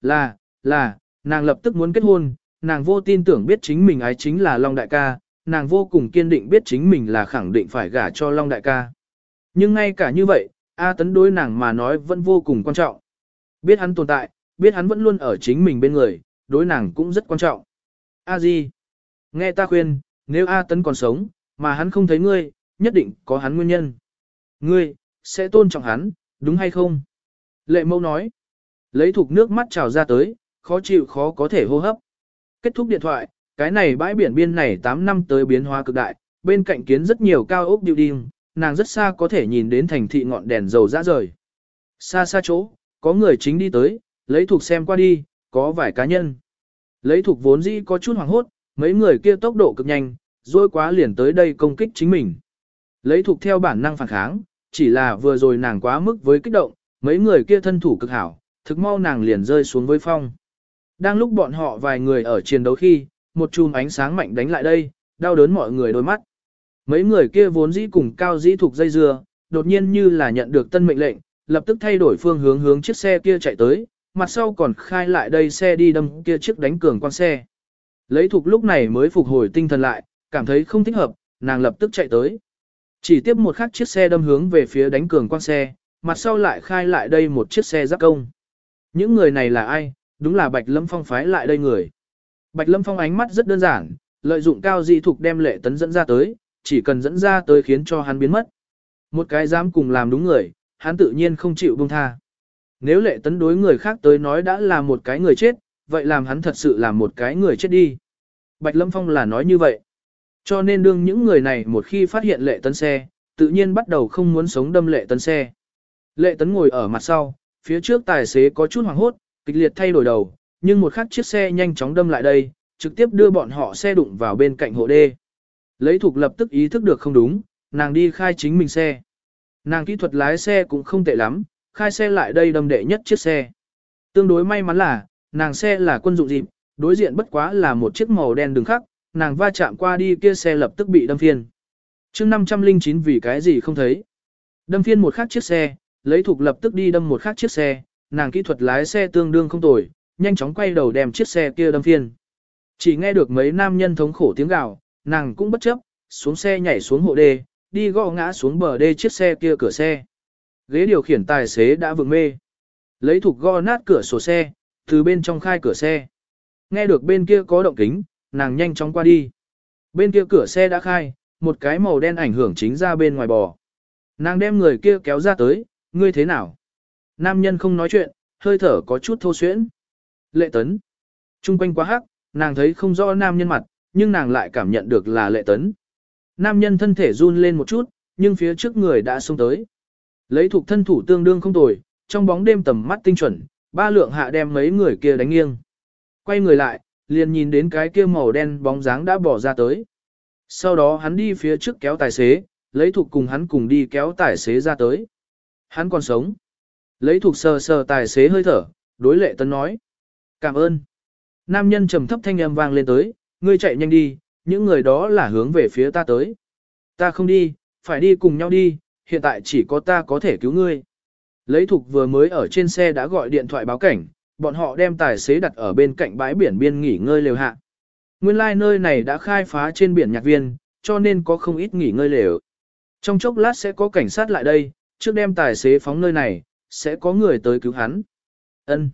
Là, là, nàng lập tức muốn kết hôn, nàng vô tin tưởng biết chính mình ái chính là Long Đại ca, nàng vô cùng kiên định biết chính mình là khẳng định phải gả cho Long Đại ca. Nhưng ngay cả như vậy, A Tấn đối nàng mà nói vẫn vô cùng quan trọng. Biết hắn tồn tại, biết hắn vẫn luôn ở chính mình bên người, đối nàng cũng rất quan trọng. A Di, nghe ta khuyên, nếu A Tấn còn sống, mà hắn không thấy ngươi, nhất định có hắn nguyên nhân. Ngươi, sẽ tôn trọng hắn, đúng hay không? Lệ mâu nói, lấy thục nước mắt trào ra tới, khó chịu khó có thể hô hấp. Kết thúc điện thoại, cái này bãi biển biên này 8 năm tới biến hóa cực đại, bên cạnh kiến rất nhiều cao ốc building, nàng rất xa có thể nhìn đến thành thị ngọn đèn dầu ra rời. Xa xa chỗ, có người chính đi tới, lấy thuộc xem qua đi, có vài cá nhân. Lấy thuộc vốn dĩ có chút hoảng hốt, mấy người kia tốc độ cực nhanh, rồi quá liền tới đây công kích chính mình. Lấy thuộc theo bản năng phản kháng, chỉ là vừa rồi nàng quá mức với kích động, mấy người kia thân thủ cực hảo, thực mau nàng liền rơi xuống với phong. Đang lúc bọn họ vài người ở chiến đấu khi, một chùm ánh sáng mạnh đánh lại đây, đau đớn mọi người đôi mắt. Mấy người kia vốn dĩ cùng cao dĩ thuộc dây dưa, đột nhiên như là nhận được tân mệnh lệnh, lập tức thay đổi phương hướng hướng chiếc xe kia chạy tới, mặt sau còn khai lại đây xe đi đâm kia chiếc đánh cường quan xe. Lấy thuộc lúc này mới phục hồi tinh thần lại, cảm thấy không thích hợp, nàng lập tức chạy tới. Chỉ tiếp một khắc chiếc xe đâm hướng về phía đánh cường quan xe, mặt sau lại khai lại đây một chiếc xe giáp công. Những người này là ai? Đúng là Bạch Lâm Phong phái lại đây người. Bạch Lâm Phong ánh mắt rất đơn giản, lợi dụng cao dị thục đem lệ tấn dẫn ra tới, chỉ cần dẫn ra tới khiến cho hắn biến mất. Một cái dám cùng làm đúng người, hắn tự nhiên không chịu buông tha. Nếu lệ tấn đối người khác tới nói đã là một cái người chết, vậy làm hắn thật sự là một cái người chết đi. Bạch Lâm Phong là nói như vậy. Cho nên đương những người này một khi phát hiện lệ tấn xe, tự nhiên bắt đầu không muốn sống đâm lệ tấn xe. Lệ tấn ngồi ở mặt sau, phía trước tài xế có chút hoảng hốt, kịch liệt thay đổi đầu, nhưng một khắc chiếc xe nhanh chóng đâm lại đây, trực tiếp đưa bọn họ xe đụng vào bên cạnh hộ đê. Lấy thuộc lập tức ý thức được không đúng, nàng đi khai chính mình xe. Nàng kỹ thuật lái xe cũng không tệ lắm, khai xe lại đây đâm đệ nhất chiếc xe. Tương đối may mắn là, nàng xe là quân dụng dịp, đối diện bất quá là một chiếc màu đen đường khắc, nàng va chạm qua đi kia xe lập tức bị đâm phiên. chương 509 vì cái gì không thấy. Đâm phiên một khác chiếc xe, lấy thuộc lập tức đi đâm một khác chiếc xe, nàng kỹ thuật lái xe tương đương không tồi, nhanh chóng quay đầu đem chiếc xe kia đâm phiên. Chỉ nghe được mấy nam nhân thống khổ tiếng gào, nàng cũng bất chấp, xuống xe nhảy xuống hộ đê, đi gõ ngã xuống bờ đê chiếc xe kia cửa xe. Ghế điều khiển tài xế đã vượng mê. Lấy thục gõ nát cửa sổ xe, từ bên trong khai cửa xe. Nghe được bên kia có động kính, nàng nhanh chóng qua đi. Bên kia cửa xe đã khai, một cái màu đen ảnh hưởng chính ra bên ngoài bò. Nàng đem người kia kéo ra tới, ngươi thế nào? Nam nhân không nói chuyện, hơi thở có chút thô xuyễn. Lệ tấn. Trung quanh quá hắc, nàng thấy không rõ nam nhân mặt, nhưng nàng lại cảm nhận được là lệ tấn. Nam nhân thân thể run lên một chút, nhưng phía trước người đã xông tới. Lấy thuộc thân thủ tương đương không tồi, trong bóng đêm tầm mắt tinh chuẩn, ba lượng hạ đem mấy người kia đánh nghiêng. Quay người lại, liền nhìn đến cái kia màu đen bóng dáng đã bỏ ra tới. Sau đó hắn đi phía trước kéo tài xế, lấy thuộc cùng hắn cùng đi kéo tài xế ra tới. Hắn còn sống. Lấy thuộc sờ sờ tài xế hơi thở, đối lệ tấn nói. Cảm ơn. Nam nhân trầm thấp thanh âm vang lên tới, ngươi chạy nhanh đi, những người đó là hướng về phía ta tới. Ta không đi, phải đi cùng nhau đi, hiện tại chỉ có ta có thể cứu ngươi. Lấy thục vừa mới ở trên xe đã gọi điện thoại báo cảnh, bọn họ đem tài xế đặt ở bên cạnh bãi biển biên nghỉ ngơi lều hạ. Nguyên lai like nơi này đã khai phá trên biển nhạc viên, cho nên có không ít nghỉ ngơi lều. Trong chốc lát sẽ có cảnh sát lại đây, trước đem tài xế phóng nơi này, sẽ có người tới cứu hắn. Ân.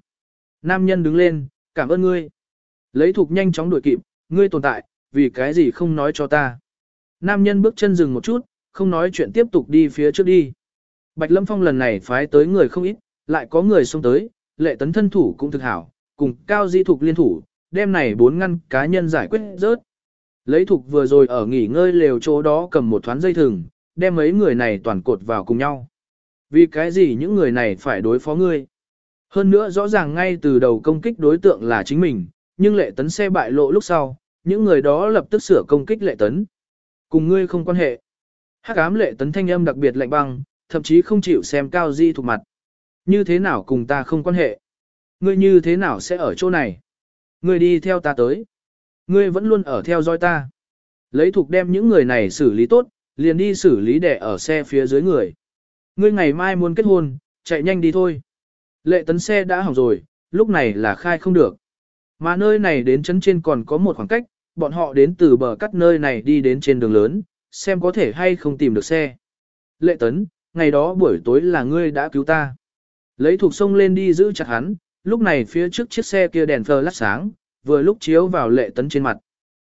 Nam nhân đứng lên, cảm ơn ngươi. Lấy thục nhanh chóng đuổi kịp, ngươi tồn tại, vì cái gì không nói cho ta. Nam nhân bước chân dừng một chút, không nói chuyện tiếp tục đi phía trước đi. Bạch Lâm Phong lần này phái tới người không ít, lại có người xông tới, lệ tấn thân thủ cũng thực hảo, cùng cao di thục liên thủ, đem này bốn ngăn cá nhân giải quyết rớt. Lấy thục vừa rồi ở nghỉ ngơi lều chỗ đó cầm một thoáng dây thừng, đem mấy người này toàn cột vào cùng nhau. Vì cái gì những người này phải đối phó ngươi? Hơn nữa rõ ràng ngay từ đầu công kích đối tượng là chính mình, nhưng lệ tấn xe bại lộ lúc sau, những người đó lập tức sửa công kích lệ tấn. Cùng ngươi không quan hệ. Hắc ám lệ tấn thanh âm đặc biệt lạnh băng, thậm chí không chịu xem cao di thuộc mặt. Như thế nào cùng ta không quan hệ? Ngươi như thế nào sẽ ở chỗ này? Ngươi đi theo ta tới. Ngươi vẫn luôn ở theo dõi ta. Lấy thuộc đem những người này xử lý tốt, liền đi xử lý để ở xe phía dưới người. Ngươi ngày mai muốn kết hôn, chạy nhanh đi thôi. Lệ tấn xe đã hỏng rồi, lúc này là khai không được. Mà nơi này đến chấn trên còn có một khoảng cách, bọn họ đến từ bờ cắt nơi này đi đến trên đường lớn, xem có thể hay không tìm được xe. Lệ tấn, ngày đó buổi tối là ngươi đã cứu ta. Lấy thuộc sông lên đi giữ chặt hắn, lúc này phía trước chiếc xe kia đèn phơ lát sáng, vừa lúc chiếu vào lệ tấn trên mặt.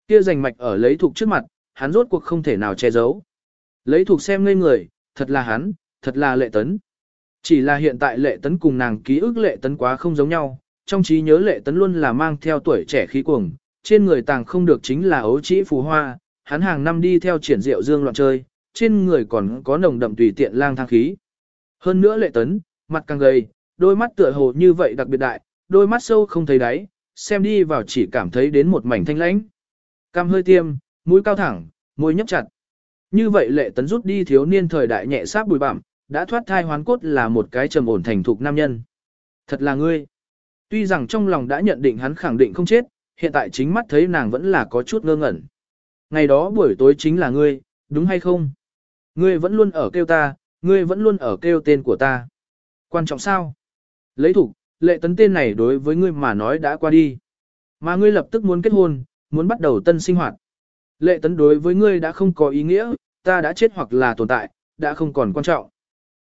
Kia rành mạch ở lấy thuộc trước mặt, hắn rốt cuộc không thể nào che giấu. Lấy thuộc xem ngây người, thật là hắn, thật là lệ tấn. Chỉ là hiện tại lệ tấn cùng nàng ký ức lệ tấn quá không giống nhau, trong trí nhớ lệ tấn luôn là mang theo tuổi trẻ khí cuồng, trên người tàng không được chính là ấu trĩ phù hoa, hắn hàng năm đi theo triển diệu dương loạn chơi, trên người còn có nồng đậm tùy tiện lang thang khí. Hơn nữa lệ tấn, mặt càng gầy, đôi mắt tựa hồ như vậy đặc biệt đại, đôi mắt sâu không thấy đáy, xem đi vào chỉ cảm thấy đến một mảnh thanh lãnh. Cam hơi tiêm, mũi cao thẳng, môi nhấp chặt. Như vậy lệ tấn rút đi thiếu niên thời đại nhẹ sáp bùi bặm, đã thoát thai hoán cốt là một cái trầm ổn thành thục nam nhân. Thật là ngươi. Tuy rằng trong lòng đã nhận định hắn khẳng định không chết, hiện tại chính mắt thấy nàng vẫn là có chút ngơ ngẩn. Ngày đó buổi tối chính là ngươi, đúng hay không? Ngươi vẫn luôn ở kêu ta, ngươi vẫn luôn ở kêu tên của ta. Quan trọng sao? Lấy thủ, lệ tấn tên này đối với ngươi mà nói đã qua đi. Mà ngươi lập tức muốn kết hôn, muốn bắt đầu tân sinh hoạt. Lệ tấn đối với ngươi đã không có ý nghĩa, ta đã chết hoặc là tồn tại, đã không còn quan trọng.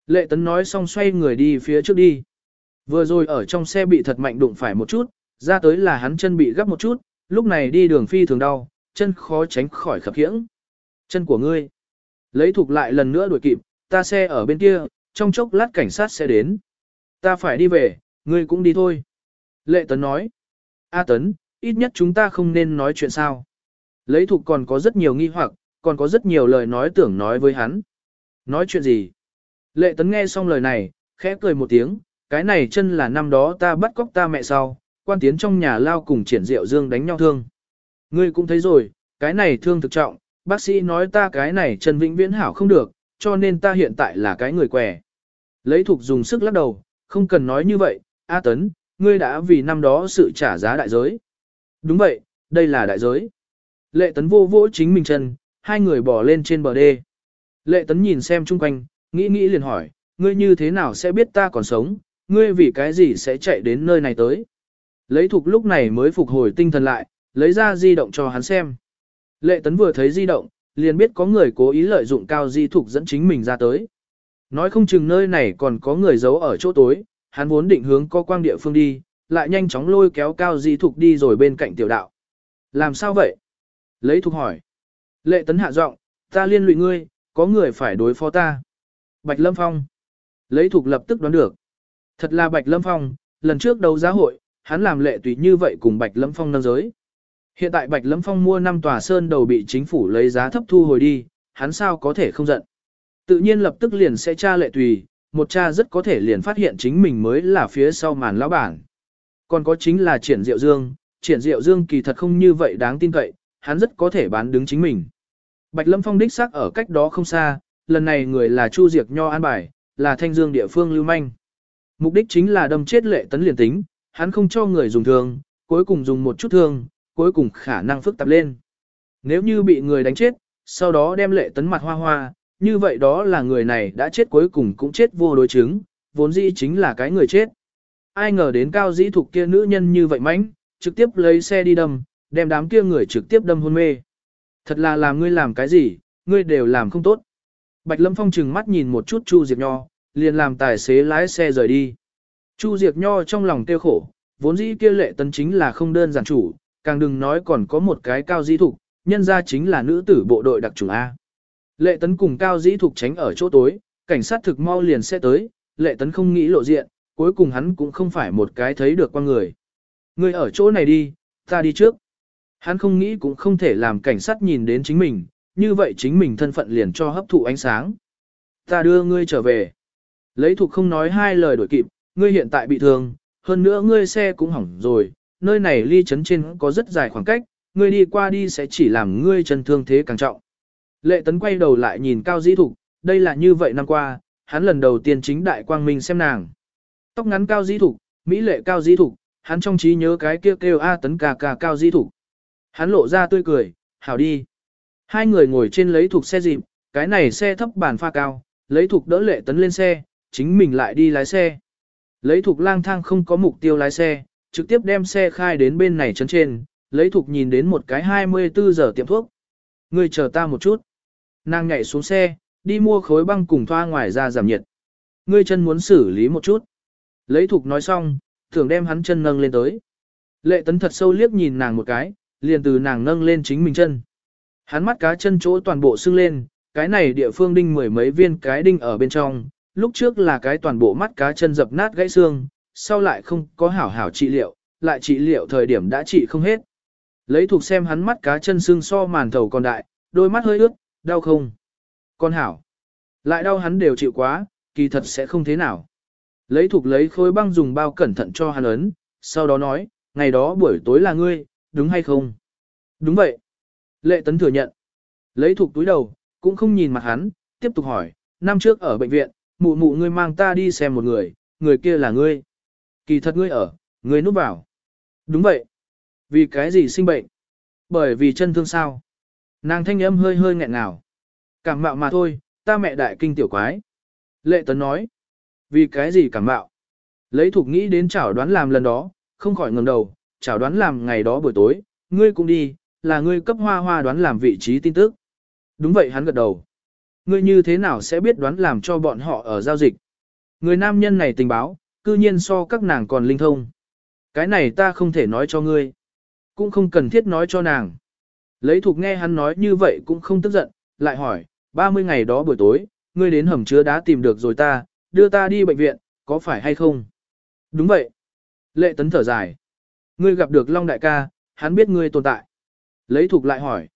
Lệ tấn nói xong xoay người đi phía trước đi. Vừa rồi ở trong xe bị thật mạnh đụng phải một chút, ra tới là hắn chân bị gấp một chút, lúc này đi đường phi thường đau, chân khó tránh khỏi khập khiễng. Chân của ngươi. Lấy thuộc lại lần nữa đuổi kịp, ta xe ở bên kia, trong chốc lát cảnh sát sẽ đến. Ta phải đi về, ngươi cũng đi thôi. Lệ Tấn nói. A Tấn, ít nhất chúng ta không nên nói chuyện sao. Lấy thuộc còn có rất nhiều nghi hoặc, còn có rất nhiều lời nói tưởng nói với hắn. Nói chuyện gì? Lệ Tấn nghe xong lời này, khẽ cười một tiếng, cái này chân là năm đó ta bắt cóc ta mẹ sau, quan tiến trong nhà lao cùng triển diệu dương đánh nhau thương. Ngươi cũng thấy rồi, cái này thương thực trọng, bác sĩ nói ta cái này chân vĩnh viễn hảo không được, cho nên ta hiện tại là cái người què. Lấy thục dùng sức lắc đầu, không cần nói như vậy, A Tấn, ngươi đã vì năm đó sự trả giá đại giới. Đúng vậy, đây là đại giới. Lệ Tấn vô vỗ chính mình chân, hai người bỏ lên trên bờ đê. Lệ Tấn nhìn xem chung quanh, nghĩ nghĩ liền hỏi, ngươi như thế nào sẽ biết ta còn sống, ngươi vì cái gì sẽ chạy đến nơi này tới. Lấy thuộc lúc này mới phục hồi tinh thần lại, lấy ra di động cho hắn xem. Lệ Tấn vừa thấy di động, liền biết có người cố ý lợi dụng cao di thục dẫn chính mình ra tới. Nói không chừng nơi này còn có người giấu ở chỗ tối, hắn vốn định hướng có quang địa phương đi, lại nhanh chóng lôi kéo cao di thục đi rồi bên cạnh tiểu đạo. Làm sao vậy? Lấy thục hỏi. Lệ tấn hạ giọng, ta liên lụy ngươi, có người phải đối phó ta. Bạch Lâm Phong. Lấy thuộc lập tức đoán được. Thật là Bạch Lâm Phong, lần trước đấu giá hội, hắn làm lệ tùy như vậy cùng Bạch Lâm Phong nâng giới. Hiện tại Bạch Lâm Phong mua năm tòa sơn đầu bị chính phủ lấy giá thấp thu hồi đi, hắn sao có thể không giận. Tự nhiên lập tức liền sẽ tra lệ tùy, một cha rất có thể liền phát hiện chính mình mới là phía sau màn lão bản. Còn có chính là triển diệu dương, triển diệu dương kỳ thật không như vậy đáng tin cậy, hắn rất có thể bán đứng chính mình. Bạch Lâm Phong đích xác ở cách đó không xa, lần này người là Chu Diệc Nho an bài, là thanh dương địa phương lưu manh. Mục đích chính là đâm chết lệ tấn liền tính, hắn không cho người dùng thương, cuối cùng dùng một chút thương, cuối cùng khả năng phức tạp lên. Nếu như bị người đánh chết, sau đó đem lệ tấn mặt hoa hoa, như vậy đó là người này đã chết cuối cùng cũng chết vô đối chứng, vốn dĩ chính là cái người chết. Ai ngờ đến cao dĩ thục kia nữ nhân như vậy mánh, trực tiếp lấy xe đi đâm, đem đám kia người trực tiếp đâm hôn mê. Thật là làm ngươi làm cái gì, ngươi đều làm không tốt. Bạch Lâm Phong chừng mắt nhìn một chút Chu Diệp Nho, liền làm tài xế lái xe rời đi. Chu Diệp Nho trong lòng tiêu khổ, vốn dĩ kia lệ tấn chính là không đơn giản chủ, càng đừng nói còn có một cái cao dĩ thục, nhân ra chính là nữ tử bộ đội đặc chủng A. Lệ tấn cùng cao dĩ thục tránh ở chỗ tối, cảnh sát thực mau liền sẽ tới, lệ tấn không nghĩ lộ diện, cuối cùng hắn cũng không phải một cái thấy được con người. Người ở chỗ này đi, ta đi trước. Hắn không nghĩ cũng không thể làm cảnh sát nhìn đến chính mình, như vậy chính mình thân phận liền cho hấp thụ ánh sáng. Ta đưa ngươi trở về. Lấy thục không nói hai lời đổi kịp, ngươi hiện tại bị thương, hơn nữa ngươi xe cũng hỏng rồi, nơi này ly chấn trên có rất dài khoảng cách, ngươi đi qua đi sẽ chỉ làm ngươi chân thương thế càng trọng. Lệ tấn quay đầu lại nhìn Cao Dĩ Thục, đây là như vậy năm qua, hắn lần đầu tiên chính đại quang minh xem nàng. Tóc ngắn Cao Dĩ Thục, Mỹ lệ Cao Dĩ Thục, hắn trong trí nhớ cái kêu kêu A tấn cà cà Cao Dĩ Thục. Hắn lộ ra tươi cười, hảo đi. Hai người ngồi trên lấy thuộc xe dịp, cái này xe thấp bàn pha cao, lấy thuộc đỡ lệ tấn lên xe, chính mình lại đi lái xe. Lấy thuộc lang thang không có mục tiêu lái xe, trực tiếp đem xe khai đến bên này chấn trên, lấy thuộc nhìn đến một cái 24 giờ tiệm thuốc. người chờ ta một chút. Nàng nhảy xuống xe, đi mua khối băng cùng thoa ngoài ra giảm nhiệt. Ngươi chân muốn xử lý một chút. Lấy thuộc nói xong, thường đem hắn chân nâng lên tới. Lệ tấn thật sâu liếc nhìn nàng một cái, liền từ nàng nâng lên chính mình chân. Hắn mắt cá chân chỗ toàn bộ sưng lên, cái này địa phương đinh mười mấy viên cái đinh ở bên trong, lúc trước là cái toàn bộ mắt cá chân dập nát gãy xương, sau lại không có hảo hảo trị liệu, lại trị liệu thời điểm đã trị không hết. Lấy thuộc xem hắn mắt cá chân xương so màn thầu còn đại, đôi mắt hơi ướt, đau không? Con hảo. Lại đau hắn đều chịu quá, kỳ thật sẽ không thế nào. Lấy thuộc lấy khối băng dùng bao cẩn thận cho hắn ấn, sau đó nói, ngày đó buổi tối là ngươi, đúng hay không? Đúng vậy. Lệ tấn thừa nhận. Lấy thuộc túi đầu, cũng không nhìn mặt hắn, tiếp tục hỏi, năm trước ở bệnh viện, mụ mụ ngươi mang ta đi xem một người, người kia là ngươi. Kỳ thật ngươi ở, ngươi núp vào. Đúng vậy. Vì cái gì sinh bệnh? Bởi vì chân thương sao? Nàng thanh âm hơi hơi nghẹn ngào. Cảm mạo mà thôi, ta mẹ đại kinh tiểu quái. Lệ tấn nói. Vì cái gì cảm mạo? Lấy thuộc nghĩ đến chảo đoán làm lần đó, không khỏi ngẩng đầu, chảo đoán làm ngày đó buổi tối, ngươi cũng đi, là ngươi cấp hoa hoa đoán làm vị trí tin tức. Đúng vậy hắn gật đầu. Ngươi như thế nào sẽ biết đoán làm cho bọn họ ở giao dịch? Người nam nhân này tình báo, cư nhiên so các nàng còn linh thông. Cái này ta không thể nói cho ngươi. Cũng không cần thiết nói cho nàng. Lấy thuộc nghe hắn nói như vậy cũng không tức giận, lại hỏi, 30 ngày đó buổi tối, ngươi đến hầm chứa đá tìm được rồi ta, đưa ta đi bệnh viện, có phải hay không? Đúng vậy. Lệ tấn thở dài. Ngươi gặp được Long đại ca, hắn biết ngươi tồn tại. Lấy thuộc lại hỏi.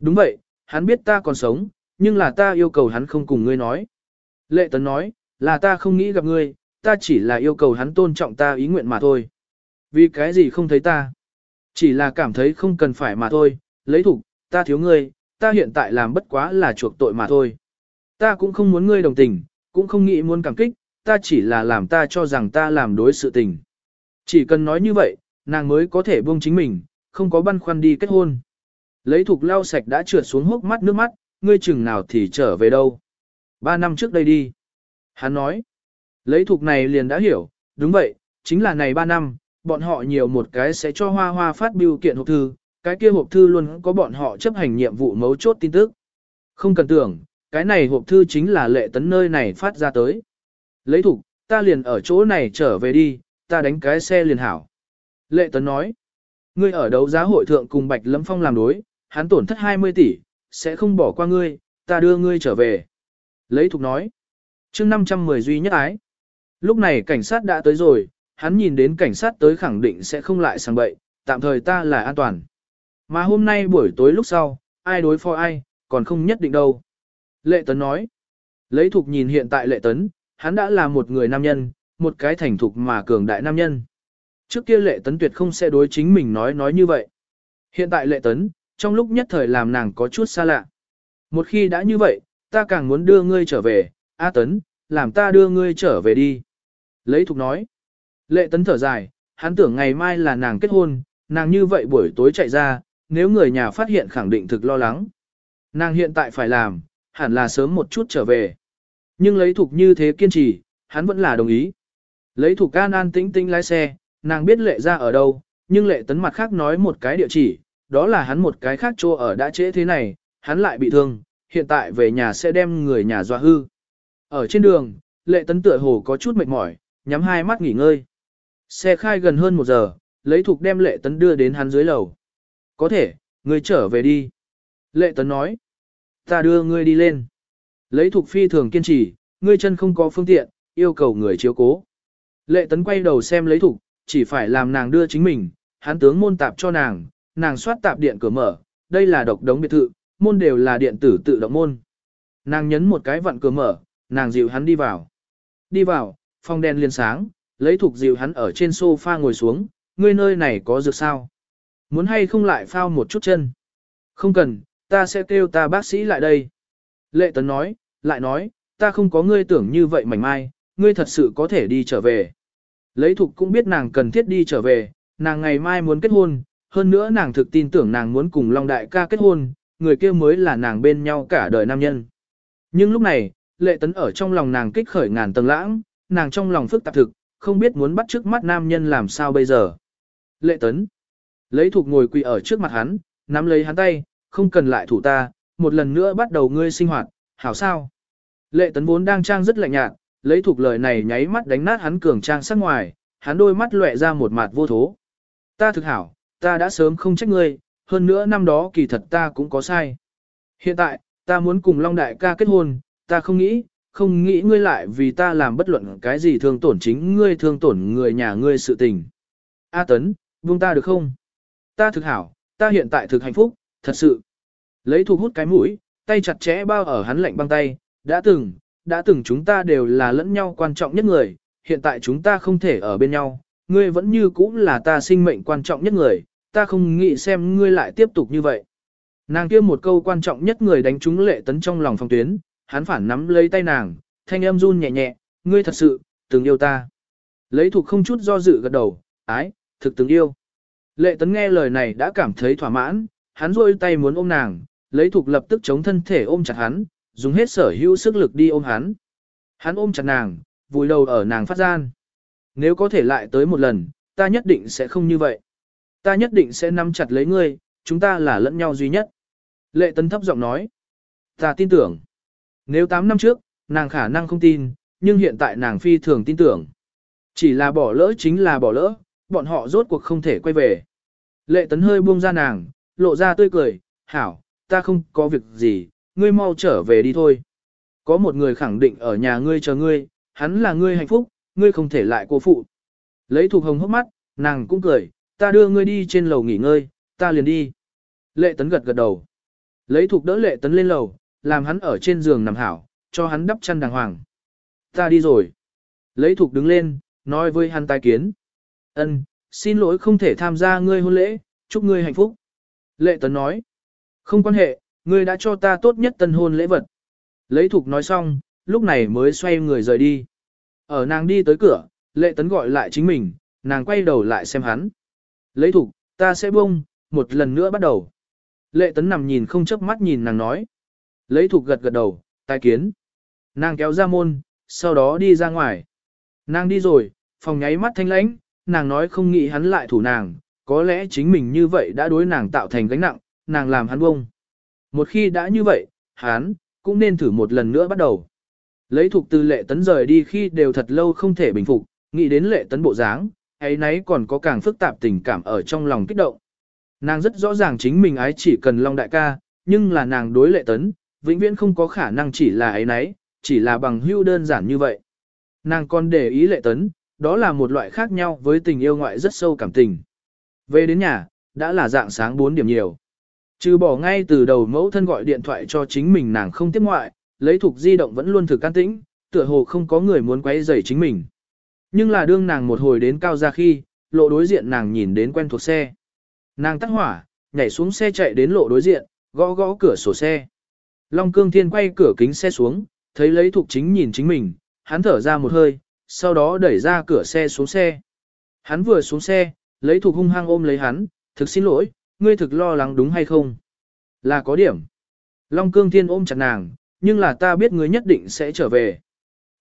Đúng vậy, hắn biết ta còn sống, nhưng là ta yêu cầu hắn không cùng ngươi nói. Lệ tấn nói, là ta không nghĩ gặp ngươi, ta chỉ là yêu cầu hắn tôn trọng ta ý nguyện mà thôi. Vì cái gì không thấy ta? Chỉ là cảm thấy không cần phải mà thôi, lấy thục, ta thiếu ngươi, ta hiện tại làm bất quá là chuộc tội mà thôi. Ta cũng không muốn ngươi đồng tình, cũng không nghĩ muốn cảm kích, ta chỉ là làm ta cho rằng ta làm đối sự tình. Chỉ cần nói như vậy, nàng mới có thể buông chính mình, không có băn khoăn đi kết hôn. Lấy thục lau sạch đã trượt xuống hốc mắt nước mắt, ngươi chừng nào thì trở về đâu. Ba năm trước đây đi. Hắn nói, lấy thục này liền đã hiểu, đúng vậy, chính là này ba năm, bọn họ nhiều một cái sẽ cho hoa hoa phát biểu kiện hộp thư, cái kia hộp thư luôn có bọn họ chấp hành nhiệm vụ mấu chốt tin tức. Không cần tưởng, cái này hộp thư chính là lệ tấn nơi này phát ra tới. Lấy thục, ta liền ở chỗ này trở về đi, ta đánh cái xe liền hảo. Lệ tấn nói, ngươi ở đấu giá hội thượng cùng Bạch Lâm Phong làm đối, hắn tổn thất 20 tỷ, sẽ không bỏ qua ngươi, ta đưa ngươi trở về. Lấy thục nói, chương 510 duy nhất ái. Lúc này cảnh sát đã tới rồi, hắn nhìn đến cảnh sát tới khẳng định sẽ không lại sang bậy, tạm thời ta là an toàn. Mà hôm nay buổi tối lúc sau, ai đối phó ai, còn không nhất định đâu. Lệ Tấn nói, lấy thục nhìn hiện tại Lệ Tấn, hắn đã là một người nam nhân, một cái thành thục mà cường đại nam nhân. Trước kia Lệ Tấn tuyệt không sẽ đối chính mình nói nói như vậy. Hiện tại Lệ Tấn, trong lúc nhất thời làm nàng có chút xa lạ. Một khi đã như vậy, ta càng muốn đưa ngươi trở về, A Tấn, làm ta đưa ngươi trở về đi. Lấy thục nói, lệ tấn thở dài, hắn tưởng ngày mai là nàng kết hôn, nàng như vậy buổi tối chạy ra, nếu người nhà phát hiện khẳng định thực lo lắng. Nàng hiện tại phải làm, hẳn là sớm một chút trở về. Nhưng lấy thục như thế kiên trì, hắn vẫn là đồng ý. Lấy thục an an tĩnh tĩnh lái xe, nàng biết lệ ra ở đâu, nhưng lệ tấn mặt khác nói một cái địa chỉ, đó là hắn một cái khác chỗ ở đã trễ thế này, hắn lại bị thương, hiện tại về nhà sẽ đem người nhà dọa hư. Ở trên đường, lệ tấn tựa hồ có chút mệt mỏi, nhắm hai mắt nghỉ ngơi. Xe khai gần hơn một giờ, lấy thục đem lệ tấn đưa đến hắn dưới lầu. Có thể, ngươi trở về đi. Lệ tấn nói. Ta đưa ngươi đi lên. Lấy thục phi thường kiên trì, ngươi chân không có phương tiện, yêu cầu người chiếu cố. Lệ tấn quay đầu xem lấy thục, chỉ phải làm nàng đưa chính mình, hắn tướng môn tạp cho nàng, nàng soát tạp điện cửa mở, đây là độc đống biệt thự, môn đều là điện tử tự động môn. Nàng nhấn một cái vặn cửa mở, nàng dịu hắn đi vào. Đi vào, phòng đèn liền sáng, lấy thuộc dịu hắn ở trên sofa ngồi xuống, ngươi nơi này có dược sao? Muốn hay không lại phao một chút chân? Không cần, ta sẽ kêu ta bác sĩ lại đây. Lệ tấn nói, lại nói, ta không có ngươi tưởng như vậy mảnh mai, ngươi thật sự có thể đi trở về. Lấy thục cũng biết nàng cần thiết đi trở về, nàng ngày mai muốn kết hôn, hơn nữa nàng thực tin tưởng nàng muốn cùng Long Đại ca kết hôn, người kia mới là nàng bên nhau cả đời nam nhân. Nhưng lúc này, lệ tấn ở trong lòng nàng kích khởi ngàn tầng lãng, nàng trong lòng phức tạp thực, không biết muốn bắt trước mắt nam nhân làm sao bây giờ. Lệ tấn. Lấy thuộc ngồi quỳ ở trước mặt hắn, nắm lấy hắn tay, không cần lại thủ ta, một lần nữa bắt đầu ngươi sinh hoạt, hảo sao. Lệ tấn vốn đang trang rất lạnh nhạt, lấy thuộc lời này nháy mắt đánh nát hắn cường trang sắc ngoài, hắn đôi mắt lệ ra một mặt vô thố. Ta thực hảo, ta đã sớm không trách ngươi, hơn nữa năm đó kỳ thật ta cũng có sai. Hiện tại, ta muốn cùng Long Đại ca kết hôn, ta không nghĩ, không nghĩ ngươi lại vì ta làm bất luận cái gì thương tổn chính ngươi thương tổn người nhà ngươi sự tình. A Tấn, buông ta được không? Ta thực hảo, ta hiện tại thực hạnh phúc, thật sự. Lấy thuộc hút cái mũi, tay chặt chẽ bao ở hắn lạnh băng tay, đã từng, đã từng chúng ta đều là lẫn nhau quan trọng nhất người, hiện tại chúng ta không thể ở bên nhau, ngươi vẫn như cũ là ta sinh mệnh quan trọng nhất người, ta không nghĩ xem ngươi lại tiếp tục như vậy. Nàng kia một câu quan trọng nhất người đánh trúng lệ tấn trong lòng phòng tuyến, hắn phản nắm lấy tay nàng, thanh âm run nhẹ nhẹ, ngươi thật sự, từng yêu ta. Lấy thuộc không chút do dự gật đầu, ái, thực từng yêu. Lệ tấn nghe lời này đã cảm thấy thỏa mãn, hắn rôi tay muốn ôm nàng, lấy thuộc lập tức chống thân thể ôm chặt hắn, dùng hết sở hữu sức lực đi ôm hắn. Hắn ôm chặt nàng, vùi đầu ở nàng phát gian. Nếu có thể lại tới một lần, ta nhất định sẽ không như vậy. Ta nhất định sẽ nắm chặt lấy ngươi, chúng ta là lẫn nhau duy nhất. Lệ tấn thấp giọng nói. Ta tin tưởng. Nếu 8 năm trước, nàng khả năng không tin, nhưng hiện tại nàng phi thường tin tưởng. Chỉ là bỏ lỡ chính là bỏ lỡ, bọn họ rốt cuộc không thể quay về. Lệ tấn hơi buông ra nàng, lộ ra tươi cười, hảo, ta không có việc gì, ngươi mau trở về đi thôi. Có một người khẳng định ở nhà ngươi chờ ngươi, hắn là ngươi hạnh phúc, ngươi không thể lại cô phụ. Lấy thuộc hồng hốc mắt, nàng cũng cười, ta đưa ngươi đi trên lầu nghỉ ngơi, ta liền đi. Lệ tấn gật gật đầu. Lấy thục đỡ lệ tấn lên lầu, làm hắn ở trên giường nằm hảo, cho hắn đắp chăn đàng hoàng. Ta đi rồi. Lấy thục đứng lên, nói với hắn tai kiến. Ân, xin lỗi không thể tham gia ngươi hôn lễ, chúc ngươi hạnh phúc. Lệ tấn nói. Không quan hệ, ngươi đã cho ta tốt nhất tân hôn lễ vật. Lấy thục nói xong, lúc này mới xoay người rời đi. Ở nàng đi tới cửa, lệ tấn gọi lại chính mình, nàng quay đầu lại xem hắn. Lấy thủ ta sẽ bông, một lần nữa bắt đầu. Lệ tấn nằm nhìn không chớp mắt nhìn nàng nói. Lấy thục gật gật đầu, tai kiến. Nàng kéo ra môn, sau đó đi ra ngoài. Nàng đi rồi, phòng nháy mắt thanh lãnh, nàng nói không nghĩ hắn lại thủ nàng, có lẽ chính mình như vậy đã đối nàng tạo thành gánh nặng, nàng làm hắn bông. Một khi đã như vậy, hắn, cũng nên thử một lần nữa bắt đầu. Lấy thục từ lệ tấn rời đi khi đều thật lâu không thể bình phục, nghĩ đến lệ tấn bộ dáng, ấy nấy còn có càng phức tạp tình cảm ở trong lòng kích động. Nàng rất rõ ràng chính mình ái chỉ cần Long đại ca, nhưng là nàng đối lệ tấn, vĩnh viễn không có khả năng chỉ là ấy nấy, chỉ là bằng hưu đơn giản như vậy. Nàng còn để ý lệ tấn, đó là một loại khác nhau với tình yêu ngoại rất sâu cảm tình. Về đến nhà, đã là dạng sáng 4 điểm nhiều. Trừ bỏ ngay từ đầu mẫu thân gọi điện thoại cho chính mình nàng không tiếp ngoại, lấy thuộc di động vẫn luôn thực can tĩnh, tựa hồ không có người muốn quấy rầy chính mình. Nhưng là đương nàng một hồi đến cao ra khi, lộ đối diện nàng nhìn đến quen thuộc xe. Nàng tắt hỏa, nhảy xuống xe chạy đến lộ đối diện, gõ gõ cửa sổ xe. Long cương thiên quay cửa kính xe xuống, thấy lấy thuộc chính nhìn chính mình, hắn thở ra một hơi, sau đó đẩy ra cửa xe xuống xe. Hắn vừa xuống xe, lấy thuộc hung hăng ôm lấy hắn, thực xin lỗi, ngươi thực lo lắng đúng hay không? Là có điểm. Long cương thiên ôm chặt nàng, nhưng là ta biết ngươi nhất định sẽ trở về.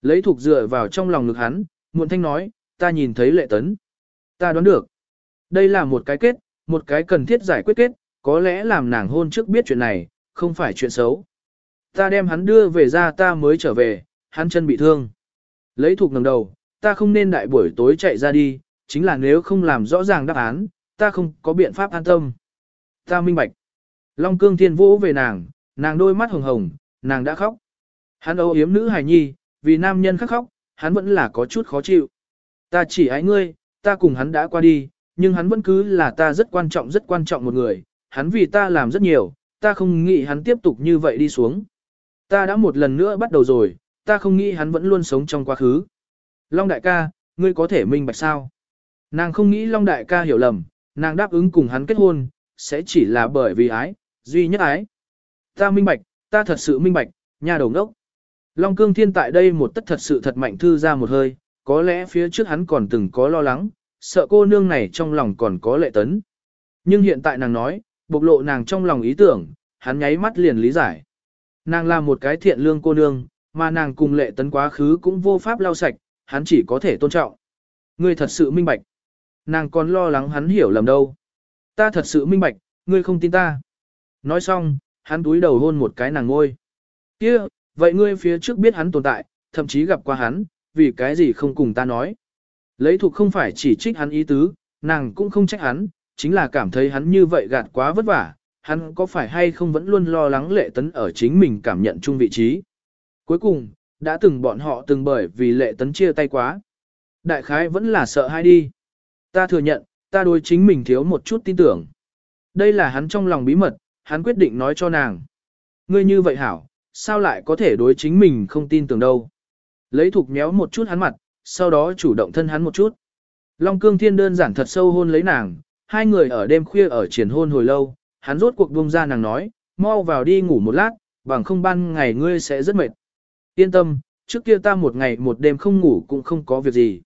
Lấy thuộc dựa vào trong lòng ngực hắn, muộn thanh nói, ta nhìn thấy lệ tấn. Ta đoán được. Đây là một cái kết, một cái cần thiết giải quyết kết, có lẽ làm nàng hôn trước biết chuyện này, không phải chuyện xấu. Ta đem hắn đưa về ra ta mới trở về, hắn chân bị thương. Lấy thuộc ngẩng đầu, ta không nên đại buổi tối chạy ra đi, chính là nếu không làm rõ ràng đáp án, ta không có biện pháp an tâm. Ta minh bạch. Long cương thiên vũ về nàng, nàng đôi mắt hồng hồng, nàng đã khóc. Hắn âu yếm nữ hài nhi, vì nam nhân khắc khóc, hắn vẫn là có chút khó chịu. Ta chỉ ái ngươi, ta cùng hắn đã qua đi, nhưng hắn vẫn cứ là ta rất quan trọng rất quan trọng một người, hắn vì ta làm rất nhiều, ta không nghĩ hắn tiếp tục như vậy đi xuống. Ta đã một lần nữa bắt đầu rồi, ta không nghĩ hắn vẫn luôn sống trong quá khứ. Long đại ca, ngươi có thể minh bạch sao? Nàng không nghĩ Long đại ca hiểu lầm, nàng đáp ứng cùng hắn kết hôn, sẽ chỉ là bởi vì ái, duy nhất ái. Ta minh bạch, ta thật sự minh bạch, nhà đầu ngốc. Long cương thiên tại đây một tất thật sự thật mạnh thư ra một hơi, có lẽ phía trước hắn còn từng có lo lắng, sợ cô nương này trong lòng còn có lệ tấn. Nhưng hiện tại nàng nói, bộc lộ nàng trong lòng ý tưởng, hắn nháy mắt liền lý giải. Nàng là một cái thiện lương cô nương, mà nàng cùng lệ tấn quá khứ cũng vô pháp lau sạch, hắn chỉ có thể tôn trọng. ngươi thật sự minh bạch. Nàng còn lo lắng hắn hiểu lầm đâu. Ta thật sự minh bạch, ngươi không tin ta. Nói xong, hắn túi đầu hôn một cái nàng ngôi. kia vậy ngươi phía trước biết hắn tồn tại, thậm chí gặp qua hắn, vì cái gì không cùng ta nói. Lấy thuộc không phải chỉ trích hắn ý tứ, nàng cũng không trách hắn, chính là cảm thấy hắn như vậy gạt quá vất vả, hắn có phải hay không vẫn luôn lo lắng lệ tấn ở chính mình cảm nhận chung vị trí. Cuối cùng, đã từng bọn họ từng bởi vì lệ tấn chia tay quá. Đại khái vẫn là sợ hai đi. Ta thừa nhận, ta đối chính mình thiếu một chút tin tưởng. Đây là hắn trong lòng bí mật, hắn quyết định nói cho nàng. Ngươi như vậy hảo, sao lại có thể đối chính mình không tin tưởng đâu. Lấy thục méo một chút hắn mặt, sau đó chủ động thân hắn một chút. Long cương thiên đơn giản thật sâu hôn lấy nàng, hai người ở đêm khuya ở triển hôn hồi lâu, hắn rốt cuộc buông ra nàng nói, mau vào đi ngủ một lát, bằng không ban ngày ngươi sẽ rất mệt. Yên tâm, trước kia ta một ngày một đêm không ngủ cũng không có việc gì.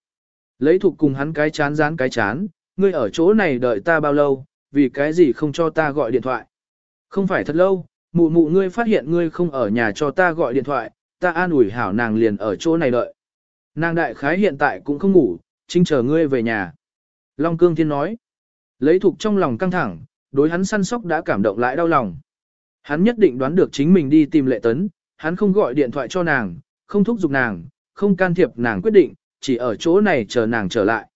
Lấy thục cùng hắn cái chán dán cái chán, ngươi ở chỗ này đợi ta bao lâu, vì cái gì không cho ta gọi điện thoại. Không phải thật lâu, mụ mụ ngươi phát hiện ngươi không ở nhà cho ta gọi điện thoại, ta an ủi hảo nàng liền ở chỗ này đợi. Nàng đại khái hiện tại cũng không ngủ, chính chờ ngươi về nhà. Long Cương Thiên nói, lấy thục trong lòng căng thẳng, đối hắn săn sóc đã cảm động lại đau lòng. Hắn nhất định đoán được chính mình đi tìm lệ tấn, hắn không gọi điện thoại cho nàng, không thúc giục nàng, không can thiệp nàng quyết định, chỉ ở chỗ này chờ nàng trở lại.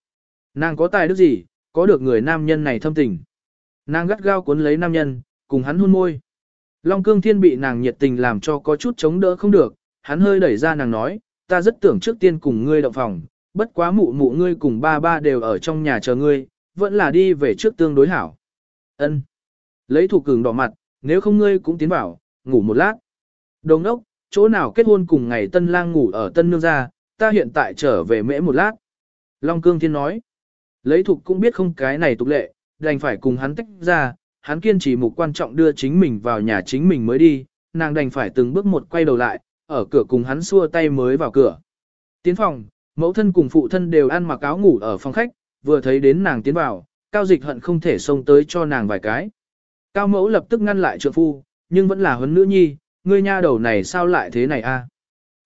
Nàng có tài đức gì, có được người nam nhân này thâm tình. Nàng gắt gao cuốn lấy nam nhân, cùng hắn hôn môi. Long cương thiên bị nàng nhiệt tình làm cho có chút chống đỡ không được, hắn hơi đẩy ra nàng nói, ta rất tưởng trước tiên cùng ngươi động phòng, bất quá mụ mụ ngươi cùng ba ba đều ở trong nhà chờ ngươi, vẫn là đi về trước tương đối hảo. Ân. Lấy thủ cường đỏ mặt, nếu không ngươi cũng tiến vào, ngủ một lát. Đồng ốc, chỗ nào kết hôn cùng ngày tân lang ngủ ở tân nương gia, ta hiện tại trở về mễ một lát. Long cương thiên nói. Lấy thục cũng biết không cái này tục lệ, đành phải cùng hắn tách ra, hắn kiên trì mục quan trọng đưa chính mình vào nhà chính mình mới đi, nàng đành phải từng bước một quay đầu lại, ở cửa cùng hắn xua tay mới vào cửa. Tiến phòng, mẫu thân cùng phụ thân đều ăn mặc áo ngủ ở phòng khách, vừa thấy đến nàng tiến vào, cao dịch hận không thể xông tới cho nàng vài cái. Cao mẫu lập tức ngăn lại trượng phu, nhưng vẫn là huấn nữ nhi, ngươi nha đầu này sao lại thế này a?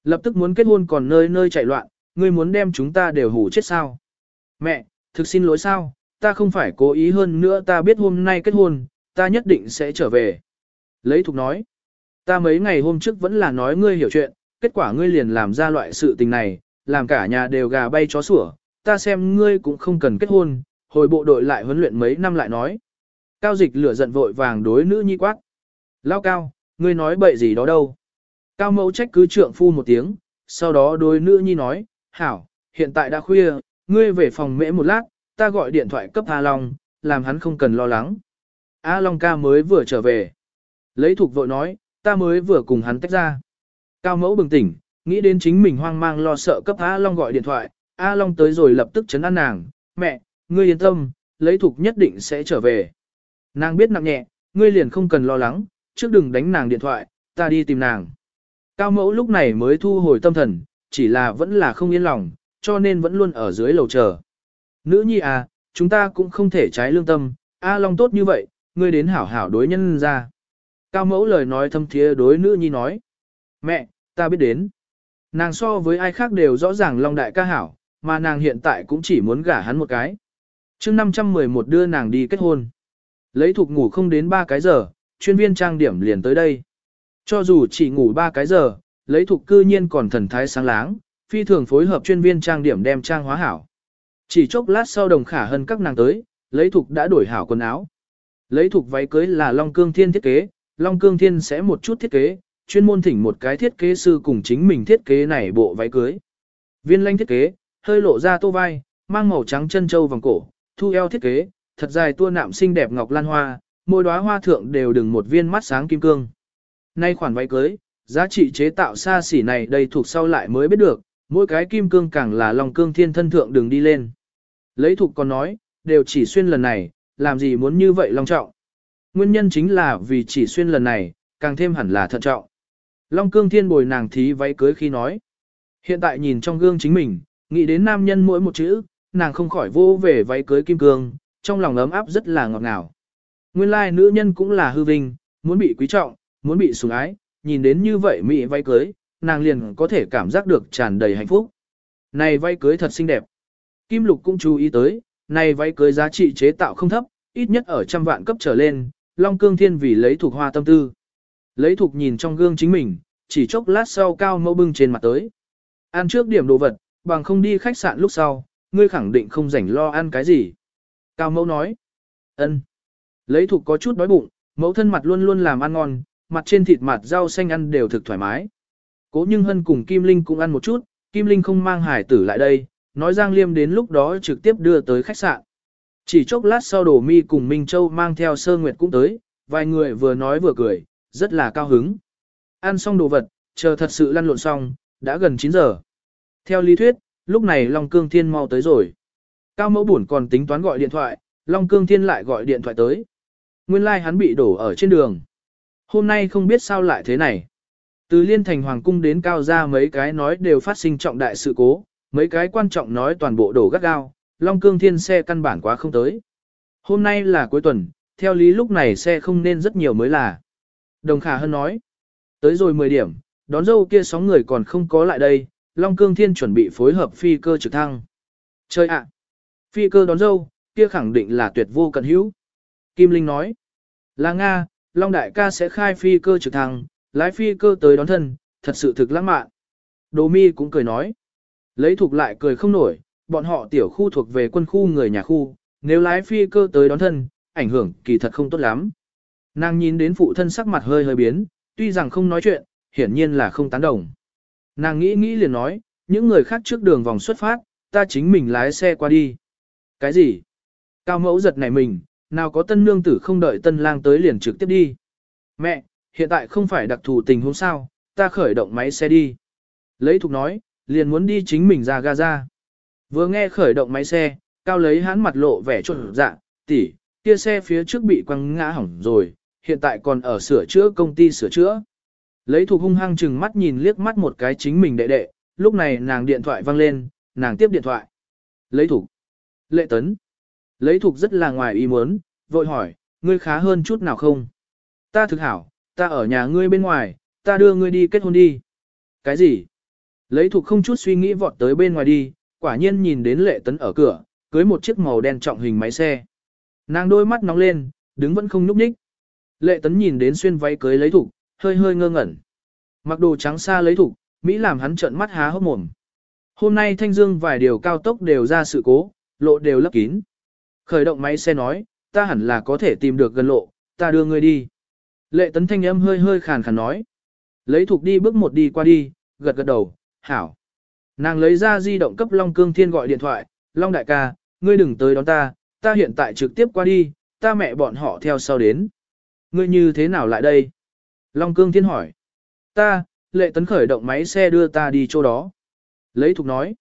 Lập tức muốn kết hôn còn nơi nơi chạy loạn, ngươi muốn đem chúng ta đều hủ chết sao? Mẹ, thực xin lỗi sao, ta không phải cố ý hơn nữa ta biết hôm nay kết hôn, ta nhất định sẽ trở về. Lấy thục nói, ta mấy ngày hôm trước vẫn là nói ngươi hiểu chuyện, kết quả ngươi liền làm ra loại sự tình này, làm cả nhà đều gà bay chó sủa, ta xem ngươi cũng không cần kết hôn, hồi bộ đội lại huấn luyện mấy năm lại nói. Cao dịch lửa giận vội vàng đối nữ nhi quát. Lao cao, ngươi nói bậy gì đó đâu. Cao mẫu trách cứ trượng phu một tiếng, sau đó đối nữ nhi nói, hảo, hiện tại đã khuya, ngươi về phòng mễ một lát, ta gọi điện thoại cấp A Long, làm hắn không cần lo lắng. A Long ca mới vừa trở về. Lấy thục vội nói, ta mới vừa cùng hắn tách ra. Cao mẫu bừng tỉnh, nghĩ đến chính mình hoang mang lo sợ cấp A Long gọi điện thoại, A Long tới rồi lập tức chấn an nàng, mẹ, ngươi yên tâm, lấy thục nhất định sẽ trở về. Nàng biết nặng nhẹ, ngươi liền không cần lo lắng, trước đừng đánh nàng điện thoại, ta đi tìm nàng. Cao mẫu lúc này mới thu hồi tâm thần, chỉ là vẫn là không yên lòng, cho nên vẫn luôn ở dưới lầu chờ. Nữ nhi à, chúng ta cũng không thể trái lương tâm, A Long tốt như vậy, ngươi đến hảo hảo đối nhân ra. Cao mẫu lời nói thâm thiế đối nữ nhi nói. Mẹ, ta biết đến. Nàng so với ai khác đều rõ ràng Long đại ca hảo, mà nàng hiện tại cũng chỉ muốn gả hắn một cái. chương 511 đưa nàng đi kết hôn. Lấy thuộc ngủ không đến 3 cái giờ, chuyên viên trang điểm liền tới đây. Cho dù chỉ ngủ 3 cái giờ, lấy thuộc cư nhiên còn thần thái sáng láng, phi thường phối hợp chuyên viên trang điểm đem trang hóa hảo. Chỉ chốc lát sau đồng khả hơn các nàng tới, lấy thục đã đổi hảo quần áo. Lấy thục váy cưới là Long Cương Thiên thiết kế, Long Cương Thiên sẽ một chút thiết kế, chuyên môn thỉnh một cái thiết kế sư cùng chính mình thiết kế này bộ váy cưới. Viên lanh thiết kế, hơi lộ ra tô vai, mang màu trắng chân châu vòng cổ, thu eo thiết kế, thật dài tua nạm xinh đẹp ngọc lan hoa, mỗi đóa hoa thượng đều đừng một viên mắt sáng kim cương. Nay khoản váy cưới, giá trị chế tạo xa xỉ này đây thuộc sau lại mới biết được, mỗi cái kim cương càng là long cương thiên thân thượng đường đi lên. Lấy thục còn nói, đều chỉ xuyên lần này, làm gì muốn như vậy long trọng. Nguyên nhân chính là vì chỉ xuyên lần này, càng thêm hẳn là thận trọng. Long cương thiên bồi nàng thí váy cưới khi nói. Hiện tại nhìn trong gương chính mình, nghĩ đến nam nhân mỗi một chữ, nàng không khỏi vô về váy cưới kim cương, trong lòng ấm áp rất là ngọt ngào. Nguyên lai like, nữ nhân cũng là hư vinh, muốn bị quý trọng, muốn bị sủng ái, nhìn đến như vậy mỹ váy cưới, nàng liền có thể cảm giác được tràn đầy hạnh phúc. Này váy cưới thật xinh đẹp. Kim Lục cũng chú ý tới, này váy cưới giá trị chế tạo không thấp, ít nhất ở trăm vạn cấp trở lên, Long Cương Thiên vì lấy thuộc hoa tâm tư. Lấy thuộc nhìn trong gương chính mình, chỉ chốc lát sau cao mẫu bưng trên mặt tới. Ăn trước điểm đồ vật, bằng không đi khách sạn lúc sau, ngươi khẳng định không rảnh lo ăn cái gì. Cao mẫu nói. ân. Lấy thuộc có chút đói bụng, mẫu thân mặt luôn luôn làm ăn ngon, mặt trên thịt mặt rau xanh ăn đều thực thoải mái. Cố nhưng hân cùng Kim Linh cũng ăn một chút, Kim Linh không mang hải tử lại đây, nói Giang Liêm đến lúc đó trực tiếp đưa tới khách sạn. Chỉ chốc lát sau đổ mi cùng Minh Châu mang theo sơ nguyệt cũng tới, vài người vừa nói vừa cười, rất là cao hứng. Ăn xong đồ vật, chờ thật sự lăn lộn xong, đã gần 9 giờ. Theo lý thuyết, lúc này Long Cương Thiên mau tới rồi. Cao mẫu buồn còn tính toán gọi điện thoại, Long Cương Thiên lại gọi điện thoại tới. Nguyên lai like hắn bị đổ ở trên đường. Hôm nay không biết sao lại thế này. Từ liên thành hoàng cung đến cao ra mấy cái nói đều phát sinh trọng đại sự cố, mấy cái quan trọng nói toàn bộ đổ gắt gao, Long Cương Thiên xe căn bản quá không tới. Hôm nay là cuối tuần, theo lý lúc này xe không nên rất nhiều mới là. Đồng Khả Hân nói, tới rồi 10 điểm, đón dâu kia sóng người còn không có lại đây, Long Cương Thiên chuẩn bị phối hợp phi cơ trực thăng. Chơi ạ! phi cơ đón dâu, kia khẳng định là tuyệt vô cận hữu. Kim Linh nói, là Nga, Long Đại ca sẽ khai phi cơ trực thăng, lái phi cơ tới đón thân, thật sự thực lãng mạn. Đồ mi cũng cười nói, lấy thuộc lại cười không nổi, bọn họ tiểu khu thuộc về quân khu người nhà khu, nếu lái phi cơ tới đón thân, ảnh hưởng kỳ thật không tốt lắm. Nàng nhìn đến phụ thân sắc mặt hơi hơi biến, tuy rằng không nói chuyện, hiển nhiên là không tán đồng. Nàng nghĩ nghĩ liền nói, những người khác trước đường vòng xuất phát, ta chính mình lái xe qua đi. Cái gì? Cao mẫu giật nảy mình, nào có tân nương tử không đợi tân lang tới liền trực tiếp đi. Mẹ, hiện tại không phải đặc thù tình huống sao, ta khởi động máy xe đi. Lấy thục nói, liền muốn đi chính mình ra Gaza. Vừa nghe khởi động máy xe, cao lấy hắn mặt lộ vẻ trộn dạ, tỷ, kia xe phía trước bị quăng ngã hỏng rồi, hiện tại còn ở sửa chữa công ty sửa chữa. Lấy thuộc hung hăng chừng mắt nhìn liếc mắt một cái chính mình đệ đệ, lúc này nàng điện thoại vang lên, nàng tiếp điện thoại. Lấy thuộc. Lệ tấn. Lấy thuộc rất là ngoài ý muốn, vội hỏi, ngươi khá hơn chút nào không? Ta thực hảo, ta ở nhà ngươi bên ngoài, ta đưa ngươi đi kết hôn đi. Cái gì? Lấy thuộc không chút suy nghĩ vọt tới bên ngoài đi, quả nhiên nhìn đến lệ tấn ở cửa, cưới một chiếc màu đen trọng hình máy xe. Nàng đôi mắt nóng lên, đứng vẫn không nhúc nhích. Lệ tấn nhìn đến xuyên váy cưới lấy thủ, hơi hơi ngơ ngẩn. Mặc đồ trắng xa lấy thủ, Mỹ làm hắn trợn mắt há hốc mồm. Hôm nay Thanh Dương vài điều cao tốc đều ra sự cố, lộ đều lấp kín. Khởi động máy xe nói, ta hẳn là có thể tìm được gần lộ, ta đưa ngươi đi. Lệ tấn thanh âm hơi hơi khàn khàn nói. Lấy thục đi bước một đi qua đi, gật gật đầu, hảo. Nàng lấy ra di động cấp Long Cương Thiên gọi điện thoại, Long đại ca, ngươi đừng tới đón ta, ta hiện tại trực tiếp qua đi, ta mẹ bọn họ theo sau đến. Ngươi như thế nào lại đây? Long Cương Thiên hỏi. Ta, lệ tấn khởi động máy xe đưa ta đi chỗ đó. Lấy thục nói.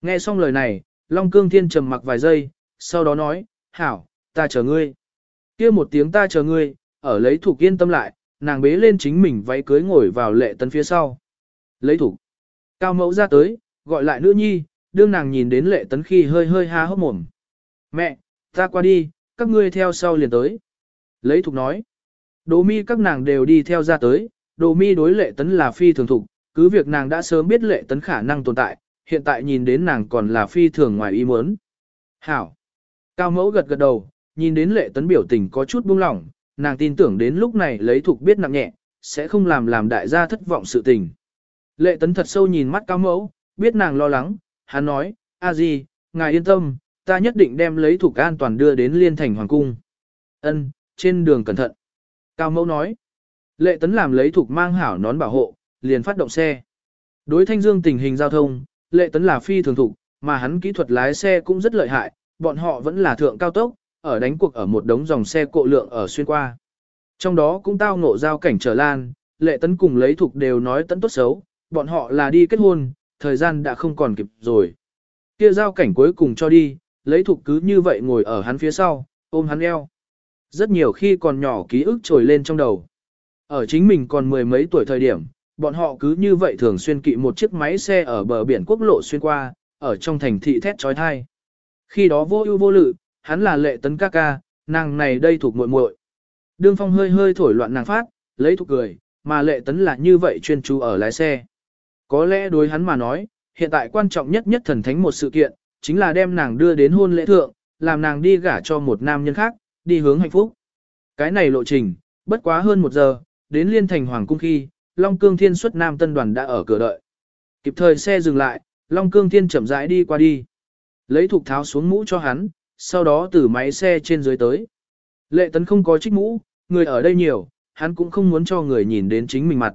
Nghe xong lời này, Long Cương Thiên trầm mặc vài giây, sau đó nói, hảo, ta chờ ngươi. kia một tiếng ta chờ ngươi, ở lấy thục yên tâm lại, nàng bế lên chính mình váy cưới ngồi vào lệ tấn phía sau. Lấy thục. Cao mẫu ra tới, gọi lại nữ nhi, đương nàng nhìn đến lệ tấn khi hơi hơi há hốc mồm. Mẹ, ta qua đi, các ngươi theo sau liền tới. Lấy thục nói. Đồ mi các nàng đều đi theo ra tới, đồ mi đối lệ tấn là phi thường thục, cứ việc nàng đã sớm biết lệ tấn khả năng tồn tại, hiện tại nhìn đến nàng còn là phi thường ngoài ý muốn. Hảo. Cao mẫu gật gật đầu, nhìn đến lệ tấn biểu tình có chút buông lỏng, nàng tin tưởng đến lúc này lấy thục biết nặng nhẹ, sẽ không làm làm đại gia thất vọng sự tình. Lệ tấn thật sâu nhìn mắt cao mẫu, biết nàng lo lắng, hắn nói, a gì, ngài yên tâm, ta nhất định đem lấy thuộc an toàn đưa đến liên thành hoàng cung. Ân, trên đường cẩn thận. Cao mẫu nói, lệ tấn làm lấy thuộc mang hảo nón bảo hộ, liền phát động xe. Đối thanh dương tình hình giao thông, lệ tấn là phi thường thủ, mà hắn kỹ thuật lái xe cũng rất lợi hại, bọn họ vẫn là thượng cao tốc, ở đánh cuộc ở một đống dòng xe cộ lượng ở xuyên qua. Trong đó cũng tao ngộ giao cảnh trở lan, lệ tấn cùng lấy thuộc đều nói tấn tốt xấu, bọn họ là đi kết hôn, thời gian đã không còn kịp rồi. Kia giao cảnh cuối cùng cho đi, lấy thục cứ như vậy ngồi ở hắn phía sau, ôm hắn eo. Rất nhiều khi còn nhỏ ký ức trồi lên trong đầu. Ở chính mình còn mười mấy tuổi thời điểm, bọn họ cứ như vậy thường xuyên kỵ một chiếc máy xe ở bờ biển quốc lộ xuyên qua, ở trong thành thị thét trói thai. Khi đó vô ưu vô lự, hắn là lệ tấn ca ca, nàng này đây thuộc muội muội. Đương phong hơi hơi thổi loạn nàng phát, lấy thuộc cười, mà lệ tấn là như vậy chuyên chú ở lái xe. Có lẽ đối hắn mà nói, hiện tại quan trọng nhất nhất thần thánh một sự kiện, chính là đem nàng đưa đến hôn lễ thượng, làm nàng đi gả cho một nam nhân khác, đi hướng hạnh phúc. Cái này lộ trình, bất quá hơn một giờ, đến liên thành hoàng cung khi, Long Cương Thiên xuất nam tân đoàn đã ở cửa đợi. Kịp thời xe dừng lại, Long Cương Thiên chậm rãi đi qua đi. Lấy thục tháo xuống mũ cho hắn, sau đó từ máy xe trên dưới tới. Lệ tấn không có trích mũ, người ở đây nhiều, hắn cũng không muốn cho người nhìn đến chính mình mặt.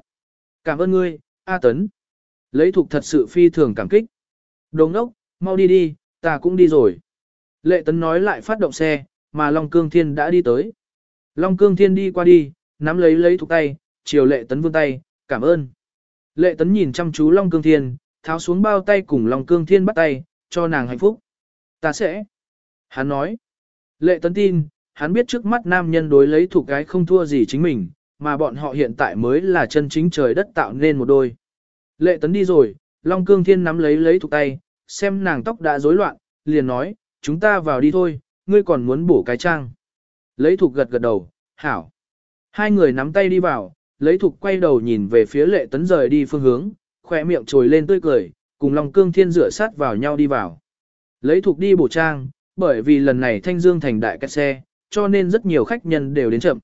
Cảm ơn ngươi, A Tấn. Lấy thục thật sự phi thường cảm kích. Đồng ngốc, mau đi đi, ta cũng đi rồi. Lệ Tấn nói lại phát động xe, mà Long Cương Thiên đã đi tới. Long Cương Thiên đi qua đi, nắm lấy lấy thục tay, chiều Lệ Tấn vươn tay, cảm ơn. Lệ Tấn nhìn chăm chú Long Cương Thiên, tháo xuống bao tay cùng Long Cương Thiên bắt tay, cho nàng hạnh phúc. Ta sẽ. Hắn nói. Lệ Tấn tin, hắn biết trước mắt nam nhân đối lấy thuộc gái không thua gì chính mình, mà bọn họ hiện tại mới là chân chính trời đất tạo nên một đôi. Lệ Tấn đi rồi, Long Cương Thiên nắm lấy lấy thuộc tay, xem nàng tóc đã rối loạn, liền nói, chúng ta vào đi thôi, ngươi còn muốn bổ cái trang. Lấy thuộc gật gật đầu, hảo. Hai người nắm tay đi vào, lấy thục quay đầu nhìn về phía lệ tấn rời đi phương hướng, khỏe miệng trồi lên tươi cười, cùng Long Cương Thiên rửa sát vào nhau đi vào. Lấy thục đi bổ trang, bởi vì lần này Thanh Dương thành đại cắt xe, cho nên rất nhiều khách nhân đều đến chậm.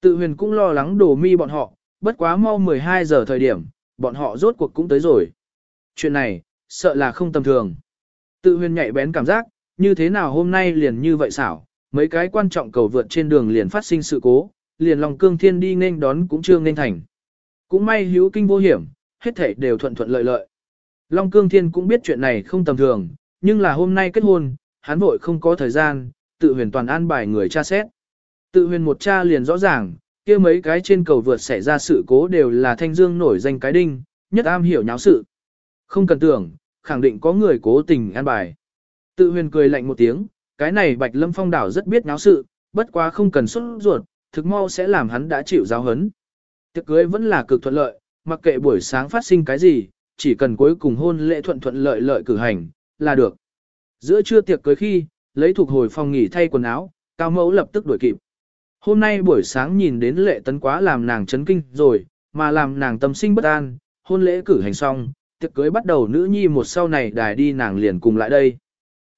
Tự huyền cũng lo lắng đồ mi bọn họ, bất quá mau 12 giờ thời điểm, bọn họ rốt cuộc cũng tới rồi. Chuyện này, sợ là không tầm thường. Tự huyền nhạy bén cảm giác, như thế nào hôm nay liền như vậy xảo, mấy cái quan trọng cầu vượt trên đường liền phát sinh sự cố, liền lòng cương thiên đi nên đón cũng chưa nên thành. Cũng may hữu kinh vô hiểm, hết thảy đều thuận thuận lợi lợi. Long cương thiên cũng biết chuyện này không tầm thường, nhưng là hôm nay kết hôn, hắn vội không có thời gian, tự huyền toàn an bài người tra xét. Tự huyền một cha liền rõ ràng, kia mấy cái trên cầu vượt xảy ra sự cố đều là thanh dương nổi danh cái đinh, nhất am hiểu nháo sự. Không cần tưởng, khẳng định có người cố tình an bài. Tự huyền cười lạnh một tiếng, cái này bạch lâm phong đảo rất biết nháo sự, bất quá không cần xuất ruột, thực mau sẽ làm hắn đã chịu giáo hấn. Tiệc cưới vẫn là cực thuận lợi, mặc kệ buổi sáng phát sinh cái gì, chỉ cần cuối cùng hôn lễ thuận thuận lợi lợi cử hành, là được. Giữa trưa tiệc cưới khi, lấy thuộc hồi phòng nghỉ thay quần áo, cao mẫu lập tức đuổi kịp. Hôm nay buổi sáng nhìn đến lệ tấn quá làm nàng chấn kinh rồi, mà làm nàng tâm sinh bất an, hôn lễ cử hành xong, tiệc cưới bắt đầu nữ nhi một sau này đài đi nàng liền cùng lại đây.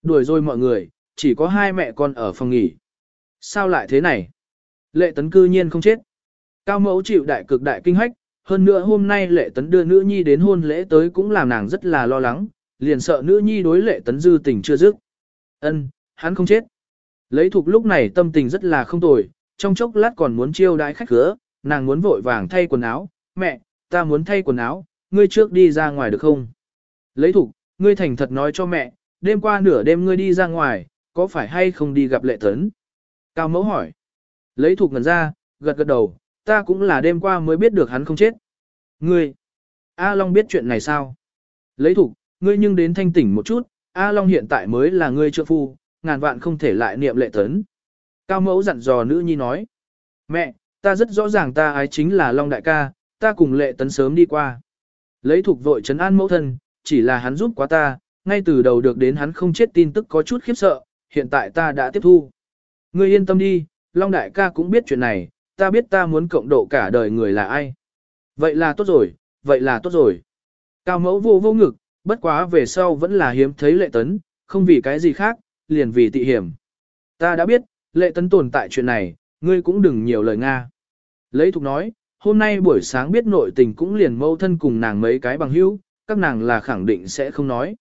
Đuổi rồi mọi người, chỉ có hai mẹ con ở phòng nghỉ. Sao lại thế này? Lệ tấn cư nhiên không chết. Cao mẫu chịu đại cực đại kinh hách, hơn nữa hôm nay lệ tấn đưa nữ nhi đến hôn lễ tới cũng làm nàng rất là lo lắng, liền sợ nữ nhi đối lệ tấn dư tình chưa dứt. Ân, hắn không chết. Lấy thuộc lúc này tâm tình rất là không tồi, trong chốc lát còn muốn chiêu đãi khách cửa, nàng muốn vội vàng thay quần áo, mẹ, ta muốn thay quần áo, ngươi trước đi ra ngoài được không? Lấy thủ ngươi thành thật nói cho mẹ, đêm qua nửa đêm ngươi đi ra ngoài, có phải hay không đi gặp lệ tấn? Cao mẫu hỏi. Lấy thủ ngần ra, gật gật đầu, ta cũng là đêm qua mới biết được hắn không chết. Ngươi, A Long biết chuyện này sao? Lấy thủ ngươi nhưng đến thanh tỉnh một chút, A Long hiện tại mới là ngươi trợ phu, ngàn vạn không thể lại niệm lệ tấn. Cao mẫu dặn dò nữ nhi nói. Mẹ, ta rất rõ ràng ta ái chính là Long đại ca, ta cùng lệ tấn sớm đi qua. Lấy thuộc vội trấn an mẫu thân, chỉ là hắn giúp quá ta, ngay từ đầu được đến hắn không chết tin tức có chút khiếp sợ, hiện tại ta đã tiếp thu. Ngươi yên tâm đi, Long đại ca cũng biết chuyện này, ta biết ta muốn cộng độ cả đời người là ai. Vậy là tốt rồi, vậy là tốt rồi. Cao mẫu vô vô ngực, bất quá về sau vẫn là hiếm thấy lệ tấn, không vì cái gì khác, liền vì tị hiểm. Ta đã biết, lệ tấn tồn tại chuyện này, ngươi cũng đừng nhiều lời Nga. Lấy thục nói, hôm nay buổi sáng biết nội tình cũng liền mâu thân cùng nàng mấy cái bằng hữu, các nàng là khẳng định sẽ không nói.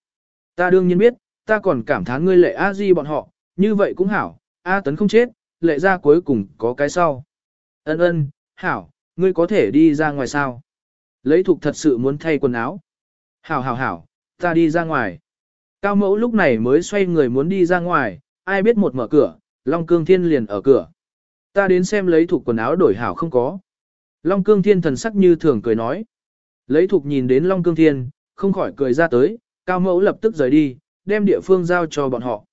Ta đương nhiên biết, ta còn cảm thán ngươi lệ A Di bọn họ, như vậy cũng hảo, A Tấn không chết, lệ ra cuối cùng có cái sau. Ân ân, hảo, ngươi có thể đi ra ngoài sao? Lấy thục thật sự muốn thay quần áo. Hảo hảo hảo, ta đi ra ngoài. Cao mẫu lúc này mới xoay người muốn đi ra ngoài, ai biết một mở cửa, Long Cương Thiên liền ở cửa. Ta đến xem lấy thục quần áo đổi hảo không có. Long Cương Thiên thần sắc như thường cười nói. Lấy thục nhìn đến Long Cương Thiên, không khỏi cười ra tới, cao mẫu lập tức rời đi, đem địa phương giao cho bọn họ.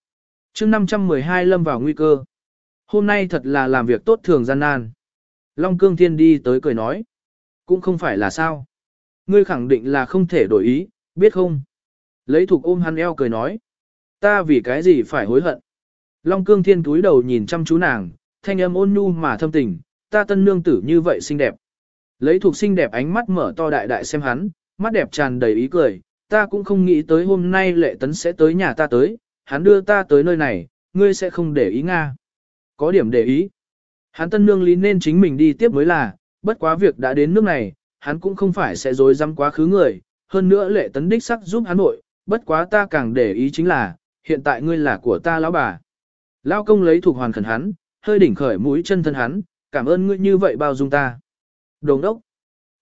chương 512 lâm vào nguy cơ. Hôm nay thật là làm việc tốt thường gian nan. Long Cương Thiên đi tới cười nói. Cũng không phải là sao. Ngươi khẳng định là không thể đổi ý, biết không? Lấy thục ôm hắn eo cười nói. Ta vì cái gì phải hối hận? Long Cương Thiên túi đầu nhìn chăm chú nàng, thanh âm ôn nhu mà thâm tình, ta tân nương tử như vậy xinh đẹp. Lấy thuộc xinh đẹp ánh mắt mở to đại đại xem hắn, mắt đẹp tràn đầy ý cười, ta cũng không nghĩ tới hôm nay lệ tấn sẽ tới nhà ta tới, hắn đưa ta tới nơi này, ngươi sẽ không để ý Nga. Có điểm để ý. Hắn tân nương lý nên chính mình đi tiếp mới là, bất quá việc đã đến nước này, hắn cũng không phải sẽ dối dăm quá khứ người, hơn nữa lệ tấn đích sắc giúp hắn nội, bất quá ta càng để ý chính là, hiện tại ngươi là của ta lão bà. Lão công lấy thuộc hoàn khẩn hắn, hơi đỉnh khởi mũi chân thân hắn, cảm ơn ngươi như vậy bao dung ta. Đồng đốc.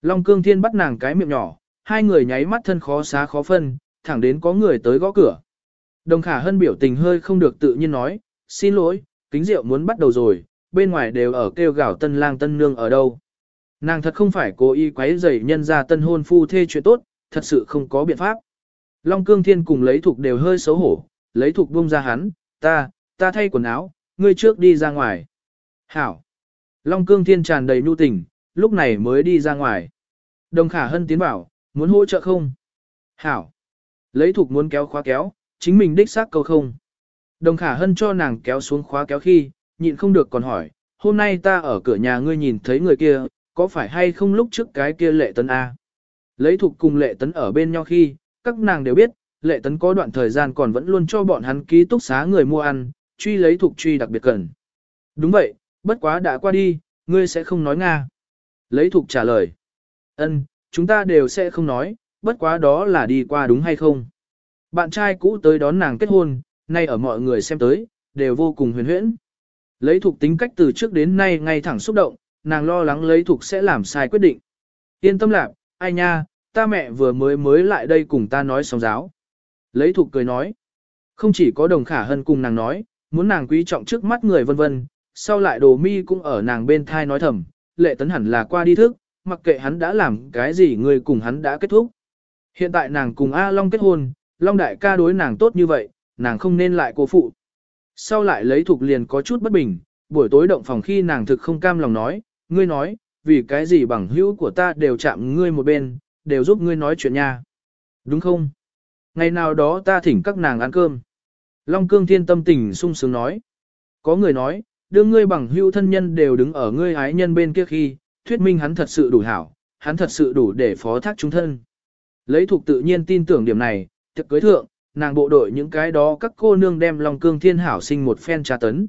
Long cương thiên bắt nàng cái miệng nhỏ, hai người nháy mắt thân khó xá khó phân, thẳng đến có người tới gõ cửa. Đồng khả hân biểu tình hơi không được tự nhiên nói, xin lỗi, kính rượu muốn bắt đầu rồi, bên ngoài đều ở kêu gào tân lang tân nương ở đâu. Nàng thật không phải cố ý quấy rầy nhân ra tân hôn phu thê chuyện tốt, thật sự không có biện pháp. Long cương thiên cùng lấy thục đều hơi xấu hổ, lấy thục buông ra hắn, ta, ta thay quần áo, ngươi trước đi ra ngoài. Hảo. Long cương thiên tràn đầy nhu tình, lúc này mới đi ra ngoài. Đồng khả hân tiến bảo, muốn hỗ trợ không? Hảo. Lấy thục muốn kéo khóa kéo, chính mình đích xác câu không. Đồng khả hân cho nàng kéo xuống khóa kéo khi, nhịn không được còn hỏi, hôm nay ta ở cửa nhà ngươi nhìn thấy người kia, có phải hay không lúc trước cái kia lệ tấn A? Lấy thục cùng lệ tấn ở bên nhau khi, các nàng đều biết, lệ tấn có đoạn thời gian còn vẫn luôn cho bọn hắn ký túc xá người mua ăn, truy lấy thục truy đặc biệt cần. Đúng vậy, bất quá đã qua đi, ngươi sẽ không nói Nga. Lấy thục trả lời. ân chúng ta đều sẽ không nói, bất quá đó là đi qua đúng hay không. Bạn trai cũ tới đón nàng kết hôn, nay ở mọi người xem tới, đều vô cùng huyền huyễn. Lấy thuộc tính cách từ trước đến nay ngay thẳng xúc động, nàng lo lắng lấy thuộc sẽ làm sai quyết định. Yên tâm lạc, ai nha, ta mẹ vừa mới mới lại đây cùng ta nói sóng giáo. Lấy thuộc cười nói, không chỉ có đồng khả hân cùng nàng nói, muốn nàng quý trọng trước mắt người vân vân, sau lại đồ mi cũng ở nàng bên thai nói thầm, lệ tấn hẳn là qua đi thức, mặc kệ hắn đã làm cái gì người cùng hắn đã kết thúc. Hiện tại nàng cùng A Long kết hôn, Long đại ca đối nàng tốt như vậy, nàng không nên lại cô phụ. Sau lại lấy thuộc liền có chút bất bình, buổi tối động phòng khi nàng thực không cam lòng nói, ngươi nói, vì cái gì bằng hữu của ta đều chạm ngươi một bên, đều giúp ngươi nói chuyện nha. Đúng không? Ngày nào đó ta thỉnh các nàng ăn cơm. Long cương thiên tâm tình sung sướng nói. Có người nói, đưa ngươi bằng hữu thân nhân đều đứng ở ngươi ái nhân bên kia khi, thuyết minh hắn thật sự đủ hảo, hắn thật sự đủ để phó thác chúng thân. Lấy thuộc tự nhiên tin tưởng điểm này, thật cưới thượng, nàng bộ đội những cái đó các cô nương đem Long Cương Thiên Hảo sinh một phen tra tấn.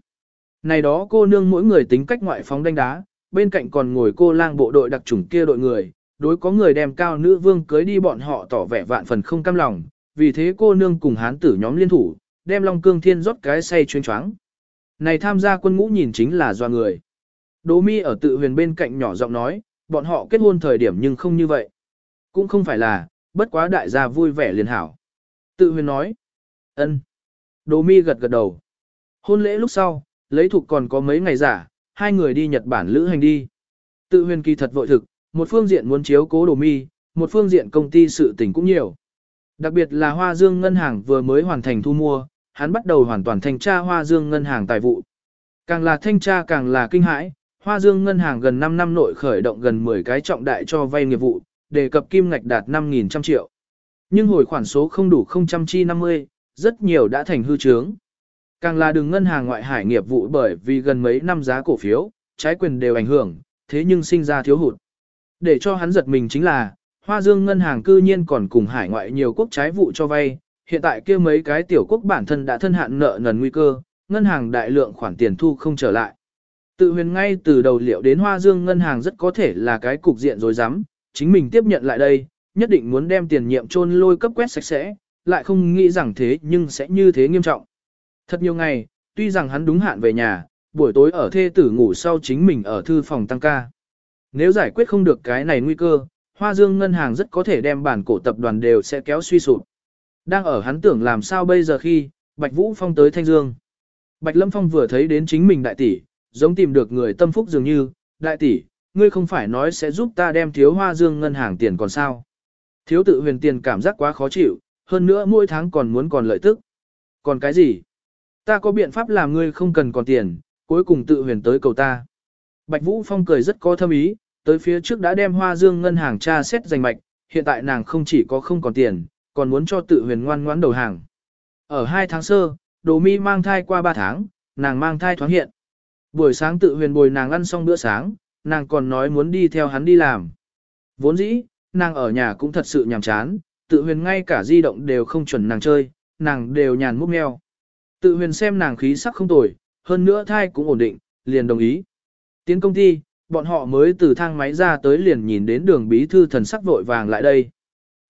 Này đó cô nương mỗi người tính cách ngoại phóng đánh đá, bên cạnh còn ngồi cô lang bộ đội đặc chủng kia đội người, đối có người đem cao nữ vương cưới đi bọn họ tỏ vẻ vạn phần không cam lòng, vì thế cô nương cùng hán tử nhóm liên thủ, đem Long Cương Thiên rót cái say chuyên choáng. Này tham gia quân ngũ nhìn chính là do người. Đỗ mi ở tự huyền bên cạnh nhỏ giọng nói, bọn họ kết hôn thời điểm nhưng không như vậy. Cũng không phải là, bất quá đại gia vui vẻ liền hảo. Tự huyền nói. ân. Đỗ mi gật gật đầu. Hôn lễ lúc sau, lấy thuộc còn có mấy ngày giả, hai người đi Nhật Bản lữ hành đi. Tự huyền kỳ thật vội thực, một phương diện muốn chiếu cố Đỗ mi, một phương diện công ty sự tình cũng nhiều. Đặc biệt là Hoa Dương Ngân hàng vừa mới hoàn thành thu mua, hắn bắt đầu hoàn toàn thanh tra Hoa Dương Ngân hàng tài vụ. Càng là thanh tra càng là kinh hãi, Hoa Dương Ngân hàng gần 5 năm nội khởi động gần 10 cái trọng đại cho vay nghiệp vụ, đề cập kim ngạch đạt 5.000 triệu. Nhưng hồi khoản số không đủ 000 chi 50, rất nhiều đã thành hư trướng. Càng là đường ngân hàng ngoại hải nghiệp vụ bởi vì gần mấy năm giá cổ phiếu, trái quyền đều ảnh hưởng, thế nhưng sinh ra thiếu hụt. Để cho hắn giật mình chính là, Hoa Dương ngân hàng cư nhiên còn cùng hải ngoại nhiều quốc trái vụ cho vay, hiện tại kia mấy cái tiểu quốc bản thân đã thân hạn nợ nần nguy cơ, ngân hàng đại lượng khoản tiền thu không trở lại. Tự huyền ngay từ đầu liệu đến Hoa Dương ngân hàng rất có thể là cái cục diện rồi dám, chính mình tiếp nhận lại đây, nhất định muốn đem tiền nhiệm chôn lôi cấp quét sạch sẽ, lại không nghĩ rằng thế nhưng sẽ như thế nghiêm trọng. Thật nhiều ngày, tuy rằng hắn đúng hạn về nhà, buổi tối ở thê tử ngủ sau chính mình ở thư phòng tăng ca. Nếu giải quyết không được cái này nguy cơ, Hoa Dương ngân hàng rất có thể đem bản cổ tập đoàn đều sẽ kéo suy sụp. Đang ở hắn tưởng làm sao bây giờ khi, Bạch Vũ Phong tới Thanh Dương. Bạch Lâm Phong vừa thấy đến chính mình đại tỷ, giống tìm được người tâm phúc dường như, đại tỷ, ngươi không phải nói sẽ giúp ta đem thiếu hoa dương ngân hàng tiền còn sao. Thiếu tự huyền tiền cảm giác quá khó chịu, hơn nữa mỗi tháng còn muốn còn lợi tức. Còn cái gì? Ta có biện pháp làm ngươi không cần còn tiền, cuối cùng tự huyền tới cầu ta. Bạch Vũ Phong cười rất có thâm ý, tới phía trước đã đem hoa dương ngân hàng tra xét danh mạch, hiện tại nàng không chỉ có không còn tiền, còn muốn cho tự huyền ngoan ngoãn đầu hàng. Ở hai tháng sơ, đồ mi mang thai qua ba tháng, nàng mang thai thoáng hiện. Buổi sáng tự huyền bồi nàng ăn xong bữa sáng, nàng còn nói muốn đi theo hắn đi làm. Vốn dĩ, nàng ở nhà cũng thật sự nhàm chán, tự huyền ngay cả di động đều không chuẩn nàng chơi, nàng đều nhàn múc meo. Tự huyền xem nàng khí sắc không tồi, hơn nữa thai cũng ổn định, liền đồng ý. Tiến công ty, bọn họ mới từ thang máy ra tới liền nhìn đến đường bí thư thần sắc vội vàng lại đây.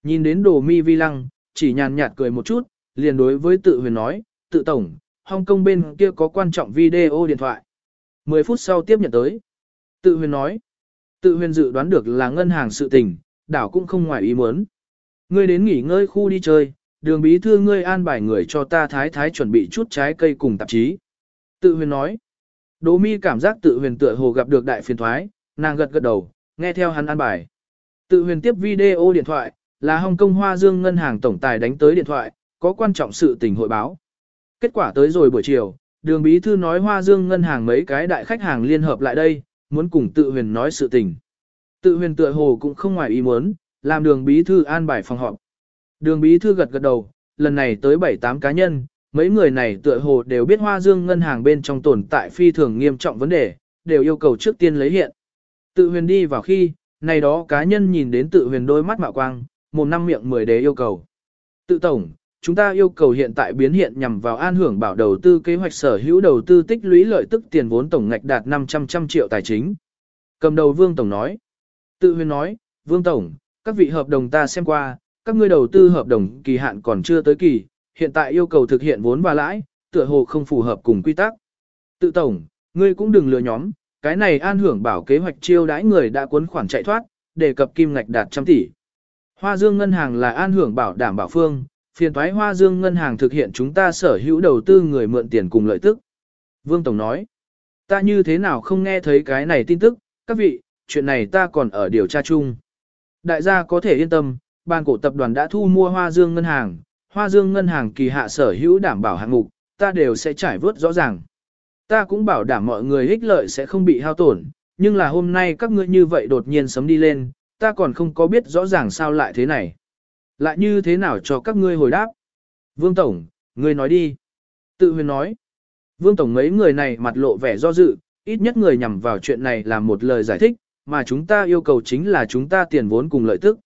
Nhìn đến đồ mi vi lăng, chỉ nhàn nhạt cười một chút, liền đối với tự huyền nói, tự tổng, Hong Kong bên kia có quan trọng video điện thoại. 10 phút sau tiếp nhận tới. Tự huyền nói, tự huyền dự đoán được là ngân hàng sự tình, đảo cũng không ngoài ý muốn. Ngươi đến nghỉ ngơi khu đi chơi, đường bí thư ngươi an bài người cho ta thái thái chuẩn bị chút trái cây cùng tạp chí. Tự huyền nói, Đỗ mi cảm giác tự huyền tựa hồ gặp được đại phiền thoái, nàng gật gật đầu, nghe theo hắn an bài. Tự huyền tiếp video điện thoại, là Hồng Kông Hoa Dương ngân hàng tổng tài đánh tới điện thoại, có quan trọng sự tình hội báo. Kết quả tới rồi buổi chiều, đường bí thư nói Hoa Dương ngân hàng mấy cái đại khách hàng liên hợp lại đây, muốn cùng tự huyền nói sự tình. Tự huyền tựa hồ cũng không ngoài ý muốn, làm đường bí thư an bài phòng họp. Đường bí thư gật gật đầu, lần này tới 7-8 cá nhân, mấy người này tựa hồ đều biết Hoa Dương ngân hàng bên trong tồn tại phi thường nghiêm trọng vấn đề, đều yêu cầu trước tiên lấy hiện. Tự huyền đi vào khi, này đó cá nhân nhìn đến tự huyền đôi mắt mạo quang, một năm miệng mười đế yêu cầu. Tự tổng, chúng ta yêu cầu hiện tại biến hiện nhằm vào an hưởng bảo đầu tư kế hoạch sở hữu đầu tư tích lũy lợi tức tiền vốn tổng ngạch đạt 500 trăm triệu tài chính. Cầm đầu Vương Tổng nói. Tự huyền nói, Vương Tổng, các vị hợp đồng ta xem qua, các ngươi đầu tư hợp đồng kỳ hạn còn chưa tới kỳ, hiện tại yêu cầu thực hiện vốn và lãi, tựa hồ không phù hợp cùng quy tắc. Tự tổng, ngươi cũng đừng lừa nhóm, cái này an hưởng bảo kế hoạch chiêu đãi người đã cuốn khoản chạy thoát, đề cập kim ngạch đạt trăm tỷ. Hoa Dương Ngân hàng là an hưởng bảo đảm bảo phương, phiền thoái Hoa Dương Ngân hàng thực hiện chúng ta sở hữu đầu tư người mượn tiền cùng lợi tức. Vương Tổng nói, ta như thế nào không nghe thấy cái này tin tức, các vị, chuyện này ta còn ở điều tra chung. Đại gia có thể yên tâm, ban cổ tập đoàn đã thu mua Hoa Dương Ngân hàng, Hoa Dương ngân hàng kỳ hạ sở hữu đảm bảo hạng mục, ta đều sẽ trải vớt rõ ràng. Ta cũng bảo đảm mọi người ích lợi sẽ không bị hao tổn, nhưng là hôm nay các ngươi như vậy đột nhiên sấm đi lên, ta còn không có biết rõ ràng sao lại thế này. Lại như thế nào cho các ngươi hồi đáp? Vương Tổng, ngươi nói đi. Tự huyền nói. Vương Tổng mấy người này mặt lộ vẻ do dự, ít nhất người nhằm vào chuyện này là một lời giải thích, mà chúng ta yêu cầu chính là chúng ta tiền vốn cùng lợi tức.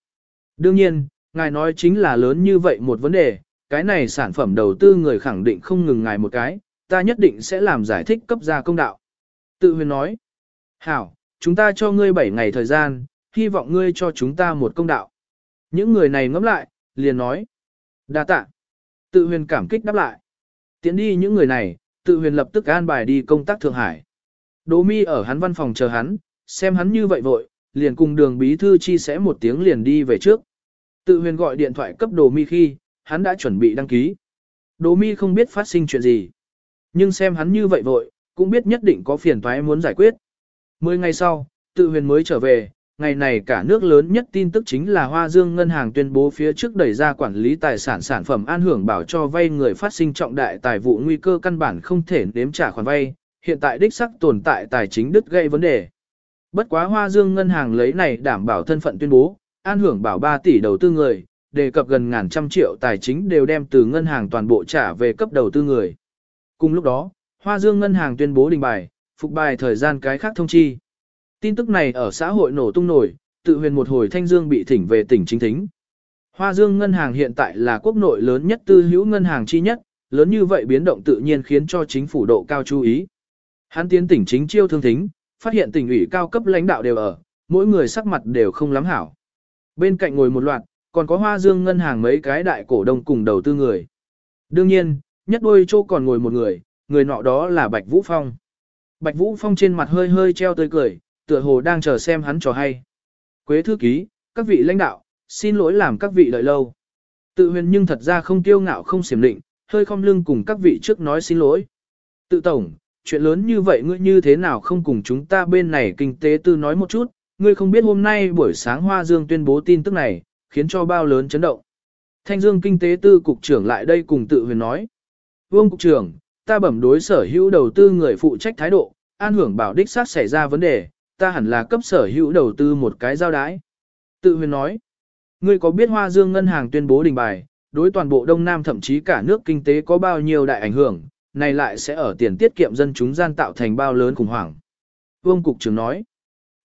Đương nhiên, ngài nói chính là lớn như vậy một vấn đề, cái này sản phẩm đầu tư người khẳng định không ngừng ngài một cái, ta nhất định sẽ làm giải thích cấp ra công đạo. Tự huyền nói, hảo, chúng ta cho ngươi 7 ngày thời gian, hy vọng ngươi cho chúng ta một công đạo. Những người này ngẫm lại, liền nói, đa tạ. Tự huyền cảm kích đáp lại. Tiến đi những người này, tự huyền lập tức an bài đi công tác Thượng Hải. Đỗ mi ở hắn văn phòng chờ hắn, xem hắn như vậy vội, liền cùng đường bí thư chi sẽ một tiếng liền đi về trước. Tự huyền gọi điện thoại cấp đồ mi khi, hắn đã chuẩn bị đăng ký. Đồ mi không biết phát sinh chuyện gì. Nhưng xem hắn như vậy vội, cũng biết nhất định có phiền toái muốn giải quyết. Mười ngày sau, tự huyền mới trở về, ngày này cả nước lớn nhất tin tức chính là Hoa Dương Ngân hàng tuyên bố phía trước đẩy ra quản lý tài sản sản phẩm an hưởng bảo cho vay người phát sinh trọng đại tài vụ nguy cơ căn bản không thể nếm trả khoản vay, hiện tại đích sắc tồn tại tài chính đứt gây vấn đề. Bất quá Hoa Dương Ngân hàng lấy này đảm bảo thân phận tuyên bố, an hưởng bảo 3 tỷ đầu tư người, đề cập gần ngàn trăm triệu tài chính đều đem từ ngân hàng toàn bộ trả về cấp đầu tư người. Cùng lúc đó, Hoa Dương ngân hàng tuyên bố đình bài, phục bài thời gian cái khác thông chi. Tin tức này ở xã hội nổ tung nổi, tự huyền một hồi Thanh Dương bị thỉnh về tỉnh chính thính. Hoa Dương ngân hàng hiện tại là quốc nội lớn nhất tư hữu ngân hàng chi nhất, lớn như vậy biến động tự nhiên khiến cho chính phủ độ cao chú ý. Hắn tiến tỉnh chính chiêu thương thính, phát hiện tỉnh ủy cao cấp lãnh đạo đều ở, mỗi người sắc mặt đều không lắm hảo. Bên cạnh ngồi một loạt, còn có hoa dương ngân hàng mấy cái đại cổ đông cùng đầu tư người. Đương nhiên, nhất đôi chỗ còn ngồi một người, người nọ đó là Bạch Vũ Phong. Bạch Vũ Phong trên mặt hơi hơi treo tươi cười, tựa hồ đang chờ xem hắn trò hay. Quế thư ký, các vị lãnh đạo, xin lỗi làm các vị đợi lâu. Tự huyền nhưng thật ra không kiêu ngạo không xiểm định, hơi không lưng cùng các vị trước nói xin lỗi. Tự tổng, chuyện lớn như vậy ngươi như thế nào không cùng chúng ta bên này kinh tế tư nói một chút, ngươi không biết hôm nay buổi sáng Hoa Dương tuyên bố tin tức này, khiến cho bao lớn chấn động. Thanh Dương Kinh tế tư cục trưởng lại đây cùng tự huyền nói. Vương cục trưởng, ta bẩm đối sở hữu đầu tư người phụ trách thái độ, an hưởng bảo đích sát xảy ra vấn đề, ta hẳn là cấp sở hữu đầu tư một cái giao đái. Tự huyền nói. Ngươi có biết Hoa Dương Ngân hàng tuyên bố đình bài, đối toàn bộ Đông Nam thậm chí cả nước kinh tế có bao nhiêu đại ảnh hưởng, này lại sẽ ở tiền tiết kiệm dân chúng gian tạo thành bao lớn khủng hoảng. Vương Cục trưởng nói,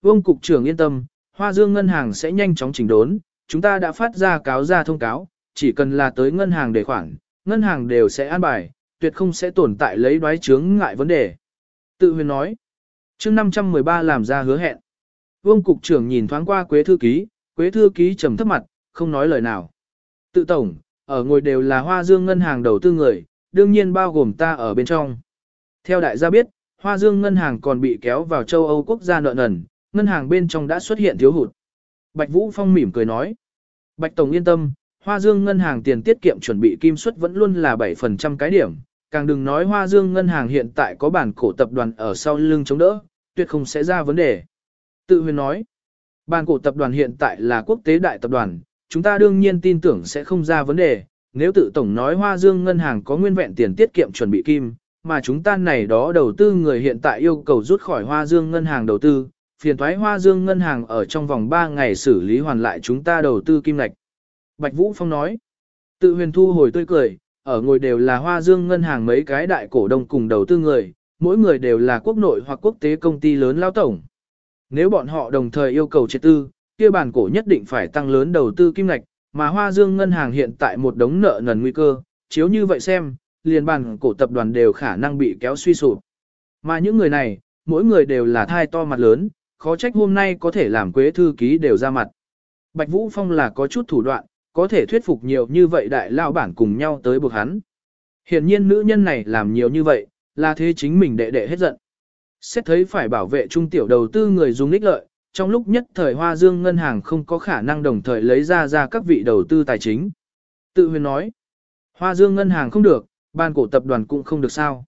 Vương Cục trưởng yên tâm, Hoa Dương Ngân hàng sẽ nhanh chóng chỉnh đốn, chúng ta đã phát ra cáo ra thông cáo, chỉ cần là tới ngân hàng để khoản, ngân hàng đều sẽ an bài, tuyệt không sẽ tồn tại lấy đoái chướng ngại vấn đề. Tự huyền nói, chương 513 làm ra hứa hẹn. Vương cục trưởng nhìn thoáng qua Quế thư ký, Quế thư ký trầm thấp mặt, không nói lời nào. Tự tổng, ở ngồi đều là Hoa Dương ngân hàng đầu tư người, đương nhiên bao gồm ta ở bên trong. Theo đại gia biết, Hoa Dương ngân hàng còn bị kéo vào châu Âu quốc gia nợ nần, ngân hàng bên trong đã xuất hiện thiếu hụt. Bạch Vũ Phong mỉm cười nói. Bạch Tổng yên tâm, Hoa Dương ngân hàng tiền tiết kiệm chuẩn bị kim suất vẫn luôn là 7% cái điểm, càng đừng nói Hoa Dương ngân hàng hiện tại có bản cổ tập đoàn ở sau lưng chống đỡ, tuyệt không sẽ ra vấn đề. Tự huyền nói, bản cổ tập đoàn hiện tại là quốc tế đại tập đoàn, chúng ta đương nhiên tin tưởng sẽ không ra vấn đề, nếu tự tổng nói Hoa Dương ngân hàng có nguyên vẹn tiền tiết kiệm chuẩn bị kim, mà chúng ta này đó đầu tư người hiện tại yêu cầu rút khỏi Hoa Dương ngân hàng đầu tư, phiền thoái Hoa Dương ngân hàng ở trong vòng 3 ngày xử lý hoàn lại chúng ta đầu tư kim lạch. Bạch Vũ Phong nói, tự huyền thu hồi tươi cười, ở ngồi đều là Hoa Dương ngân hàng mấy cái đại cổ đông cùng đầu tư người, mỗi người đều là quốc nội hoặc quốc tế công ty lớn lao tổng. Nếu bọn họ đồng thời yêu cầu triệt tư, kia bản cổ nhất định phải tăng lớn đầu tư kim ngạch, mà Hoa Dương ngân hàng hiện tại một đống nợ nần nguy cơ, chiếu như vậy xem, liền bản cổ tập đoàn đều khả năng bị kéo suy sụp. Mà những người này, mỗi người đều là thai to mặt lớn, khó trách hôm nay có thể làm quế thư ký đều ra mặt. Bạch Vũ Phong là có chút thủ đoạn, có thể thuyết phục nhiều như vậy đại lao bản cùng nhau tới buộc hắn. Hiện nhiên nữ nhân này làm nhiều như vậy, là thế chính mình đệ đệ hết giận. Xét thấy phải bảo vệ trung tiểu đầu tư người dùng ích lợi, trong lúc nhất thời Hoa Dương ngân hàng không có khả năng đồng thời lấy ra ra các vị đầu tư tài chính. Tự huyền nói, Hoa Dương ngân hàng không được, ban cổ tập đoàn cũng không được sao.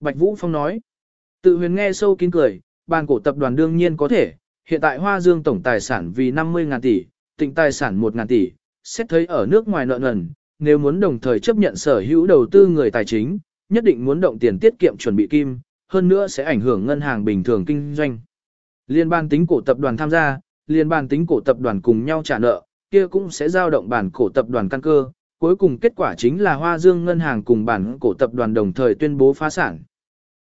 Bạch Vũ Phong nói, tự huyền nghe sâu kín cười, ban cổ tập đoàn đương nhiên có thể, hiện tại Hoa Dương tổng tài sản vì 50.000 tỷ, tịnh tài sản 1.000 tỷ, xét thấy ở nước ngoài nợ nần, nếu muốn đồng thời chấp nhận sở hữu đầu tư người tài chính, nhất định muốn động tiền tiết kiệm chuẩn bị kim, hơn nữa sẽ ảnh hưởng ngân hàng bình thường kinh doanh. Liên ban tính cổ tập đoàn tham gia, liên ban tính cổ tập đoàn cùng nhau trả nợ, kia cũng sẽ giao động bản cổ tập đoàn căn cơ, cuối cùng kết quả chính là Hoa Dương ngân hàng cùng bản cổ tập đoàn đồng thời tuyên bố phá sản.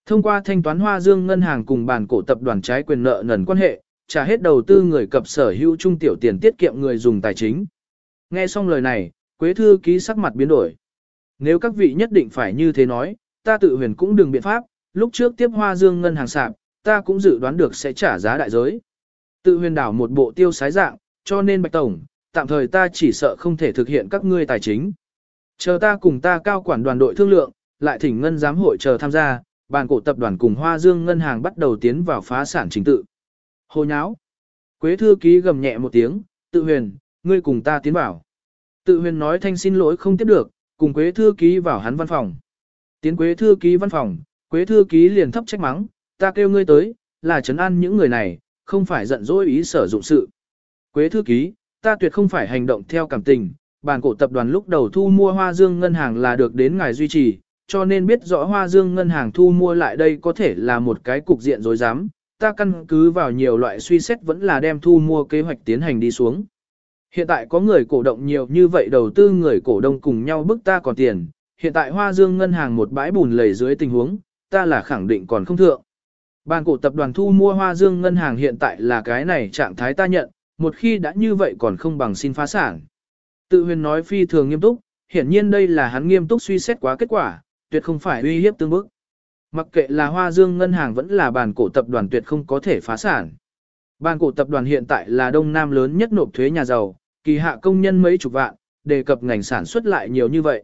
Thông qua thanh toán Hoa Dương ngân hàng cùng bản cổ tập đoàn trái quyền nợ nần quan hệ, trả hết đầu tư người cập sở hữu trung tiểu tiền tiết kiệm người dùng tài chính. Nghe xong lời này, Quế thư ký sắc mặt biến đổi. Nếu các vị nhất định phải như thế nói, ta tự huyền cũng đừng biện pháp, lúc trước tiếp hoa dương ngân hàng sạp, ta cũng dự đoán được sẽ trả giá đại giới. Tự huyền đảo một bộ tiêu sái dạng, cho nên bạch tổng, tạm thời ta chỉ sợ không thể thực hiện các ngươi tài chính. Chờ ta cùng ta cao quản đoàn đội thương lượng, lại thỉnh ngân giám hội chờ tham gia, bàn cổ tập đoàn cùng Hoa Dương ngân hàng bắt đầu tiến vào phá sản chính tự. Hồ nháo. Quế thư ký gầm nhẹ một tiếng, tự huyền, ngươi cùng ta tiến vào. Tự huyền nói thanh xin lỗi không tiếp được, cùng Quế thư ký vào hắn văn phòng. Tiến Quế thư ký văn phòng, Quế thư ký liền thấp trách mắng, ta kêu ngươi tới, là trấn an những người này, không phải giận dỗi ý sở dụng sự. Quế thư ký, ta tuyệt không phải hành động theo cảm tình, bản cổ tập đoàn lúc đầu thu mua Hoa Dương ngân hàng là được đến ngài duy trì, cho nên biết rõ Hoa Dương ngân hàng thu mua lại đây có thể là một cái cục diện rối rắm, ta căn cứ vào nhiều loại suy xét vẫn là đem thu mua kế hoạch tiến hành đi xuống. Hiện tại có người cổ động nhiều như vậy đầu tư người cổ đông cùng nhau bức ta còn tiền, hiện tại Hoa Dương ngân hàng một bãi bùn lầy dưới tình huống, ta là khẳng định còn không thượng. Bàn cổ tập đoàn thu mua Hoa Dương ngân hàng hiện tại là cái này trạng thái ta nhận, một khi đã như vậy còn không bằng xin phá sản. Tự huyền nói phi thường nghiêm túc, hiển nhiên đây là hắn nghiêm túc suy xét quá kết quả, tuyệt không phải uy hiếp tương bức. Mặc kệ là Hoa Dương ngân hàng vẫn là bàn cổ tập đoàn tuyệt không có thể phá sản. Bàn cổ tập đoàn hiện tại là đông nam lớn nhất nộp thuế nhà giàu, kỳ hạ công nhân mấy chục vạn, đề cập ngành sản xuất lại nhiều như vậy.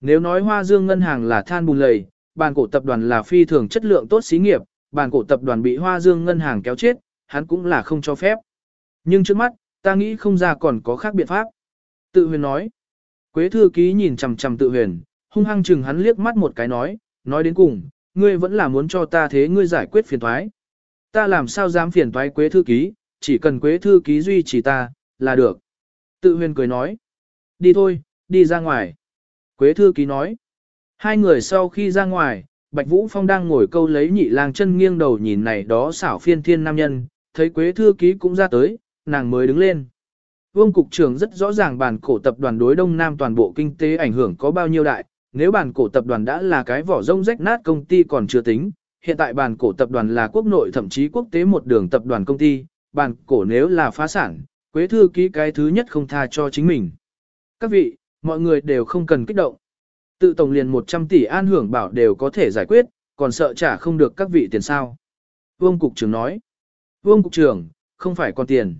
Nếu nói Hoa Dương ngân hàng là than bùn lầy, bàn cổ tập đoàn là phi thường chất lượng tốt xí nghiệp, bàn cổ tập đoàn bị Hoa Dương ngân hàng kéo chết, hắn cũng là không cho phép. Nhưng trước mắt, ta nghĩ không ra còn có khác biện pháp. Tự huyền nói. Quế thư ký nhìn chằm chằm tự huyền, hung hăng chừng hắn liếc mắt một cái nói, nói đến cùng, ngươi vẫn là muốn cho ta thế ngươi giải quyết phiền toái? Ta làm sao dám phiền toái quế thư ký, chỉ cần quế thư ký duy trì ta, là được. Tự huyền cười nói. Đi thôi, đi ra ngoài. Quế thư ký nói. Hai người sau khi ra ngoài, Bạch Vũ Phong đang ngồi câu lấy nhị lang chân nghiêng đầu nhìn này đó xảo phiên thiên nam nhân, thấy Quế thư ký cũng ra tới, nàng mới đứng lên. Vương Cục trưởng rất rõ ràng bản cổ tập đoàn đối Đông Nam toàn bộ kinh tế ảnh hưởng có bao nhiêu đại, nếu bản cổ tập đoàn đã là cái vỏ rông rách nát công ty còn chưa tính, hiện tại bản cổ tập đoàn là quốc nội thậm chí quốc tế một đường tập đoàn công ty, bản cổ nếu là phá sản, Quế thư ký cái thứ nhất không tha cho chính mình. Các vị, mọi người đều không cần kích động. Tự tổng liền 100 tỷ an hưởng bảo đều có thể giải quyết, còn sợ trả không được các vị tiền sao. Vương Cục trưởng nói. Vương Cục trưởng, không phải còn tiền.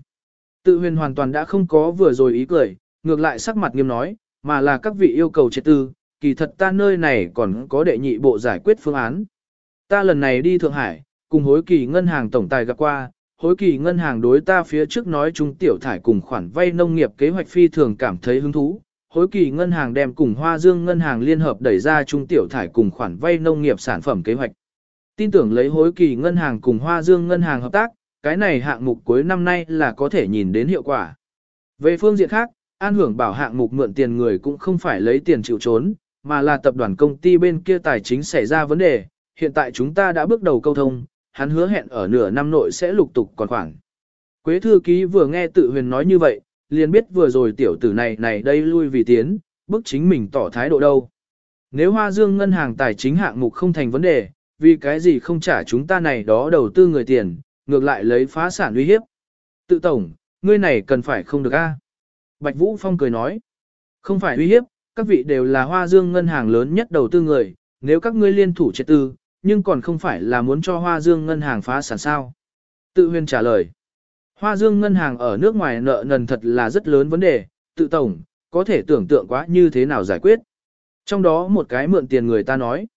Tự huyền hoàn toàn đã không có vừa rồi ý cười, ngược lại sắc mặt nghiêm nói, mà là các vị yêu cầu triệt tư, kỳ thật ta nơi này còn có đệ nhị bộ giải quyết phương án. Ta lần này đi Thượng Hải, cùng hối kỳ ngân hàng tổng tài gặp qua, hối kỳ ngân hàng đối ta phía trước nói chúng tiểu thải cùng khoản vay nông nghiệp kế hoạch phi thường cảm thấy hứng thú. Hối kỳ ngân hàng đem cùng Hoa Dương ngân hàng liên hợp đẩy ra trung tiểu thải cùng khoản vay nông nghiệp sản phẩm kế hoạch. Tin tưởng lấy hối kỳ ngân hàng cùng Hoa Dương ngân hàng hợp tác, cái này hạng mục cuối năm nay là có thể nhìn đến hiệu quả. Về phương diện khác, an hưởng bảo hạng mục mượn tiền người cũng không phải lấy tiền chịu trốn, mà là tập đoàn công ty bên kia tài chính xảy ra vấn đề. Hiện tại chúng ta đã bước đầu câu thông, hắn hứa hẹn ở nửa năm nội sẽ lục tục còn khoản. Quế thư ký vừa nghe tự huyền nói như vậy, liền biết vừa rồi tiểu tử này này đây lui vì tiến, bức chính mình tỏ thái độ đâu. Nếu Hoa Dương ngân hàng tài chính hạng mục không thành vấn đề, vì cái gì không trả chúng ta này đó đầu tư người tiền, ngược lại lấy phá sản uy hiếp. Tự tổng, ngươi này cần phải không được a? Bạch Vũ Phong cười nói, không phải uy hiếp, các vị đều là Hoa Dương ngân hàng lớn nhất đầu tư người, nếu các ngươi liên thủ triệt tư, nhưng còn không phải là muốn cho Hoa Dương ngân hàng phá sản sao. Tự huyền trả lời, Hoa Dương ngân hàng ở nước ngoài nợ nần thật là rất lớn vấn đề, tự tổng, có thể tưởng tượng quá như thế nào giải quyết. Trong đó một cái mượn tiền người ta nói,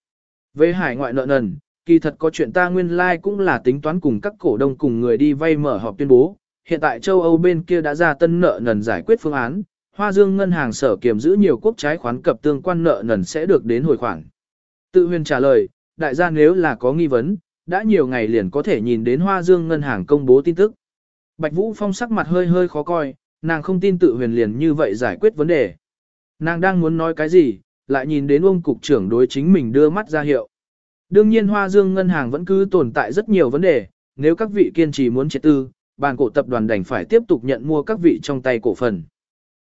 về hải ngoại nợ nần, kỳ thật có chuyện ta nguyên lai like cũng là tính toán cùng các cổ đông cùng người đi vay mở họp tuyên bố. Hiện tại châu Âu bên kia đã ra tân nợ nần giải quyết phương án, Hoa Dương ngân hàng sở kiểm giữ nhiều quốc trái khoán cập tương quan nợ nần sẽ được đến hồi khoản. Tự huyền trả lời, đại gia nếu là có nghi vấn, đã nhiều ngày liền có thể nhìn đến Hoa Dương ngân hàng công bố tin tức. Bạch Vũ Phong sắc mặt hơi hơi khó coi, nàng không tin tự huyền liền như vậy giải quyết vấn đề. Nàng đang muốn nói cái gì, lại nhìn đến ông cục trưởng đối chính mình đưa mắt ra hiệu. Đương nhiên Hoa Dương ngân hàng vẫn cứ tồn tại rất nhiều vấn đề, nếu các vị kiên trì muốn triệt tư, bàn cổ tập đoàn đành phải tiếp tục nhận mua các vị trong tay cổ phần.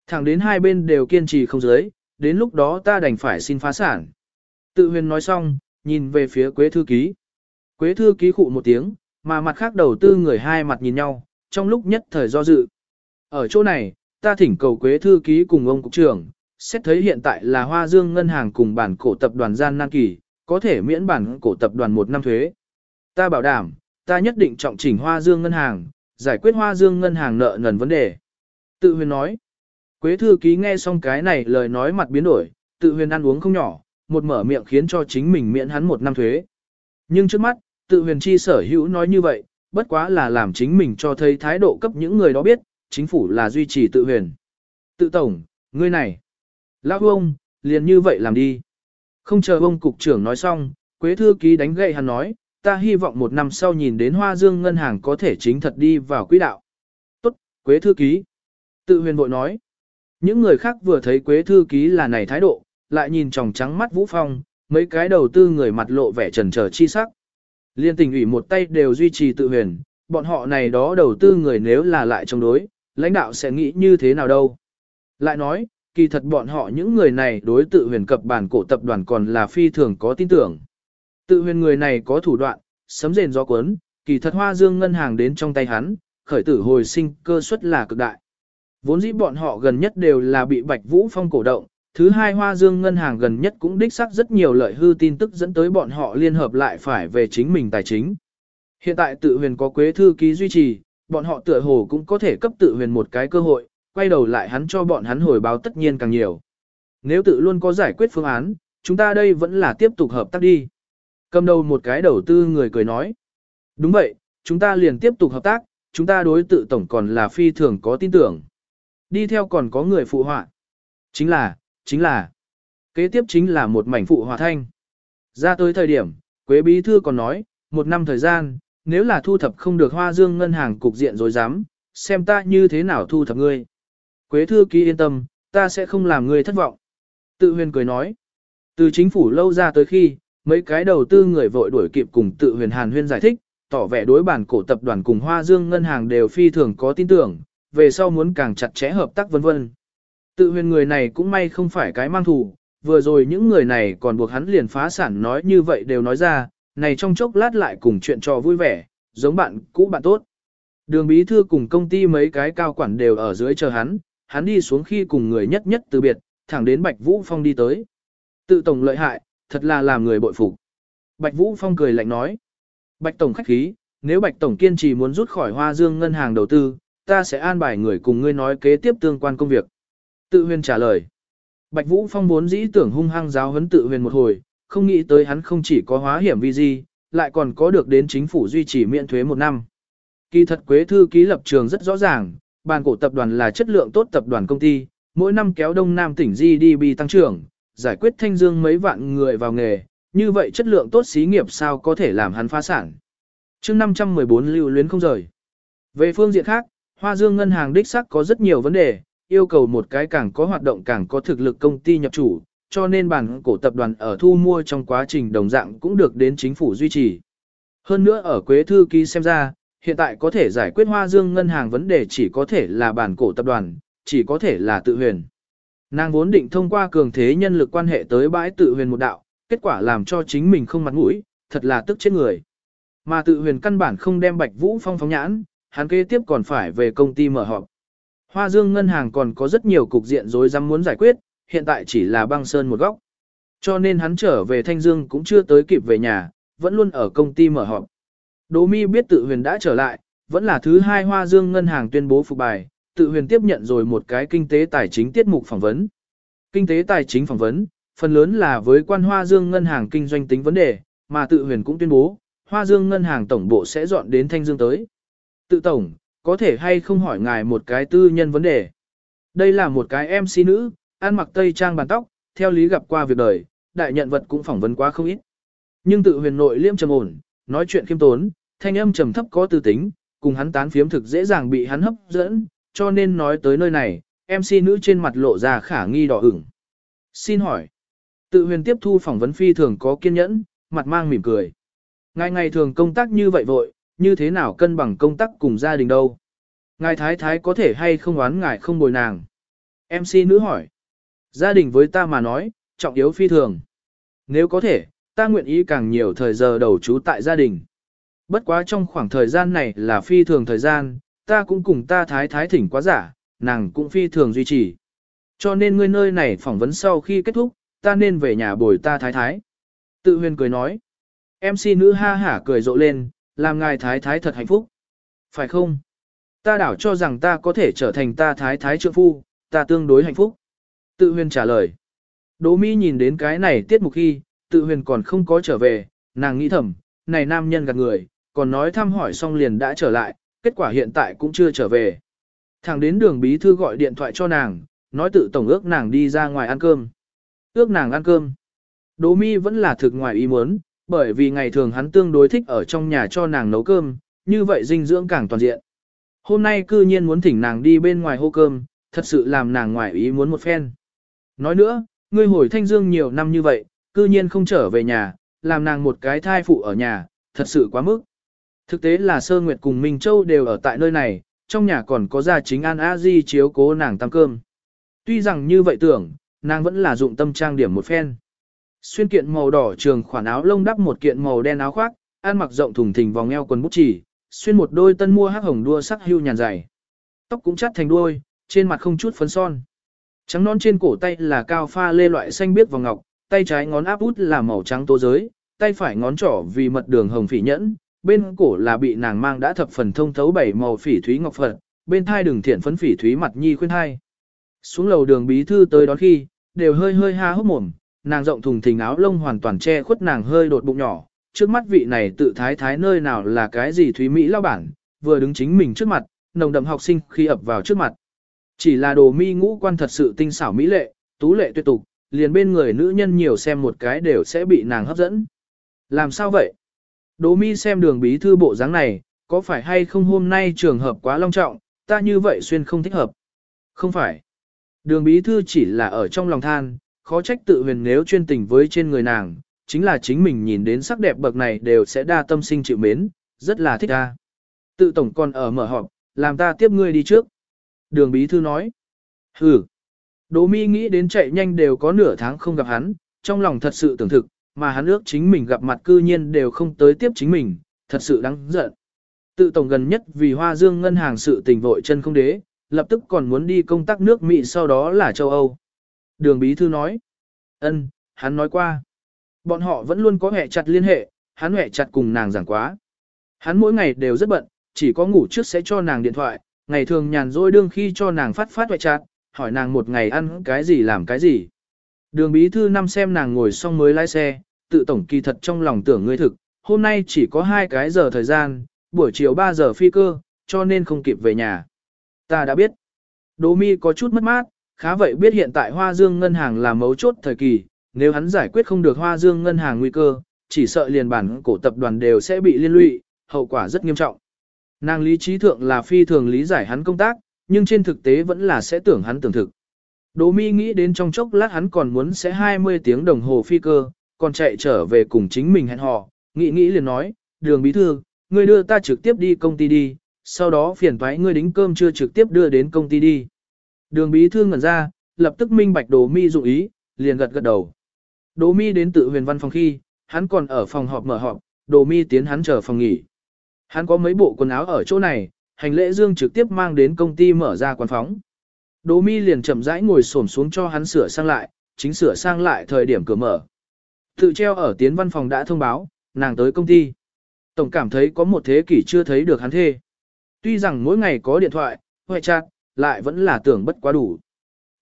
Thẳng đến hai bên đều kiên trì không giới, đến lúc đó ta đành phải xin phá sản. Tự huyền nói xong, nhìn về phía Quế Thư Ký. Quế Thư Ký khụ một tiếng, mà mặt khác đầu tư người hai mặt nhìn nhau, trong lúc nhất thời do dự. Ở chỗ này, ta thỉnh cầu Quế Thư Ký cùng ông Cục trưởng, xét thấy hiện tại là Hoa Dương Ngân hàng cùng bản cổ tập đoàn Gian Nan Kỳ, có thể miễn bản cổ tập đoàn một năm thuế. Ta bảo đảm, ta nhất định trọng chỉnh Hoa Dương Ngân hàng, giải quyết Hoa Dương Ngân hàng nợ nần vấn đề. Tự huyền nói. Quế thư ký nghe xong cái này lời nói mặt biến đổi, tự huyền ăn uống không nhỏ, một mở miệng khiến cho chính mình miễn hắn một năm thuế. Nhưng trước mắt, tự huyền chi sở hữu nói như vậy, bất quá là làm chính mình cho thấy thái độ cấp những người đó biết, chính phủ là duy trì tự huyền. Tự tổng, ngươi này. Lão ông, liền như vậy làm đi. Không chờ ông cục trưởng nói xong, Quế thư ký đánh gậy hắn nói, ta hy vọng một năm sau nhìn đến Hoa Dương ngân hàng có thể chính thật đi vào quỹ đạo. Tốt, Quế thư ký. Tự huyền bội nói. Những người khác vừa thấy Quế thư ký là này thái độ, lại nhìn tròng trắng mắt Vũ Phong, mấy cái đầu tư người mặt lộ vẻ trần trở chi sắc. Liên tình ủy một tay đều duy trì tự huyền, bọn họ này đó đầu tư người nếu là lại chống đối, lãnh đạo sẽ nghĩ như thế nào đâu. Lại nói, kỳ thật bọn họ những người này đối tự huyền cập bản cổ tập đoàn còn là phi thường có tin tưởng. Tự huyền người này có thủ đoạn, sấm rền gió cuốn, kỳ thật hoa dương ngân hàng đến trong tay hắn, khởi tử hồi sinh cơ suất là cực đại. Vốn dĩ bọn họ gần nhất đều là bị Bạch Vũ Phong cổ động, thứ hai hoa dương ngân hàng gần nhất cũng đích xác rất nhiều lợi hư tin tức dẫn tới bọn họ liên hợp lại phải về chính mình tài chính. Hiện tại tự huyền có quế thư ký duy trì, bọn họ tựa hồ cũng có thể cấp tự huyền một cái cơ hội, quay đầu lại hắn cho bọn hắn hồi báo tất nhiên càng nhiều. Nếu tự luôn có giải quyết phương án, chúng ta đây vẫn là tiếp tục hợp tác đi. Cầm đầu một cái đầu tư người cười nói. Đúng vậy, chúng ta liền tiếp tục hợp tác, chúng ta đối tự tổng còn là phi thường có tin tưởng. Đi theo còn có người phụ họa. Chính là, chính là. Kế tiếp chính là một mảnh phụ họa thanh. Ra tới thời điểm, Quế Bí Thư còn nói, một năm thời gian, nếu là thu thập không được hoa dương ngân hàng cục diện rồi dám, xem ta như thế nào thu thập ngươi. Quế thư ký yên tâm, ta sẽ không làm ngươi thất vọng. Tự huyền cười nói. Từ chính phủ lâu ra tới khi, mấy cái đầu tư người vội đuổi kịp cùng tự huyền hàn huyên giải thích, tỏ vẻ đối bản cổ tập đoàn cùng Hoa Dương ngân hàng đều phi thường có tin tưởng, về sau muốn càng chặt chẽ hợp tác vân vân. Tự huyền người này cũng may không phải cái mang thủ vừa rồi những người này còn buộc hắn liền phá sản nói như vậy đều nói ra, này trong chốc lát lại cùng chuyện trò vui vẻ, giống bạn cũ bạn tốt. Đường bí thư cùng công ty mấy cái cao quản đều ở dưới chờ hắn, hắn đi xuống khi cùng người nhất nhất từ biệt, thẳng đến Bạch Vũ Phong đi tới. Tự tổng lợi hại, thật là làm người bội phục. Bạch Vũ Phong cười lạnh nói. Bạch Tổng khách khí, nếu Bạch Tổng kiên trì muốn rút khỏi Hoa Dương ngân hàng đầu tư, ta sẽ an bài người cùng ngươi nói kế tiếp tương quan công việc. Tự huyền trả lời. Bạch Vũ Phong vốn dĩ tưởng hung hăng giáo huấn tự huyền một hồi, không nghĩ tới hắn không chỉ có hóa hiểm vi gì, lại còn có được đến chính phủ duy trì miễn thuế một năm. Kỳ thật Quế Thư ký lập trường rất rõ ràng, bàn cổ tập đoàn là chất lượng tốt tập đoàn công ty, mỗi năm kéo đông nam tỉnh GDP tăng trưởng, giải quyết thanh dương mấy vạn người vào nghề, như vậy chất lượng tốt xí nghiệp sao có thể làm hắn phá sản. chương 514 lưu luyến không rời. Về phương diện khác, Hoa Dương ngân hàng đích sắc có rất nhiều vấn đề, yêu cầu một cái càng có hoạt động càng có thực lực công ty nhập chủ, cho nên bản cổ tập đoàn ở thu mua trong quá trình đồng dạng cũng được đến chính phủ duy trì. Hơn nữa ở Quế Thư Ký xem ra, hiện tại có thể giải quyết Hoa Dương ngân hàng vấn đề chỉ có thể là bản cổ tập đoàn, chỉ có thể là tự huyền. Nàng vốn định thông qua cường thế nhân lực quan hệ tới bãi tự huyền một đạo, kết quả làm cho chính mình không mặt mũi, thật là tức chết người. Mà tự huyền căn bản không đem Bạch Vũ Phong phóng nhãn, hắn kế tiếp còn phải về công ty mở họp. Hoa Dương ngân hàng còn có rất nhiều cục diện rối rắm muốn giải quyết, hiện tại chỉ là băng sơn một góc. Cho nên hắn trở về Thanh Dương cũng chưa tới kịp về nhà, vẫn luôn ở công ty mở họp. Đỗ Mi biết tự huyền đã trở lại, vẫn là thứ hai Hoa Dương ngân hàng tuyên bố phục bài, tự huyền tiếp nhận rồi một cái kinh tế tài chính tiết mục phỏng vấn. Kinh tế tài chính phỏng vấn, phần lớn là với quan Hoa Dương ngân hàng kinh doanh tính vấn đề, mà tự huyền cũng tuyên bố, Hoa Dương ngân hàng tổng bộ sẽ dọn đến Thanh Dương tới. Tự tổng, có thể hay không hỏi ngài một cái tư nhân vấn đề. Đây là một cái MC nữ, ăn mặc tây trang bàn tóc, theo lý gặp qua việc đời, đại nhận vật cũng phỏng vấn quá không ít. Nhưng tự huyền nội liêm trầm ổn, nói chuyện khiêm tốn, thanh âm trầm thấp có tư tính, cùng hắn tán phiếm thực dễ dàng bị hắn hấp dẫn, cho nên nói tới nơi này, MC nữ trên mặt lộ ra khả nghi đỏ ửng. Xin hỏi, tự huyền tiếp thu phỏng vấn phi thường có kiên nhẫn, mặt mang mỉm cười. Ngày ngày thường công tác như vậy vội, như thế nào cân bằng công tác cùng gia đình đâu? Ngài thái thái có thể hay không oán ngài không bồi nàng? MC nữ hỏi. Gia đình với ta mà nói, trọng yếu phi thường. Nếu có thể, ta nguyện ý càng nhiều thời giờ đầu trú tại gia đình. Bất quá trong khoảng thời gian này là phi thường thời gian, ta cũng cùng ta thái thái thỉnh quá giả, nàng cũng phi thường duy trì. Cho nên ngươi nơi này phỏng vấn sau khi kết thúc, ta nên về nhà bồi ta thái thái. Tự huyền cười nói. MC nữ ha hả cười rộ lên, làm ngài thái thái thật hạnh phúc. Phải không? Ta đảo cho rằng ta có thể trở thành ta thái thái trượng phu, ta tương đối hạnh phúc. Tự huyền trả lời. Đỗ Mỹ nhìn đến cái này tiết mục khi, tự huyền còn không có trở về, nàng nghĩ thầm, này nam nhân gạt người, còn nói thăm hỏi xong liền đã trở lại, kết quả hiện tại cũng chưa trở về. Thẳng đến đường bí thư gọi điện thoại cho nàng, nói tự tổng ước nàng đi ra ngoài ăn cơm. Ước nàng ăn cơm. Đỗ Mi vẫn là thực ngoài ý muốn, bởi vì ngày thường hắn tương đối thích ở trong nhà cho nàng nấu cơm, như vậy dinh dưỡng càng toàn diện. Hôm nay cư nhiên muốn thỉnh nàng đi bên ngoài hô cơm, thật sự làm nàng ngoài ý muốn một phen. Nói nữa, ngươi hồi thanh dương nhiều năm như vậy, cư nhiên không trở về nhà, làm nàng một cái thai phụ ở nhà, thật sự quá mức. Thực tế là Sơ Nguyệt cùng Minh Châu đều ở tại nơi này, trong nhà còn có gia chính An A Di chiếu cố nàng tăng cơm. Tuy rằng như vậy tưởng, nàng vẫn là dụng tâm trang điểm một phen. Xuyên kiện màu đỏ trường khoản áo lông đắp một kiện màu đen áo khoác, ăn mặc rộng thùng thình vòng eo quần bút chỉ, xuyên một đôi tân mua hắc hồng đua sắc hưu nhàn dày. Tóc cũng chắt thành đuôi, trên mặt không chút phấn son. Trắng non trên cổ tay là cao pha lê loại xanh biếc vòng ngọc, tay trái ngón áp út là màu trắng tố giới, tay phải ngón trỏ vì mật đường hồng phỉ nhẫn, bên cổ là bị nàng mang đã thập phần thông thấu bảy màu phỉ thúy ngọc phật, bên thai đường thiện phấn phỉ thúy mặt nhi khuyên thai. Xuống lầu đường bí thư tới đón khi, đều hơi hơi ha hốc mồm, nàng rộng thùng thình áo lông hoàn toàn che khuất nàng hơi đột bụng nhỏ, trước mắt vị này tự thái thái nơi nào là cái gì thúy mỹ lao bản, vừa đứng chính mình trước mặt, nồng đậm học sinh khi ập vào trước mặt. Chỉ là đồ mi ngũ quan thật sự tinh xảo mỹ lệ, tú lệ tuyệt tục, liền bên người nữ nhân nhiều xem một cái đều sẽ bị nàng hấp dẫn. Làm sao vậy? Đồ mi xem đường bí thư bộ dáng này, có phải hay không hôm nay trường hợp quá long trọng, ta như vậy xuyên không thích hợp. Không phải. Đường bí thư chỉ là ở trong lòng than, khó trách tự huyền nếu chuyên tình với trên người nàng, chính là chính mình nhìn đến sắc đẹp bậc này đều sẽ đa tâm sinh chịu mến, rất là thích ta. Tự tổng còn ở mở họp, làm ta tiếp ngươi đi trước. Đường bí thư nói. Hừ. Đỗ mi nghĩ đến chạy nhanh đều có nửa tháng không gặp hắn, trong lòng thật sự tưởng thực, mà hắn ước chính mình gặp mặt cư nhiên đều không tới tiếp chính mình, thật sự đáng giận. Tự tổng gần nhất vì Hoa Dương ngân hàng sự tình vội chân không đế, lập tức còn muốn đi công tác nước Mỹ sau đó là châu Âu. Đường bí thư nói. ân, hắn nói qua. Bọn họ vẫn luôn có hệ chặt liên hệ, hắn hệ chặt cùng nàng giảng quá. Hắn mỗi ngày đều rất bận, chỉ có ngủ trước sẽ cho nàng điện thoại, ngày thường nhàn rỗi đương khi cho nàng phát phát hệ chặt, hỏi nàng một ngày ăn cái gì làm cái gì. Đường bí thư năm xem nàng ngồi xong mới lái xe, tự tổng kỳ thật trong lòng tưởng ngươi thực, hôm nay chỉ có hai cái giờ thời gian, buổi chiều 3 giờ phi cơ, cho nên không kịp về nhà. Ta đã biết. Đỗ mi có chút mất mát, khá vậy biết hiện tại Hoa Dương ngân hàng là mấu chốt thời kỳ, nếu hắn giải quyết không được Hoa Dương ngân hàng nguy cơ, chỉ sợ liền bản cổ tập đoàn đều sẽ bị liên lụy, hậu quả rất nghiêm trọng. Nàng lý trí thượng là phi thường lý giải hắn công tác, nhưng trên thực tế vẫn là sẽ tưởng hắn tưởng thực. Đỗ mi nghĩ đến trong chốc lát hắn còn muốn sẽ 20 tiếng đồng hồ phi cơ, còn chạy trở về cùng chính mình hẹn hò, nghĩ nghĩ liền nói, đường bí thư, ngươi đưa ta trực tiếp đi công ty đi, sau đó phiền thoái ngươi đính cơm chưa trực tiếp đưa đến công ty đi. Đường bí thư ngẩn ra, lập tức minh bạch đồ mi dụ ý, liền gật gật đầu. Đồ mi đến tự huyền văn phòng khi, hắn còn ở phòng họp mở họp, đồ mi tiến hắn chờ phòng nghỉ. Hắn có mấy bộ quần áo ở chỗ này, hành lễ dương trực tiếp mang đến công ty mở ra quán phóng. Đồ mi liền chậm rãi ngồi xổm xuống cho hắn sửa sang lại, chính sửa sang lại thời điểm cửa mở. Tự treo ở tiến văn phòng đã thông báo, nàng tới công ty. Tổng cảm thấy có một thế kỷ chưa thấy được hắn thê. Tuy rằng mỗi ngày có điện thoại, hoại chặt, lại vẫn là tưởng bất quá đủ.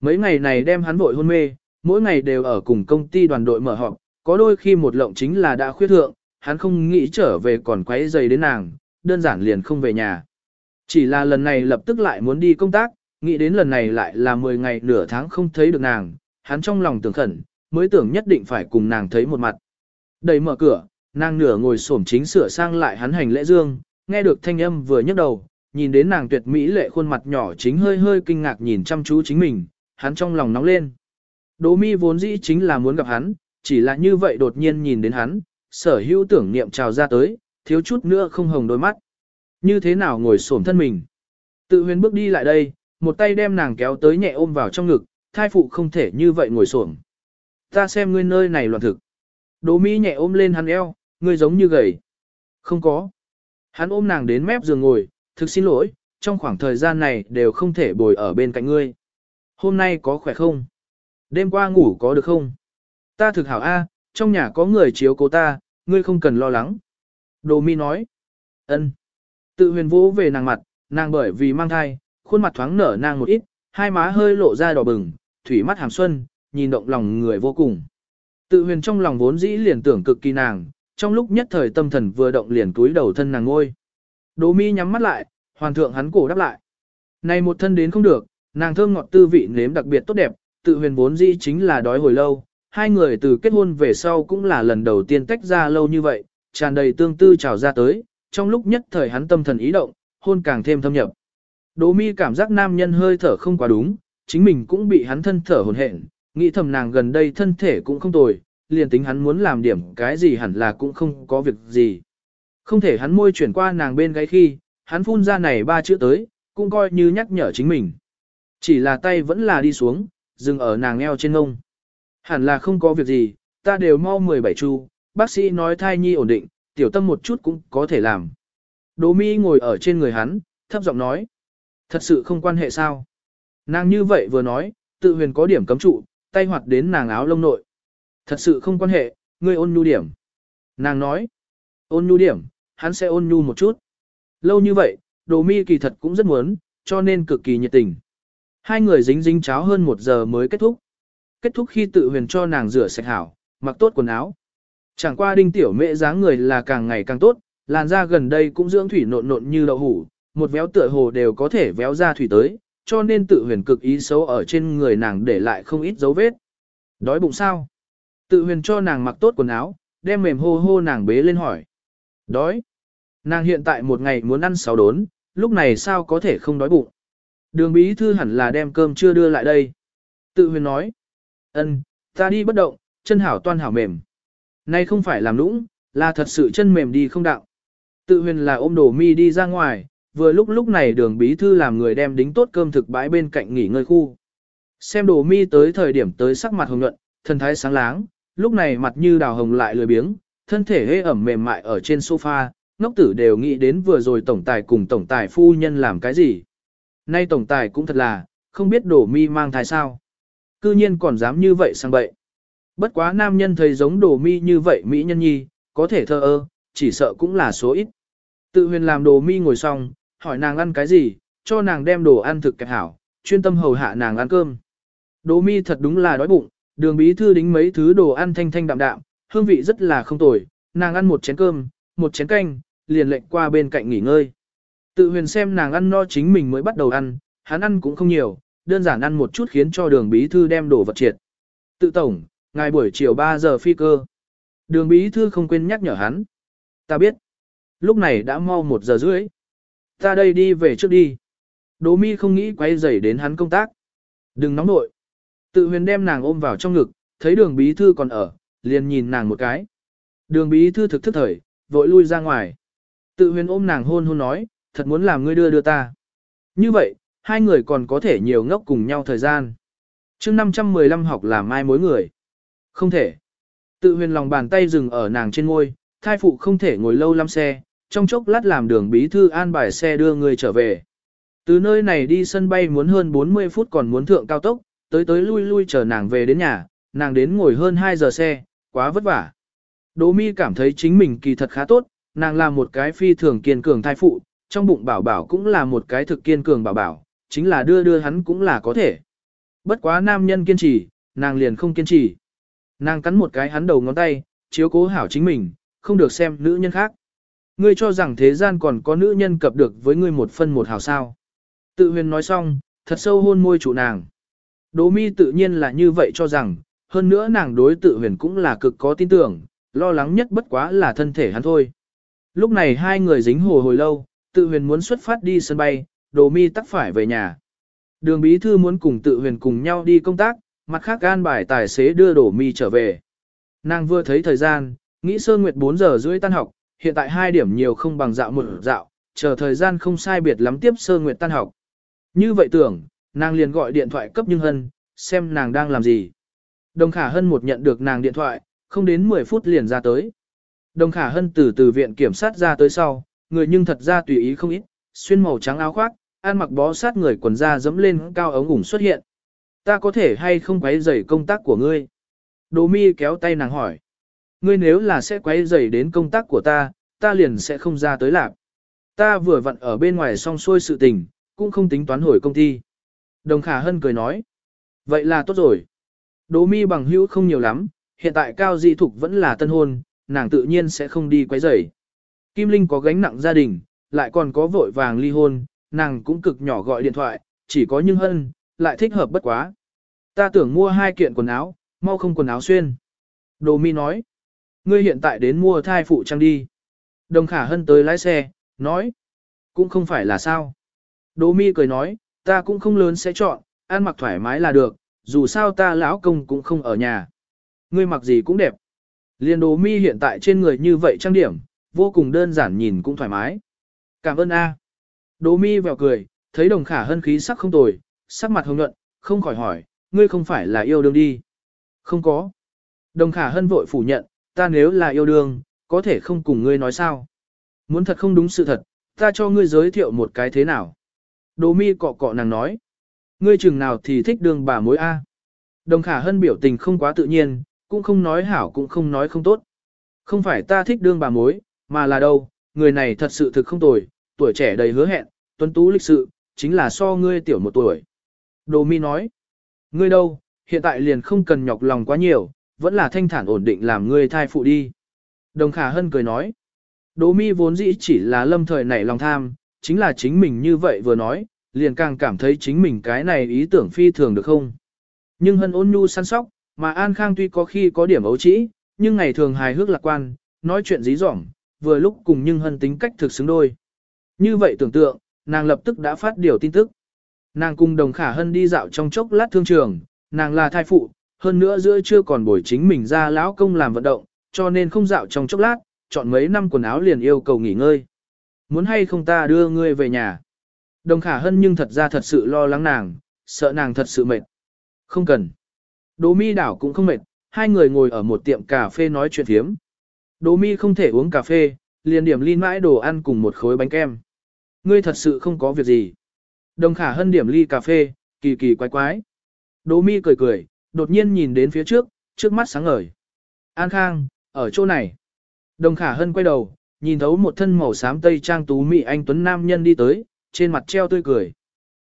Mấy ngày này đem hắn vội hôn mê, mỗi ngày đều ở cùng công ty đoàn đội mở họp, có đôi khi một lộng chính là đã khuyết thượng, hắn không nghĩ trở về còn quấy giày đến nàng, đơn giản liền không về nhà. Chỉ là lần này lập tức lại muốn đi công tác, nghĩ đến lần này lại là 10 ngày nửa tháng không thấy được nàng, hắn trong lòng tưởng khẩn, mới tưởng nhất định phải cùng nàng thấy một mặt. Đẩy mở cửa, nàng nửa ngồi xổm chính sửa sang lại hắn hành lễ dương, nghe được thanh âm vừa nhấc đầu, nhìn đến nàng tuyệt mỹ lệ khuôn mặt nhỏ chính hơi hơi kinh ngạc nhìn chăm chú chính mình, hắn trong lòng nóng lên. Đỗ mi vốn dĩ chính là muốn gặp hắn, chỉ là như vậy đột nhiên nhìn đến hắn, sở hữu tưởng niệm trào ra tới, thiếu chút nữa không hồng đôi mắt. Như thế nào ngồi xổm thân mình. Tự huyền bước đi lại đây, một tay đem nàng kéo tới nhẹ ôm vào trong ngực, thai phụ không thể như vậy ngồi xổm. Ta xem ngươi nơi này loạn thực. Đỗ mi nhẹ ôm lên hắn eo, ngươi giống như gầy. Không có. Hắn ôm nàng đến mép giường ngồi, thực xin lỗi, trong khoảng thời gian này đều không thể bồi ở bên cạnh ngươi. Hôm nay có khỏe không? Đêm qua ngủ có được không? Ta thực hảo A, trong nhà có người chiếu cố ta, ngươi không cần lo lắng. Đồ mi nói. ân. Tự huyền vũ về nàng mặt, nàng bởi vì mang thai, khuôn mặt thoáng nở nàng một ít, hai má hơi lộ ra đỏ bừng, thủy mắt hàm xuân, nhìn động lòng người vô cùng. Tự huyền trong lòng vốn dĩ liền tưởng cực kỳ nàng, trong lúc nhất thời tâm thần vừa động liền túi đầu thân nàng ngôi. Đỗ mi nhắm mắt lại, hoàn thượng hắn cổ đáp lại. Này một thân đến không được, nàng thơm ngọt tư vị nếm đặc biệt tốt đẹp, tự huyền vốn dĩ chính là đói hồi lâu, hai người từ kết hôn về sau cũng là lần đầu tiên tách ra lâu như vậy, tràn đầy tương tư trào ra tới, trong lúc nhất thời hắn tâm thần ý động, hôn càng thêm thâm nhập. Đỗ mi cảm giác nam nhân hơi thở không quá đúng, chính mình cũng bị hắn thân thở hồn hển, nghĩ thầm nàng gần đây thân thể cũng không tồi, liền tính hắn muốn làm điểm cái gì hẳn là cũng không có việc gì. Không thể hắn môi chuyển qua nàng bên gáy khi, hắn phun ra này ba chữ tới, cũng coi như nhắc nhở chính mình. Chỉ là tay vẫn là đi xuống, dừng ở nàng eo trên ngông. Hẳn là không có việc gì, ta đều mau 17 chu, bác sĩ nói thai nhi ổn định, tiểu tâm một chút cũng có thể làm. Đỗ mi ngồi ở trên người hắn, thấp giọng nói. Thật sự không quan hệ sao. Nàng như vậy vừa nói, tự huyền có điểm cấm trụ, tay hoạt đến nàng áo lông nội. Thật sự không quan hệ, ngươi ôn nhu điểm. Nàng nói. Ôn nhu điểm, hắn sẽ ôn nhu một chút. Lâu như vậy, đồ mi kỳ thật cũng rất muốn, cho nên cực kỳ nhiệt tình. Hai người dính dính cháo hơn một giờ mới kết thúc. Kết thúc khi tự huyền cho nàng rửa sạch hảo, mặc tốt quần áo. Chẳng qua đinh tiểu mẹ dáng người là càng ngày càng tốt, làn da gần đây cũng dưỡng thủy nộn nộn như đậu hủ, một véo tựa hồ đều có thể véo ra thủy tới, cho nên tự huyền cực ý xấu ở trên người nàng để lại không ít dấu vết. Đói bụng sao? Tự huyền cho nàng mặc tốt quần áo, đem mềm hô hô nàng bế lên hỏi. Đói. Nàng hiện tại một ngày muốn ăn sáu đốn, lúc này sao có thể không đói bụng. Đường bí thư hẳn là đem cơm chưa đưa lại đây. Tự huyền nói. ân, ta đi bất động, chân hảo toan hảo mềm. Nay không phải làm nũng, là thật sự chân mềm đi không đạo. Tự huyền là ôm đồ mi đi ra ngoài, vừa lúc lúc này đường bí thư làm người đem đính tốt cơm thực bãi bên cạnh nghỉ ngơi khu. Xem đồ mi tới thời điểm tới sắc mặt hồng nhuận, thần thái sáng láng, lúc này mặt như đào hồng lại lười biếng, thân thể hê ẩm mềm mại ở trên sofa, ngốc tử đều nghĩ đến vừa rồi tổng tài cùng tổng tài phu nhân làm cái gì. Nay tổng tài cũng thật là, không biết đổ mi mang thai sao. Cư nhiên còn dám như vậy sang bậy. Bất quá nam nhân thấy giống đồ mi như vậy mỹ nhân nhi, có thể thơ ơ, chỉ sợ cũng là số ít. Tự huyền làm đồ mi ngồi xong, hỏi nàng ăn cái gì, cho nàng đem đồ ăn thực kẹp hảo, chuyên tâm hầu hạ nàng ăn cơm. Đồ mi thật đúng là đói bụng, đường bí thư đính mấy thứ đồ ăn thanh thanh đạm đạm, hương vị rất là không tồi, nàng ăn một chén cơm, một chén canh, liền lệnh qua bên cạnh nghỉ ngơi. Tự huyền xem nàng ăn no chính mình mới bắt đầu ăn, hắn ăn cũng không nhiều, đơn giản ăn một chút khiến cho đường bí thư đem đồ vật triệt. Tự tổng, ngài buổi chiều 3 giờ phi cơ. Đường bí thư không quên nhắc nhở hắn. Ta biết. Lúc này đã mau một giờ rưỡi. Ta đây đi về trước đi. Đỗ mi không nghĩ quay dày đến hắn công tác. Đừng nóng nội. Tự huyền đem nàng ôm vào trong ngực, thấy đường bí thư còn ở, liền nhìn nàng một cái. Đường bí thư thực thức thời, vội lui ra ngoài. Tự huyền ôm nàng hôn hôn nói, thật muốn làm ngươi đưa đưa ta. Như vậy, hai người còn có thể nhiều ngốc cùng nhau thời gian. chương 515 học làm mai mối người. Không thể. Tự huyền lòng bàn tay dừng ở nàng trên ngôi, thai phụ không thể ngồi lâu lắm xe, trong chốc lát làm đường bí thư an bài xe đưa người trở về. Từ nơi này đi sân bay muốn hơn 40 phút còn muốn thượng cao tốc, tới tới lui lui chờ nàng về đến nhà, nàng đến ngồi hơn 2 giờ xe, quá vất vả. Đỗ mi cảm thấy chính mình kỳ thật khá tốt, nàng là một cái phi thường kiên cường thai phụ, trong bụng bảo bảo cũng là một cái thực kiên cường bảo bảo, chính là đưa đưa hắn cũng là có thể. Bất quá nam nhân kiên trì, nàng liền không kiên trì. Nàng cắn một cái hắn đầu ngón tay, chiếu cố hảo chính mình, không được xem nữ nhân khác. Ngươi cho rằng thế gian còn có nữ nhân cập được với ngươi một phân một hào sao. Tự huyền nói xong, thật sâu hôn môi chủ nàng. Đỗ mi tự nhiên là như vậy cho rằng, hơn nữa nàng đối tự huyền cũng là cực có tin tưởng, lo lắng nhất bất quá là thân thể hắn thôi. Lúc này hai người dính hồ hồi lâu, tự huyền muốn xuất phát đi sân bay, đồ mi tắc phải về nhà. Đường bí thư muốn cùng tự huyền cùng nhau đi công tác, mặt khác gan bài tài xế đưa đổ mi trở về. Nàng vừa thấy thời gian, nghĩ sơ nguyệt 4 giờ rưỡi tan học, hiện tại hai điểm nhiều không bằng dạo một dạo, chờ thời gian không sai biệt lắm tiếp sơ nguyệt tan học. Như vậy tưởng, nàng liền gọi điện thoại cấp Nhưng Hân, xem nàng đang làm gì. Đồng Khả Hân một nhận được nàng điện thoại, không đến 10 phút liền ra tới. Đồng Khả Hân từ từ viện kiểm sát ra tới sau, người nhưng thật ra tùy ý không ít, xuyên màu trắng áo khoác, ăn mặc bó sát người quần da dẫm lên cao ống ủng xuất hiện. Ta có thể hay không quấy rầy công tác của ngươi? Đỗ mi kéo tay nàng hỏi. Ngươi nếu là sẽ quấy rầy đến công tác của ta, ta liền sẽ không ra tới làm. Ta vừa vặn ở bên ngoài xong xuôi sự tình, cũng không tính toán hồi công ty. Đồng Khả Hân cười nói. Vậy là tốt rồi. Đỗ mi bằng hữu không nhiều lắm, hiện tại Cao Di Thục vẫn là tân hôn, nàng tự nhiên sẽ không đi quấy rầy. Kim Linh có gánh nặng gia đình, lại còn có vội vàng ly hôn, nàng cũng cực nhỏ gọi điện thoại, chỉ có nhưng hân, lại thích hợp bất quá. Ta tưởng mua hai kiện quần áo, mau không quần áo xuyên. Đồ mi nói, ngươi hiện tại đến mua thai phụ trang đi. Đồng khả hân tới lái xe, nói, cũng không phải là sao. Đồ mi cười nói, ta cũng không lớn sẽ chọn, ăn mặc thoải mái là được, dù sao ta lão công cũng không ở nhà. Ngươi mặc gì cũng đẹp. Liên đồ mi hiện tại trên người như vậy trang điểm, vô cùng đơn giản nhìn cũng thoải mái. Cảm ơn A. Đồ mi vèo cười, thấy đồng khả hân khí sắc không tồi, sắc mặt hồng nhuận, không khỏi hỏi, ngươi không phải là yêu đương đi. Không có. Đồng khả hân vội phủ nhận, ta nếu là yêu đương, có thể không cùng ngươi nói sao. Muốn thật không đúng sự thật, ta cho ngươi giới thiệu một cái thế nào. Đồ mi cọ cọ nàng nói. Ngươi chừng nào thì thích đường bà mối A. Đồng khả hân biểu tình không quá tự nhiên, cũng không nói hảo cũng không nói không tốt. Không phải ta thích đương bà mối, mà là đâu, người này thật sự thực không tồi, tuổi trẻ đầy hứa hẹn, tuấn tú lịch sự, chính là so ngươi tiểu một tuổi. Đồ mi nói, ngươi đâu, hiện tại liền không cần nhọc lòng quá nhiều, vẫn là thanh thản ổn định làm ngươi thai phụ đi. Đồng khả hân cười nói, đồ mi vốn dĩ chỉ là lâm thời nảy lòng tham, chính là chính mình như vậy vừa nói, liền càng cảm thấy chính mình cái này ý tưởng phi thường được không. Nhưng hân ôn nhu săn sóc, mà An Khang tuy có khi có điểm ấu trĩ, nhưng ngày thường hài hước lạc quan, nói chuyện dí dỏm, vừa lúc cùng nhưng hân tính cách thực xứng đôi. Như vậy tưởng tượng, nàng lập tức đã phát điều tin tức. Nàng cùng đồng khả hân đi dạo trong chốc lát thương trường, nàng là thai phụ, hơn nữa giữa chưa còn buổi chính mình ra lão công làm vận động, cho nên không dạo trong chốc lát, chọn mấy năm quần áo liền yêu cầu nghỉ ngơi. Muốn hay không ta đưa ngươi về nhà? Đồng khả hân nhưng thật ra thật sự lo lắng nàng, sợ nàng thật sự mệt. Không cần. Đỗ mi đảo cũng không mệt, hai người ngồi ở một tiệm cà phê nói chuyện thiếm. Đỗ mi không thể uống cà phê, liền điểm ly mãi đồ ăn cùng một khối bánh kem. Ngươi thật sự không có việc gì. Đồng khả hân điểm ly cà phê, kỳ kỳ quái quái. Đỗ mi cười cười, đột nhiên nhìn đến phía trước, trước mắt sáng ngời. An Khang, ở chỗ này. Đồng khả hân quay đầu, nhìn thấu một thân màu xám tây trang tú mỹ anh tuấn nam nhân đi tới, trên mặt treo tươi cười.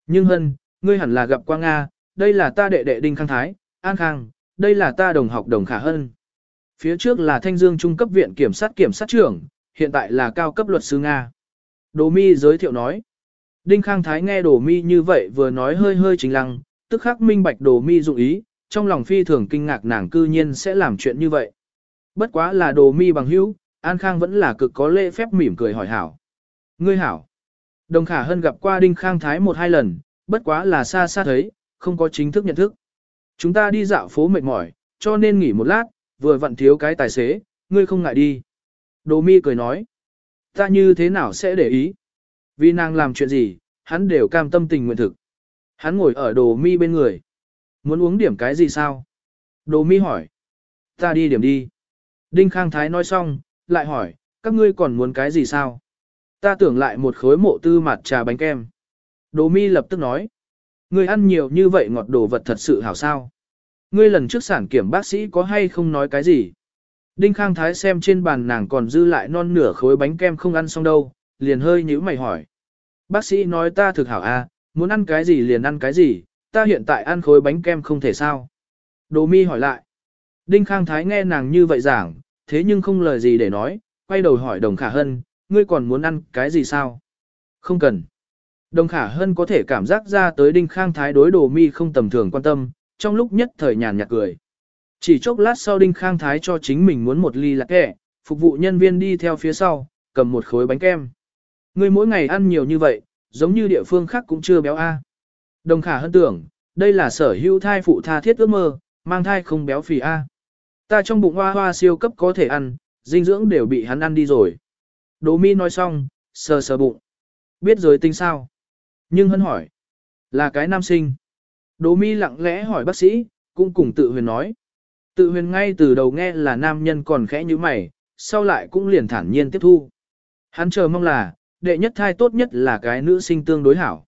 Nhưng hân, ngươi hẳn là gặp qua Nga, đây là ta đệ đệ Đinh Khang Thái, An Khang, đây là ta đồng học đồng khả hân. Phía trước là Thanh Dương Trung cấp viện kiểm sát kiểm sát trưởng, hiện tại là cao cấp luật sư Nga. Đồ mi giới thiệu nói. Đinh Khang Thái nghe đồ mi như vậy vừa nói hơi hơi chính lăng, tức khắc minh bạch đồ mi dụng ý, trong lòng phi thường kinh ngạc nàng cư nhiên sẽ làm chuyện như vậy. Bất quá là đồ mi bằng hữu, An Khang vẫn là cực có lễ phép mỉm cười hỏi hảo. Ngươi hảo. Đồng Khả Hân gặp qua Đinh Khang Thái một hai lần, bất quá là xa xa thấy, không có chính thức nhận thức. Chúng ta đi dạo phố mệt mỏi, cho nên nghỉ một lát, vừa vặn thiếu cái tài xế, ngươi không ngại đi. Đồ mi cười nói. Ta như thế nào sẽ để ý? Vì nàng làm chuyện gì, hắn đều cam tâm tình nguyện thực. Hắn ngồi ở đồ mi bên người. Muốn uống điểm cái gì sao? Đồ mi hỏi. Ta đi điểm đi. Đinh Khang Thái nói xong, lại hỏi, các ngươi còn muốn cái gì sao? Ta tưởng lại một khối mộ tư mặt trà bánh kem. Đồ mi lập tức nói. Ngươi ăn nhiều như vậy ngọt đồ vật thật sự hảo sao? Ngươi lần trước sản kiểm bác sĩ có hay không nói cái gì? Đinh Khang Thái xem trên bàn nàng còn dư lại non nửa khối bánh kem không ăn xong đâu, liền hơi nhíu mày hỏi. Bác sĩ nói ta thực hảo à, muốn ăn cái gì liền ăn cái gì, ta hiện tại ăn khối bánh kem không thể sao. Đồ mi hỏi lại. Đinh Khang Thái nghe nàng như vậy giảng, thế nhưng không lời gì để nói, quay đầu hỏi Đồng Khả Hân, ngươi còn muốn ăn cái gì sao? Không cần. Đồng Khả Hân có thể cảm giác ra tới Đinh Khang Thái đối đồ mi không tầm thường quan tâm, trong lúc nhất thời nhàn nhạt cười. Chỉ chốc lát sau Đinh Khang Thái cho chính mình muốn một ly lạc kẹ, phục vụ nhân viên đi theo phía sau, cầm một khối bánh kem. Ngươi mỗi ngày ăn nhiều như vậy, giống như địa phương khác cũng chưa béo a. Đồng Khả Hân tưởng, đây là sở hữu thai phụ tha thiết ước mơ, mang thai không béo phì a. Ta trong bụng hoa hoa siêu cấp có thể ăn, dinh dưỡng đều bị hắn ăn đi rồi. Đỗ mi nói xong, sờ sờ bụng. Biết rồi tính sao? Nhưng hân hỏi. Là cái nam sinh. Đỗ mi lặng lẽ hỏi bác sĩ, cũng cùng tự huyền nói. Tự huyền ngay từ đầu nghe là nam nhân còn khẽ như mày, sau lại cũng liền thản nhiên tiếp thu. Hắn chờ mong là, đệ nhất thai tốt nhất là cái nữ sinh tương đối hảo.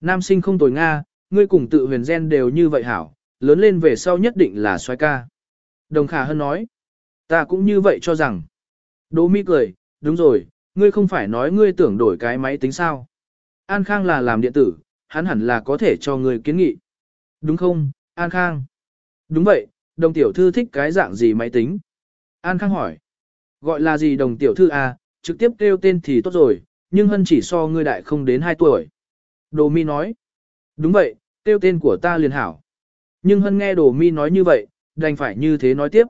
Nam sinh không tồi Nga, ngươi cùng tự huyền gen đều như vậy hảo, lớn lên về sau nhất định là xoay ca. Đồng Khả Hân nói, ta cũng như vậy cho rằng. Đỗ Mi cười, đúng rồi, ngươi không phải nói ngươi tưởng đổi cái máy tính sao. An Khang là làm điện tử, hắn hẳn là có thể cho ngươi kiến nghị. Đúng không, An Khang? Đúng vậy, đồng tiểu thư thích cái dạng gì máy tính? An Khang hỏi. Gọi là gì đồng tiểu thư à, trực tiếp kêu tên thì tốt rồi, nhưng hân chỉ so ngươi đại không đến 2 tuổi. Đồ mi nói. Đúng vậy, kêu tên của ta liền hảo. Nhưng hân nghe đồ mi nói như vậy, đành phải như thế nói tiếp.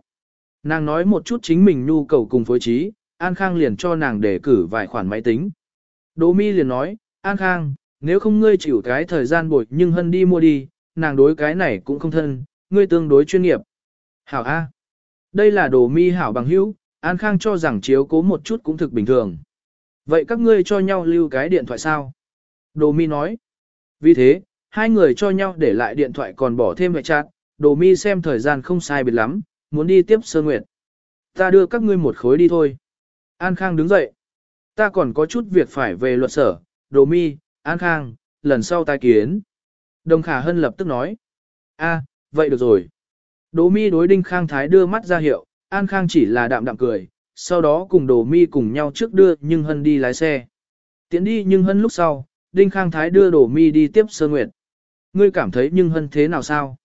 Nàng nói một chút chính mình nhu cầu cùng phối trí, An Khang liền cho nàng đề cử vài khoản máy tính. Đỗ mi liền nói, An Khang, nếu không ngươi chịu cái thời gian bồi nhưng hân đi mua đi, nàng đối cái này cũng không thân, ngươi tương đối chuyên nghiệp. Hảo A. Đây là đồ mi hảo bằng hữu, An Khang cho rằng chiếu cố một chút cũng thực bình thường. Vậy các ngươi cho nhau lưu cái điện thoại sao? Đồ mi nói. Vì thế, hai người cho nhau để lại điện thoại còn bỏ thêm vệ chặt, đồ mi xem thời gian không sai biệt lắm, muốn đi tiếp sơ nguyệt. Ta đưa các ngươi một khối đi thôi. An Khang đứng dậy. Ta còn có chút việc phải về luật sở, đồ mi, An Khang, lần sau tai kiến. Đồng Khả Hân lập tức nói. a, vậy được rồi. Đồ mi đối Đinh Khang Thái đưa mắt ra hiệu, An Khang chỉ là đạm đạm cười, sau đó cùng Đồ mi cùng nhau trước đưa nhưng Hân đi lái xe. Tiến đi nhưng Hân lúc sau, Đinh Khang Thái đưa Đồ mi đi tiếp sơ nguyệt. Ngươi cảm thấy nhưng Hân thế nào sao?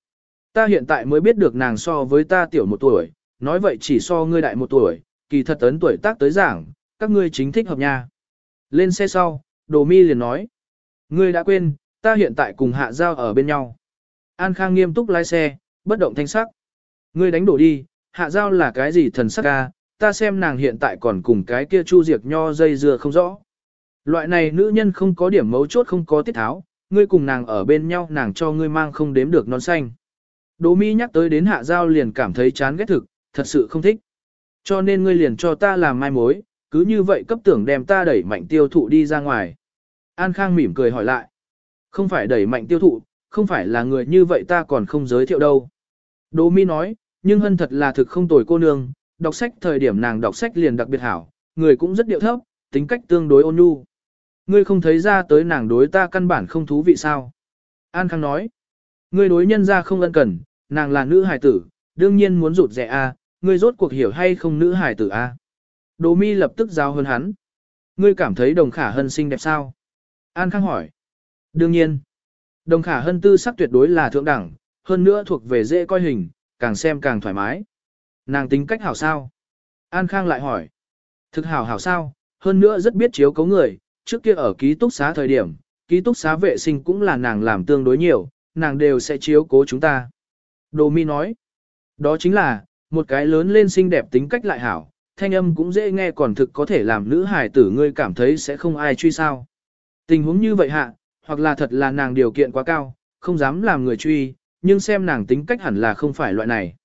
Ta hiện tại mới biết được nàng so với ta tiểu một tuổi, nói vậy chỉ so ngươi đại một tuổi, kỳ thật ấn tuổi tác tới giảng, các ngươi chính thích hợp nha. Lên xe sau, Đồ Mi liền nói. Ngươi đã quên, ta hiện tại cùng Hạ Giao ở bên nhau. An Khang nghiêm túc lái xe, bất động thanh sắc. Ngươi đánh đổ đi, Hạ Giao là cái gì thần sắc ca, ta xem nàng hiện tại còn cùng cái kia chu diệt nho dây dưa không rõ. Loại này nữ nhân không có điểm mấu chốt không có tiết tháo, ngươi cùng nàng ở bên nhau nàng cho ngươi mang không đếm được non xanh. Đỗ Mi nhắc tới đến hạ giao liền cảm thấy chán ghét thực, thật sự không thích. Cho nên ngươi liền cho ta làm mai mối, cứ như vậy cấp tưởng đem ta đẩy mạnh tiêu thụ đi ra ngoài. An Khang mỉm cười hỏi lại. Không phải đẩy mạnh tiêu thụ, không phải là người như vậy ta còn không giới thiệu đâu. Đỗ Mi nói, nhưng hân thật là thực không tồi cô nương, đọc sách thời điểm nàng đọc sách liền đặc biệt hảo, người cũng rất điệu thấp, tính cách tương đối ôn nhu. Ngươi không thấy ra tới nàng đối ta căn bản không thú vị sao? An Khang nói, ngươi đối nhân ra không ân cần, nàng là nữ hài tử, đương nhiên muốn rụt rẻ a, ngươi rốt cuộc hiểu hay không nữ hài tử a? Đồ mi lập tức giao hơn hắn. Ngươi cảm thấy đồng khả hân xinh đẹp sao? An Khang hỏi. Đương nhiên. Đồng khả hân tư sắc tuyệt đối là thượng đẳng, hơn nữa thuộc về dễ coi hình, càng xem càng thoải mái. Nàng tính cách hảo sao? An Khang lại hỏi. Thực hảo hảo sao, hơn nữa rất biết chiếu cấu người, trước kia ở ký túc xá thời điểm, ký túc xá vệ sinh cũng là nàng làm tương đối nhiều, nàng đều sẽ chiếu cố chúng ta. Đồ mi nói. Đó chính là, một cái lớn lên xinh đẹp tính cách lại hảo, thanh âm cũng dễ nghe còn thực có thể làm nữ hài tử ngươi cảm thấy sẽ không ai truy sao. Tình huống như vậy hạ, hoặc là thật là nàng điều kiện quá cao, không dám làm người truy, nhưng xem nàng tính cách hẳn là không phải loại này.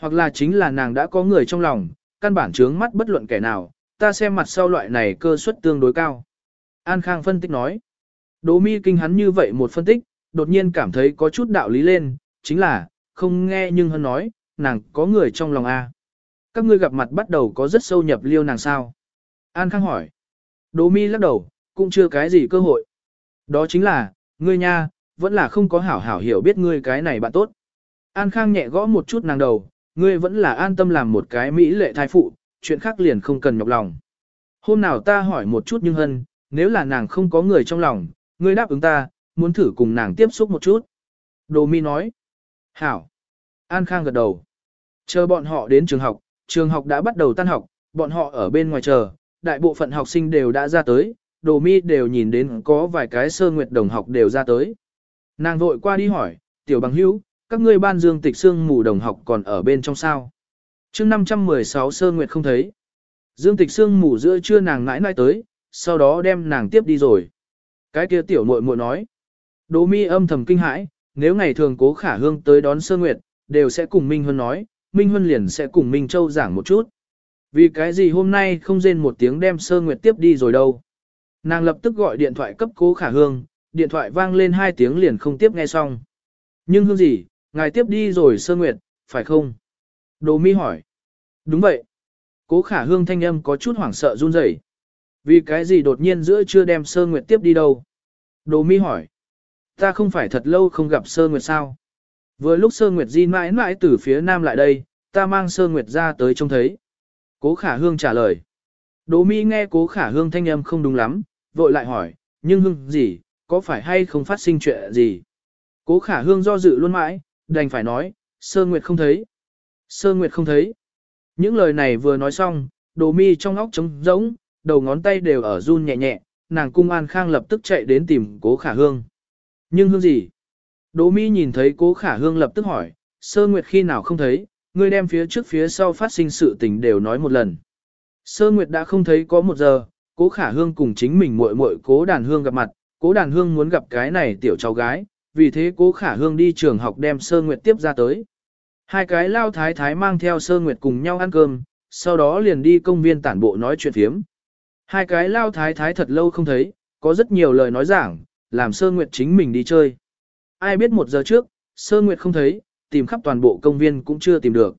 Hoặc là chính là nàng đã có người trong lòng, căn bản trướng mắt bất luận kẻ nào, ta xem mặt sau loại này cơ suất tương đối cao. An Khang phân tích nói. Đỗ mi kinh hắn như vậy một phân tích, đột nhiên cảm thấy có chút đạo lý lên, chính là, không nghe nhưng hơn nói, nàng có người trong lòng A. Các ngươi gặp mặt bắt đầu có rất sâu nhập liêu nàng sao? An Khang hỏi. Đỗ mi lắc đầu, cũng chưa cái gì cơ hội. Đó chính là, ngươi nha, vẫn là không có hảo hảo hiểu biết ngươi cái này bạn tốt. An Khang nhẹ gõ một chút nàng đầu, ngươi vẫn là an tâm làm một cái mỹ lệ thai phụ, chuyện khác liền không cần nhọc lòng. Hôm nào ta hỏi một chút nhưng hân, nếu là nàng không có người trong lòng, ngươi đáp ứng ta, muốn thử cùng nàng tiếp xúc một chút. Đồ mi nói. Hảo. An Khang gật đầu. Chờ bọn họ đến trường học, trường học đã bắt đầu tan học, bọn họ ở bên ngoài chờ, đại bộ phận học sinh đều đã ra tới, đồ mi đều nhìn đến có vài cái sơ nguyệt đồng học đều ra tới. Nàng vội qua đi hỏi, tiểu bằng hữu, các ngươi ban dương tịch xương mù đồng học còn ở bên trong sao. chương 516 sơ nguyệt không thấy. Dương tịch xương mù giữa trưa nàng nãi nãi tới, sau đó đem nàng tiếp đi rồi. Cái kia tiểu muội muội nói. Đỗ mi âm thầm kinh hãi, nếu ngày thường cố khả hương tới đón sơ nguyệt, đều sẽ cùng Minh Huân nói, Minh Huân liền sẽ cùng Minh Châu giảng một chút. Vì cái gì hôm nay không rên một tiếng đem sơ nguyệt tiếp đi rồi đâu. Nàng lập tức gọi điện thoại cấp cố khả hương, điện thoại vang lên hai tiếng liền không tiếp nghe xong. Nhưng hương gì, ngài tiếp đi rồi sơ nguyệt, phải không? Đồ mi hỏi. Đúng vậy. Cố khả hương thanh âm có chút hoảng sợ run rẩy. Vì cái gì đột nhiên giữa chưa đem sơ nguyệt tiếp đi đâu? Đồ mi hỏi. Ta không phải thật lâu không gặp sơ nguyệt sao? Vừa lúc sơ nguyệt di mãi mãi từ phía nam lại đây, ta mang sơ nguyệt ra tới trông thấy. Cố khả hương trả lời. Đỗ mi nghe cố khả hương thanh âm không đúng lắm, vội lại hỏi, nhưng hương gì, có phải hay không phát sinh chuyện gì? Cố khả hương do dự luôn mãi, đành phải nói, sơ nguyệt không thấy. Sơ nguyệt không thấy. Những lời này vừa nói xong, đỗ mi trong óc trống rỗng, đầu ngón tay đều ở run nhẹ nhẹ, nàng cung an khang lập tức chạy đến tìm cố khả hương. Nhưng hương gì? Đỗ mi nhìn thấy cố khả hương lập tức hỏi, sơ nguyệt khi nào không thấy, ngươi đem phía trước phía sau phát sinh sự tình đều nói một lần. Sơ nguyệt đã không thấy có một giờ, cố khả hương cùng chính mình muội muội cố đàn hương gặp mặt, cố đàn hương muốn gặp cái này tiểu cháu gái, vì thế cố khả hương đi trường học đem sơ nguyệt tiếp ra tới. Hai cái lao thái thái mang theo sơ nguyệt cùng nhau ăn cơm, sau đó liền đi công viên tản bộ nói chuyện phiếm. Hai cái lao thái thái thật lâu không thấy, có rất nhiều lời nói giảng, làm sơ nguyệt chính mình đi chơi. Ai biết một giờ trước, sơ nguyệt không thấy, tìm khắp toàn bộ công viên cũng chưa tìm được.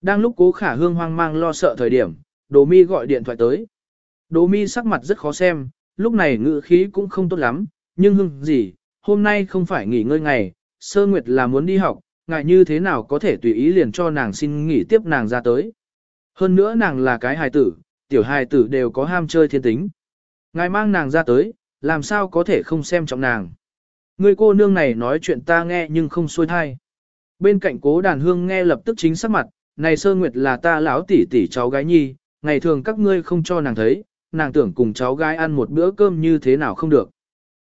Đang lúc cố khả hương hoang mang lo sợ thời điểm, đồ mi gọi điện thoại tới. Đồ mi sắc mặt rất khó xem, lúc này ngữ khí cũng không tốt lắm, nhưng hưng gì, hôm nay không phải nghỉ ngơi ngày, sơ nguyệt là muốn đi học, ngại như thế nào có thể tùy ý liền cho nàng xin nghỉ tiếp nàng ra tới. Hơn nữa nàng là cái hài tử, tiểu hài tử đều có ham chơi thiên tính. Ngài mang nàng ra tới, làm sao có thể không xem trọng nàng. Người cô nương này nói chuyện ta nghe nhưng không xuôi thai. Bên cạnh cố đàn hương nghe lập tức chính sắc mặt, này sơ nguyệt là ta lão tỷ tỷ cháu gái nhi, ngày thường các ngươi không cho nàng thấy, nàng tưởng cùng cháu gái ăn một bữa cơm như thế nào không được.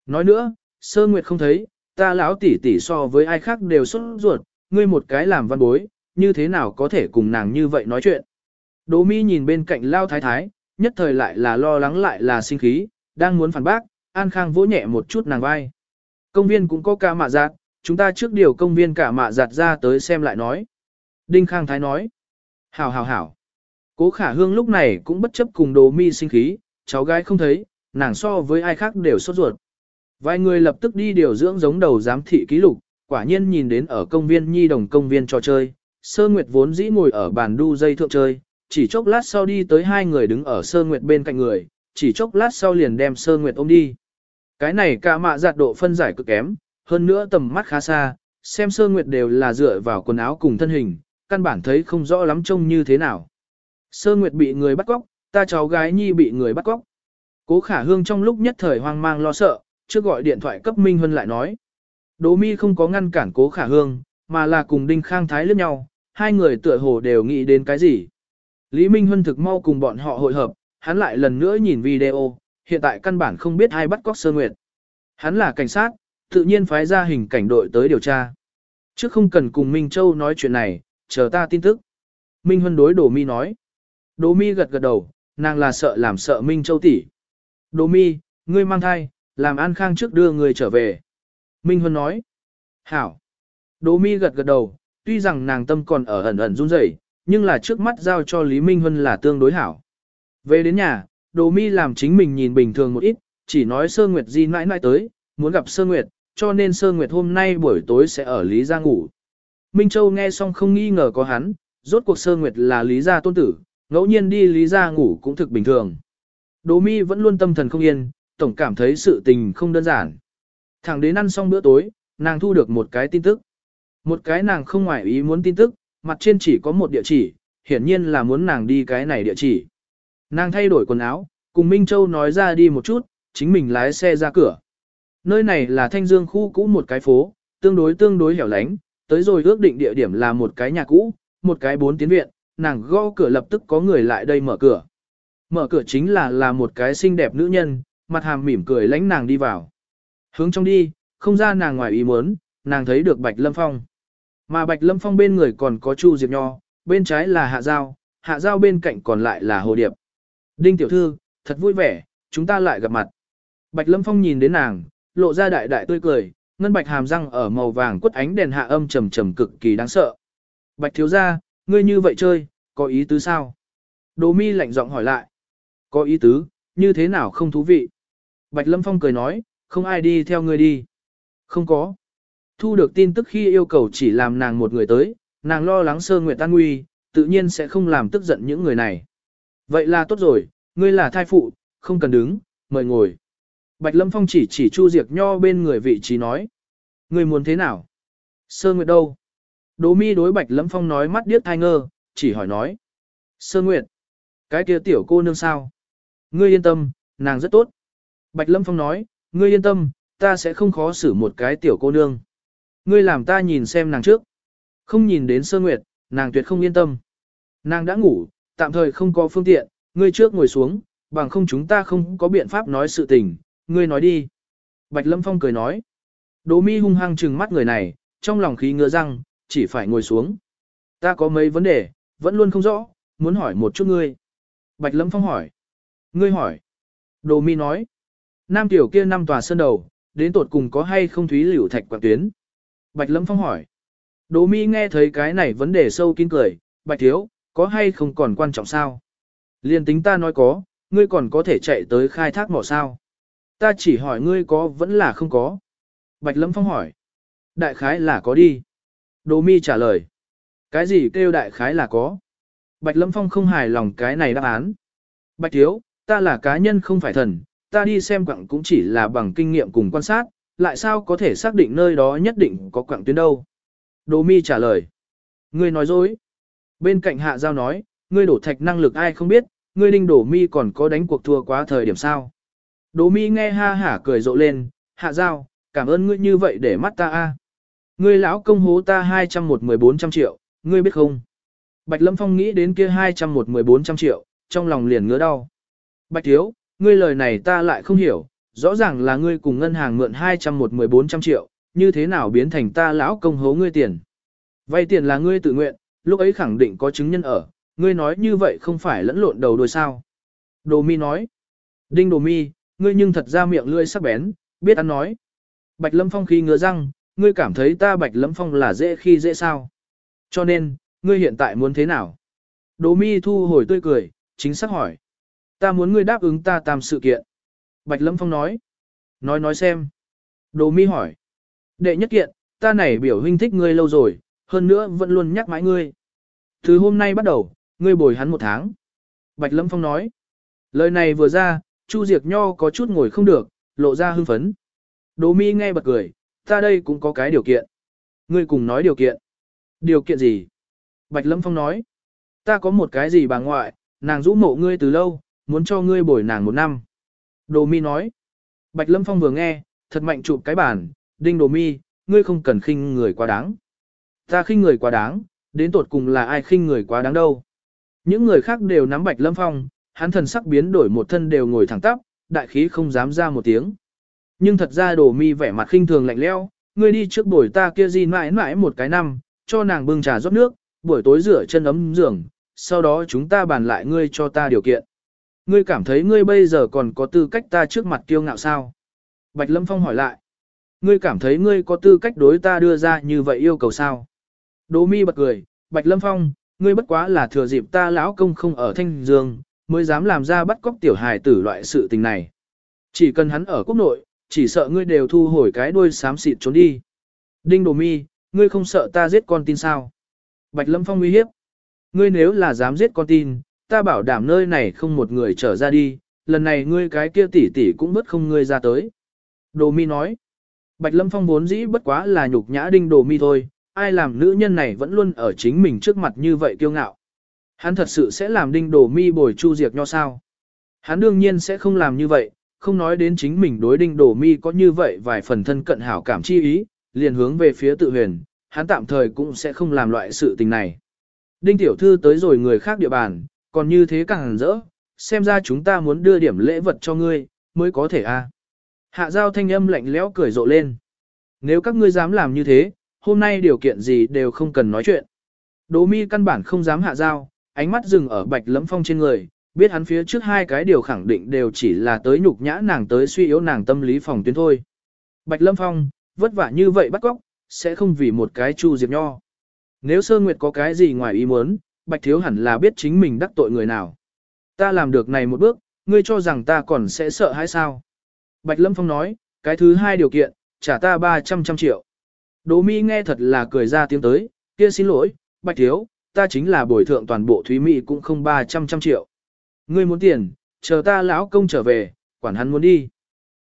Nói nữa, sơ nguyệt không thấy, ta lão tỷ tỷ so với ai khác đều xuất ruột, ngươi một cái làm văn bối, như thế nào có thể cùng nàng như vậy nói chuyện. Đỗ mi nhìn bên cạnh lao thái thái, nhất thời lại là lo lắng lại là sinh khí, đang muốn phản bác, An Khang vỗ nhẹ một chút nàng vai. Công viên cũng có cả mạ giạt, chúng ta trước điều công viên cả mạ giạt ra tới xem lại nói. Đinh Khang Thái nói. Hảo hảo hảo. Cố khả hương lúc này cũng bất chấp cùng đồ mi sinh khí, cháu gái không thấy, nàng so với ai khác đều sốt ruột. Vài người lập tức đi điều dưỡng giống đầu giám thị ký lục, quả nhiên nhìn đến ở công viên nhi đồng công viên trò chơi, sơ nguyệt vốn dĩ ngồi ở bàn đu dây thượng chơi, chỉ chốc lát sau đi tới hai người đứng ở sơ nguyệt bên cạnh người, chỉ chốc lát sau liền đem sơ nguyệt ôm đi. Cái này cả mạ giặt độ phân giải cực kém, hơn nữa tầm mắt khá xa, xem sơ nguyệt đều là dựa vào quần áo cùng thân hình, căn bản thấy không rõ lắm trông như thế nào. Sơ nguyệt bị người bắt cóc, ta cháu gái nhi bị người bắt cóc. Cố khả hương trong lúc nhất thời hoang mang lo sợ, trước gọi điện thoại cấp Minh Huân lại nói. Đỗ mi không có ngăn cản cố khả hương, mà là cùng Đinh Khang Thái lướt nhau, hai người tựa hồ đều nghĩ đến cái gì. Lý Minh Huân thực mau cùng bọn họ hội hợp, hắn lại lần nữa nhìn video, hiện tại căn bản không biết ai bắt cóc Sơ Nguyệt. Hắn là cảnh sát, tự nhiên phái ra hình cảnh đội tới điều tra. Trước không cần cùng Minh Châu nói chuyện này, chờ ta tin tức. Minh Huân đối Đồ Mi nói. Đồ Mi gật gật đầu, nàng là sợ làm sợ Minh Châu tỷ. Đồ Mi, ngươi mang thai, làm An Khang trước đưa người trở về. Minh Huân nói. Hảo. Đồ Mi gật gật đầu, tuy rằng nàng tâm còn ở ẩn ẩn run rẩy, nhưng là trước mắt giao cho Lý Minh Huân là tương đối hảo. Về đến nhà, Đỗ Mi làm chính mình nhìn bình thường một ít, chỉ nói Sơ Nguyệt Di mãi mãi tới, muốn gặp Sơ Nguyệt, cho nên Sơ Nguyệt hôm nay buổi tối sẽ ở Lý Gia ngủ. Minh Châu nghe xong không nghi ngờ có hắn, rốt cuộc Sơ Nguyệt là Lý Gia tôn tử, ngẫu nhiên đi Lý Gia ngủ cũng thực bình thường. Đỗ Mi vẫn luôn tâm thần không yên, tổng cảm thấy sự tình không đơn giản. Thẳng đến ăn xong bữa tối, nàng thu được một cái tin tức. Một cái nàng không ngoại ý muốn tin tức, mặt trên chỉ có một địa chỉ, hiển nhiên là muốn nàng đi cái này địa chỉ. Nàng thay đổi quần áo, cùng Minh Châu nói ra đi một chút, chính mình lái xe ra cửa. Nơi này là Thanh Dương khu cũ một cái phố, tương đối tương đối hẻo lánh, tới rồi ước định địa điểm là một cái nhà cũ, một cái bốn tiến viện, nàng gõ cửa lập tức có người lại đây mở cửa. Mở cửa chính là là một cái xinh đẹp nữ nhân, mặt hàm mỉm cười lãnh nàng đi vào. Hướng trong đi, không ra nàng ngoài ý muốn, nàng thấy được Bạch Lâm Phong. Mà Bạch Lâm Phong bên người còn có Chu Diệp Nho, bên trái là Hạ Giao, Hạ Giao bên cạnh còn lại là Hồ Điệp. Đinh Tiểu Thư, thật vui vẻ, chúng ta lại gặp mặt. Bạch Lâm Phong nhìn đến nàng, lộ ra đại đại tươi cười, ngân bạch hàm răng ở màu vàng quất ánh đèn hạ âm trầm trầm cực kỳ đáng sợ. Bạch thiếu gia, ngươi như vậy chơi, có ý tứ sao? Đỗ mi lạnh giọng hỏi lại. Có ý tứ, như thế nào không thú vị? Bạch Lâm Phong cười nói, không ai đi theo ngươi đi. Không có. Thu được tin tức khi yêu cầu chỉ làm nàng một người tới, nàng lo lắng sơ nguyện tan nguy, tự nhiên sẽ không làm tức giận những người này. Vậy là tốt rồi, ngươi là thai phụ, không cần đứng, mời ngồi. Bạch Lâm Phong chỉ chỉ Chu Diệc Nho bên người vị trí nói. Ngươi muốn thế nào? Sơ Nguyệt đâu? Đỗ mi đối Bạch Lâm Phong nói mắt điếc thai ngơ, chỉ hỏi nói. Sơ Nguyệt. Cái kia tiểu cô nương sao? Ngươi yên tâm, nàng rất tốt. Bạch Lâm Phong nói, ngươi yên tâm, ta sẽ không khó xử một cái tiểu cô nương. Ngươi làm ta nhìn xem nàng trước. Không nhìn đến Sơ Nguyệt, nàng tuyệt không yên tâm. Nàng đã ngủ, tạm thời không có phương tiện, ngươi trước ngồi xuống, bằng không chúng ta không có biện pháp nói sự tình, ngươi nói đi. Bạch Lâm Phong cười nói. Đỗ mi hung hăng trừng mắt người này, trong lòng khí ngựa răng, chỉ phải ngồi xuống. Ta có mấy vấn đề, vẫn luôn không rõ, muốn hỏi một chút ngươi. Bạch Lâm Phong hỏi. Ngươi hỏi. Đỗ mi nói. Nam tiểu kia năm tòa sơn đầu, đến tột cùng có hay không thúy liễu thạch quảng tuyến. Bạch Lâm Phong hỏi. Đỗ mi nghe thấy cái này vấn đề sâu kín cười, Bạch Thiếu, có hay không còn quan trọng sao? Liên tính ta nói có, ngươi còn có thể chạy tới khai thác mỏ sao? Ta chỉ hỏi ngươi có vẫn là không có. Bạch Lâm Phong hỏi. Đại khái là có đi. Đỗ mi trả lời. Cái gì kêu đại khái là có? Bạch Lâm Phong không hài lòng cái này đáp án. Bạch Thiếu, ta là cá nhân không phải thần, ta đi xem quặng cũng chỉ là bằng kinh nghiệm cùng quan sát, lại sao có thể xác định nơi đó nhất định có quặng tuyến đâu? Đỗ mi trả lời. Ngươi nói dối. Bên cạnh hạ giao nói, ngươi đổ thạch năng lực ai không biết, ngươi đinh đổ mi còn có đánh cuộc thua quá thời điểm sao. Đỗ mi nghe ha hả cười rộ lên, hạ giao, cảm ơn ngươi như vậy để mắt ta a. Ngươi lão công hố ta 214 triệu, ngươi biết không? Bạch Lâm Phong nghĩ đến kia 214 triệu, trong lòng liền ngứa đau. Bạch Thiếu, ngươi lời này ta lại không hiểu, rõ ràng là ngươi cùng ngân hàng mượn 214 triệu, như thế nào biến thành ta lão công hố ngươi tiền. Vay tiền là ngươi tự nguyện, lúc ấy khẳng định có chứng nhân ở, ngươi nói như vậy không phải lẫn lộn đầu đuôi sao. Đồ mi nói, đinh đồ mi, ngươi nhưng thật ra miệng lưỡi sắc bén, biết ăn nói. Bạch lâm phong khi ngứa răng, ngươi cảm thấy ta bạch lâm phong là dễ khi dễ sao. Cho nên, ngươi hiện tại muốn thế nào? Đồ mi thu hồi tươi cười, chính xác hỏi. Ta muốn ngươi đáp ứng ta tam sự kiện. Bạch lâm phong nói. Nói nói xem. Đồ mi hỏi. Đệ nhất kiện, ta này biểu huynh thích ngươi lâu rồi, hơn nữa vẫn luôn nhắc mãi ngươi. Từ hôm nay bắt đầu, ngươi bồi hắn một tháng. Bạch Lâm Phong nói. Lời này vừa ra, Chu Diệc Nho có chút ngồi không được, lộ ra hưng phấn. Đỗ Mi nghe bật cười, ta đây cũng có cái điều kiện. Ngươi cùng nói điều kiện. Điều kiện gì? Bạch Lâm Phong nói. Ta có một cái gì bà ngoại, nàng rũ mộ ngươi từ lâu, muốn cho ngươi bồi nàng một năm. Đồ Mi nói. Bạch Lâm Phong vừa nghe, thật mạnh chụp cái bàn, đinh Đồ Mi, ngươi không cần khinh người quá đáng. Ta khinh người quá đáng, đến tột cùng là ai khinh người quá đáng đâu. Những người khác đều nắm Bạch Lâm Phong, hắn thần sắc biến đổi một thân đều ngồi thẳng tắp, đại khí không dám ra một tiếng. Nhưng thật ra đồ mi vẻ mặt khinh thường lạnh lẽo, ngươi đi trước buổi ta kia gì mãi mãi một cái năm, cho nàng bưng trà rót nước, buổi tối rửa chân ấm giường, sau đó chúng ta bàn lại ngươi cho ta điều kiện. Ngươi cảm thấy ngươi bây giờ còn có tư cách ta trước mặt kiêu ngạo sao? Bạch Lâm Phong hỏi lại. Ngươi cảm thấy ngươi có tư cách đối ta đưa ra như vậy yêu cầu sao? Đỗ mi bật cười, Bạch Lâm Phong, ngươi bất quá là thừa dịp ta lão công không ở thanh dương, mới dám làm ra bắt cóc tiểu hài tử loại sự tình này. Chỉ cần hắn ở quốc nội, chỉ sợ ngươi đều thu hồi cái đuôi xám xịt trốn đi. Đinh Đồ Mi, ngươi không sợ ta giết con tin sao? Bạch Lâm Phong uy hiếp. Ngươi nếu là dám giết con tin, ta bảo đảm nơi này không một người trở ra đi, lần này ngươi cái kia tỷ tỷ cũng bất không ngươi ra tới. Đồ Mi nói. Bạch Lâm Phong vốn dĩ bất quá là nhục nhã Đinh Đồ Mi thôi, ai làm nữ nhân này vẫn luôn ở chính mình trước mặt như vậy kiêu ngạo. Hắn thật sự sẽ làm Đinh Đồ Mi bồi Chu diệt Nho sao? Hắn đương nhiên sẽ không làm như vậy, không nói đến chính mình đối đinh đổ mi có như vậy vài phần thân cận hảo cảm chi ý, liền hướng về phía tự huyền, hắn tạm thời cũng sẽ không làm loại sự tình này. Đinh tiểu thư tới rồi người khác địa bàn, còn như thế càng rỡ, xem ra chúng ta muốn đưa điểm lễ vật cho ngươi, mới có thể a. À. Hạ giao thanh âm lạnh lẽo cười rộ lên. Nếu các ngươi dám làm như thế, hôm nay điều kiện gì đều không cần nói chuyện. Đỗ mi căn bản không dám hạ dao, ánh mắt dừng ở bạch lẫm phong trên người, biết hắn phía trước hai cái điều khẳng định đều chỉ là tới nhục nhã nàng tới suy yếu nàng tâm lý phòng tuyến thôi. Bạch Lâm Phong, vất vả như vậy bắt góc, sẽ không vì một cái Chu Diệp Nho. Nếu Sơ Nguyệt có cái gì ngoài ý muốn, Bạch Thiếu hẳn là biết chính mình đắc tội người nào. Ta làm được này một bước, ngươi cho rằng ta còn sẽ sợ hay sao? Bạch Lâm Phong nói, cái thứ hai điều kiện, trả ta 300 trăm triệu. Đỗ Mi nghe thật là cười ra tiếng tới, kia xin lỗi, Bạch Thiếu, ta chính là bồi thượng toàn bộ Thúy Mỹ cũng không 300 trăm triệu. Ngươi muốn tiền, chờ ta lão công trở về, quản hắn muốn đi.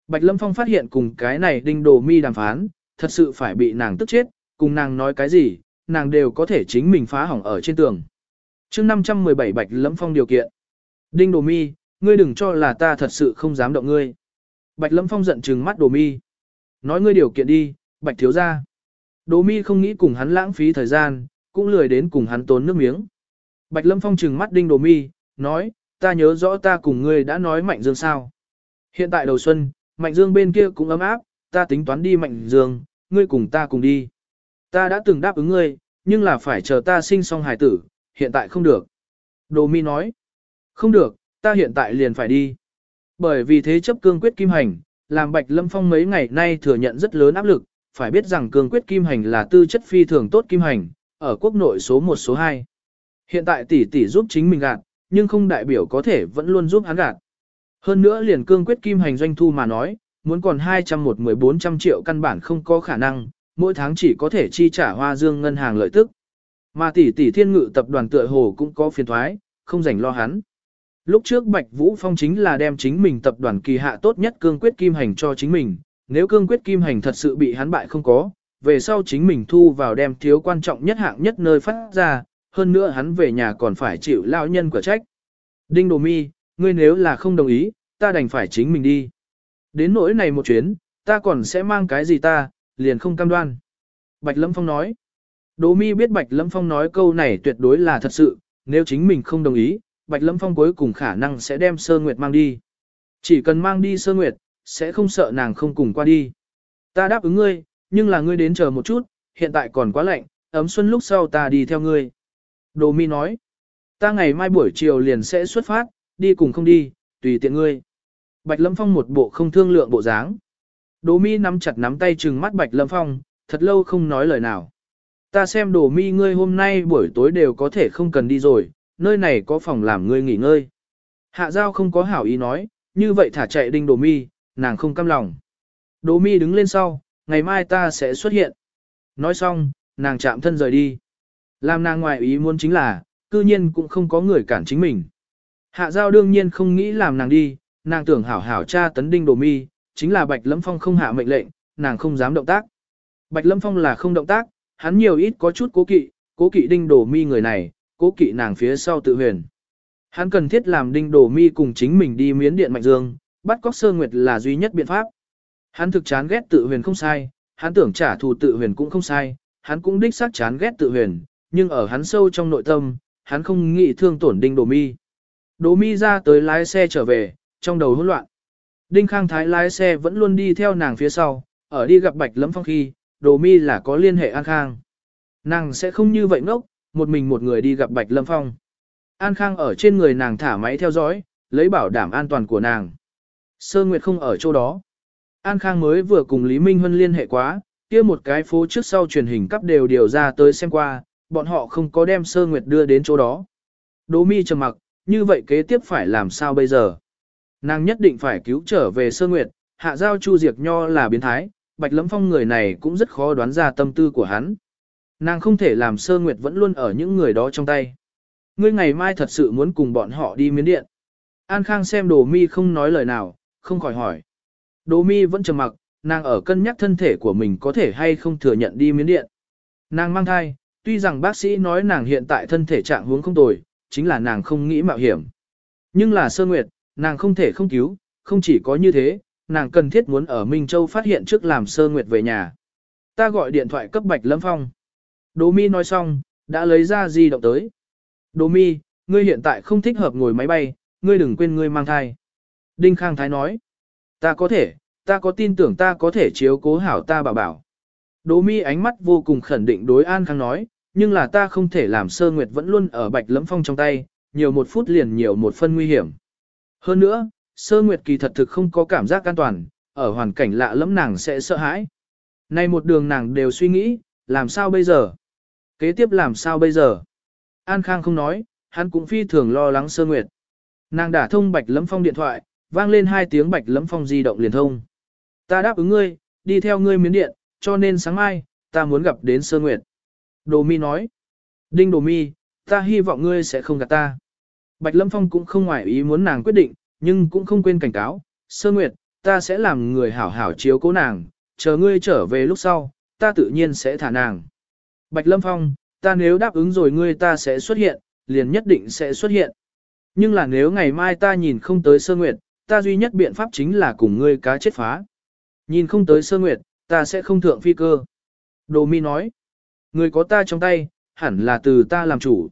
Bạch Lâm Phong phát hiện cùng cái này đinh đồ mi đàm phán, thật sự phải bị nàng tức chết, cùng nàng nói cái gì, nàng đều có thể chính mình phá hỏng ở trên tường. chương 517 Bạch Lâm Phong điều kiện. Đinh đồ mi, ngươi đừng cho là ta thật sự không dám động ngươi. Bạch Lâm Phong giận trừng mắt đồ mi. Nói ngươi điều kiện đi, Bạch thiếu ra. Đỗ mi không nghĩ cùng hắn lãng phí thời gian, cũng lười đến cùng hắn tốn nước miếng. Bạch Lâm Phong trừng mắt đinh Đỗ mi, nói, ta nhớ rõ ta cùng ngươi đã nói Mạnh Dương sao. Hiện tại đầu xuân, Mạnh Dương bên kia cũng ấm áp, ta tính toán đi Mạnh Dương, ngươi cùng ta cùng đi. Ta đã từng đáp ứng ngươi, nhưng là phải chờ ta sinh xong hài tử, hiện tại không được. Đồ mi nói, không được, ta hiện tại liền phải đi. Bởi vì thế chấp cương quyết kim hành, làm Bạch Lâm Phong mấy ngày nay thừa nhận rất lớn áp lực, phải biết rằng cương quyết kim hành là tư chất phi thường tốt kim hành, ở quốc nội số 1 số 2. Hiện tại tỷ tỷ giúp chính mình gạt, nhưng không đại biểu có thể vẫn luôn giúp hắn gạt. Hơn nữa liền cương quyết kim hành doanh thu mà nói, muốn còn 214 triệu căn bản không có khả năng, mỗi tháng chỉ có thể chi trả hoa dương ngân hàng lợi tức. Mà tỷ tỷ thiên ngự tập đoàn tựa hồ cũng có phiền thoái, không rảnh lo hắn. Lúc trước Bạch Vũ Phong chính là đem chính mình tập đoàn kỳ hạ tốt nhất cương quyết kim hành cho chính mình, nếu cương quyết kim hành thật sự bị hắn bại không có, về sau chính mình thu vào đem thiếu quan trọng nhất hạng nhất nơi phát ra, hơn nữa hắn về nhà còn phải chịu lão nhân của trách. Đinh Đồ Mi, ngươi nếu là không đồng ý, ta đành phải chính mình đi. Đến nỗi này một chuyến, ta còn sẽ mang cái gì ta, liền không cam đoan. Bạch Lâm Phong nói. Đỗ Mi biết Bạch Lâm Phong nói câu này tuyệt đối là thật sự, nếu chính mình không đồng ý, Bạch Lâm Phong cuối cùng khả năng sẽ đem Sơ Nguyệt mang đi. Chỉ cần mang đi Sơ Nguyệt, sẽ không sợ nàng không cùng qua đi. Ta đáp ứng ngươi, nhưng là ngươi đến chờ một chút, hiện tại còn quá lạnh, ấm xuân lúc sau ta đi theo ngươi. Đồ mi nói, ta ngày mai buổi chiều liền sẽ xuất phát, đi cùng không đi, tùy tiện ngươi. Bạch Lâm Phong một bộ không thương lượng bộ dáng. Đồ mi nắm chặt nắm tay trừng mắt Bạch Lâm Phong, thật lâu không nói lời nào. Ta xem đồ mi ngươi hôm nay buổi tối đều có thể không cần đi rồi, nơi này có phòng làm ngươi nghỉ ngơi. Hạ giao không có hảo ý nói, như vậy thả chạy đinh đồ mi, nàng không căm lòng. Đỗ mi đứng lên sau, ngày mai ta sẽ xuất hiện. Nói xong, nàng chạm thân rời đi. Làm nàng ngoại ý muốn chính là, cư nhiên cũng không có người cản chính mình. Hạ giao đương nhiên không nghĩ làm nàng đi, nàng tưởng hảo hảo cha tấn đinh đồ mi, chính là Bạch Lâm Phong không hạ mệnh lệnh, nàng không dám động tác. Bạch Lâm Phong là không động tác, hắn nhiều ít có chút cố kỵ, cố kỵ đinh đồ mi người này, cố kỵ nàng phía sau tự huyền. Hắn cần thiết làm đinh đồ mi cùng chính mình đi miến điện mạnh dương, bắt cóc sơ nguyệt là duy nhất biện pháp. Hắn thực chán ghét tự huyền không sai, hắn tưởng trả thù tự huyền cũng không sai, hắn cũng đích xác chán ghét tự huyền, nhưng ở hắn sâu trong nội tâm, hắn không nghĩ thương tổn đinh đồ mi. Đồ mi ra tới lái xe trở về, trong đầu hỗn loạn. Đinh Khang Thái lái xe vẫn luôn đi theo nàng phía sau, ở đi gặp Bạch Lâm Phong khi, Đồ Mi là có liên hệ An Khang. Nàng sẽ không như vậy ngốc, một mình một người đi gặp Bạch Lâm Phong. An Khang ở trên người nàng thả máy theo dõi, lấy bảo đảm an toàn của nàng. Sơ Nguyệt không ở chỗ đó. An Khang mới vừa cùng Lý Minh Huân liên hệ quá, kia một cái phố trước sau truyền hình cấp đều điều ra tới xem qua, bọn họ không có đem Sơ Nguyệt đưa đến chỗ đó. Đỗ Mi trầm mặc, như vậy kế tiếp phải làm sao bây giờ? Nàng nhất định phải cứu trở về Sơ Nguyệt, hạ giao Chu Diệt Nho là biến thái, Bạch Lâm Phong người này cũng rất khó đoán ra tâm tư của hắn. Nàng không thể làm Sơ Nguyệt vẫn luôn ở những người đó trong tay. Ngươi ngày mai thật sự muốn cùng bọn họ đi miến điện. An Khang xem Đồ Mi không nói lời nào, không khỏi hỏi. Đỗ Mi vẫn trầm mặc, nàng ở cân nhắc thân thể của mình có thể hay không thừa nhận đi miến điện. Nàng mang thai, tuy rằng bác sĩ nói nàng hiện tại thân thể trạng huống không tồi, chính là nàng không nghĩ mạo hiểm. Nhưng là Sơ Nguyệt, nàng không thể không cứu, không chỉ có như thế, nàng cần thiết muốn ở Minh Châu phát hiện trước làm Sơ Nguyệt về nhà. Ta gọi điện thoại cấp Bạch Lâm Phong. Đỗ Mi nói xong, đã lấy ra di động tới. Đỗ Mi, ngươi hiện tại không thích hợp ngồi máy bay, ngươi đừng quên ngươi mang thai. Đinh Khang Thái nói, ta có thể, ta có tin tưởng ta có thể chiếu cố hảo ta bảo bảo. Đỗ Mi ánh mắt vô cùng khẩn định đối An Khang nói, nhưng là ta không thể làm sơ nguyệt vẫn luôn ở bạch lẫm phong trong tay, nhiều một phút liền nhiều một phân nguy hiểm. Hơn nữa, sơ nguyệt kỳ thật thực không có cảm giác an toàn, ở hoàn cảnh lạ lẫm nàng sẽ sợ hãi. Nay một đường nàng đều suy nghĩ, làm sao bây giờ? Kế tiếp làm sao bây giờ? An Khang không nói, hắn cũng phi thường lo lắng sơ nguyệt. Nàng đã thông bạch lẫm phong điện thoại, vang lên hai tiếng bạch lẫm phong di động liền thông. Ta đáp ứng ngươi, đi theo ngươi miến điện, cho nên sáng mai, ta muốn gặp đến sơ nguyệt. Đồ mi nói. Đinh đồ mi, ta hy vọng ngươi sẽ không gạt ta. Bạch Lâm Phong cũng không ngoài ý muốn nàng quyết định, nhưng cũng không quên cảnh cáo. Sơ Nguyệt, ta sẽ làm người hảo hảo chiếu cố nàng, chờ ngươi trở về lúc sau, ta tự nhiên sẽ thả nàng. Bạch Lâm Phong, ta nếu đáp ứng rồi ngươi ta sẽ xuất hiện, liền nhất định sẽ xuất hiện. Nhưng là nếu ngày mai ta nhìn không tới Sơ Nguyệt, ta duy nhất biện pháp chính là cùng ngươi cá chết phá. Nhìn không tới Sơ Nguyệt, ta sẽ không thượng phi cơ. Đồ mi nói. Người có ta trong tay, hẳn là từ ta làm chủ.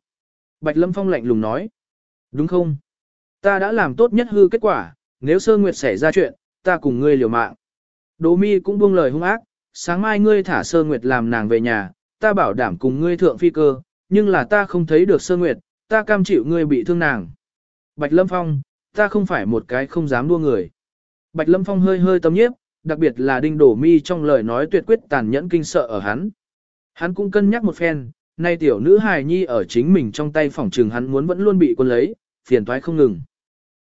Bạch Lâm Phong lạnh lùng nói. Đúng không? Ta đã làm tốt nhất hư kết quả, nếu Sơ Nguyệt xảy ra chuyện, ta cùng ngươi liều mạng. Đỗ mi cũng buông lời hung ác, sáng mai ngươi thả Sơ Nguyệt làm nàng về nhà, ta bảo đảm cùng ngươi thượng phi cơ, nhưng là ta không thấy được Sơ Nguyệt, ta cam chịu ngươi bị thương nàng. Bạch Lâm Phong, ta không phải một cái không dám đua người. Bạch Lâm Phong hơi hơi tâm nhiếp, đặc biệt là đinh đổ mi trong lời nói tuyệt quyết tàn nhẫn kinh sợ ở hắn. Hắn cũng cân nhắc một phen, nay tiểu nữ hài nhi ở chính mình trong tay phòng trừng hắn muốn vẫn luôn bị quân lấy, phiền toái không ngừng.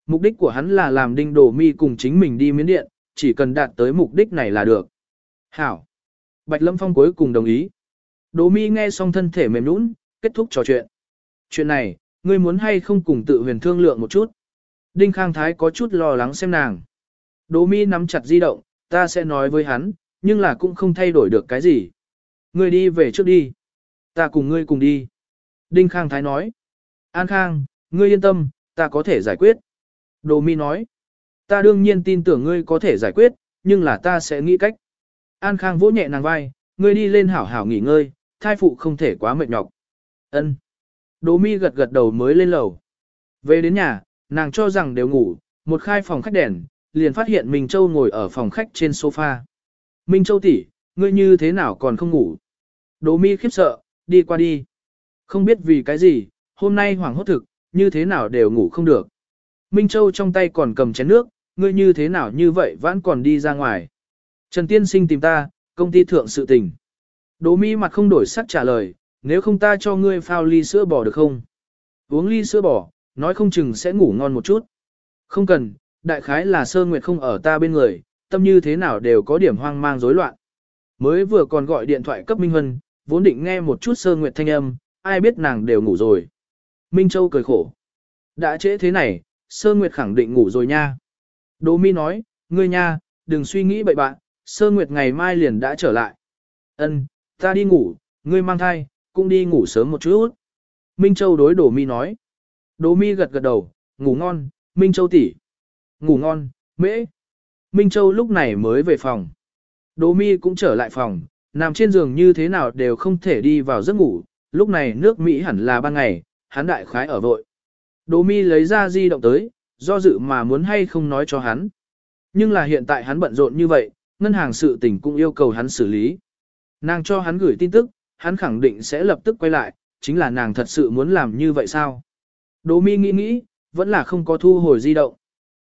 Mục đích của hắn là làm đinh Đổ mi cùng chính mình đi miến điện, chỉ cần đạt tới mục đích này là được. Hảo. Bạch Lâm Phong cuối cùng đồng ý. Đỗ mi nghe xong thân thể mềm nũng, kết thúc trò chuyện. Chuyện này, ngươi muốn hay không cùng tự huyền thương lượng một chút. Đinh Khang Thái có chút lo lắng xem nàng. Đỗ mi nắm chặt di động, ta sẽ nói với hắn, nhưng là cũng không thay đổi được cái gì. Ngươi đi về trước đi. Ta cùng ngươi cùng đi. Đinh Khang Thái nói. An Khang, ngươi yên tâm, ta có thể giải quyết. Đỗ mi nói. Ta đương nhiên tin tưởng ngươi có thể giải quyết, nhưng là ta sẽ nghĩ cách. An Khang vỗ nhẹ nàng vai, ngươi đi lên hảo hảo nghỉ ngơi, thai phụ không thể quá mệt nhọc. Ân. Đỗ mi gật gật đầu mới lên lầu. Về đến nhà, nàng cho rằng đều ngủ, một khai phòng khách đèn, liền phát hiện Minh Châu ngồi ở phòng khách trên sofa. Minh Châu tỷ, ngươi như thế nào còn không ngủ? Đỗ mi khiếp sợ, đi qua đi. Không biết vì cái gì, hôm nay hoảng hốt thực, như thế nào đều ngủ không được. Minh Châu trong tay còn cầm chén nước, ngươi như thế nào như vậy vẫn còn đi ra ngoài. Trần Tiên Sinh tìm ta, công ty thượng sự tình. Đỗ mi mặt không đổi sắc trả lời, nếu không ta cho ngươi phao ly sữa bò được không? Uống ly sữa bò, nói không chừng sẽ ngủ ngon một chút. Không cần, đại khái là sơn nguyệt không ở ta bên người, tâm như thế nào đều có điểm hoang mang rối loạn. Mới vừa còn gọi điện thoại cấp Minh Hân, vốn định nghe một chút sơn nguyệt thanh âm, ai biết nàng đều ngủ rồi. Minh Châu cười khổ. Đã trễ thế này, sơn Nguyệt khẳng định ngủ rồi nha. Đỗ Mi nói, ngươi nha, đừng suy nghĩ bậy bạn, sơn Nguyệt ngày mai liền đã trở lại. Ân, ta đi ngủ, ngươi mang thai, cũng đi ngủ sớm một chút. Minh Châu đối Đỗ Mi nói. Đỗ Mi gật gật đầu, ngủ ngon, Minh Châu tỷ. Ngủ ngon, mễ. Minh Châu lúc này mới về phòng. Đỗ Mi cũng trở lại phòng, nằm trên giường như thế nào đều không thể đi vào giấc ngủ, lúc này nước Mỹ hẳn là ban ngày, hắn đại khái ở vội. Đỗ Mi lấy ra di động tới, do dự mà muốn hay không nói cho hắn. Nhưng là hiện tại hắn bận rộn như vậy, ngân hàng sự tình cũng yêu cầu hắn xử lý. Nàng cho hắn gửi tin tức, hắn khẳng định sẽ lập tức quay lại, chính là nàng thật sự muốn làm như vậy sao? Đỗ Mi nghĩ nghĩ, vẫn là không có thu hồi di động.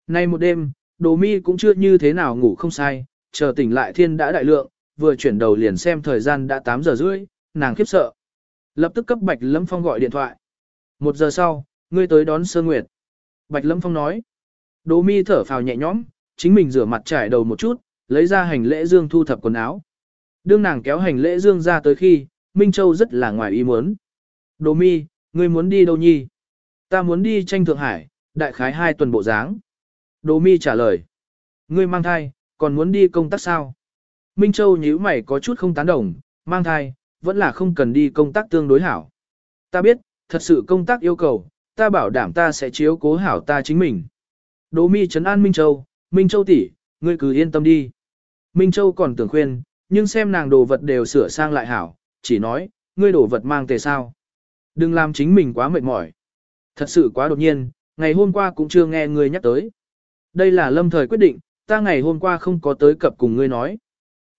Nay một đêm, Đỗ Mi cũng chưa như thế nào ngủ không sai, chờ tỉnh lại thiên đã đại lượng, vừa chuyển đầu liền xem thời gian đã 8 giờ rưỡi, nàng khiếp sợ. Lập tức cấp Bạch Lâm Phong gọi điện thoại. Một giờ sau, ngươi tới đón Sơ Nguyệt. Bạch Lâm Phong nói. Đỗ mi thở phào nhẹ nhõm, chính mình rửa mặt trải đầu một chút, lấy ra hành lễ dương thu thập quần áo. Đương nàng kéo hành lễ dương ra tới khi, Minh Châu rất là ngoài ý muốn. Đỗ mi, ngươi muốn đi đâu nhi? Ta muốn đi tranh Thượng Hải, đại khái hai tuần bộ dáng. Đỗ mi trả lời. Ngươi mang thai, còn muốn đi công tác sao? Minh Châu nhíu mày có chút không tán đồng, mang thai, vẫn là không cần đi công tác tương đối hảo. Ta biết, thật sự công tác yêu cầu, ta bảo đảm ta sẽ chiếu cố hảo ta chính mình. Đỗ mi trấn an Minh Châu, Minh Châu tỷ, ngươi cứ yên tâm đi. Minh Châu còn tưởng khuyên, nhưng xem nàng đồ vật đều sửa sang lại hảo, chỉ nói, ngươi đồ vật mang tề sao. Đừng làm chính mình quá mệt mỏi. Thật sự quá đột nhiên, ngày hôm qua cũng chưa nghe ngươi nhắc tới. Đây là lâm thời quyết định, ta ngày hôm qua không có tới cập cùng ngươi nói.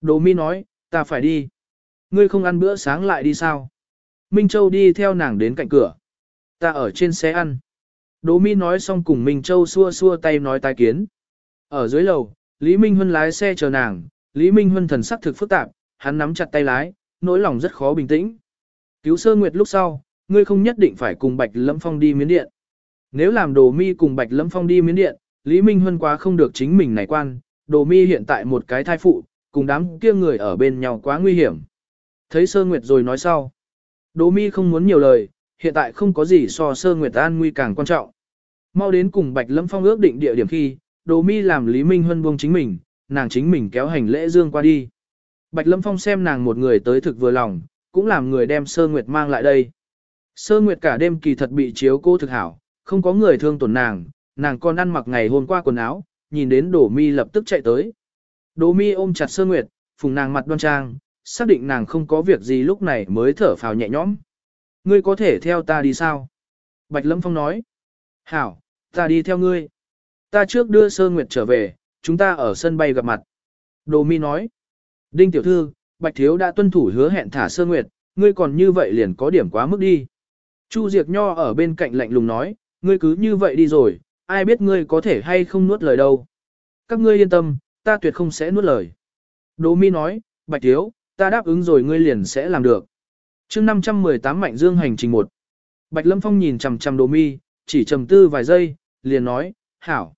Đồ mi nói, ta phải đi. Ngươi không ăn bữa sáng lại đi sao? Minh Châu đi theo nàng đến cạnh cửa. Ta ở trên xe ăn. Đỗ Mi nói xong cùng Minh Châu xua xua tay nói tai kiến. Ở dưới lầu, Lý Minh Huân lái xe chờ nàng, Lý Minh Huân thần sắc thực phức tạp, hắn nắm chặt tay lái, nỗi lòng rất khó bình tĩnh. Cứu sơ nguyệt lúc sau, ngươi không nhất định phải cùng Bạch Lâm Phong đi miến điện. Nếu làm Đồ Mi cùng Bạch Lâm Phong đi miến điện, Lý Minh Huân quá không được chính mình này quan, Đồ Mi hiện tại một cái thai phụ, cùng đám kia người ở bên nhau quá nguy hiểm. Thấy sơ nguyệt rồi nói sau. Đồ mi không muốn nhiều lời, hiện tại không có gì so sơ nguyệt an nguy càng quan trọng. Mau đến cùng Bạch Lâm Phong ước định địa điểm khi, Đồ mi làm Lý Minh Huân buông chính mình, nàng chính mình kéo hành lễ dương qua đi. Bạch Lâm Phong xem nàng một người tới thực vừa lòng, cũng làm người đem sơ nguyệt mang lại đây. Sơ nguyệt cả đêm kỳ thật bị chiếu cô thực hảo, không có người thương tổn nàng, nàng còn ăn mặc ngày hôm qua quần áo, nhìn đến Đỗ Mi lập tức chạy tới. Đỗ Mi ôm chặt Sơ Nguyệt, phùng nàng mặt đoan trang, xác định nàng không có việc gì lúc này mới thở phào nhẹ nhõm. Ngươi có thể theo ta đi sao? Bạch Lâm Phong nói. Hảo, ta đi theo ngươi. Ta trước đưa Sơ Nguyệt trở về, chúng ta ở sân bay gặp mặt. Đỗ Mi nói. Đinh tiểu thư, Bạch Thiếu đã tuân thủ hứa hẹn thả Sơ Nguyệt, ngươi còn như vậy liền có điểm quá mức đi. Chu Diệc Nho ở bên cạnh lạnh lùng nói, ngươi cứ như vậy đi rồi, ai biết ngươi có thể hay không nuốt lời đâu. Các ngươi yên tâm, ta tuyệt không sẽ nuốt lời. Đỗ Mi nói, Bạch Thiếu, ta đáp ứng rồi ngươi liền sẽ làm được. chương 518 Mạnh Dương hành trình 1. Bạch Lâm Phong nhìn chằm chằm Đỗ Mi, chỉ trầm tư vài giây, liền nói, hảo.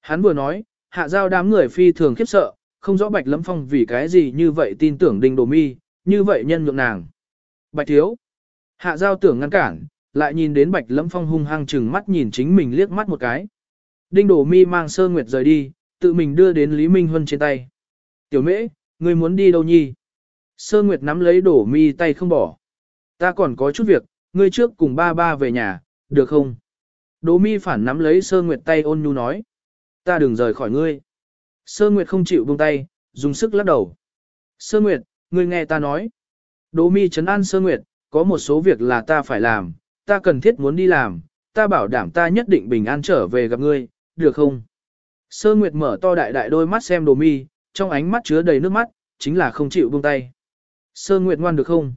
Hắn vừa nói, hạ giao đám người phi thường khiếp sợ, không rõ Bạch Lâm Phong vì cái gì như vậy tin tưởng Đinh Đỗ Mi, như vậy nhân nhượng nàng. Bạch Thiếu. Hạ giao tưởng ngăn cản, lại nhìn đến Bạch Lâm Phong hung hăng chừng mắt nhìn chính mình liếc mắt một cái. Đinh Đổ Mi mang Sơ Nguyệt rời đi, tự mình đưa đến Lý Minh Huân trên tay. Tiểu mễ, ngươi muốn đi đâu nhi? Sơ Nguyệt nắm lấy đổ mi tay không bỏ. Ta còn có chút việc, ngươi trước cùng ba ba về nhà, được không? Đỗ mi phản nắm lấy Sơ Nguyệt tay ôn nhu nói. Ta đừng rời khỏi ngươi. Sơ Nguyệt không chịu buông tay, dùng sức lắc đầu. Sơ Nguyệt, ngươi nghe ta nói. Đỗ mi chấn an Sơ Nguyệt, có một số việc là ta phải làm, ta cần thiết muốn đi làm, ta bảo đảm ta nhất định bình an trở về gặp ngươi, được không? Sơ Nguyệt mở to đại đại đôi mắt xem Đồ Mi, trong ánh mắt chứa đầy nước mắt, chính là không chịu buông tay. Sơ Nguyệt ngoan được không?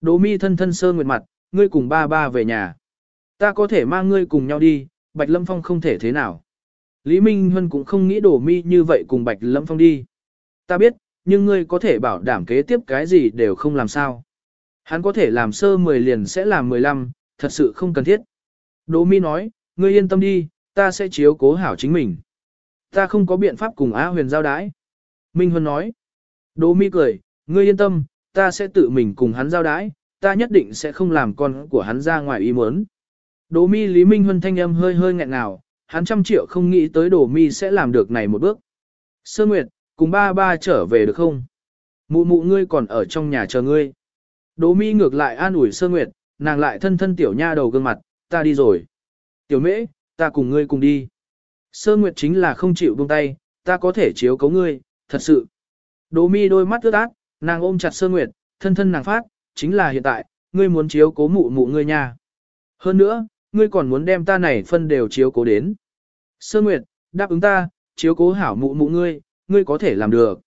Đồ Mi thân thân Sơ Nguyệt mặt, ngươi cùng ba ba về nhà. Ta có thể mang ngươi cùng nhau đi, Bạch Lâm Phong không thể thế nào. Lý Minh Huân cũng không nghĩ Đồ Mi như vậy cùng Bạch Lâm Phong đi. Ta biết, nhưng ngươi có thể bảo đảm kế tiếp cái gì đều không làm sao. Hắn có thể làm sơ 10 liền sẽ làm 15, thật sự không cần thiết. Đỗ Mi nói, ngươi yên tâm đi, ta sẽ chiếu cố hảo chính mình. Ta không có biện pháp cùng A huyền giao đái. Minh Huân nói. Đỗ mi cười, ngươi yên tâm, ta sẽ tự mình cùng hắn giao đái, ta nhất định sẽ không làm con của hắn ra ngoài ý muốn. Đỗ mi Lý Minh Huân thanh âm hơi hơi nghẹn ngào, hắn trăm triệu không nghĩ tới Đỗ mi sẽ làm được này một bước. Sơ Nguyệt, cùng ba ba trở về được không? Mụ mụ ngươi còn ở trong nhà chờ ngươi. Đỗ mi ngược lại an ủi Sơ Nguyệt, nàng lại thân thân tiểu nha đầu gương mặt, ta đi rồi. Tiểu mễ, ta cùng ngươi cùng đi. Sơ Nguyệt chính là không chịu buông tay, ta có thể chiếu cấu ngươi, thật sự. Đỗ mi đôi mắt ướt át, nàng ôm chặt Sơ Nguyệt, thân thân nàng phát, chính là hiện tại, ngươi muốn chiếu cố mụ mụ ngươi nha. Hơn nữa, ngươi còn muốn đem ta này phân đều chiếu cố đến. Sơ Nguyệt, đáp ứng ta, chiếu cố hảo mụ mụ ngươi, ngươi có thể làm được.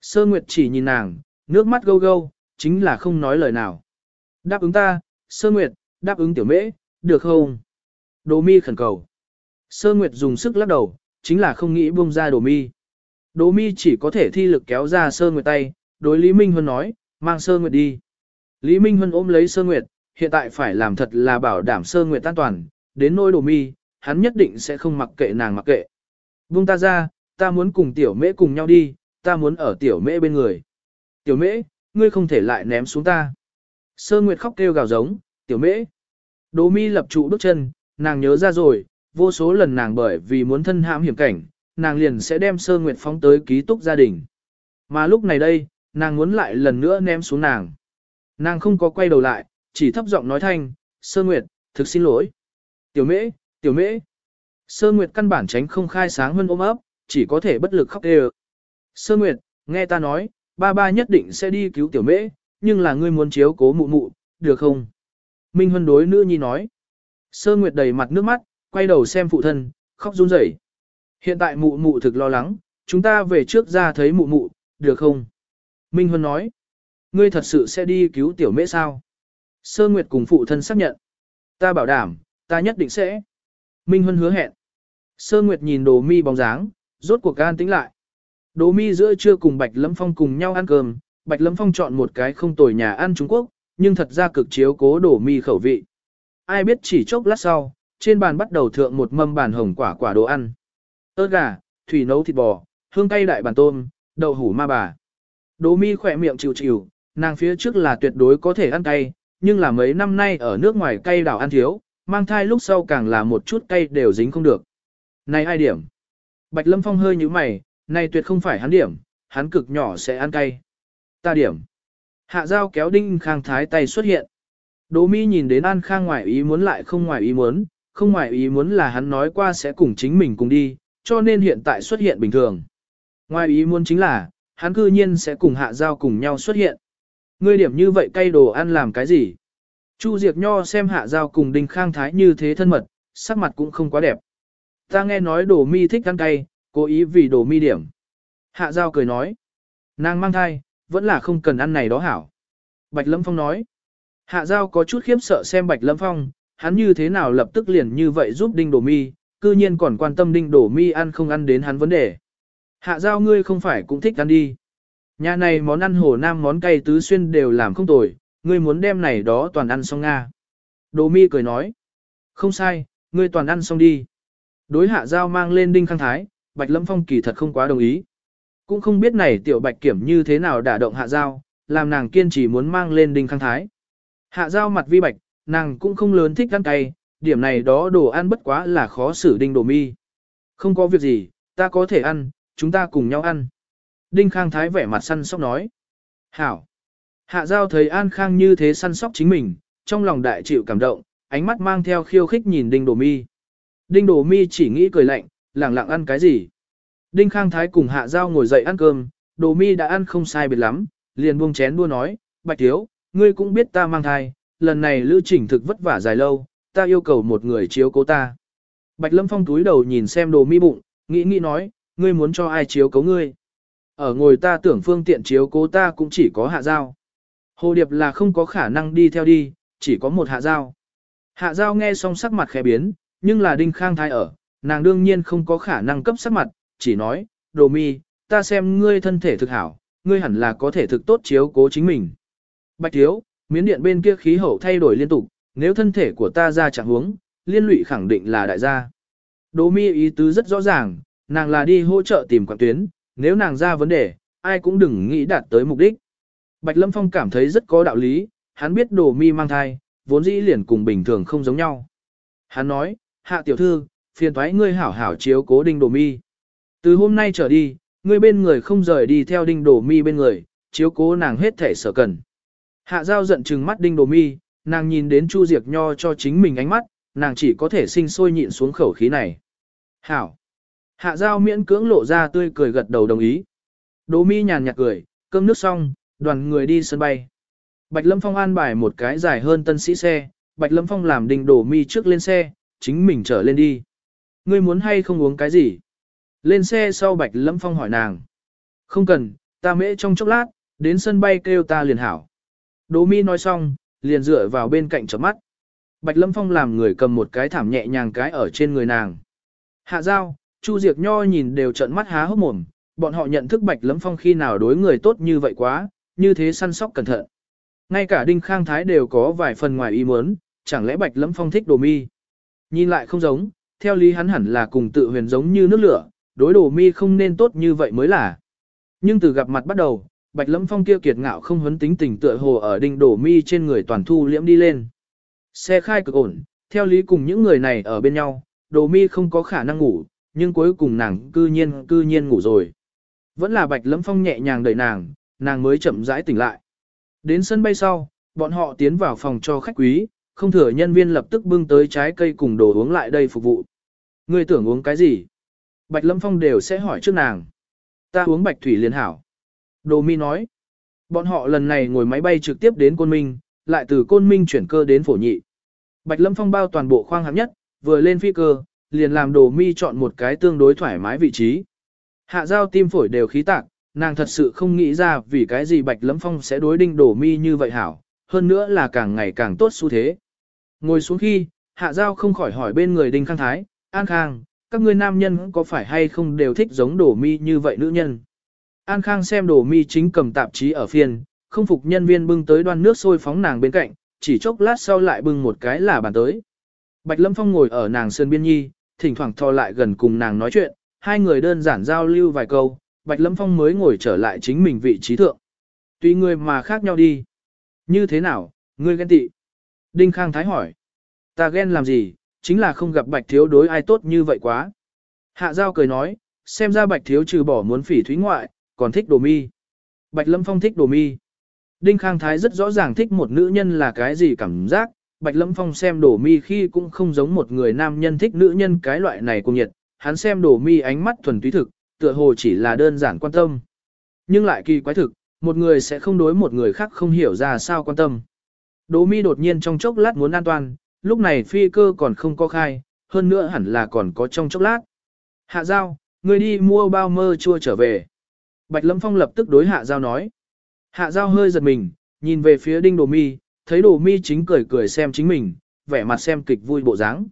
Sơ Nguyệt chỉ nhìn nàng, nước mắt gâu gâu, chính là không nói lời nào. Đáp ứng ta, Sơ Nguyệt, đáp ứng tiểu mễ, được không? Đồ mi khẩn cầu. Sơ Nguyệt dùng sức lắc đầu, chính là không nghĩ buông ra đồ mi. Đồ mi chỉ có thể thi lực kéo ra Sơ Nguyệt tay, đối Lý Minh Huân nói, mang Sơ Nguyệt đi. Lý Minh Huân ôm lấy Sơ Nguyệt, hiện tại phải làm thật là bảo đảm Sơ Nguyệt an toàn, đến nỗi đồ mi, hắn nhất định sẽ không mặc kệ nàng mặc kệ. Buông ta ra, ta muốn cùng tiểu mễ cùng nhau đi, ta muốn ở tiểu mễ bên người. Tiểu mễ, ngươi không thể lại ném xuống ta. Sơ Nguyệt khóc kêu gào giống, tiểu mễ. Đỗ mi lập trụ bước chân, nàng nhớ ra rồi, vô số lần nàng bởi vì muốn thân hãm hiểm cảnh, nàng liền sẽ đem Sơ Nguyệt phóng tới ký túc gia đình. Mà lúc này đây, nàng muốn lại lần nữa ném xuống nàng. Nàng không có quay đầu lại, chỉ thấp giọng nói thanh, Sơ Nguyệt, thực xin lỗi. Tiểu mễ, tiểu mễ. Sơ Nguyệt căn bản tránh không khai sáng hơn ôm ấp, chỉ có thể bất lực khóc kêu. Sơ Nguyệt, nghe ta nói, ba ba nhất định sẽ đi cứu tiểu mễ, nhưng là ngươi muốn chiếu cố mụ mụ, được không? Minh Huân đối nữ nhi nói. Sơ Nguyệt đầy mặt nước mắt, quay đầu xem phụ thân, khóc run rẩy. Hiện tại mụ mụ thực lo lắng, chúng ta về trước ra thấy mụ mụ, được không? Minh Huân nói. Ngươi thật sự sẽ đi cứu tiểu mễ sao? Sơ Nguyệt cùng phụ thân xác nhận. Ta bảo đảm, ta nhất định sẽ. Minh Huân hứa hẹn. Sơ Nguyệt nhìn đồ mi bóng dáng, rốt cuộc gan tĩnh lại. Đỗ mi giữa trưa cùng Bạch Lâm Phong cùng nhau ăn cơm, Bạch Lâm Phong chọn một cái không tồi nhà ăn Trung Quốc, nhưng thật ra cực chiếu cố Đỗ mi khẩu vị. Ai biết chỉ chốc lát sau, trên bàn bắt đầu thượng một mâm bàn hồng quả quả đồ ăn. Ơt gà, thủy nấu thịt bò, hương cay đại bàn tôm, đậu hủ ma bà. Đỗ mi khỏe miệng chịu chịu, nàng phía trước là tuyệt đối có thể ăn cay, nhưng là mấy năm nay ở nước ngoài cay đảo ăn thiếu, mang thai lúc sau càng là một chút cay đều dính không được. Này ai điểm? Bạch Lâm Phong hơi như mày, này tuyệt không phải hắn điểm, hắn cực nhỏ sẽ ăn cay. Ta điểm. Hạ Giao kéo Đinh Khang Thái tay xuất hiện. Đỗ Mi nhìn đến An Khang ngoài ý muốn lại không ngoài ý muốn, không ngoài ý muốn là hắn nói qua sẽ cùng chính mình cùng đi, cho nên hiện tại xuất hiện bình thường. Ngoài ý muốn chính là, hắn cư nhiên sẽ cùng Hạ Giao cùng nhau xuất hiện. Ngươi điểm như vậy cay đồ ăn làm cái gì? Chu Diệp Nho xem Hạ Giao cùng Đinh Khang Thái như thế thân mật, sắc mặt cũng không quá đẹp. Ta nghe nói đồ mi thích ăn cay, cố ý vì đồ mi điểm. Hạ Giao cười nói. Nàng mang thai, vẫn là không cần ăn này đó hảo. Bạch Lâm Phong nói. Hạ Giao có chút khiếp sợ xem Bạch Lâm Phong, hắn như thế nào lập tức liền như vậy giúp Đinh Đồ Mi, cư nhiên còn quan tâm Đinh Đồ Mi ăn không ăn đến hắn vấn đề. Hạ Giao ngươi không phải cũng thích ăn đi. Nhà này món ăn hồ nam món cay tứ xuyên đều làm không tồi, ngươi muốn đem này đó toàn ăn xong Nga. Đồ Mi cười nói. Không sai, ngươi toàn ăn xong đi. Đối hạ giao mang lên đinh khang thái, Bạch Lâm Phong kỳ thật không quá đồng ý. Cũng không biết này tiểu bạch kiểm như thế nào đả động hạ giao, làm nàng kiên trì muốn mang lên đinh khang thái. Hạ giao mặt vi bạch, nàng cũng không lớn thích ăn cay, điểm này đó đồ ăn bất quá là khó xử đinh đồ mi. Không có việc gì, ta có thể ăn, chúng ta cùng nhau ăn. Đinh khang thái vẻ mặt săn sóc nói. Hảo. Hạ giao thấy an khang như thế săn sóc chính mình, trong lòng đại chịu cảm động, ánh mắt mang theo khiêu khích nhìn đinh đồ mi. Đinh Đồ Mi chỉ nghĩ cười lạnh, lẳng lặng ăn cái gì. Đinh Khang Thái cùng Hạ Giao ngồi dậy ăn cơm, Đồ Mi đã ăn không sai biệt lắm, liền buông chén đua nói, Bạch Thiếu, ngươi cũng biết ta mang thai, lần này lữ trình thực vất vả dài lâu, ta yêu cầu một người chiếu cố ta. Bạch Lâm Phong túi đầu nhìn xem Đồ Mi bụng, nghĩ nghĩ nói, ngươi muốn cho ai chiếu cố ngươi. Ở ngồi ta tưởng phương tiện chiếu cố ta cũng chỉ có Hạ Giao. Hồ Điệp là không có khả năng đi theo đi, chỉ có một Hạ Giao. Hạ Giao nghe xong sắc mặt khẽ biến, nhưng là Đinh Khang Thái ở, nàng đương nhiên không có khả năng cấp sắc mặt, chỉ nói, đồ mi, ta xem ngươi thân thể thực hảo, ngươi hẳn là có thể thực tốt chiếu cố chính mình. Bạch thiếu, miến điện bên kia khí hậu thay đổi liên tục, nếu thân thể của ta ra chẳng huống, liên lụy khẳng định là đại gia. Đồ mi ý tứ rất rõ ràng, nàng là đi hỗ trợ tìm quảng tuyến, nếu nàng ra vấn đề, ai cũng đừng nghĩ đạt tới mục đích. Bạch Lâm Phong cảm thấy rất có đạo lý, hắn biết đồ mi mang thai, vốn dĩ liền cùng bình thường không giống nhau. Hắn nói, hạ tiểu thư, phiền thoái ngươi hảo hảo chiếu cố đinh đồ mi. Từ hôm nay trở đi, ngươi bên người không rời đi theo đinh đồ mi bên người, chiếu cố nàng hết thể sở cần. Hạ giao giận trừng mắt đinh đồ mi, nàng nhìn đến Chu Diệc Nho cho chính mình ánh mắt, nàng chỉ có thể sinh sôi nhịn xuống khẩu khí này. Hảo! Hạ giao miễn cưỡng lộ ra tươi cười gật đầu đồng ý. Đồ mi nhàn nhạt cười, cơm nước xong, đoàn người đi sân bay. Bạch Lâm Phong an bài một cái dài hơn tân sĩ xe, Bạch Lâm Phong làm Đinh đổ mi trước lên xe, chính mình trở lên đi. Ngươi muốn hay không uống cái gì? Lên xe sau Bạch Lâm Phong hỏi nàng. Không cần, ta mễ trong chốc lát, đến sân bay kêu ta liền hảo. Đỗ mi nói xong, liền dựa vào bên cạnh chớp mắt. Bạch Lâm Phong làm người cầm một cái thảm nhẹ nhàng cái ở trên người nàng. Hạ giao, Chu Diệc Nho nhìn đều trợn mắt há hốc mồm, bọn họ nhận thức Bạch Lâm Phong khi nào đối người tốt như vậy quá, như thế săn sóc cẩn thận. Ngay cả Đinh Khang Thái đều có vài phần ngoài ý muốn, chẳng lẽ Bạch Lâm Phong thích đồ mi. Nhìn lại không giống, theo lý hắn hẳn là cùng tự huyền giống như nước lửa, đối đồ mi không nên tốt như vậy mới là. Nhưng từ gặp mặt bắt đầu, Bạch Lâm Phong kia kiệt ngạo không huấn tính tình tựa hồ ở đinh đổ mi trên người toàn thu liễm đi lên. Xe khai cực ổn, theo lý cùng những người này ở bên nhau, đồ mi không có khả năng ngủ, nhưng cuối cùng nàng cư nhiên cư nhiên ngủ rồi. Vẫn là Bạch Lâm Phong nhẹ nhàng đợi nàng, nàng mới chậm rãi tỉnh lại. Đến sân bay sau, bọn họ tiến vào phòng cho khách quý, không thừa nhân viên lập tức bưng tới trái cây cùng đồ uống lại đây phục vụ. Ngươi tưởng uống cái gì? Bạch Lâm Phong đều sẽ hỏi trước nàng. Ta uống bạch thủy liên hảo. Đồ mi nói. Bọn họ lần này ngồi máy bay trực tiếp đến Côn Minh, lại từ Côn Minh chuyển cơ đến Phổ Nhị. Bạch Lâm Phong bao toàn bộ khoang hạng nhất, vừa lên phi cơ, liền làm đồ mi chọn một cái tương đối thoải mái vị trí. Hạ giao tim phổi đều khí tạc, nàng thật sự không nghĩ ra vì cái gì Bạch Lâm Phong sẽ đối đinh đồ mi như vậy hảo, hơn nữa là càng ngày càng tốt xu thế. Ngồi xuống khi, hạ giao không khỏi hỏi bên người đinh khang thái, an khang, các ngươi nam nhân có phải hay không đều thích giống đổ mi như vậy nữ nhân. An khang xem đổ mi chính cầm tạp chí ở phiên, không phục nhân viên bưng tới đoan nước sôi phóng nàng bên cạnh, chỉ chốc lát sau lại bưng một cái là bàn tới. Bạch Lâm Phong ngồi ở nàng sơn biên nhi, thỉnh thoảng thò lại gần cùng nàng nói chuyện, hai người đơn giản giao lưu vài câu, Bạch Lâm Phong mới ngồi trở lại chính mình vị trí thượng. Tùy người mà khác nhau đi. Như thế nào, ngươi ghen tị? Đinh Khang Thái hỏi. Ta ghen làm gì, chính là không gặp Bạch Thiếu đối ai tốt như vậy quá. Hạ Giao cười nói, xem ra Bạch Thiếu trừ bỏ muốn phỉ thúy ngoại, còn thích đồ mi. Bạch Lâm Phong thích đồ mi. Đinh Khang Thái rất rõ ràng thích một nữ nhân là cái gì cảm giác, Bạch Lâm Phong xem đồ mi khi cũng không giống một người nam nhân thích nữ nhân cái loại này cùng nhiệt, hắn xem đồ mi ánh mắt thuần túy thực, tựa hồ chỉ là đơn giản quan tâm. Nhưng lại kỳ quái thực, một người sẽ không đối một người khác không hiểu ra sao quan tâm. Đỗ mi đột nhiên trong chốc lát muốn an toàn, lúc này phi cơ còn không có khai, hơn nữa hẳn là còn có trong chốc lát. Hạ giao, người đi mua bao mơ chua trở về. Bạch Lâm Phong lập tức đối hạ giao nói. Hạ giao hơi giật mình, nhìn về phía đinh đồ mi, thấy đồ mi chính cười cười xem chính mình, vẻ mặt xem kịch vui bộ dáng.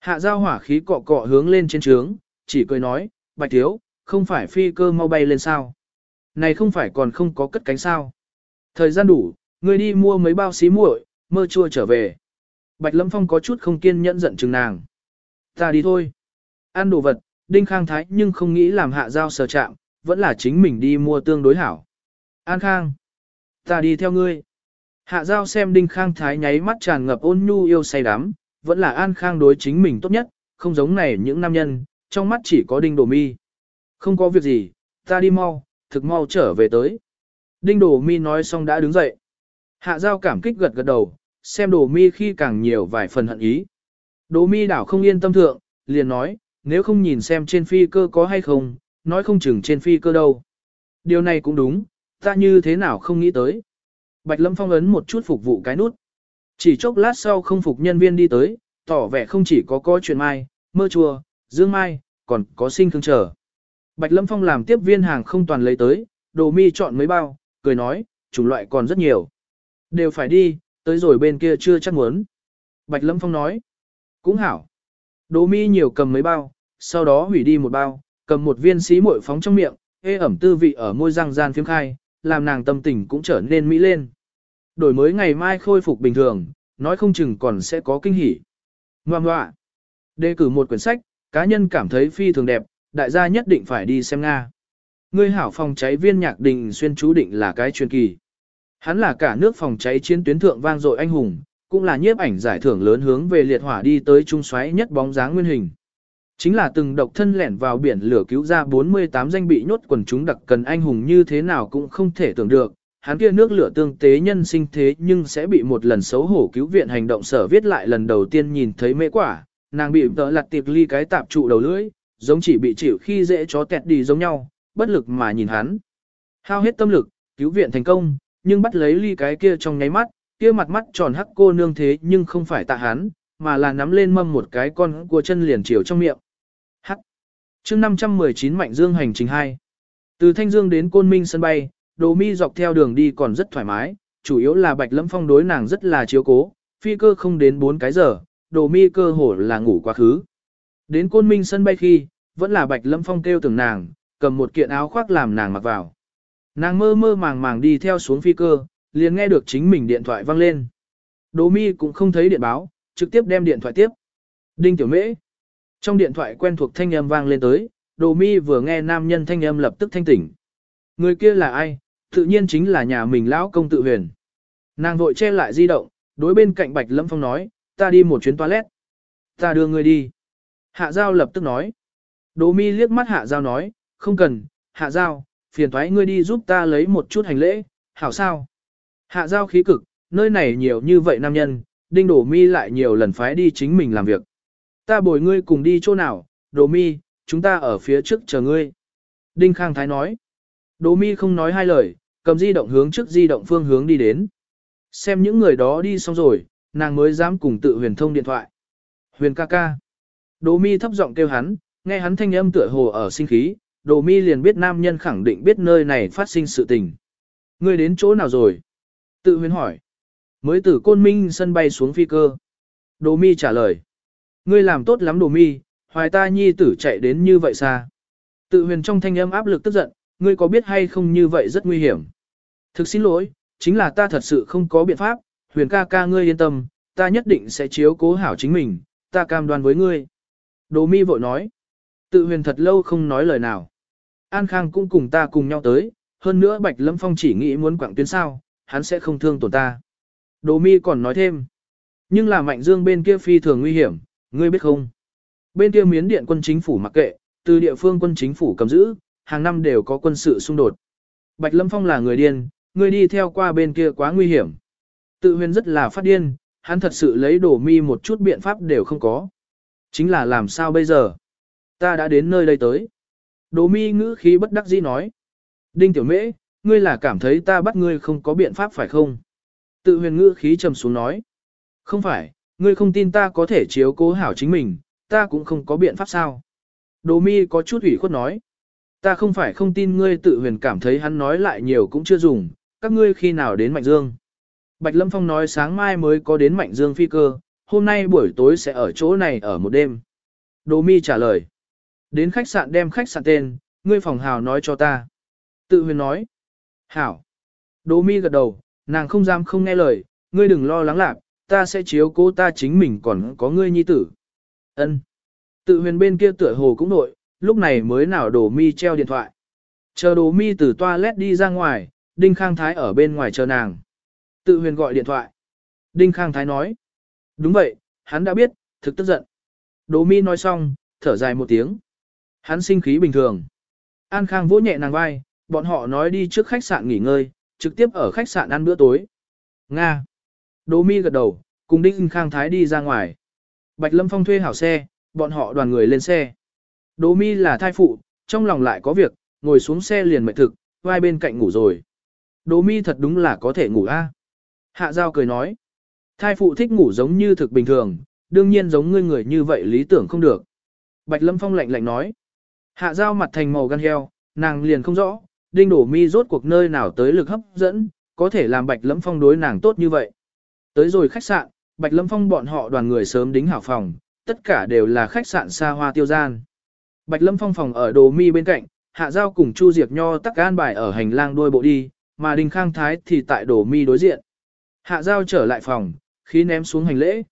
Hạ giao hỏa khí cọ cọ hướng lên trên trướng, chỉ cười nói, bạch thiếu, không phải phi cơ mau bay lên sao. Này không phải còn không có cất cánh sao. Thời gian đủ, người đi mua mấy bao xí muội, mơ chua trở về. Bạch Lâm Phong có chút không kiên nhẫn giận chừng nàng. Ta đi thôi. Ăn đồ vật, Đinh Khang Thái nhưng không nghĩ làm hạ giao sờ chạm, vẫn là chính mình đi mua tương đối hảo. An Khang. Ta đi theo ngươi. Hạ giao xem Đinh Khang Thái nháy mắt tràn ngập ôn nhu yêu say đắm, vẫn là An Khang đối chính mình tốt nhất, không giống này những nam nhân, trong mắt chỉ có Đinh Đồ Mi. Không có việc gì, ta đi mau, thực mau trở về tới. Đinh Đồ Mi nói xong đã đứng dậy. Hạ giao cảm kích gật gật đầu, xem Đồ Mi khi càng nhiều vài phần hận ý. Đồ Mi đảo không yên tâm thượng, liền nói, nếu không nhìn xem trên phi cơ có hay không, nói không chừng trên phi cơ đâu. Điều này cũng đúng, ta như thế nào không nghĩ tới. Bạch Lâm Phong ấn một chút phục vụ cái nút. Chỉ chốc lát sau không phục nhân viên đi tới, tỏ vẻ không chỉ có có chuyện mai, mơ chùa, dương mai, còn có sinh thương trở. Bạch Lâm Phong làm tiếp viên hàng không toàn lấy tới, đồ mi chọn mấy bao, cười nói, chủng loại còn rất nhiều. Đều phải đi, tới rồi bên kia chưa chắc muốn. Bạch Lâm Phong nói, cũng hảo. đỗ mi nhiều cầm mấy bao, sau đó hủy đi một bao, cầm một viên xí muội phóng trong miệng, ê ẩm tư vị ở môi răng gian phiếm khai, làm nàng tâm tình cũng trở nên mỹ lên. Đổi mới ngày mai khôi phục bình thường, nói không chừng còn sẽ có kinh hỉ. Ngoà ngoạ. Đề cử một quyển sách, cá nhân cảm thấy phi thường đẹp, đại gia nhất định phải đi xem Nga. Ngươi hảo phòng cháy viên nhạc đình xuyên chú định là cái truyền kỳ. Hắn là cả nước phòng cháy chiến tuyến thượng vang dội anh hùng, cũng là nhiếp ảnh giải thưởng lớn hướng về liệt hỏa đi tới trung xoáy nhất bóng dáng nguyên hình. Chính là từng độc thân lẻn vào biển lửa cứu ra 48 danh bị nhốt quần chúng đặc cần anh hùng như thế nào cũng không thể tưởng được, hắn kia nước lửa tương tế nhân sinh thế nhưng sẽ bị một lần xấu hổ cứu viện hành động sở viết lại lần đầu tiên nhìn thấy mê quả, nàng bị tớ lặt tiệp ly cái tạp trụ đầu lưỡi, giống chỉ bị chịu khi dễ chó tẹt đi giống nhau, bất lực mà nhìn hắn. Hao hết tâm lực, cứu viện thành công, nhưng bắt lấy ly cái kia trong nháy mắt, kia mặt mắt tròn hắc cô nương thế nhưng không phải tạ hắn, mà là nắm lên mâm một cái con của chân liền chiều trong miệng. Hắc. chương 519 Mạnh Dương hành trình 2. Từ Thanh Dương đến Côn Minh sân bay, đồ mi dọc theo đường đi còn rất thoải mái, chủ yếu là Bạch Lâm Phong đối nàng rất là chiếu cố, phi cơ không đến 4 cái giờ, đồ mi cơ hồ là ngủ quá khứ. Đến Côn Minh sân bay khi, vẫn là Bạch Lâm Phong kêu tưởng nàng, cầm một kiện áo khoác làm nàng mặc vào. Nàng mơ mơ màng màng đi theo xuống phi cơ, liền nghe được chính mình điện thoại vang lên. đỗ mi cũng không thấy điện báo, trực tiếp đem điện thoại tiếp. Đinh Tiểu Mễ. Trong điện thoại quen thuộc thanh âm vang lên tới, đỗ mi vừa nghe nam nhân thanh âm lập tức thanh tỉnh. Người kia là ai? Tự nhiên chính là nhà mình lão công tự huyền. Nàng vội che lại di động, đối bên cạnh Bạch Lâm Phong nói, ta đi một chuyến toilet. Ta đưa người đi. Hạ Giao lập tức nói. đỗ mi liếc mắt Hạ Giao nói, không cần, Hạ Giao, phiền thoái ngươi đi giúp ta lấy một chút hành lễ, hảo sao? Hạ Giao khí cực, nơi này nhiều như vậy nam nhân, đinh đổ mi lại nhiều lần phái đi chính mình làm việc. Ta bồi ngươi cùng đi chỗ nào, đồ mi, chúng ta ở phía trước chờ ngươi. Đinh Khang Thái nói. Đồ mi không nói hai lời, cầm di động hướng trước di động phương hướng đi đến. Xem những người đó đi xong rồi, nàng mới dám cùng tự huyền thông điện thoại. Huyền ca ca. Đồ mi thấp giọng kêu hắn, nghe hắn thanh âm tựa hồ ở sinh khí, đồ mi liền biết nam nhân khẳng định biết nơi này phát sinh sự tình. Ngươi đến chỗ nào rồi? Tự huyền hỏi. Mới từ côn minh sân bay xuống phi cơ. Đồ mi trả lời. Ngươi làm tốt lắm đồ mi, hoài ta nhi tử chạy đến như vậy xa. Tự huyền trong thanh âm áp lực tức giận, ngươi có biết hay không như vậy rất nguy hiểm. Thực xin lỗi, chính là ta thật sự không có biện pháp, huyền ca ca ngươi yên tâm, ta nhất định sẽ chiếu cố hảo chính mình, ta cam đoan với ngươi. Đồ mi vội nói. Tự huyền thật lâu không nói lời nào. An Khang cũng cùng ta cùng nhau tới, hơn nữa Bạch Lâm Phong chỉ nghĩ muốn quảng tuyến sao, hắn sẽ không thương tổn ta. Đồ mi còn nói thêm. Nhưng là Mạnh Dương bên kia phi thường nguy hiểm, ngươi biết không? Bên kia miến điện quân chính phủ mặc kệ, từ địa phương quân chính phủ cầm giữ, hàng năm đều có quân sự xung đột. Bạch Lâm Phong là người điên, ngươi đi theo qua bên kia quá nguy hiểm. Tự huyền rất là phát điên, hắn thật sự lấy đổ mi một chút biện pháp đều không có. Chính là làm sao bây giờ? Ta đã đến nơi đây tới. Đỗ mi ngữ khí bất đắc dĩ nói. Đinh tiểu mễ, ngươi là cảm thấy ta bắt ngươi không có biện pháp phải không? Tự huyền ngữ khí trầm xuống nói. Không phải, ngươi không tin ta có thể chiếu cố hảo chính mình, ta cũng không có biện pháp sao. Đỗ mi có chút ủy khuất nói. Ta không phải không tin ngươi tự huyền cảm thấy hắn nói lại nhiều cũng chưa dùng, các ngươi khi nào đến Mạnh Dương. Bạch Lâm Phong nói sáng mai mới có đến Mạnh Dương phi cơ, hôm nay buổi tối sẽ ở chỗ này ở một đêm. Đỗ mi trả lời. Đến khách sạn đem khách sạn tên, ngươi phòng hào nói cho ta. Tự huyền nói. Hảo. Đỗ mi gật đầu, nàng không dám không nghe lời, ngươi đừng lo lắng lạc, ta sẽ chiếu cố ta chính mình còn có ngươi nhi tử. Ân. Tự huyền bên kia tựa hồ cũng nội, lúc này mới nào đổ mi treo điện thoại. Chờ Đỗ mi từ toilet đi ra ngoài, Đinh Khang Thái ở bên ngoài chờ nàng. Tự huyền gọi điện thoại. Đinh Khang Thái nói. Đúng vậy, hắn đã biết, thực tức giận. Đỗ mi nói xong, thở dài một tiếng. Hắn sinh khí bình thường. An Khang vỗ nhẹ nàng vai, bọn họ nói đi trước khách sạn nghỉ ngơi, trực tiếp ở khách sạn ăn bữa tối. Nga. Đỗ mi gật đầu, cùng Đinh Khang Thái đi ra ngoài. Bạch Lâm Phong thuê hảo xe, bọn họ đoàn người lên xe. Đỗ mi là thai phụ, trong lòng lại có việc, ngồi xuống xe liền mệt thực, vai bên cạnh ngủ rồi. Đỗ mi thật đúng là có thể ngủ a. Hạ Giao cười nói. Thai phụ thích ngủ giống như thực bình thường, đương nhiên giống ngươi người như vậy lý tưởng không được. Bạch Lâm Phong lạnh lạnh nói. Hạ Giao mặt thành màu gan heo, nàng liền không rõ, đinh đổ mi rốt cuộc nơi nào tới lực hấp dẫn, có thể làm Bạch Lâm Phong đối nàng tốt như vậy. Tới rồi khách sạn, Bạch Lâm Phong bọn họ đoàn người sớm đính hảo phòng, tất cả đều là khách sạn xa hoa tiêu gian. Bạch Lâm Phong phòng ở đồ mi bên cạnh, Hạ Giao cùng Chu Diệp Nho tắc an bài ở hành lang đôi bộ đi, mà Đinh Khang Thái thì tại đồ mi đối diện. Hạ Giao trở lại phòng, khi ném xuống hành lễ.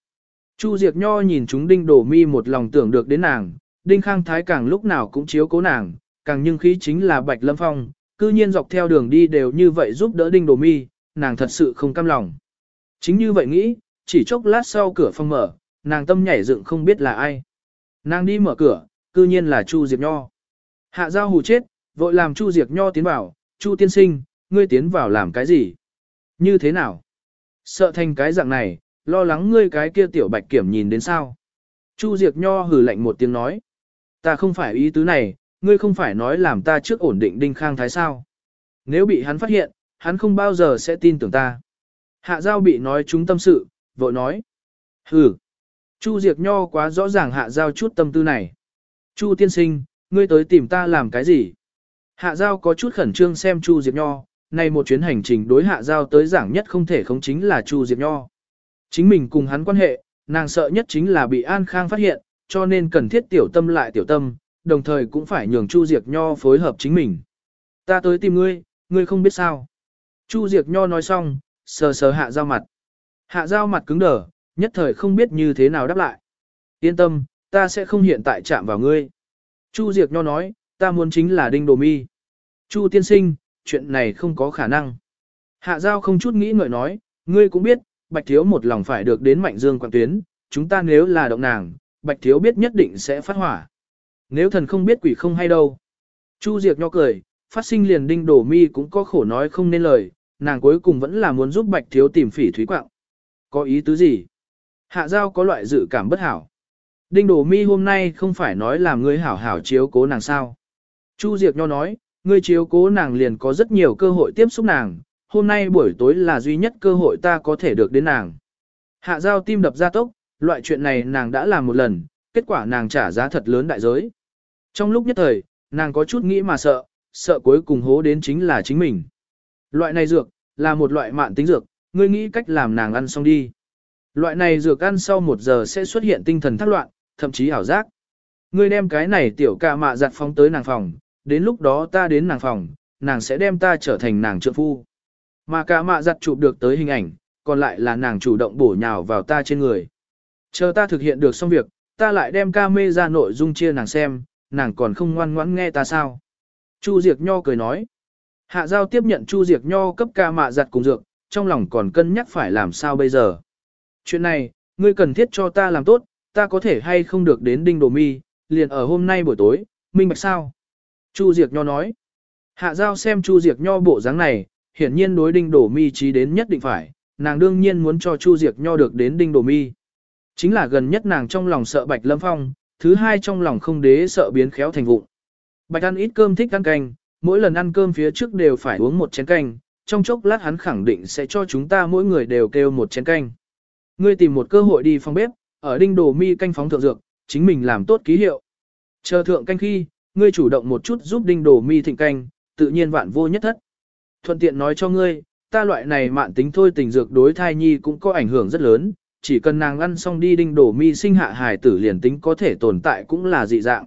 Chu Diệp Nho nhìn chúng Đinh Đổ Mi một lòng tưởng được đến nàng, Đinh Khang Thái càng lúc nào cũng chiếu cố nàng, càng nhưng khí chính là Bạch Lâm Phong, cư nhiên dọc theo đường đi đều như vậy giúp đỡ Đinh Đồ Mi, nàng thật sự không cam lòng. Chính như vậy nghĩ, chỉ chốc lát sau cửa phòng mở, nàng tâm nhảy dựng không biết là ai. Nàng đi mở cửa, cư nhiên là Chu Diệp Nho. Hạ giao hù chết, vội làm Chu Diệp Nho tiến vào, Chu tiên sinh, ngươi tiến vào làm cái gì? Như thế nào? Sợ thành cái dạng này, lo lắng ngươi cái kia tiểu bạch kiểm nhìn đến sao? Chu Diệp Nho hừ lạnh một tiếng nói. Ta không phải ý tứ này, ngươi không phải nói làm ta trước ổn định đinh khang thái sao? Nếu bị hắn phát hiện, hắn không bao giờ sẽ tin tưởng ta. Hạ giao bị nói chúng tâm sự, vội nói. Hừ. Chu Diệp Nho quá rõ ràng hạ giao chút tâm tư này. Chu tiên sinh, ngươi tới tìm ta làm cái gì? Hạ giao có chút khẩn trương xem Chu Diệp Nho, này một chuyến hành trình đối hạ giao tới giảng nhất không thể không chính là Chu Diệp Nho. Chính mình cùng hắn quan hệ, nàng sợ nhất chính là bị An Khang phát hiện, cho nên cần thiết tiểu tâm lại tiểu tâm, đồng thời cũng phải nhường Chu Diệp Nho phối hợp chính mình. Ta tới tìm ngươi, ngươi không biết sao. Chu Diệp Nho nói xong, sờ sờ hạ giao mặt. Hạ giao mặt cứng đờ, nhất thời không biết như thế nào đáp lại. Yên tâm, ta sẽ không hiện tại chạm vào ngươi. Chu Diệp Nho nói, ta muốn chính là đinh đồ mi. Chu tiên sinh, chuyện này không có khả năng. Hạ giao không chút nghĩ ngợi nói, ngươi cũng biết, bạch thiếu một lòng phải được đến mạnh dương quảng tuyến, chúng ta nếu là động nàng, bạch thiếu biết nhất định sẽ phát hỏa. Nếu thần không biết quỷ không hay đâu. Chu Diệp Nho cười, phát sinh liền đinh đổ mi cũng có khổ nói không nên lời, nàng cuối cùng vẫn là muốn giúp bạch thiếu tìm phỉ thúy quạng. Có ý tứ gì? Hạ giao có loại dự cảm bất hảo. Đinh đổ mi hôm nay không phải nói là ngươi hảo hảo chiếu cố nàng sao. Chu Diệp Nho nói, ngươi chiếu cố nàng liền có rất nhiều cơ hội tiếp xúc nàng, hôm nay buổi tối là duy nhất cơ hội ta có thể được đến nàng. Hạ giao tim đập ra tốc, loại chuyện này nàng đã làm một lần, kết quả nàng trả giá thật lớn đại giới. Trong lúc nhất thời, nàng có chút nghĩ mà sợ, sợ cuối cùng hố đến chính là chính mình. Loại này dược, là một loại mạn tính dược, ngươi nghĩ cách làm nàng ăn xong đi. Loại này dược ăn sau một giờ sẽ xuất hiện tinh thần thác loạn, thậm chí ảo giác. Ngươi đem cái này tiểu ca mạ giặt phóng tới nàng phòng, đến lúc đó ta đến nàng phòng, nàng sẽ đem ta trở thành nàng trượng phu. Mà ca mạ giặt chụp được tới hình ảnh, còn lại là nàng chủ động bổ nhào vào ta trên người. Chờ ta thực hiện được xong việc, ta lại đem ca mê ra nội dung chia nàng xem, nàng còn không ngoan ngoãn nghe ta sao. Chu Diệc Nho cười nói. Hạ giao tiếp nhận Chu Diệc Nho cấp ca mạ giặt cùng dược, trong lòng còn cân nhắc phải làm sao bây giờ. Chuyện này, ngươi cần thiết cho ta làm tốt, ta có thể hay không được đến đinh đồ mi, liền ở hôm nay buổi tối, minh bạch sao. Chu Diệc Nho nói. Hạ giao xem Chu Diệc Nho bộ dáng này, hiển nhiên đối đinh đồ mi trí đến nhất định phải, nàng đương nhiên muốn cho Chu Diệc Nho được đến đinh đồ mi. Chính là gần nhất nàng trong lòng sợ Bạch Lâm Phong, thứ hai trong lòng không đế sợ biến khéo thành vụng. Bạch ăn ít cơm thích ăn canh, mỗi lần ăn cơm phía trước đều phải uống một chén canh, trong chốc lát hắn khẳng định sẽ cho chúng ta mỗi người đều kêu một chén canh. Ngươi tìm một cơ hội đi phòng bếp, ở đinh đồ mi canh phóng thượng dược, chính mình làm tốt ký hiệu. Chờ thượng canh khi, ngươi chủ động một chút giúp đinh đồ mi thịnh canh, tự nhiên vạn vô nhất thất. Thuận tiện nói cho ngươi, ta loại này mạn tính thôi tình dược đối thai nhi cũng có ảnh hưởng rất lớn, chỉ cần nàng ăn xong đi đinh đổ mi sinh hạ hài tử liền tính có thể tồn tại cũng là dị dạng.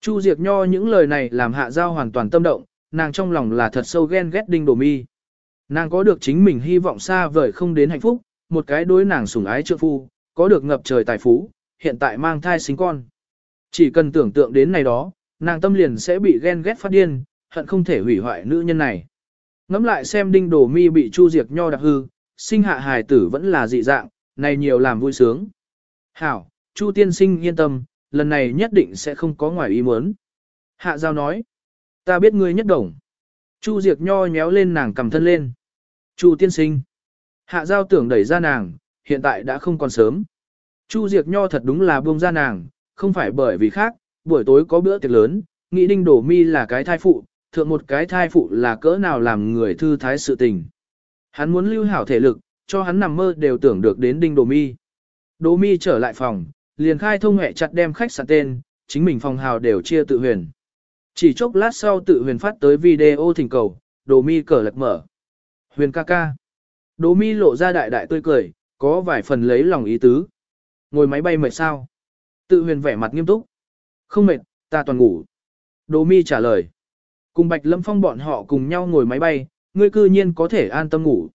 Chu Diệp Nho những lời này làm hạ giao hoàn toàn tâm động, nàng trong lòng là thật sâu ghen ghét đinh đổ mi. Nàng có được chính mình hy vọng xa vời không đến hạnh phúc, một cái đối nàng sủng ái trượng phu, có được ngập trời tài phú, hiện tại mang thai sinh con. Chỉ cần tưởng tượng đến này đó, nàng tâm liền sẽ bị ghen ghét phát điên, hận không thể hủy hoại nữ nhân này. Ngắm lại xem đinh đổ mi bị Chu Diệp Nho đặc hư, sinh hạ hài tử vẫn là dị dạng, này nhiều làm vui sướng. Hảo, Chu tiên sinh yên tâm, lần này nhất định sẽ không có ngoài ý muốn. Hạ giao nói, ta biết ngươi nhất đồng. Chu diệt Nho nhéo lên nàng cầm thân lên. Chu tiên sinh. Hạ giao tưởng đẩy ra nàng, hiện tại đã không còn sớm. Chu diệt Nho thật đúng là buông ra nàng, không phải bởi vì khác, buổi tối có bữa tiệc lớn, nghĩ đinh đổ mi là cái thai phụ, thượng một cái thai phụ là cỡ nào làm người thư thái sự tình. Hắn muốn lưu hảo thể lực, cho hắn nằm mơ đều tưởng được đến đinh đồ mi. Đồ mi trở lại phòng, liền khai thông hệ chặt đem khách sạn tên, chính mình phòng hào đều chia tự huyền. Chỉ chốc lát sau tự huyền phát tới video thỉnh cầu, đồ mi cờ lật mở. Huyền ca ca. Đồ mi lộ ra đại đại tươi cười, có vài phần lấy lòng ý tứ. Ngồi máy bay mệt sao? Tự huyền vẻ mặt nghiêm túc. Không mệt, ta toàn ngủ. Đồ mi trả lời. Cùng Bạch Lâm Phong bọn họ cùng nhau ngồi máy bay, ngươi cư nhiên có thể an tâm ngủ.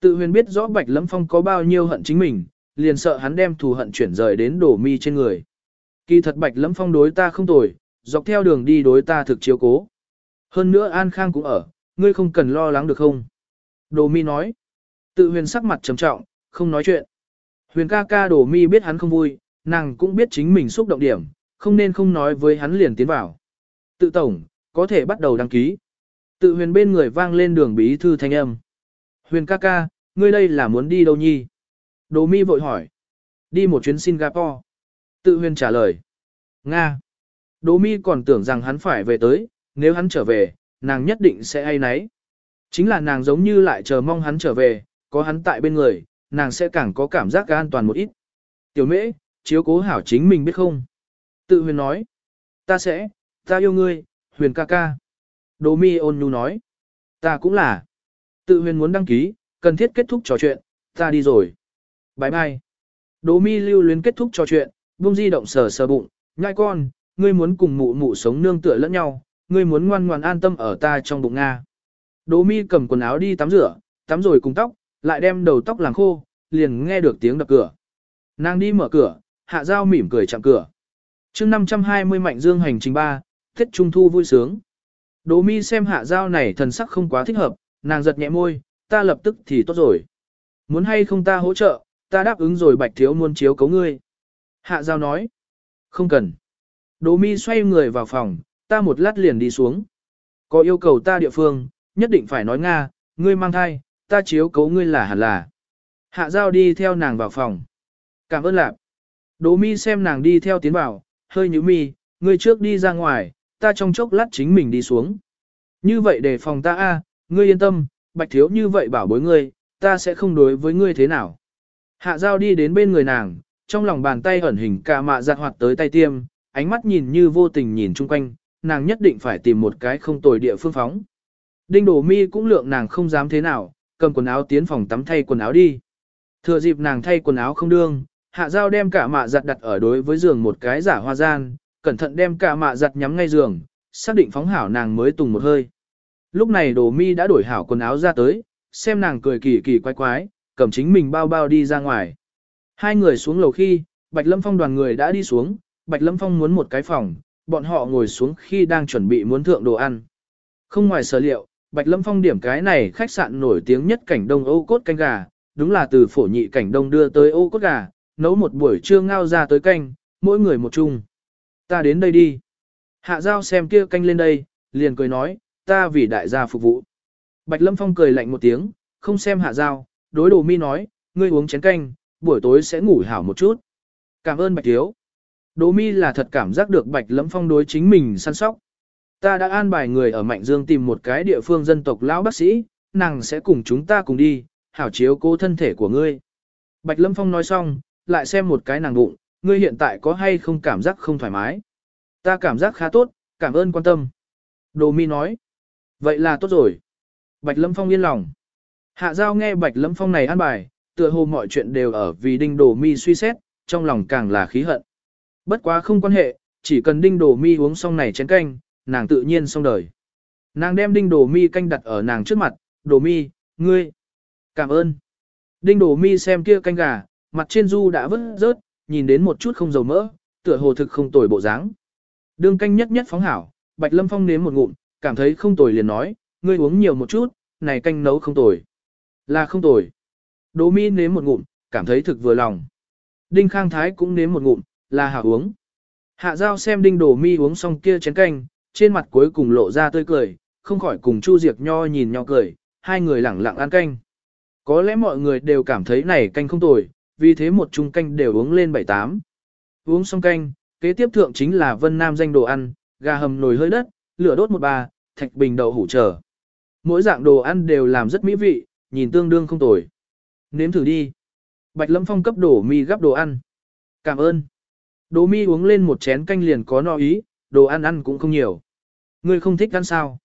Tự huyền biết rõ Bạch Lâm Phong có bao nhiêu hận chính mình, liền sợ hắn đem thù hận chuyển rời đến đổ mi trên người. Kỳ thật Bạch Lâm Phong đối ta không tồi, dọc theo đường đi đối ta thực chiếu cố. Hơn nữa An Khang cũng ở, ngươi không cần lo lắng được không? Đồ mi nói. Tự huyền sắc mặt trầm trọng, không nói chuyện. Huyền ca ca đồ mi biết hắn không vui, nàng cũng biết chính mình xúc động điểm, không nên không nói với hắn liền tiến vào. Tự tổng, có thể bắt đầu đăng ký. Tự huyền bên người vang lên đường bí thư thanh âm. Huyền ca ca, ngươi đây là muốn đi đâu nhi? Đồ mi vội hỏi. Đi một chuyến Singapore. Tự huyền trả lời. Nga. Đồ mi còn tưởng rằng hắn phải về tới, nếu hắn trở về, nàng nhất định sẽ ai nấy. Chính là nàng giống như lại chờ mong hắn trở về, có hắn tại bên người, nàng sẽ càng có cảm giác an toàn một ít. Tiểu mễ, chiếu cố hảo chính mình biết không? Tự huyền nói. Ta sẽ, ta yêu ngươi, huyền ca ca. Đồ mi ôn nhu nói. Ta cũng là. Tự huyền muốn đăng ký, cần thiết kết thúc trò chuyện, ta đi rồi. Bye bye. Đỗ mi lưu luyến kết thúc trò chuyện, buông di động sờ sờ bụng, nhai con, ngươi muốn cùng mụ mụ sống nương tựa lẫn nhau, ngươi muốn ngoan ngoan an tâm ở ta trong bụng Nga. Đỗ mi cầm quần áo đi tắm rửa, tắm rồi cùng tóc, lại đem đầu tóc làm khô, liền nghe được tiếng đập cửa. Nàng đi mở cửa, hạ dao mỉm cười chạm cửa. chương 520 mạnh dương hành trình 3, Tết Trung Thu vui sướng. Đỗ mi xem hạ dao này thần sắc không quá thích hợp, nàng giật nhẹ môi, ta lập tức thì tốt rồi. Muốn hay không ta hỗ trợ, ta đáp ứng rồi bạch thiếu muôn chiếu cấu ngươi. Hạ Giao nói, không cần. Đỗ mi xoay người vào phòng, ta một lát liền đi xuống. Có yêu cầu ta địa phương, nhất định phải nói Nga, ngươi mang thai, ta chiếu cấu ngươi là hẳn là. Hạ giao đi theo nàng vào phòng. Cảm ơn lạc. Đỗ mi xem nàng đi theo tiến vào, hơi nhíu mi, ngươi trước đi ra ngoài, ta trong chốc lát chính mình đi xuống. Như vậy để phòng ta a, ngươi yên tâm, bạch thiếu như vậy bảo bối ngươi, ta sẽ không đối với ngươi thế nào. Hạ giao đi đến bên người nàng, trong lòng bàn tay ẩn hình cả mạ giặt hoạt tới tay tiêm, ánh mắt nhìn như vô tình nhìn chung quanh, nàng nhất định phải tìm một cái không tồi địa phương phóng. Đinh đổ mi cũng lượng nàng không dám thế nào, cầm quần áo tiến phòng tắm thay quần áo đi. Thừa dịp nàng thay quần áo không đương, hạ giao đem cả mạ giặt đặt ở đối với giường một cái giả hoa gian, cẩn thận đem cả mạ giặt nhắm ngay giường, xác định phóng hảo nàng mới tùng một hơi. Lúc này đồ mi đã đổi hảo quần áo ra tới, xem nàng cười kỳ kỳ quái quái, cầm chính mình bao bao đi ra ngoài. Hai người xuống lầu khi, Bạch Lâm Phong đoàn người đã đi xuống, Bạch Lâm Phong muốn một cái phòng, bọn họ ngồi xuống khi đang chuẩn bị muốn thượng đồ ăn. Không ngoài sở liệu, Bạch Lâm Phong điểm cái này khách sạn nổi tiếng nhất cảnh đông Âu cốt canh gà, đúng là từ phổ nhị cảnh đông đưa tới Âu cốt gà, nấu một buổi trưa ngao ra tới canh, mỗi người một chung. Ta đến đây đi. Hạ giao xem kia canh lên đây, liền cười nói, ta vì đại gia phục vụ. Bạch Lâm Phong cười lạnh một tiếng, không xem hạ giao, đối đồ mi nói, ngươi uống chén canh, buổi tối sẽ ngủ hảo một chút. Cảm ơn Bạch Thiếu. Đồ mi là thật cảm giác được Bạch Lâm Phong đối chính mình săn sóc. Ta đã an bài người ở Mạnh Dương tìm một cái địa phương dân tộc lão bác sĩ, nàng sẽ cùng chúng ta cùng đi, hảo chiếu cố thân thể của ngươi. Bạch Lâm Phong nói xong, lại xem một cái nàng bụng, ngươi hiện tại có hay không cảm giác không thoải mái. Ta cảm giác khá tốt, cảm ơn quan tâm. Đồ mi nói. Vậy là tốt rồi. Bạch Lâm Phong yên lòng. Hạ Giao nghe Bạch Lâm Phong này an bài, tựa hồ mọi chuyện đều ở vì đinh đồ mi suy xét, trong lòng càng là khí hận. Bất quá không quan hệ, chỉ cần đinh đồ mi uống xong này chén canh, nàng tự nhiên xong đời. Nàng đem đinh đồ mi canh đặt ở nàng trước mặt, đồ mi, ngươi. Cảm ơn. Đinh đồ mi xem kia canh gà, mặt trên du đã vứt rớt, nhìn đến một chút không dầu mỡ, tựa hồ thực không tồi bộ dáng. Đương canh nhất nhất phóng hảo, Bạch Lâm Phong nếm một ngụm, cảm thấy không tồi liền nói, ngươi uống nhiều một chút, này canh nấu không tồi. Là không tồi. Đỗ Mi nếm một ngụm, cảm thấy thực vừa lòng. Đinh Khang Thái cũng nếm một ngụm, là hảo uống. Hạ Giao xem Đinh Đỗ Mi uống xong kia chén canh, trên mặt cuối cùng lộ ra tươi cười, không khỏi cùng Chu Diệc Nho nhìn nhau cười, hai người lẳng lặng ăn canh. Có lẽ mọi người đều cảm thấy này canh không tồi, vì thế một chung canh đều uống lên bảy tám. Uống xong canh, kế tiếp thượng chính là Vân Nam danh đồ ăn, gà hầm nồi hơi đất, lửa đốt một bà, thạch bình đậu hủ trở. Mỗi dạng đồ ăn đều làm rất mỹ vị, nhìn tương đương không tồi. Nếm thử đi. Bạch Lâm Phong cấp đổ mi gắp đồ ăn. Cảm ơn. Đồ mi uống lên một chén canh liền có no ý, đồ ăn ăn cũng không nhiều. Ngươi không thích ăn sao?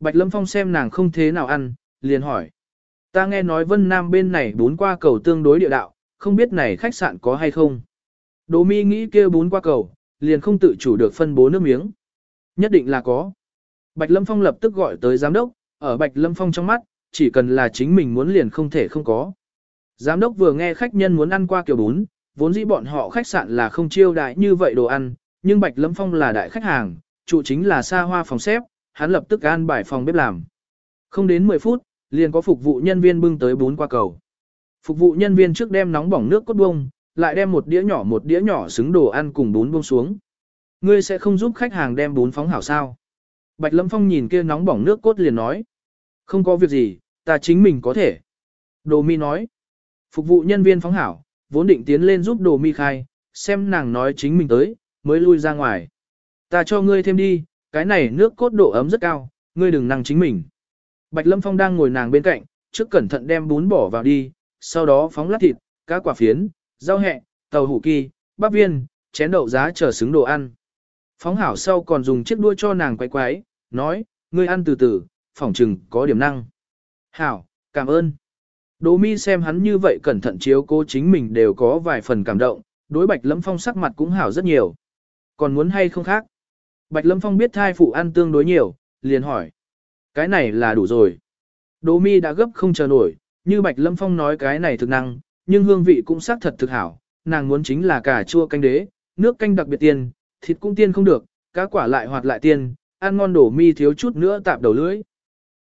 Bạch Lâm Phong xem nàng không thế nào ăn, liền hỏi. Ta nghe nói Vân Nam bên này bún qua cầu tương đối địa đạo, không biết này khách sạn có hay không. Đồ mi nghĩ kia bún qua cầu, liền không tự chủ được phân bố nước miếng. Nhất định là có. Bạch Lâm Phong lập tức gọi tới giám đốc, ở Bạch Lâm Phong trong mắt, chỉ cần là chính mình muốn liền không thể không có. Giám đốc vừa nghe khách nhân muốn ăn qua kiểu bún, vốn dĩ bọn họ khách sạn là không chiêu đại như vậy đồ ăn, nhưng Bạch Lâm Phong là đại khách hàng, trụ chính là xa hoa phòng xếp, hắn lập tức an bài phòng bếp làm. Không đến 10 phút, liền có phục vụ nhân viên bưng tới bún qua cầu. Phục vụ nhân viên trước đem nóng bỏng nước cốt bông, lại đem một đĩa nhỏ một đĩa nhỏ xứng đồ ăn cùng bún bông xuống. Ngươi sẽ không giúp khách hàng đem bún phóng hảo sao? Bạch Lâm Phong nhìn kia nóng bỏng nước cốt liền nói. Không có việc gì, ta chính mình có thể. Đồ mi nói. Phục vụ nhân viên phóng hảo, vốn định tiến lên giúp đồ mi khai, xem nàng nói chính mình tới, mới lui ra ngoài. Ta cho ngươi thêm đi, cái này nước cốt độ ấm rất cao, ngươi đừng năng chính mình. Bạch Lâm Phong đang ngồi nàng bên cạnh, trước cẩn thận đem bún bỏ vào đi, sau đó phóng lát thịt, cá quả phiến, rau hẹ, tàu hủ kỳ, bắp viên, chén đậu giá chờ xứng đồ ăn. Phóng hảo sau còn dùng chiếc đuôi cho nàng quay quái, nói, ngươi ăn từ từ, phỏng chừng có điểm năng. Hảo, cảm ơn. Đỗ mi xem hắn như vậy cẩn thận chiếu cố chính mình đều có vài phần cảm động, đối bạch lâm phong sắc mặt cũng hảo rất nhiều. Còn muốn hay không khác? Bạch lâm phong biết thai phụ ăn tương đối nhiều, liền hỏi. Cái này là đủ rồi. Đỗ mi đã gấp không chờ nổi, như bạch lâm phong nói cái này thực năng, nhưng hương vị cũng xác thật thực hảo, nàng muốn chính là cà chua canh đế, nước canh đặc biệt tiên, thịt cũng tiên không được, cá quả lại hoạt lại tiên, ăn ngon đổ mi thiếu chút nữa tạp đầu lưỡi.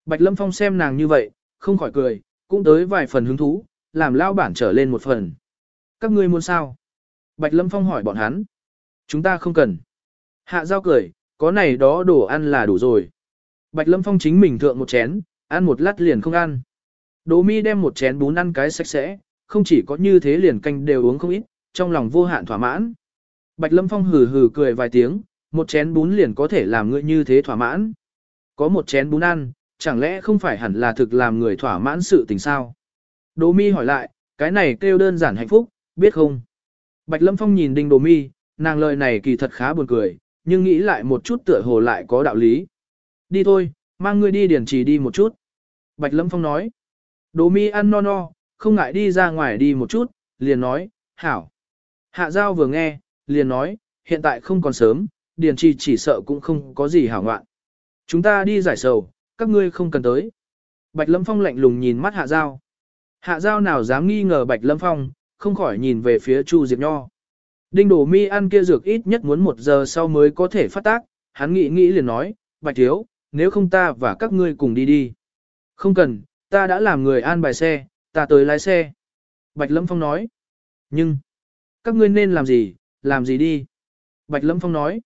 Bạch Lâm Phong xem nàng như vậy, không khỏi cười, cũng tới vài phần hứng thú, làm lao bản trở lên một phần. Các ngươi muốn sao? Bạch Lâm Phong hỏi bọn hắn. Chúng ta không cần. Hạ giao cười, có này đó đồ ăn là đủ rồi. Bạch Lâm Phong chính mình thượng một chén, ăn một lát liền không ăn. Đỗ mi đem một chén bún ăn cái sạch sẽ, không chỉ có như thế liền canh đều uống không ít, trong lòng vô hạn thỏa mãn. Bạch Lâm Phong hừ hừ cười vài tiếng, một chén bún liền có thể làm ngươi như thế thỏa mãn. Có một chén bún ăn, chẳng lẽ không phải hẳn là thực làm người thỏa mãn sự tình sao? Đỗ mi hỏi lại, cái này kêu đơn giản hạnh phúc, biết không? Bạch Lâm Phong nhìn Đinh Đỗ mi, nàng lời này kỳ thật khá buồn cười, nhưng nghĩ lại một chút tựa hồ lại có đạo lý. Đi thôi, mang ngươi đi điển trì đi một chút. Bạch Lâm Phong nói. Đỗ mi ăn no no, không ngại đi ra ngoài đi một chút, liền nói, hảo. Hạ giao vừa nghe, liền nói, hiện tại không còn sớm, điền trì chỉ sợ cũng không có gì hảo ngoạn. Chúng ta đi giải sầu, các ngươi không cần tới. Bạch Lâm Phong lạnh lùng nhìn mắt Hạ Giao. Hạ Giao nào dám nghi ngờ Bạch Lâm Phong, không khỏi nhìn về phía Chu Diệp Nho. Đinh đổ mi ăn kia dược ít nhất muốn một giờ sau mới có thể phát tác, hắn nghĩ nghĩ liền nói, Bạch Thiếu, nếu không ta và các ngươi cùng đi đi. Không cần, ta đã làm người an bài xe, ta tới lái xe. Bạch Lâm Phong nói, nhưng, các ngươi nên làm gì, làm gì đi. Bạch Lâm Phong nói,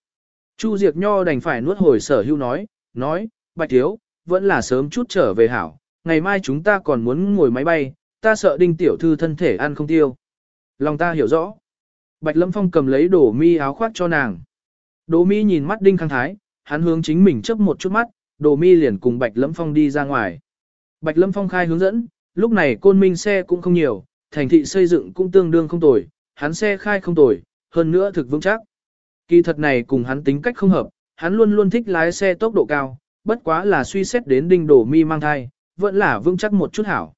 Chu Diệt Nho đành phải nuốt hồi sở hưu nói, nói, Bạch Thiếu, vẫn là sớm chút trở về hảo, ngày mai chúng ta còn muốn ngồi máy bay, ta sợ đinh tiểu thư thân thể ăn không tiêu. Lòng ta hiểu rõ. Bạch Lâm Phong cầm lấy đổ mi áo khoác cho nàng. Đỗ mi nhìn mắt đinh khang thái, hắn hướng chính mình chấp một chút mắt, đổ mi liền cùng Bạch Lâm Phong đi ra ngoài. Bạch Lâm Phong khai hướng dẫn, lúc này côn minh xe cũng không nhiều, thành thị xây dựng cũng tương đương không tồi, hắn xe khai không tồi, hơn nữa thực vững chắc. Kỳ thật này cùng hắn tính cách không hợp, hắn luôn luôn thích lái xe tốc độ cao, bất quá là suy xét đến đinh đổ mi mang thai, vẫn là vững chắc một chút hảo.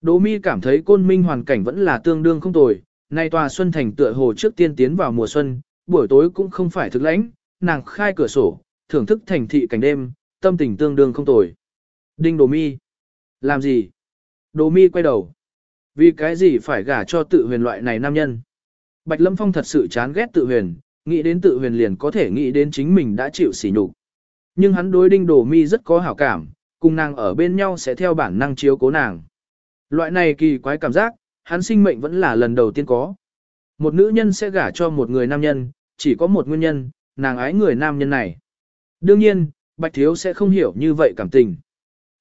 Đỗ mi cảm thấy côn minh hoàn cảnh vẫn là tương đương không tồi, nay tòa xuân thành tựa hồ trước tiên tiến vào mùa xuân, buổi tối cũng không phải thực lãnh, nàng khai cửa sổ, thưởng thức thành thị cảnh đêm, tâm tình tương đương không tồi. Đinh Đỗ mi, làm gì? Đỗ mi quay đầu. Vì cái gì phải gả cho tự huyền loại này nam nhân? Bạch Lâm Phong thật sự chán ghét tự huyền, nghĩ đến tự huyền liền có thể nghĩ đến chính mình đã chịu sỉ nhục. Nhưng hắn đối đinh đồ mi rất có hảo cảm, cùng nàng ở bên nhau sẽ theo bản năng chiếu cố nàng. Loại này kỳ quái cảm giác, hắn sinh mệnh vẫn là lần đầu tiên có. Một nữ nhân sẽ gả cho một người nam nhân, chỉ có một nguyên nhân, nàng ái người nam nhân này. Đương nhiên, Bạch Thiếu sẽ không hiểu như vậy cảm tình.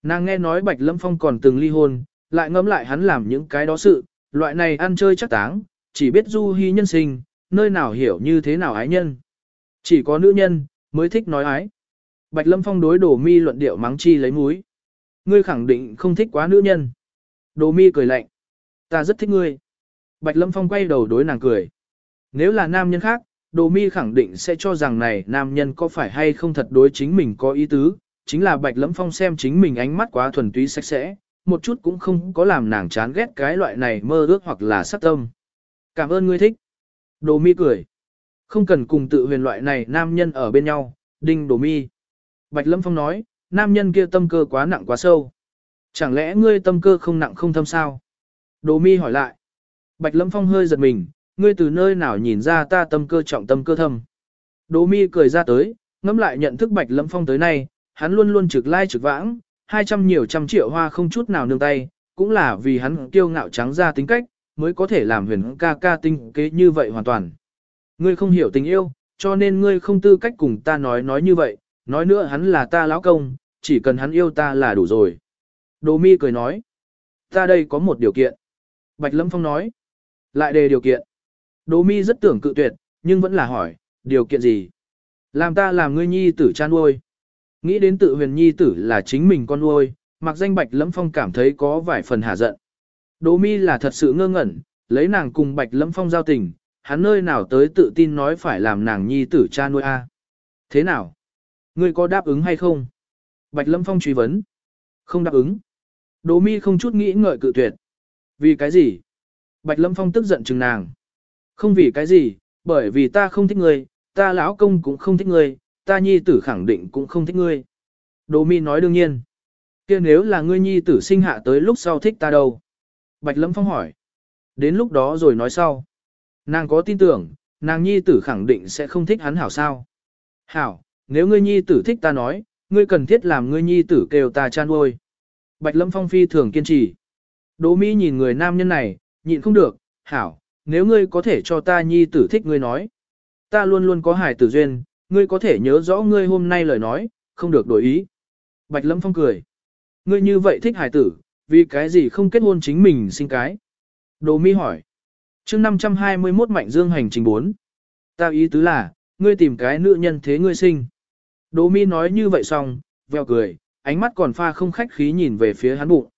Nàng nghe nói Bạch Lâm Phong còn từng ly hôn, lại ngẫm lại hắn làm những cái đó sự, loại này ăn chơi chắc táng, chỉ biết du hy nhân sinh, nơi nào hiểu như thế nào ái nhân. Chỉ có nữ nhân, mới thích nói ái. Bạch Lâm Phong đối Đồ Mi luận điệu mắng chi lấy múi. Ngươi khẳng định không thích quá nữ nhân. Đồ Mi cười lạnh. Ta rất thích ngươi. Bạch Lâm Phong quay đầu đối nàng cười. Nếu là nam nhân khác, Đồ Mi khẳng định sẽ cho rằng này nam nhân có phải hay không thật đối chính mình có ý tứ. Chính là Bạch Lâm Phong xem chính mình ánh mắt quá thuần túy sạch sẽ, một chút cũng không có làm nàng chán ghét cái loại này mơ ước hoặc là sát tâm. Cảm ơn ngươi thích. Đồ Mi cười. Không cần cùng tự huyền loại này nam nhân ở bên nhau, đinh Đồ Mi. Bạch Lâm Phong nói, nam nhân kia tâm cơ quá nặng quá sâu. Chẳng lẽ ngươi tâm cơ không nặng không thâm sao? Đồ mi hỏi lại. Bạch Lâm Phong hơi giật mình, ngươi từ nơi nào nhìn ra ta tâm cơ trọng tâm cơ thâm. Đồ mi cười ra tới, ngẫm lại nhận thức Bạch Lâm Phong tới nay, hắn luôn luôn trực lai trực vãng, 200 nhiều trăm triệu hoa không chút nào nương tay, cũng là vì hắn kiêu ngạo trắng ra tính cách, mới có thể làm huyền ca ca tinh kế như vậy hoàn toàn. Ngươi không hiểu tình yêu, cho nên ngươi không tư cách cùng ta nói nói như vậy, nói nữa hắn là ta lão công, chỉ cần hắn yêu ta là đủ rồi. Đồ mi cười nói, ta đây có một điều kiện. Bạch Lâm Phong nói, lại đề điều kiện. Đồ mi rất tưởng cự tuyệt, nhưng vẫn là hỏi, điều kiện gì? Làm ta làm ngươi nhi tử chan nuôi. Nghĩ đến tự huyền nhi tử là chính mình con nuôi, mặc danh Bạch Lâm Phong cảm thấy có vài phần hả giận. Đỗ mi là thật sự ngơ ngẩn, lấy nàng cùng Bạch Lâm Phong giao tình, hắn nơi nào tới tự tin nói phải làm nàng nhi tử cha nuôi a? Thế nào? Ngươi có đáp ứng hay không? Bạch Lâm Phong truy vấn. Không đáp ứng. Đỗ mi không chút nghĩ ngợi cự tuyệt. Vì cái gì? Bạch Lâm Phong tức giận chừng nàng. Không vì cái gì, bởi vì ta không thích ngươi, ta lão công cũng không thích ngươi, ta nhi tử khẳng định cũng không thích ngươi. Đỗ mi nói đương nhiên. kia nếu là ngươi nhi tử sinh hạ tới lúc sau thích ta đâu? Bạch Lâm Phong hỏi. Đến lúc đó rồi nói sau. Nàng có tin tưởng, nàng nhi tử khẳng định sẽ không thích hắn hảo sao. Hảo, nếu ngươi nhi tử thích ta nói, ngươi cần thiết làm ngươi nhi tử kêu ta chan uôi. Bạch Lâm Phong phi thường kiên trì. Đỗ Mỹ nhìn người nam nhân này, nhịn không được, hảo, nếu ngươi có thể cho ta nhi tử thích ngươi nói. Ta luôn luôn có hài tử duyên, ngươi có thể nhớ rõ ngươi hôm nay lời nói, không được đổi ý. Bạch Lâm Phong cười. Ngươi như vậy thích hài tử, vì cái gì không kết hôn chính mình sinh cái? Đỗ Mi hỏi chương 521 Mạnh Dương hành trình 4. tao ý tứ là, ngươi tìm cái nữ nhân thế ngươi sinh. Đỗ mi nói như vậy xong, veo cười, ánh mắt còn pha không khách khí nhìn về phía hắn bụng.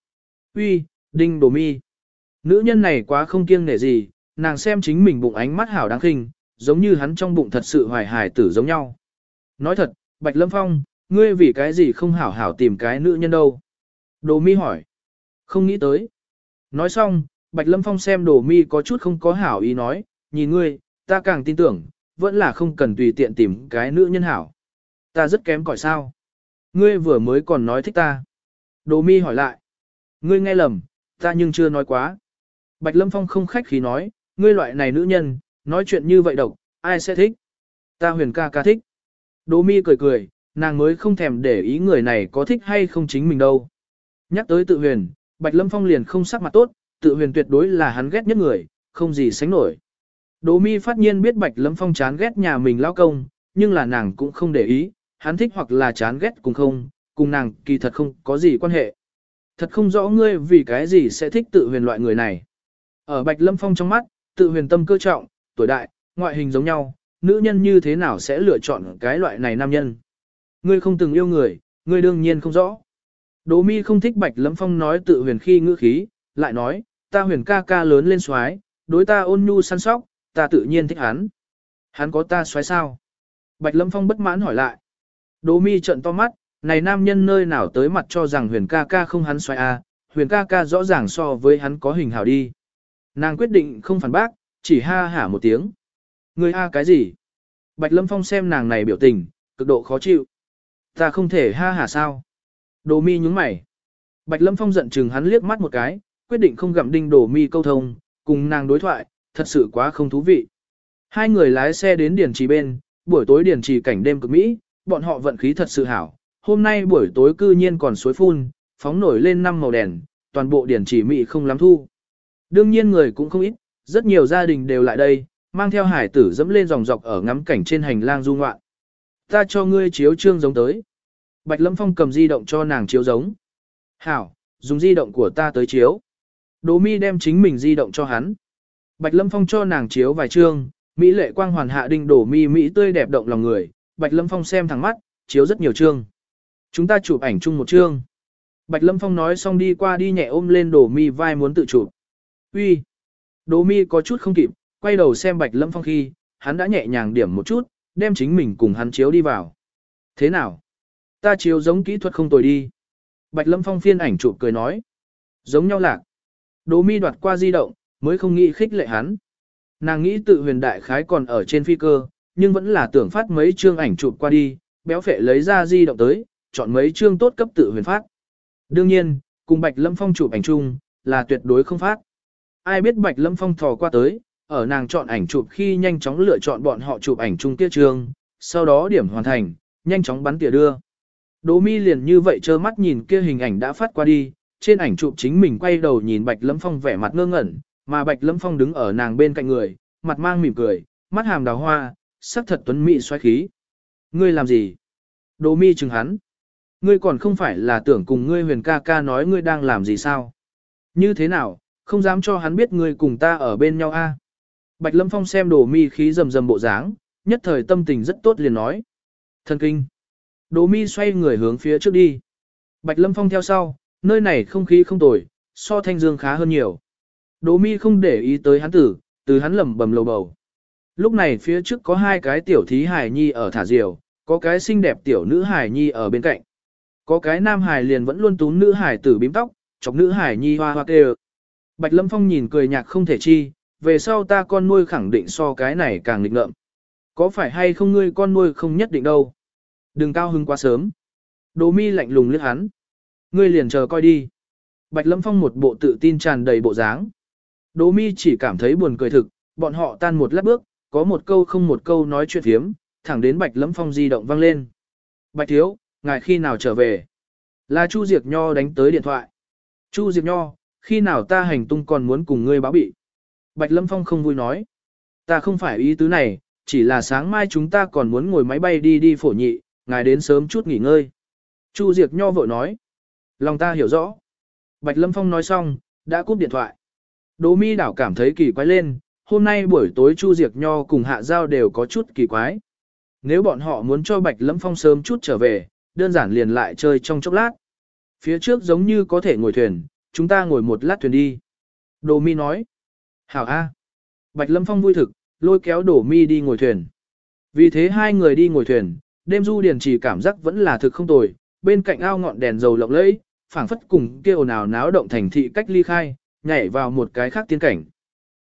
Uy, đinh Đỗ mi. Nữ nhân này quá không kiêng nể gì, nàng xem chính mình bụng ánh mắt hảo đáng khinh, giống như hắn trong bụng thật sự hoài hài tử giống nhau. Nói thật, Bạch Lâm Phong, ngươi vì cái gì không hảo hảo tìm cái nữ nhân đâu? Đồ mi hỏi. Không nghĩ tới. Nói xong, Bạch Lâm Phong xem đồ mi có chút không có hảo ý nói, nhìn ngươi, ta càng tin tưởng, vẫn là không cần tùy tiện tìm cái nữ nhân hảo. Ta rất kém cỏi sao. Ngươi vừa mới còn nói thích ta. Đồ mi hỏi lại. Ngươi nghe lầm, ta nhưng chưa nói quá. Bạch Lâm Phong không khách khí nói, ngươi loại này nữ nhân, nói chuyện như vậy độc, ai sẽ thích? Ta huyền ca ca thích. Đỗ mi cười cười, nàng mới không thèm để ý người này có thích hay không chính mình đâu. Nhắc tới tự huyền, Bạch Lâm Phong liền không sắc mặt tốt, tự huyền tuyệt đối là hắn ghét nhất người, không gì sánh nổi. Đỗ mi phát nhiên biết Bạch Lâm Phong chán ghét nhà mình lao công, nhưng là nàng cũng không để ý, hắn thích hoặc là chán ghét cùng không, cùng nàng kỳ thật không có gì quan hệ. Thật không rõ ngươi vì cái gì sẽ thích tự huyền loại người này. Ở Bạch Lâm Phong trong mắt, tự huyền tâm cơ trọng, tuổi đại, ngoại hình giống nhau, nữ nhân như thế nào sẽ lựa chọn cái loại này nam nhân. Ngươi không từng yêu người, ngươi đương nhiên không rõ. Đỗ mi không thích Bạch Lâm Phong nói tự huyền khi ngữ khí, lại nói, ta huyền ca ca lớn lên xoái, đối ta ôn nhu săn sóc, ta tự nhiên thích hắn. Hắn có ta xoái sao? Bạch Lâm Phong bất mãn hỏi lại. Đỗ mi trận to mắt, này nam nhân nơi nào tới mặt cho rằng huyền ca ca không hắn xoái à, huyền ca ca rõ ràng so với hắn có hình hào đi. Nàng quyết định không phản bác, chỉ ha hả một tiếng. Người a cái gì? Bạch Lâm Phong xem nàng này biểu tình, cực độ khó chịu. Ta không thể ha hả sao? Đồ mi nhúng mày. Bạch Lâm Phong giận chừng hắn liếc mắt một cái, quyết định không gặm đinh đổ mi câu thông, cùng nàng đối thoại, thật sự quá không thú vị. Hai người lái xe đến điển trì bên, buổi tối điển trì cảnh đêm cực Mỹ, bọn họ vận khí thật sự hảo. Hôm nay buổi tối cư nhiên còn suối phun, phóng nổi lên năm màu đèn, toàn bộ điển trì Mỹ không lắm thu. Đương nhiên người cũng không ít, rất nhiều gia đình đều lại đây, mang theo hải tử dẫm lên dòng dọc ở ngắm cảnh trên hành lang du ngoạn. Ta cho ngươi chiếu trương giống tới. Bạch Lâm Phong cầm di động cho nàng chiếu giống. Hảo, dùng di động của ta tới chiếu. Đỗ mi đem chính mình di động cho hắn. Bạch Lâm Phong cho nàng chiếu vài chương, Mỹ lệ quang hoàn hạ đinh đổ mi Mỹ tươi đẹp động lòng người. Bạch Lâm Phong xem thẳng mắt, chiếu rất nhiều chương. Chúng ta chụp ảnh chung một chương. Bạch Lâm Phong nói xong đi qua đi nhẹ ôm lên đổ mi vai muốn tự chụp. Uy. Đỗ mi có chút không kịp, quay đầu xem Bạch Lâm Phong khi, hắn đã nhẹ nhàng điểm một chút, đem chính mình cùng hắn chiếu đi vào. Thế nào? Ta chiếu giống kỹ thuật không tồi đi. Bạch Lâm Phong phiên ảnh chụp cười nói. Giống nhau lạc. Đỗ mi đoạt qua di động, mới không nghĩ khích lệ hắn. Nàng nghĩ tự huyền đại khái còn ở trên phi cơ, nhưng vẫn là tưởng phát mấy chương ảnh chụp qua đi, béo phệ lấy ra di động tới, chọn mấy chương tốt cấp tự huyền phát. Đương nhiên, cùng Bạch Lâm Phong chụp ảnh chung, là tuyệt đối không phát. Ai biết Bạch Lâm Phong thò qua tới, ở nàng chọn ảnh chụp khi nhanh chóng lựa chọn bọn họ chụp ảnh chung tiết trường, sau đó điểm hoàn thành, nhanh chóng bắn tỉa đưa. Đỗ mi liền như vậy trơ mắt nhìn kia hình ảnh đã phát qua đi, trên ảnh chụp chính mình quay đầu nhìn Bạch Lâm Phong vẻ mặt ngơ ngẩn, mà Bạch Lâm Phong đứng ở nàng bên cạnh người, mặt mang mỉm cười, mắt hàm đào hoa, sắc thật tuấn mỹ xoáy khí. Ngươi làm gì? Đỗ mi chừng hắn. Ngươi còn không phải là tưởng cùng ngươi huyền ca ca nói ngươi đang làm gì sao? Như thế nào, không dám cho hắn biết ngươi cùng ta ở bên nhau a? Bạch Lâm Phong xem đồ mi khí rầm rầm bộ dáng, nhất thời tâm tình rất tốt liền nói. Thần kinh. Đỗ mi xoay người hướng phía trước đi. Bạch Lâm Phong theo sau, nơi này không khí không tồi, so thanh dương khá hơn nhiều. Đỗ mi không để ý tới hắn tử, từ hắn lẩm bẩm lầu bầu. Lúc này phía trước có hai cái tiểu thí hài nhi ở thả diều, có cái xinh đẹp tiểu nữ hài nhi ở bên cạnh. Có cái nam hài liền vẫn luôn túm nữ hài tử bím tóc, chọc nữ hài nhi hoa hoa kêu. Bạch Lâm Phong nhìn cười nhạc không thể chi, về sau ta con nuôi khẳng định so cái này càng nghịch ngợm. Có phải hay không ngươi con nuôi không nhất định đâu. Đừng cao hứng quá sớm. Đồ mi lạnh lùng liếc hắn. Ngươi liền chờ coi đi. Bạch Lâm Phong một bộ tự tin tràn đầy bộ dáng. Đồ mi chỉ cảm thấy buồn cười thực, bọn họ tan một lát bước, có một câu không một câu nói chuyện thiếm, thẳng đến Bạch Lâm Phong di động vang lên. Bạch Thiếu, ngài khi nào trở về? Là Chu Diệp Nho đánh tới điện thoại. Chu Diệp Nho, khi nào ta hành tung còn muốn cùng ngươi báo bị? Bạch Lâm Phong không vui nói. Ta không phải ý tứ này, chỉ là sáng mai chúng ta còn muốn ngồi máy bay đi đi phổ nhị, ngài đến sớm chút nghỉ ngơi. Chu Diệt Nho vội nói. Lòng ta hiểu rõ. Bạch Lâm Phong nói xong, đã cúp điện thoại. Đỗ mi đảo cảm thấy kỳ quái lên, hôm nay buổi tối Chu Diệt Nho cùng Hạ Giao đều có chút kỳ quái. Nếu bọn họ muốn cho Bạch Lâm Phong sớm chút trở về, đơn giản liền lại chơi trong chốc lát. Phía trước giống như có thể ngồi thuyền, chúng ta ngồi một lát thuyền đi. Đỗ mi nói. Hảo A. Bạch Lâm Phong vui thực, lôi kéo Đỗ mi đi ngồi thuyền. Vì thế hai người đi ngồi thuyền, đêm du điền chỉ cảm giác vẫn là thực không tồi, bên cạnh ao ngọn đèn dầu lộng lẫy, phảng phất cùng kia ồn ào náo động thành thị cách ly khai, nhảy vào một cái khác tiên cảnh.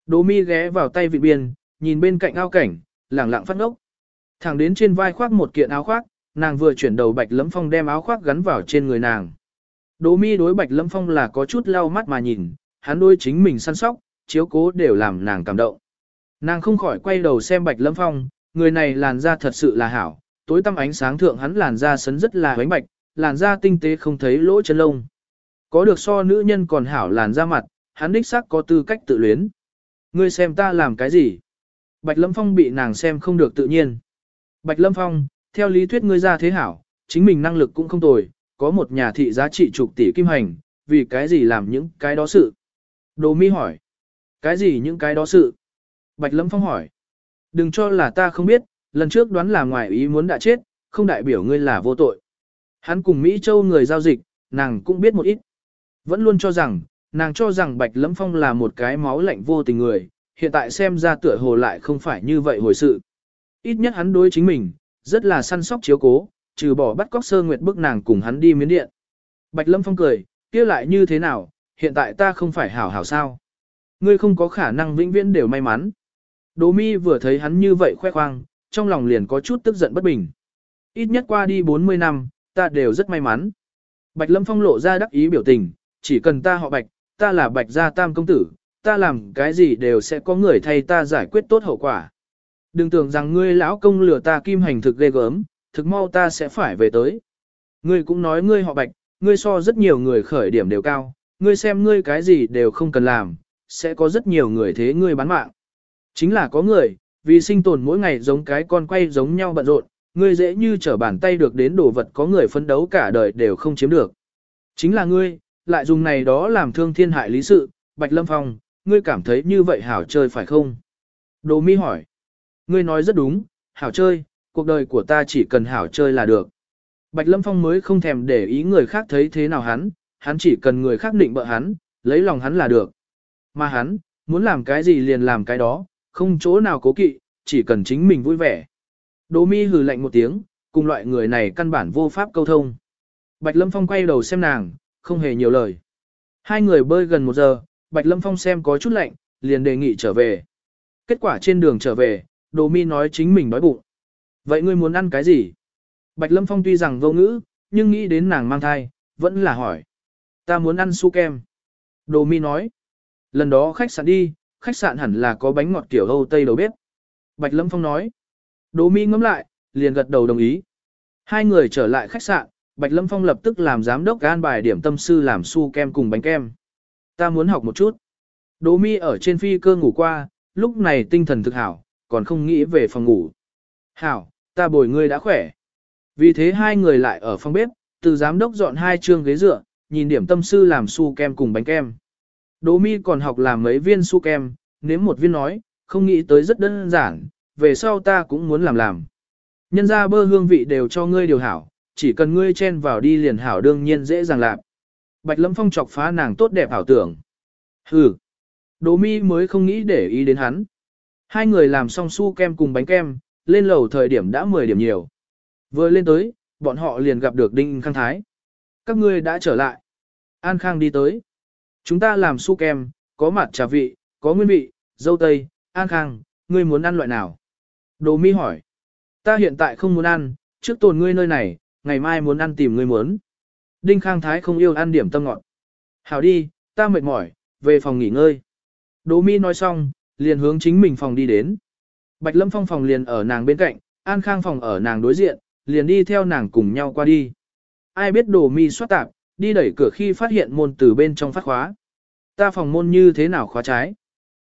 Đỗ mi ghé vào tay vị biên, nhìn bên cạnh ao cảnh, lẳng lặng phát ngốc. Thẳng đến trên vai khoác một kiện áo khoác, nàng vừa chuyển đầu Bạch Lâm Phong đem áo khoác gắn vào trên người nàng. Đỗ mi đối Bạch Lâm Phong là có chút lau mắt mà nhìn, hắn đôi chính mình săn sóc, chiếu cố đều làm nàng cảm động. Nàng không khỏi quay đầu xem Bạch Lâm Phong, người này làn da thật sự là hảo, tối tăm ánh sáng thượng hắn làn da sấn rất là bánh bạch, làn da tinh tế không thấy lỗ chân lông. Có được so nữ nhân còn hảo làn da mặt, hắn đích xác có tư cách tự luyến. Ngươi xem ta làm cái gì? Bạch Lâm Phong bị nàng xem không được tự nhiên. Bạch Lâm Phong, theo lý thuyết ngươi ra thế hảo, chính mình năng lực cũng không tồi, có một nhà thị giá trị chục tỷ kim hành, vì cái gì làm những cái đó sự? Đồ mi hỏi. Cái gì những cái đó sự? Bạch Lâm Phong hỏi. Đừng cho là ta không biết, lần trước đoán là ngoài ý muốn đã chết, không đại biểu ngươi là vô tội. Hắn cùng Mỹ Châu người giao dịch, nàng cũng biết một ít. Vẫn luôn cho rằng, nàng cho rằng Bạch Lâm Phong là một cái máu lạnh vô tình người, hiện tại xem ra tựa hồ lại không phải như vậy hồi sự. Ít nhất hắn đối chính mình, rất là săn sóc chiếu cố, trừ bỏ bắt cóc sơ nguyệt bức nàng cùng hắn đi miến điện. Bạch Lâm Phong cười, kia lại như thế nào, hiện tại ta không phải hảo hảo sao. Ngươi không có khả năng vĩnh viễn đều may mắn. Đỗ mi vừa thấy hắn như vậy khoe khoang, trong lòng liền có chút tức giận bất bình. Ít nhất qua đi 40 năm, ta đều rất may mắn. Bạch Lâm Phong lộ ra đắc ý biểu tình, chỉ cần ta họ Bạch, ta là Bạch gia tam công tử, ta làm cái gì đều sẽ có người thay ta giải quyết tốt hậu quả. Đừng tưởng rằng ngươi lão công lừa ta kim hành thực ghê gớm, thực mau ta sẽ phải về tới. Ngươi cũng nói ngươi họ Bạch, ngươi so rất nhiều người khởi điểm đều cao, ngươi xem ngươi cái gì đều không cần làm, sẽ có rất nhiều người thế ngươi bán mạng. Chính là có người, vì sinh tồn mỗi ngày giống cái con quay giống nhau bận rộn, ngươi dễ như trở bàn tay được đến đồ vật có người phấn đấu cả đời đều không chiếm được. Chính là ngươi, lại dùng này đó làm thương thiên hại lý sự, Bạch Lâm Phong, ngươi cảm thấy như vậy hảo chơi phải không? Đồ mi hỏi. Ngươi nói rất đúng, hảo chơi, cuộc đời của ta chỉ cần hảo chơi là được. Bạch Lâm Phong mới không thèm để ý người khác thấy thế nào hắn, hắn chỉ cần người khác định bợ hắn, lấy lòng hắn là được. Mà hắn, muốn làm cái gì liền làm cái đó, không chỗ nào cố kỵ, chỉ cần chính mình vui vẻ. Đỗ mi hừ lạnh một tiếng, cùng loại người này căn bản vô pháp câu thông. Bạch Lâm Phong quay đầu xem nàng, không hề nhiều lời. Hai người bơi gần một giờ, Bạch Lâm Phong xem có chút lạnh, liền đề nghị trở về. Kết quả trên đường trở về, Đỗ mi nói chính mình đói bụng. Vậy ngươi muốn ăn cái gì? Bạch Lâm Phong tuy rằng vô ngữ, nhưng nghĩ đến nàng mang thai, vẫn là hỏi. Ta muốn ăn su kem. Đỗ mi nói. Lần đó khách sạn đi, khách sạn hẳn là có bánh ngọt kiểu Âu Tây đầu bếp. Bạch Lâm Phong nói. Đỗ Mi ngẫm lại, liền gật đầu đồng ý. Hai người trở lại khách sạn, Bạch Lâm Phong lập tức làm giám đốc gan bài điểm tâm sư làm su kem cùng bánh kem. Ta muốn học một chút. Đỗ mi ở trên phi cơ ngủ qua, lúc này tinh thần thực hảo, còn không nghĩ về phòng ngủ. Hảo, ta bồi ngươi đã khỏe. Vì thế hai người lại ở phòng bếp, từ giám đốc dọn hai chương ghế dựa, nhìn điểm tâm sư làm su kem cùng bánh kem. Đỗ mi còn học làm mấy viên su kem, nếm một viên nói, không nghĩ tới rất đơn giản, về sau ta cũng muốn làm làm. Nhân ra bơ hương vị đều cho ngươi điều hảo, chỉ cần ngươi chen vào đi liền hảo đương nhiên dễ dàng làm. Bạch Lâm Phong chọc phá nàng tốt đẹp ảo tưởng. Hừ. Đỗ mi mới không nghĩ để ý đến hắn. Hai người làm xong su kem cùng bánh kem, lên lầu thời điểm đã 10 điểm nhiều. Vừa lên tới, bọn họ liền gặp được Đinh Khang Thái. Các ngươi đã trở lại. An Khang đi tới. Chúng ta làm su kem, có mặt trà vị, có nguyên vị, dâu tây, An Khang, ngươi muốn ăn loại nào? Đồ mi hỏi. Ta hiện tại không muốn ăn, trước tồn ngươi nơi này, ngày mai muốn ăn tìm ngươi muốn. Đinh Khang Thái không yêu ăn điểm tâm ngọt. Hảo đi, ta mệt mỏi, về phòng nghỉ ngơi. Đỗ mi nói xong, liền hướng chính mình phòng đi đến. Bạch Lâm Phong phòng liền ở nàng bên cạnh, An Khang phòng ở nàng đối diện, liền đi theo nàng cùng nhau qua đi. Ai biết Đỗ mi xoát tạp, đi đẩy cửa khi phát hiện môn từ bên trong phát khóa. Ta phòng môn như thế nào khóa trái?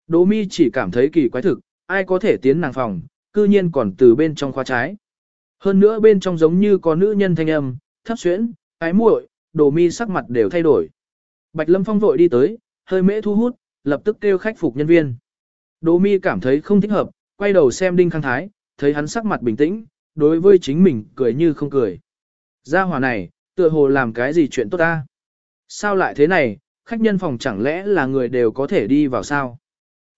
Đỗ mi chỉ cảm thấy kỳ quái thực, ai có thể tiến nàng phòng, cư nhiên còn từ bên trong khóa trái. Hơn nữa bên trong giống như có nữ nhân thanh âm, thấp xuyễn, ái muội, đồ mi sắc mặt đều thay đổi. Bạch Lâm Phong vội đi tới, hơi mễ thu hút, lập tức kêu khách phục nhân viên. Đồ mi cảm thấy không thích hợp, quay đầu xem Đinh Khang Thái, thấy hắn sắc mặt bình tĩnh, đối với chính mình cười như không cười. Gia hỏa này, tựa hồ làm cái gì chuyện tốt ta? Sao lại thế này, khách nhân phòng chẳng lẽ là người đều có thể đi vào sao?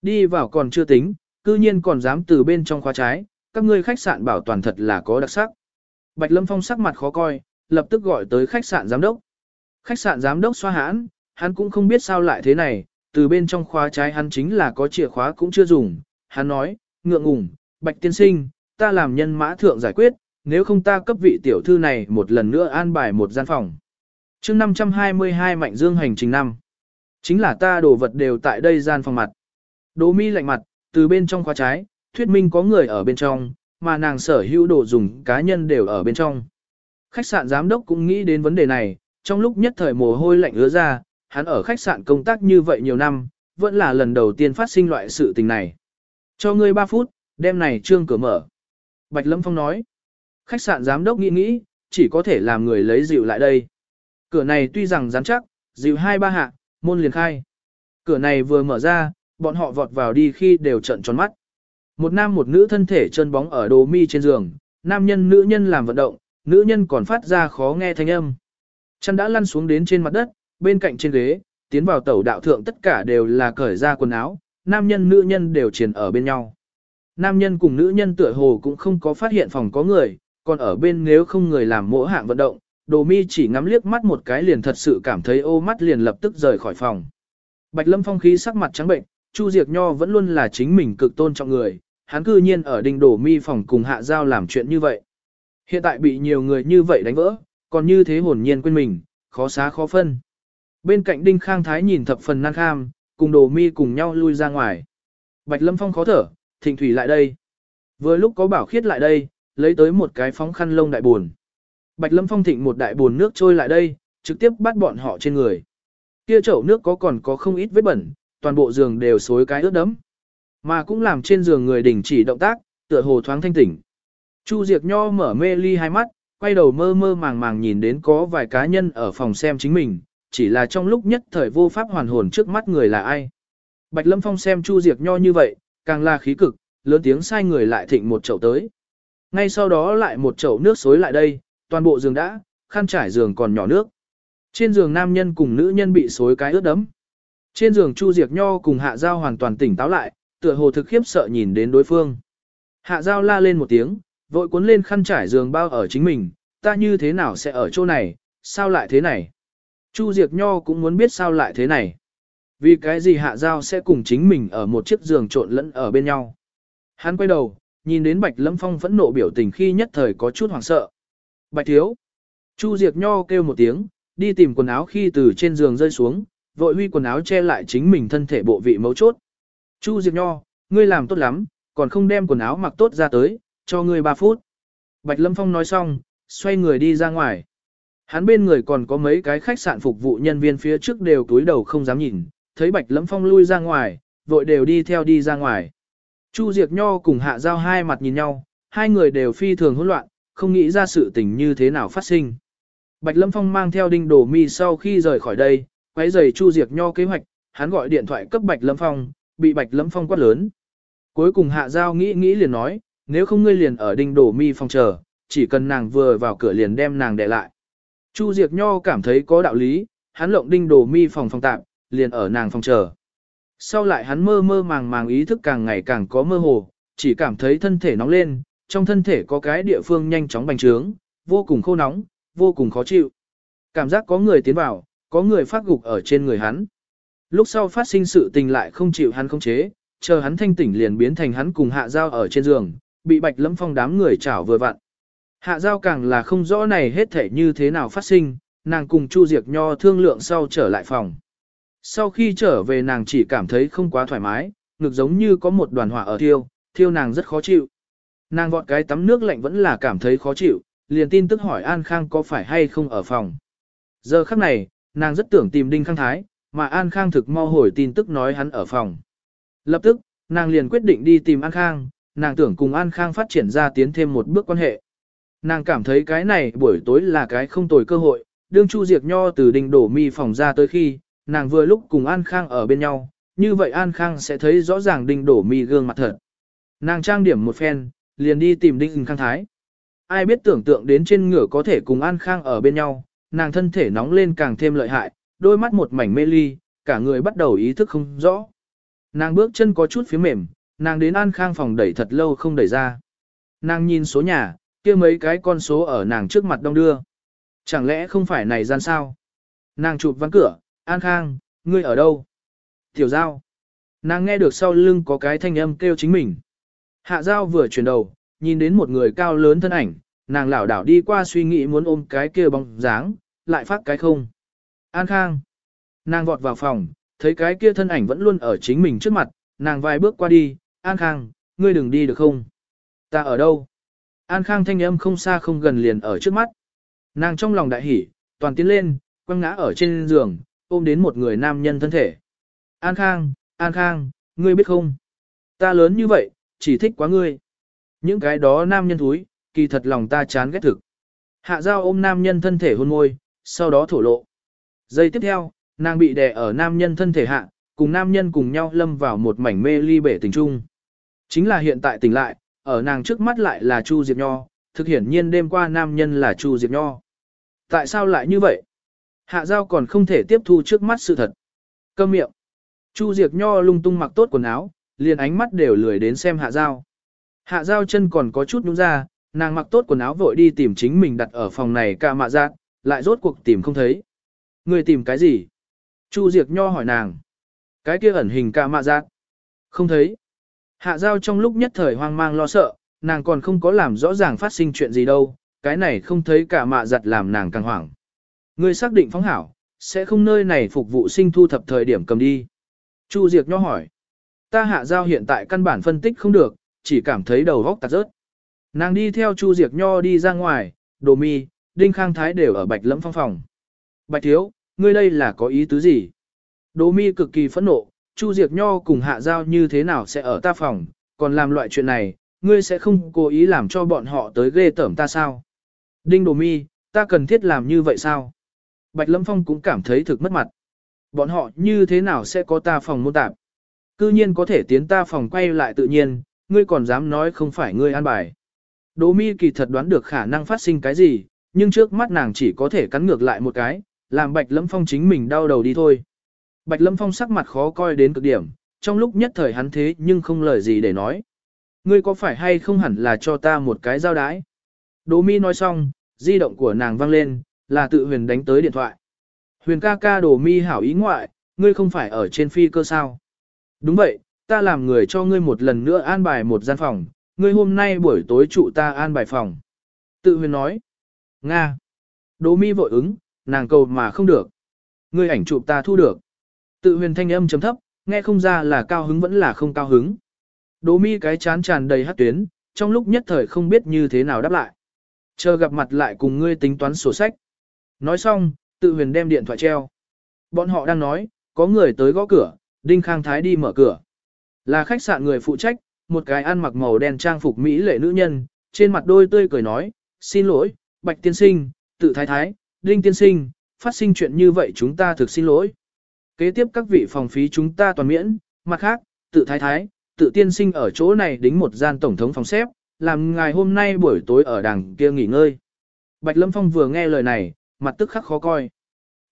Đi vào còn chưa tính, cư nhiên còn dám từ bên trong khóa trái, các ngươi khách sạn bảo toàn thật là có đặc sắc. Bạch Lâm Phong sắc mặt khó coi, lập tức gọi tới khách sạn giám đốc. Khách sạn giám đốc xoa hãn, hắn cũng không biết sao lại thế này, từ bên trong khóa trái hắn chính là có chìa khóa cũng chưa dùng. Hắn nói, ngượng ngùng, Bạch tiên sinh, ta làm nhân mã thượng giải quyết, nếu không ta cấp vị tiểu thư này một lần nữa an bài một gian phòng chương 522 Mạnh Dương hành trình năm. Chính là ta đồ vật đều tại đây gian phòng mặt. Đỗ mi lạnh mặt, từ bên trong khóa trái, thuyết minh có người ở bên trong, mà nàng sở hữu đồ dùng cá nhân đều ở bên trong. Khách sạn giám đốc cũng nghĩ đến vấn đề này, trong lúc nhất thời mồ hôi lạnh ứa ra, hắn ở khách sạn công tác như vậy nhiều năm, vẫn là lần đầu tiên phát sinh loại sự tình này. Cho ngươi 3 phút, đêm này trương cửa mở. Bạch Lâm Phong nói, khách sạn giám đốc nghĩ nghĩ, chỉ có thể làm người lấy dịu lại đây. Cửa này tuy rằng rắn chắc, dịu hai ba hạ, môn liền khai. Cửa này vừa mở ra, bọn họ vọt vào đi khi đều trận tròn mắt. Một nam một nữ thân thể chân bóng ở đồ mi trên giường, nam nhân nữ nhân làm vận động, nữ nhân còn phát ra khó nghe thanh âm. Chân đã lăn xuống đến trên mặt đất, bên cạnh trên ghế, tiến vào tẩu đạo thượng tất cả đều là cởi ra quần áo, nam nhân nữ nhân đều triền ở bên nhau. Nam nhân cùng nữ nhân tựa hồ cũng không có phát hiện phòng có người, còn ở bên nếu không người làm mỗi hạng vận động, đồ mi chỉ ngắm liếc mắt một cái liền thật sự cảm thấy ô mắt liền lập tức rời khỏi phòng. Bạch lâm phong khí sắc mặt trắng bệnh, Chu Diệc Nho vẫn luôn là chính mình cực tôn trọng người, hắn cư nhiên ở đình đổ mi phòng cùng hạ giao làm chuyện như vậy. Hiện tại bị nhiều người như vậy đánh vỡ, còn như thế hồn nhiên quên mình, khó xá khó phân. Bên cạnh Đinh Khang Thái nhìn thập phần năng kham, cùng đồ mi cùng nhau lui ra ngoài. Bạch Lâm Phong khó thở, thịnh thủy lại đây. Vừa lúc có bảo khiết lại đây, lấy tới một cái phóng khăn lông đại buồn. Bạch Lâm Phong thịnh một đại bồn nước trôi lại đây, trực tiếp bắt bọn họ trên người. Kia chậu nước có còn có không ít vết bẩn, toàn bộ giường đều xối cái ướt đẫm. Mà cũng làm trên giường người đình chỉ động tác, tựa hồ thoáng thanh tỉnh. Chu Diệc Nho mở mê ly hai mắt, quay đầu mơ mơ màng màng nhìn đến có vài cá nhân ở phòng xem chính mình, chỉ là trong lúc nhất thời vô pháp hoàn hồn trước mắt người là ai. Bạch Lâm Phong xem Chu Diệc Nho như vậy, càng là khí cực, lớn tiếng sai người lại thịnh một chậu tới. Ngay sau đó lại một chậu nước xối lại đây, toàn bộ giường đã, khăn trải giường còn nhỏ nước. Trên giường nam nhân cùng nữ nhân bị xối cái ướt đẫm. Trên giường Chu Diệc Nho cùng Hạ Giao hoàn toàn tỉnh táo lại, tựa hồ thực khiếp sợ nhìn đến đối phương. Hạ Giao la lên một tiếng, vội cuốn lên khăn trải giường bao ở chính mình, ta như thế nào sẽ ở chỗ này, sao lại thế này? Chu Diệc Nho cũng muốn biết sao lại thế này. Vì cái gì Hạ Giao sẽ cùng chính mình ở một chiếc giường trộn lẫn ở bên nhau. Hắn quay đầu, nhìn đến Bạch Lâm Phong phẫn nộ biểu tình khi nhất thời có chút hoảng sợ. Bạch Thiếu. Chu Diệt Nho kêu một tiếng, đi tìm quần áo khi từ trên giường rơi xuống, vội huy quần áo che lại chính mình thân thể bộ vị mấu chốt. Chu Diệp Nho, ngươi làm tốt lắm, còn không đem quần áo mặc tốt ra tới, cho ngươi 3 phút. Bạch Lâm Phong nói xong, xoay người đi ra ngoài. Hắn bên người còn có mấy cái khách sạn phục vụ nhân viên phía trước đều túi đầu không dám nhìn, thấy Bạch Lâm Phong lui ra ngoài, vội đều đi theo đi ra ngoài. Chu Diệp Nho cùng Hạ Giao hai mặt nhìn nhau, hai người đều phi thường hỗn loạn, không nghĩ ra sự tình như thế nào phát sinh. Bạch Lâm Phong mang theo đinh đổ mi sau khi rời khỏi đây, quấy giày Chu Diệt Nho kế hoạch, hắn gọi điện thoại cấp Bạch Lâm Phong, bị Bạch Lâm Phong quát lớn. Cuối cùng Hạ Giao nghĩ nghĩ liền nói, nếu không ngươi liền ở đinh đổ mi phòng chờ, chỉ cần nàng vừa vào cửa liền đem nàng để lại. Chu Diệt Nho cảm thấy có đạo lý, hắn lộng đinh đổ mi phòng phòng tạm, liền ở nàng phòng chờ. Sau lại hắn mơ mơ màng màng ý thức càng ngày càng có mơ hồ, chỉ cảm thấy thân thể nóng lên, trong thân thể có cái địa phương nhanh chóng bành trướng, vô cùng khô nóng, vô cùng khó chịu. Cảm giác có người tiến vào, có người phát gục ở trên người hắn. Lúc sau phát sinh sự tình lại không chịu hắn không chế, chờ hắn thanh tỉnh liền biến thành hắn cùng hạ dao ở trên giường, bị bạch lẫm phong đám người chảo vừa vặn. Hạ giao càng là không rõ này hết thể như thế nào phát sinh, nàng cùng Chu diệt Nho thương lượng sau trở lại phòng. Sau khi trở về nàng chỉ cảm thấy không quá thoải mái, ngực giống như có một đoàn hỏa ở thiêu, thiêu nàng rất khó chịu. Nàng vọt cái tắm nước lạnh vẫn là cảm thấy khó chịu, liền tin tức hỏi An Khang có phải hay không ở phòng. Giờ khắc này, nàng rất tưởng tìm Đinh Khang Thái, mà An Khang thực mau hồi tin tức nói hắn ở phòng. Lập tức, nàng liền quyết định đi tìm An Khang, nàng tưởng cùng An Khang phát triển ra tiến thêm một bước quan hệ. Nàng cảm thấy cái này buổi tối là cái không tồi cơ hội, đương Chu Diệp Nho từ đình đổ mi phòng ra tới khi, nàng vừa lúc cùng An Khang ở bên nhau, như vậy An Khang sẽ thấy rõ ràng đình đổ mi gương mặt thật. Nàng trang điểm một phen, liền đi tìm đinh khang thái. Ai biết tưởng tượng đến trên ngựa có thể cùng An Khang ở bên nhau, nàng thân thể nóng lên càng thêm lợi hại, đôi mắt một mảnh mê ly, cả người bắt đầu ý thức không rõ. Nàng bước chân có chút phía mềm, nàng đến An Khang phòng đẩy thật lâu không đẩy ra. Nàng nhìn số nhà, kia mấy cái con số ở nàng trước mặt đông đưa. Chẳng lẽ không phải này gian sao? Nàng chụp ván cửa, An Khang, ngươi ở đâu? Tiểu Giao. Nàng nghe được sau lưng có cái thanh âm kêu chính mình. Hạ Giao vừa chuyển đầu, nhìn đến một người cao lớn thân ảnh, nàng lảo đảo đi qua suy nghĩ muốn ôm cái kia bóng dáng, lại phát cái không. An Khang. Nàng vọt vào phòng, thấy cái kia thân ảnh vẫn luôn ở chính mình trước mặt, nàng vài bước qua đi, An Khang, ngươi đừng đi được không? Ta ở đâu? An Khang thanh âm không xa không gần liền ở trước mắt. Nàng trong lòng đại hỉ, toàn tiến lên, quăng ngã ở trên giường, ôm đến một người nam nhân thân thể. An Khang, An Khang, ngươi biết không? Ta lớn như vậy, chỉ thích quá ngươi. Những cái đó nam nhân thúi, kỳ thật lòng ta chán ghét thực. Hạ giao ôm nam nhân thân thể hôn môi, sau đó thổ lộ. Giây tiếp theo, nàng bị đè ở nam nhân thân thể hạ, cùng nam nhân cùng nhau lâm vào một mảnh mê ly bể tình trung. Chính là hiện tại tỉnh lại, ở nàng trước mắt lại là Chu Diệp Nho, thực hiển nhiên đêm qua nam nhân là Chu Diệp Nho. Tại sao lại như vậy? Hạ giao còn không thể tiếp thu trước mắt sự thật. Câm miệng. Chu Diệp Nho lung tung mặc tốt quần áo, liền ánh mắt đều lười đến xem hạ giao. Hạ giao chân còn có chút nhúng ra, nàng mặc tốt quần áo vội đi tìm chính mình đặt ở phòng này ca mạ giác, lại rốt cuộc tìm không thấy. Người tìm cái gì? Chu diệt Nho hỏi nàng. Cái kia ẩn hình ca mạ giác. Không thấy. Hạ giao trong lúc nhất thời hoang mang lo sợ, nàng còn không có làm rõ ràng phát sinh chuyện gì đâu, cái này không thấy cả mạ giặt làm nàng càng hoảng. Ngươi xác định phóng hảo, sẽ không nơi này phục vụ sinh thu thập thời điểm cầm đi. Chu Diệc nho hỏi. Ta hạ giao hiện tại căn bản phân tích không được, chỉ cảm thấy đầu góc tạt rớt. Nàng đi theo Chu Diệp nho đi ra ngoài, đồ mi, đinh khang thái đều ở bạch lẫm phong phòng. Bạch thiếu, ngươi đây là có ý tứ gì? Đồ mi cực kỳ phẫn nộ, Chu Diệp nho cùng hạ giao như thế nào sẽ ở ta phòng, còn làm loại chuyện này, ngươi sẽ không cố ý làm cho bọn họ tới ghê tởm ta sao? Đinh đồ mi, ta cần thiết làm như vậy sao? Bạch Lâm Phong cũng cảm thấy thực mất mặt. Bọn họ như thế nào sẽ có ta phòng môn tạp? Cư nhiên có thể tiến ta phòng quay lại tự nhiên, ngươi còn dám nói không phải ngươi an bài. Đỗ mi kỳ thật đoán được khả năng phát sinh cái gì, nhưng trước mắt nàng chỉ có thể cắn ngược lại một cái, làm Bạch Lâm Phong chính mình đau đầu đi thôi. Bạch Lâm Phong sắc mặt khó coi đến cực điểm, trong lúc nhất thời hắn thế nhưng không lời gì để nói. Ngươi có phải hay không hẳn là cho ta một cái giao đái? Đỗ mi nói xong, di động của nàng vang lên, là tự huyền đánh tới điện thoại. Huyền ca ca đồ mi hảo ý ngoại, ngươi không phải ở trên phi cơ sao. Đúng vậy, ta làm người cho ngươi một lần nữa an bài một gian phòng, ngươi hôm nay buổi tối trụ ta an bài phòng. Tự huyền nói. Nga. đỗ mi vội ứng, nàng cầu mà không được. Ngươi ảnh chụp ta thu được. Tự huyền thanh âm chấm thấp, nghe không ra là cao hứng vẫn là không cao hứng. đỗ mi cái chán tràn đầy hát tuyến, trong lúc nhất thời không biết như thế nào đáp lại. Chờ gặp mặt lại cùng ngươi tính toán sổ sách. Nói xong, tự huyền đem điện thoại treo. Bọn họ đang nói, có người tới gõ cửa, Đinh Khang Thái đi mở cửa. Là khách sạn người phụ trách, một cái ăn mặc màu đen trang phục Mỹ lệ nữ nhân, trên mặt đôi tươi cười nói, xin lỗi, Bạch Tiên Sinh, tự thái thái, Đinh Tiên Sinh, phát sinh chuyện như vậy chúng ta thực xin lỗi. Kế tiếp các vị phòng phí chúng ta toàn miễn, mặt khác, tự thái thái, tự tiên sinh ở chỗ này đính một gian tổng thống phòng xếp, làm ngài hôm nay buổi tối ở đằng kia nghỉ ngơi. Bạch Lâm Phong vừa nghe lời này, mặt tức khắc khó coi.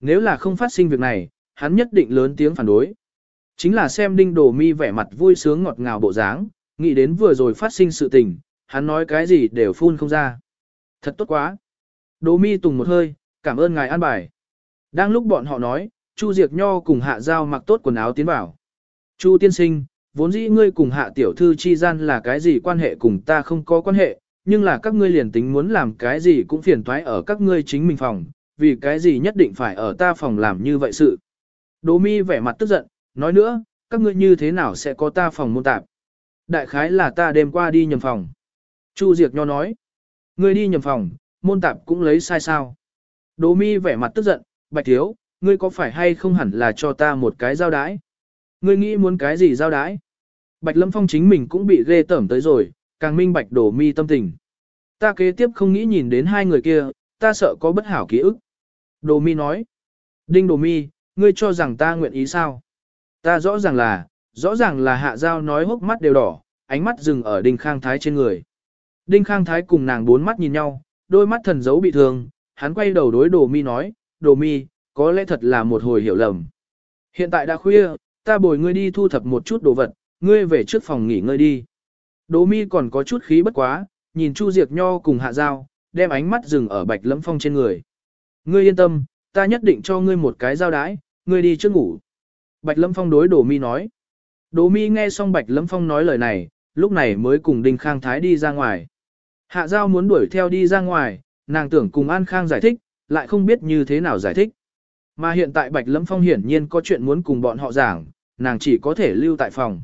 Nếu là không phát sinh việc này, hắn nhất định lớn tiếng phản đối. Chính là xem đinh đồ mi vẻ mặt vui sướng ngọt ngào bộ dáng, nghĩ đến vừa rồi phát sinh sự tình, hắn nói cái gì đều phun không ra. Thật tốt quá. Đồ mi tùng một hơi, cảm ơn ngài an bài. Đang lúc bọn họ nói, Chu Diệc Nho cùng Hạ Giao mặc tốt quần áo tiến vào. Chu tiên sinh, vốn dĩ ngươi cùng Hạ tiểu thư chi gian là cái gì quan hệ cùng ta không có quan hệ, nhưng là các ngươi liền tính muốn làm cái gì cũng phiền toái ở các ngươi chính mình phòng, vì cái gì nhất định phải ở ta phòng làm như vậy sự. Đỗ mi vẻ mặt tức giận, nói nữa, các ngươi như thế nào sẽ có ta phòng môn tạp. Đại khái là ta đêm qua đi nhầm phòng. Chu Diệc Nho nói, ngươi đi nhầm phòng, môn tạp cũng lấy sai sao. Đỗ mi vẻ mặt tức giận, bạch thiếu, ngươi có phải hay không hẳn là cho ta một cái giao đái? Ngươi nghĩ muốn cái gì giao đái? Bạch Lâm Phong chính mình cũng bị ghê tởm tới rồi, càng minh bạch đổ mi tâm tình. Ta kế tiếp không nghĩ nhìn đến hai người kia, ta sợ có bất hảo ký ức. Đồ mi nói. Đinh đồ mi, ngươi cho rằng ta nguyện ý sao? Ta rõ ràng là, rõ ràng là hạ giao nói hốc mắt đều đỏ, ánh mắt dừng ở đinh khang thái trên người. Đinh khang thái cùng nàng bốn mắt nhìn nhau, đôi mắt thần dấu bị thương, hắn quay đầu đối đồ mi nói, đồ mi, có lẽ thật là một hồi hiểu lầm. Hiện tại đã khuya, ta bồi ngươi đi thu thập một chút đồ vật, ngươi về trước phòng nghỉ ngơi đi. Đồ mi còn có chút khí bất quá, nhìn Chu Diệt Nho cùng hạ giao, đem ánh mắt dừng ở bạch lẫm phong trên người. Ngươi yên tâm, ta nhất định cho ngươi một cái giao đái, ngươi đi trước ngủ. Bạch Lâm Phong đối Đồ Mi nói. Đồ Mi nghe xong Bạch Lâm Phong nói lời này, lúc này mới cùng Đinh Khang Thái đi ra ngoài. Hạ Giao muốn đuổi theo đi ra ngoài, nàng tưởng cùng An Khang giải thích, lại không biết như thế nào giải thích. Mà hiện tại Bạch Lâm Phong hiển nhiên có chuyện muốn cùng bọn họ giảng, nàng chỉ có thể lưu tại phòng.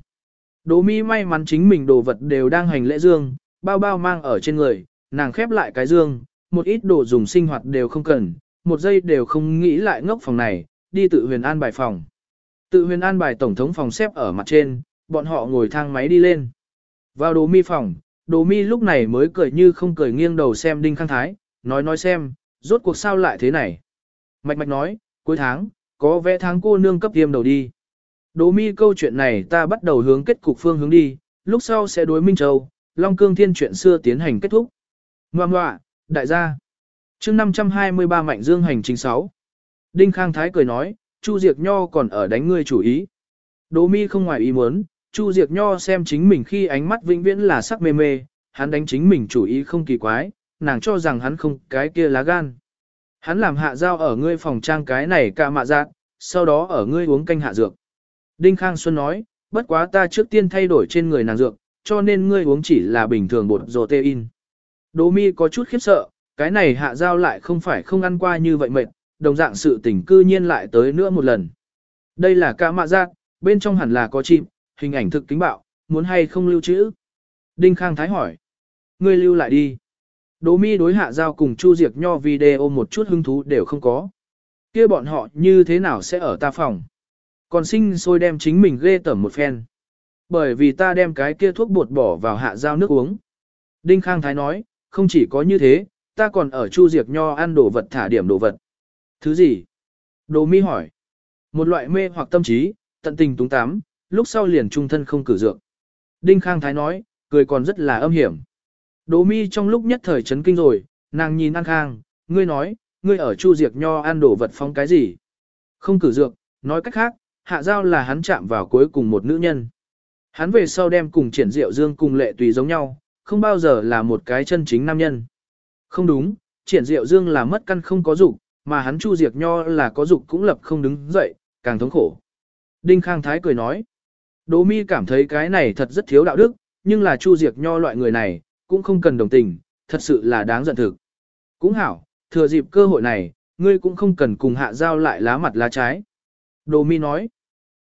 Đồ Mi may mắn chính mình đồ vật đều đang hành lễ dương, bao bao mang ở trên người, nàng khép lại cái dương, một ít đồ dùng sinh hoạt đều không cần, một giây đều không nghĩ lại ngốc phòng này, đi tự huyền an bài phòng. Tự huyền an bài tổng thống phòng xếp ở mặt trên, bọn họ ngồi thang máy đi lên. Vào đồ mi phòng, đồ mi lúc này mới cười như không cười nghiêng đầu xem Đinh Khang Thái, nói nói xem, rốt cuộc sao lại thế này. Mạch mạch nói, cuối tháng, có vẽ tháng cô nương cấp tiêm đầu đi. Đồ mi câu chuyện này ta bắt đầu hướng kết cục phương hướng đi, lúc sau sẽ đối Minh Châu, Long Cương Thiên chuyện xưa tiến hành kết thúc. Ngoà ngoạ, đại gia chương 523 Mạnh Dương hành trình 6. Đinh Khang Thái cười nói, Chu Diệc Nho còn ở đánh ngươi chủ ý. Đỗ mi không ngoài ý muốn, Chu Diệc Nho xem chính mình khi ánh mắt vĩnh viễn là sắc mê mê, hắn đánh chính mình chủ ý không kỳ quái, nàng cho rằng hắn không cái kia lá gan. Hắn làm hạ dao ở ngươi phòng trang cái này cả mạ dạng, sau đó ở ngươi uống canh hạ dược. Đinh Khang Xuân nói, bất quá ta trước tiên thay đổi trên người nàng dược, cho nên ngươi uống chỉ là bình thường bột protein. Đỗ mi có chút khiếp sợ, cái này hạ dao lại không phải không ăn qua như vậy mệt, đồng dạng sự tình cư nhiên lại tới nữa một lần. Đây là ca mạ giác, bên trong hẳn là có chim, hình ảnh thực kính bạo, muốn hay không lưu trữ. Đinh Khang Thái hỏi. Ngươi lưu lại đi. Đỗ mi đối hạ giao cùng Chu Diệc Nho video một chút hứng thú đều không có. kia bọn họ như thế nào sẽ ở ta phòng. Còn sinh sôi đem chính mình ghê tởm một phen. Bởi vì ta đem cái kia thuốc bột bỏ vào hạ giao nước uống. Đinh Khang Thái nói, không chỉ có như thế, ta còn ở Chu Diệc Nho ăn đồ vật thả điểm đồ vật. Thứ gì? Đồ mi hỏi. Một loại mê hoặc tâm trí, tận tình túng tám, lúc sau liền trung thân không cử dược. Đinh Khang Thái nói, cười còn rất là âm hiểm. Đồ mi trong lúc nhất thời chấn kinh rồi, nàng nhìn An Khang, ngươi nói, ngươi ở Chu Diệt Nho ăn đồ vật phong cái gì? Không cử dược, nói cách khác, hạ giao là hắn chạm vào cuối cùng một nữ nhân. Hắn về sau đem cùng triển diệu dương cùng lệ tùy giống nhau, không bao giờ là một cái chân chính nam nhân. Không đúng, triển diệu dương là mất căn không có dục, mà hắn chu diệt nho là có dục cũng lập không đứng dậy, càng thống khổ. Đinh Khang Thái cười nói, Đỗ mi cảm thấy cái này thật rất thiếu đạo đức, nhưng là chu diệt nho loại người này, cũng không cần đồng tình, thật sự là đáng giận thực. Cũng hảo, thừa dịp cơ hội này, ngươi cũng không cần cùng hạ giao lại lá mặt lá trái. Đỗ mi nói,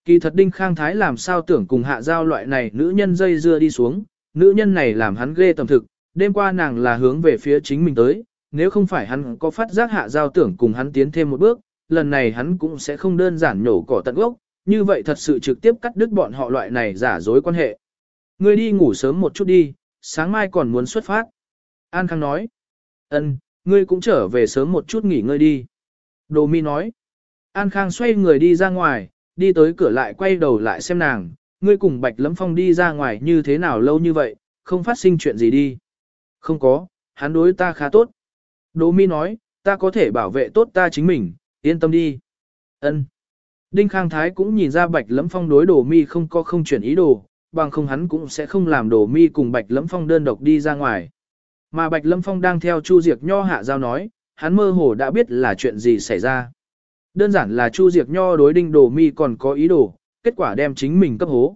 kỳ thật Đinh Khang Thái làm sao tưởng cùng hạ giao loại này nữ nhân dây dưa đi xuống, nữ nhân này làm hắn ghê tầm thực, đêm qua nàng là hướng về phía chính mình tới, nếu không phải hắn có phát giác hạ giao tưởng cùng hắn tiến thêm một bước, lần này hắn cũng sẽ không đơn giản nhổ cỏ tận gốc, như vậy thật sự trực tiếp cắt đứt bọn họ loại này giả dối quan hệ. Ngươi đi ngủ sớm một chút đi, sáng mai còn muốn xuất phát. An Khang nói. Ân, ngươi cũng trở về sớm một chút nghỉ ngơi đi. Đồ mi nói. An Khang xoay người đi ra ngoài, đi tới cửa lại quay đầu lại xem nàng, ngươi cùng Bạch Lẫm Phong đi ra ngoài như thế nào lâu như vậy, không phát sinh chuyện gì đi. Không có, hắn đối ta khá tốt. Đỗ mi nói, ta có thể bảo vệ tốt ta chính mình, yên tâm đi. Ân. Đinh Khang Thái cũng nhìn ra Bạch Lẫm Phong đối Đỗ Mi không có không chuyển ý đồ, bằng không hắn cũng sẽ không làm Đỗ Mi cùng Bạch Lẫm Phong đơn độc đi ra ngoài. Mà Bạch Lẫm Phong đang theo Chu Diệc Nho hạ giao nói, hắn mơ hồ đã biết là chuyện gì xảy ra. Đơn giản là Chu Diệc Nho đối Đinh Đồ Mi còn có ý đồ, kết quả đem chính mình cấp hố.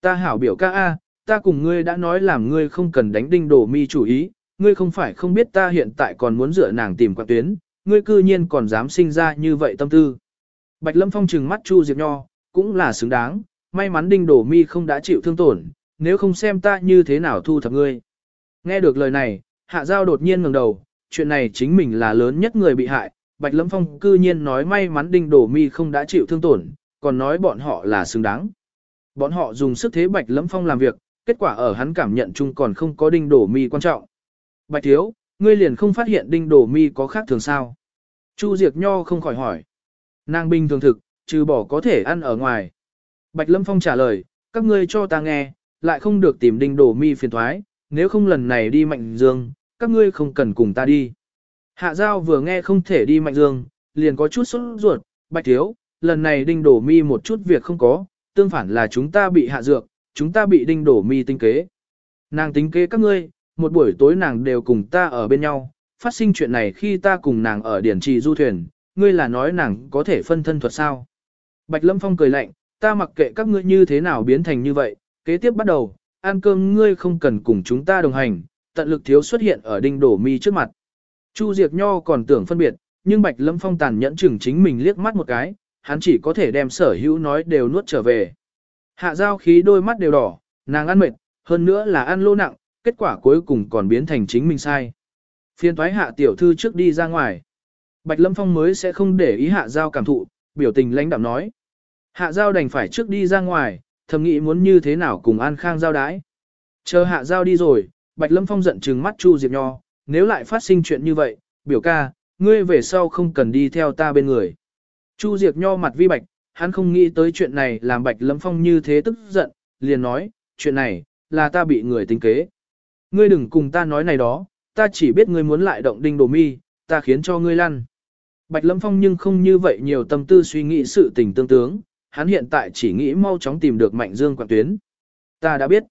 Ta hảo biểu ca a, ta cùng ngươi đã nói làm ngươi không cần đánh Đinh Đồ Mi chủ ý, ngươi không phải không biết ta hiện tại còn muốn dựa nàng tìm quạng tuyến, ngươi cư nhiên còn dám sinh ra như vậy tâm tư. Bạch Lâm Phong trừng mắt Chu Diệp Nho, cũng là xứng đáng, may mắn Đinh Đổ Mi không đã chịu thương tổn, nếu không xem ta như thế nào thu thập ngươi. Nghe được lời này, Hạ Giao đột nhiên ngẩng đầu, chuyện này chính mình là lớn nhất người bị hại, Bạch Lâm Phong cư nhiên nói may mắn Đinh Đổ Mi không đã chịu thương tổn, còn nói bọn họ là xứng đáng. Bọn họ dùng sức thế Bạch Lâm Phong làm việc, kết quả ở hắn cảm nhận chung còn không có Đinh Đổ Mi quan trọng. Bạch Thiếu, ngươi liền không phát hiện Đinh Đổ Mi có khác thường sao? Chu Diệp Nho không khỏi hỏi. Nàng bình thường thực, trừ bỏ có thể ăn ở ngoài. Bạch Lâm Phong trả lời, các ngươi cho ta nghe, lại không được tìm đinh đổ mi phiền thoái, nếu không lần này đi mạnh dương, các ngươi không cần cùng ta đi. Hạ Giao vừa nghe không thể đi mạnh dương, liền có chút sốt ruột, bạch thiếu, lần này đinh đổ mi một chút việc không có, tương phản là chúng ta bị hạ dược, chúng ta bị đinh đổ mi tinh kế. Nàng tính kế các ngươi, một buổi tối nàng đều cùng ta ở bên nhau, phát sinh chuyện này khi ta cùng nàng ở điển trì du thuyền, ngươi là nói nàng có thể phân thân thuật sao? Bạch Lâm Phong cười lạnh, ta mặc kệ các ngươi như thế nào biến thành như vậy, kế tiếp bắt đầu, ăn cơm ngươi không cần cùng chúng ta đồng hành, tận lực thiếu xuất hiện ở đinh đổ mi trước mặt. Chu Diệp Nho còn tưởng phân biệt, nhưng Bạch Lâm Phong tàn nhẫn chừng chính mình liếc mắt một cái, hắn chỉ có thể đem sở hữu nói đều nuốt trở về. Hạ giao khí đôi mắt đều đỏ, nàng ăn mệt, hơn nữa là ăn lô nặng, kết quả cuối cùng còn biến thành chính mình sai. Phiên thoái hạ tiểu thư trước đi ra ngoài. Bạch Lâm Phong mới sẽ không để ý hạ giao cảm thụ, biểu tình lãnh đạm nói. Hạ giao đành phải trước đi ra ngoài, thầm nghĩ muốn như thế nào cùng An Khang giao đái. Chờ hạ giao đi rồi, Bạch Lâm Phong giận trừng mắt Chu Diệp Nho, nếu lại phát sinh chuyện như vậy, biểu ca, ngươi về sau không cần đi theo ta bên người. Chu Diệp Nho mặt vi bạch, hắn không nghĩ tới chuyện này làm Bạch Lâm Phong như thế tức giận, liền nói, chuyện này, là ta bị người tính kế. Ngươi đừng cùng ta nói này đó, ta chỉ biết ngươi muốn lại động đinh đồ mi, ta khiến cho ngươi lăn. Bạch Lâm Phong nhưng không như vậy nhiều tâm tư suy nghĩ sự tình tương tướng, hắn hiện tại chỉ nghĩ mau chóng tìm được Mạnh Dương Quảng Tuyến. Ta đã biết.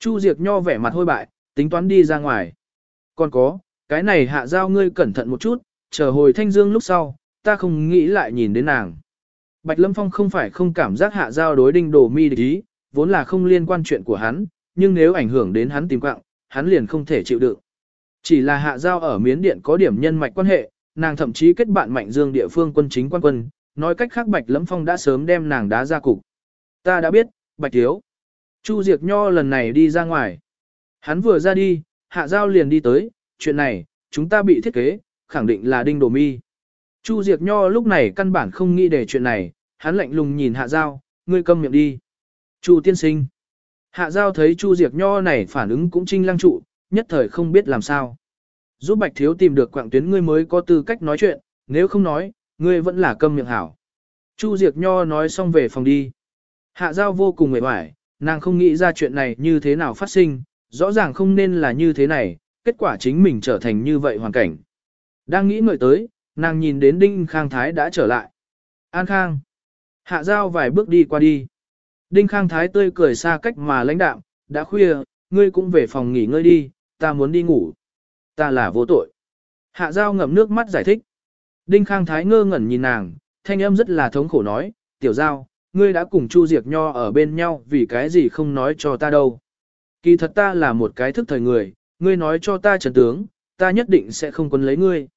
Chu Diệc Nho vẻ mặt hôi bại, tính toán đi ra ngoài. Còn có, cái này hạ giao ngươi cẩn thận một chút, chờ hồi Thanh Dương lúc sau, ta không nghĩ lại nhìn đến nàng. Bạch Lâm Phong không phải không cảm giác hạ giao đối đinh đồ mi địch ý, vốn là không liên quan chuyện của hắn, nhưng nếu ảnh hưởng đến hắn tìm quạng, hắn liền không thể chịu đựng. Chỉ là hạ giao ở miến điện có điểm nhân mạch quan hệ, nàng thậm chí kết bạn mạnh dương địa phương quân chính quan quân, nói cách khác Bạch Lẫm Phong đã sớm đem nàng đá ra cục. Ta đã biết, Bạch Thiếu. Chu Diệc Nho lần này đi ra ngoài. Hắn vừa ra đi, Hạ Giao liền đi tới, chuyện này, chúng ta bị thiết kế, khẳng định là đinh đồ mi. Chu Diệc Nho lúc này căn bản không nghĩ để chuyện này, hắn lạnh lùng nhìn Hạ Giao, ngươi câm miệng đi. Chu tiên sinh. Hạ Giao thấy Chu Diệc Nho này phản ứng cũng trinh lăng trụ, nhất thời không biết làm sao. Giúp Bạch Thiếu tìm được quạng tuyến ngươi mới có tư cách nói chuyện, nếu không nói, ngươi vẫn là câm miệng hảo. Chu Diệc Nho nói xong về phòng đi. Hạ Giao vô cùng mệt mỏi, nàng không nghĩ ra chuyện này như thế nào phát sinh, rõ ràng không nên là như thế này, kết quả chính mình trở thành như vậy hoàn cảnh. Đang nghĩ ngợi tới, nàng nhìn đến Đinh Khang Thái đã trở lại. An Khang. Hạ Giao vài bước đi qua đi. Đinh Khang Thái tươi cười xa cách mà lãnh đạm, đã khuya, ngươi cũng về phòng nghỉ ngơi đi, ta muốn đi ngủ. Ta là vô tội. Hạ Giao ngậm nước mắt giải thích. Đinh Khang Thái ngơ ngẩn nhìn nàng, thanh âm rất là thống khổ nói, tiểu Giao, ngươi đã cùng Chu Diệc Nho ở bên nhau vì cái gì không nói cho ta đâu. Kỳ thật ta là một cái thức thời người, ngươi nói cho ta trần tướng, ta nhất định sẽ không quấn lấy ngươi.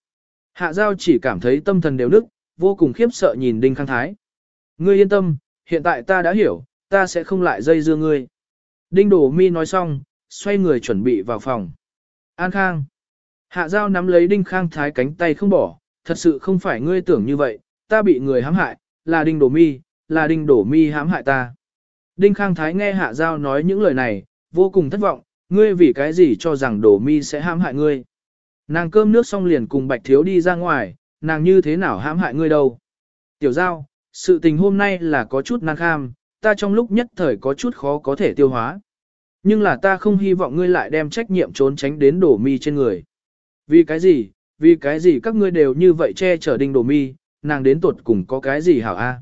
Hạ Giao chỉ cảm thấy tâm thần đều nức, vô cùng khiếp sợ nhìn Đinh Khang Thái. Ngươi yên tâm, hiện tại ta đã hiểu, ta sẽ không lại dây dưa ngươi. Đinh Đổ Mi nói xong, xoay người chuẩn bị vào phòng. An Khang. Hạ Giao nắm lấy Đinh Khang Thái cánh tay không bỏ, thật sự không phải ngươi tưởng như vậy, ta bị người hãm hại, là Đinh Đổ Mi, là Đinh Đổ Mi hãm hại ta. Đinh Khang Thái nghe Hạ Giao nói những lời này, vô cùng thất vọng, ngươi vì cái gì cho rằng Đổ Mi sẽ hãm hại ngươi. Nàng cơm nước xong liền cùng Bạch Thiếu đi ra ngoài, nàng như thế nào hãm hại ngươi đâu. Tiểu Giao, sự tình hôm nay là có chút năng kham, ta trong lúc nhất thời có chút khó có thể tiêu hóa. Nhưng là ta không hy vọng ngươi lại đem trách nhiệm trốn tránh đến đổ mi trên người. Vì cái gì, vì cái gì các ngươi đều như vậy che chở đinh đổ mi, nàng đến tuột cùng có cái gì hảo a?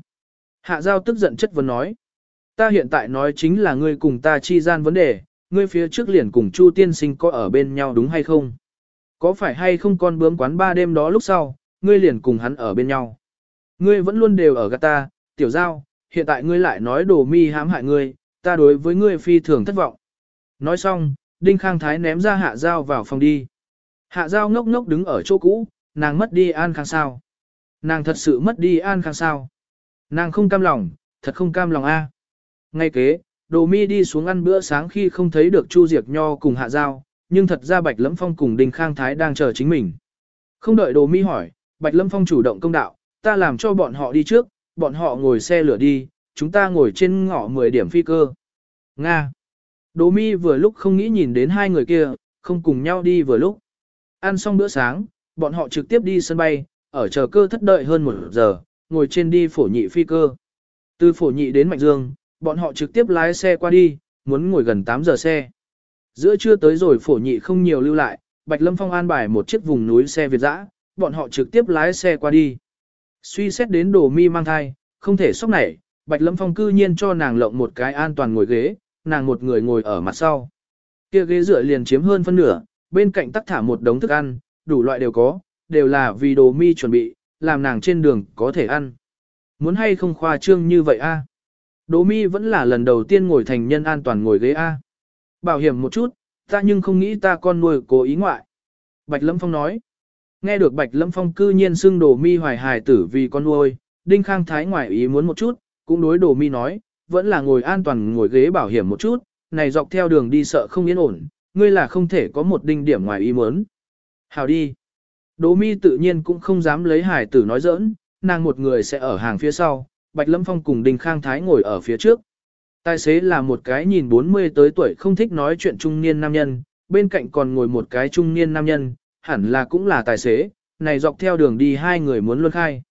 Hạ giao tức giận chất vấn nói. Ta hiện tại nói chính là ngươi cùng ta chi gian vấn đề, ngươi phía trước liền cùng Chu tiên sinh có ở bên nhau đúng hay không? Có phải hay không con bướm quán ba đêm đó lúc sau, ngươi liền cùng hắn ở bên nhau? Ngươi vẫn luôn đều ở gạt ta, tiểu giao, hiện tại ngươi lại nói đồ mi hãm hại ngươi, ta đối với ngươi phi thường thất vọng. Nói xong, Đinh Khang Thái ném ra hạ dao vào phòng đi. Hạ Dao ngốc ngốc đứng ở chỗ cũ, nàng mất đi an khang sao. Nàng thật sự mất đi an khang sao. Nàng không cam lòng, thật không cam lòng a. Ngay kế, đồ mi đi xuống ăn bữa sáng khi không thấy được Chu Diệc Nho cùng hạ Dao, nhưng thật ra Bạch Lâm Phong cùng Đinh Khang Thái đang chờ chính mình. Không đợi đồ mi hỏi, Bạch Lâm Phong chủ động công đạo, ta làm cho bọn họ đi trước, bọn họ ngồi xe lửa đi, chúng ta ngồi trên ngõ 10 điểm phi cơ. Nga. Đỗ mi vừa lúc không nghĩ nhìn đến hai người kia, không cùng nhau đi vừa lúc. Ăn xong bữa sáng, bọn họ trực tiếp đi sân bay, ở chờ cơ thất đợi hơn một giờ, ngồi trên đi phổ nhị phi cơ. Từ phổ nhị đến Mạnh Dương, bọn họ trực tiếp lái xe qua đi, muốn ngồi gần 8 giờ xe. Giữa trưa tới rồi phổ nhị không nhiều lưu lại, Bạch Lâm Phong an bài một chiếc vùng núi xe Việt dã, bọn họ trực tiếp lái xe qua đi. Suy xét đến đồ mi mang thai, không thể sốc nảy, Bạch Lâm Phong cư nhiên cho nàng lộng một cái an toàn ngồi ghế, nàng một người ngồi ở mặt sau. Kia ghế dựa liền chiếm hơn phân nửa, bên cạnh tắc thả một đống thức ăn, đủ loại đều có, đều là vì đồ mi chuẩn bị, làm nàng trên đường có thể ăn. Muốn hay không khoa trương như vậy a? Đồ mi vẫn là lần đầu tiên ngồi thành nhân an toàn ngồi ghế a. Bảo hiểm một chút, ta nhưng không nghĩ ta con nuôi cố ý ngoại. Bạch Lâm Phong nói. Nghe được Bạch Lâm Phong cư nhiên xưng đồ mi hoài hài tử vì con nuôi, Đinh Khang Thái ngoại ý muốn một chút, cũng đối đồ mi nói, vẫn là ngồi an toàn ngồi ghế bảo hiểm một chút, này dọc theo đường đi sợ không yên ổn, ngươi là không thể có một đinh điểm ngoài ý muốn. Hào đi. Đồ mi tự nhiên cũng không dám lấy hải tử nói giỡn, nàng một người sẽ ở hàng phía sau, Bạch Lâm Phong cùng Đinh Khang Thái ngồi ở phía trước. Tài xế là một cái nhìn 40 tới tuổi không thích nói chuyện trung niên nam nhân, bên cạnh còn ngồi một cái trung niên nam nhân, hẳn là cũng là tài xế, này dọc theo đường đi hai người muốn luân khai.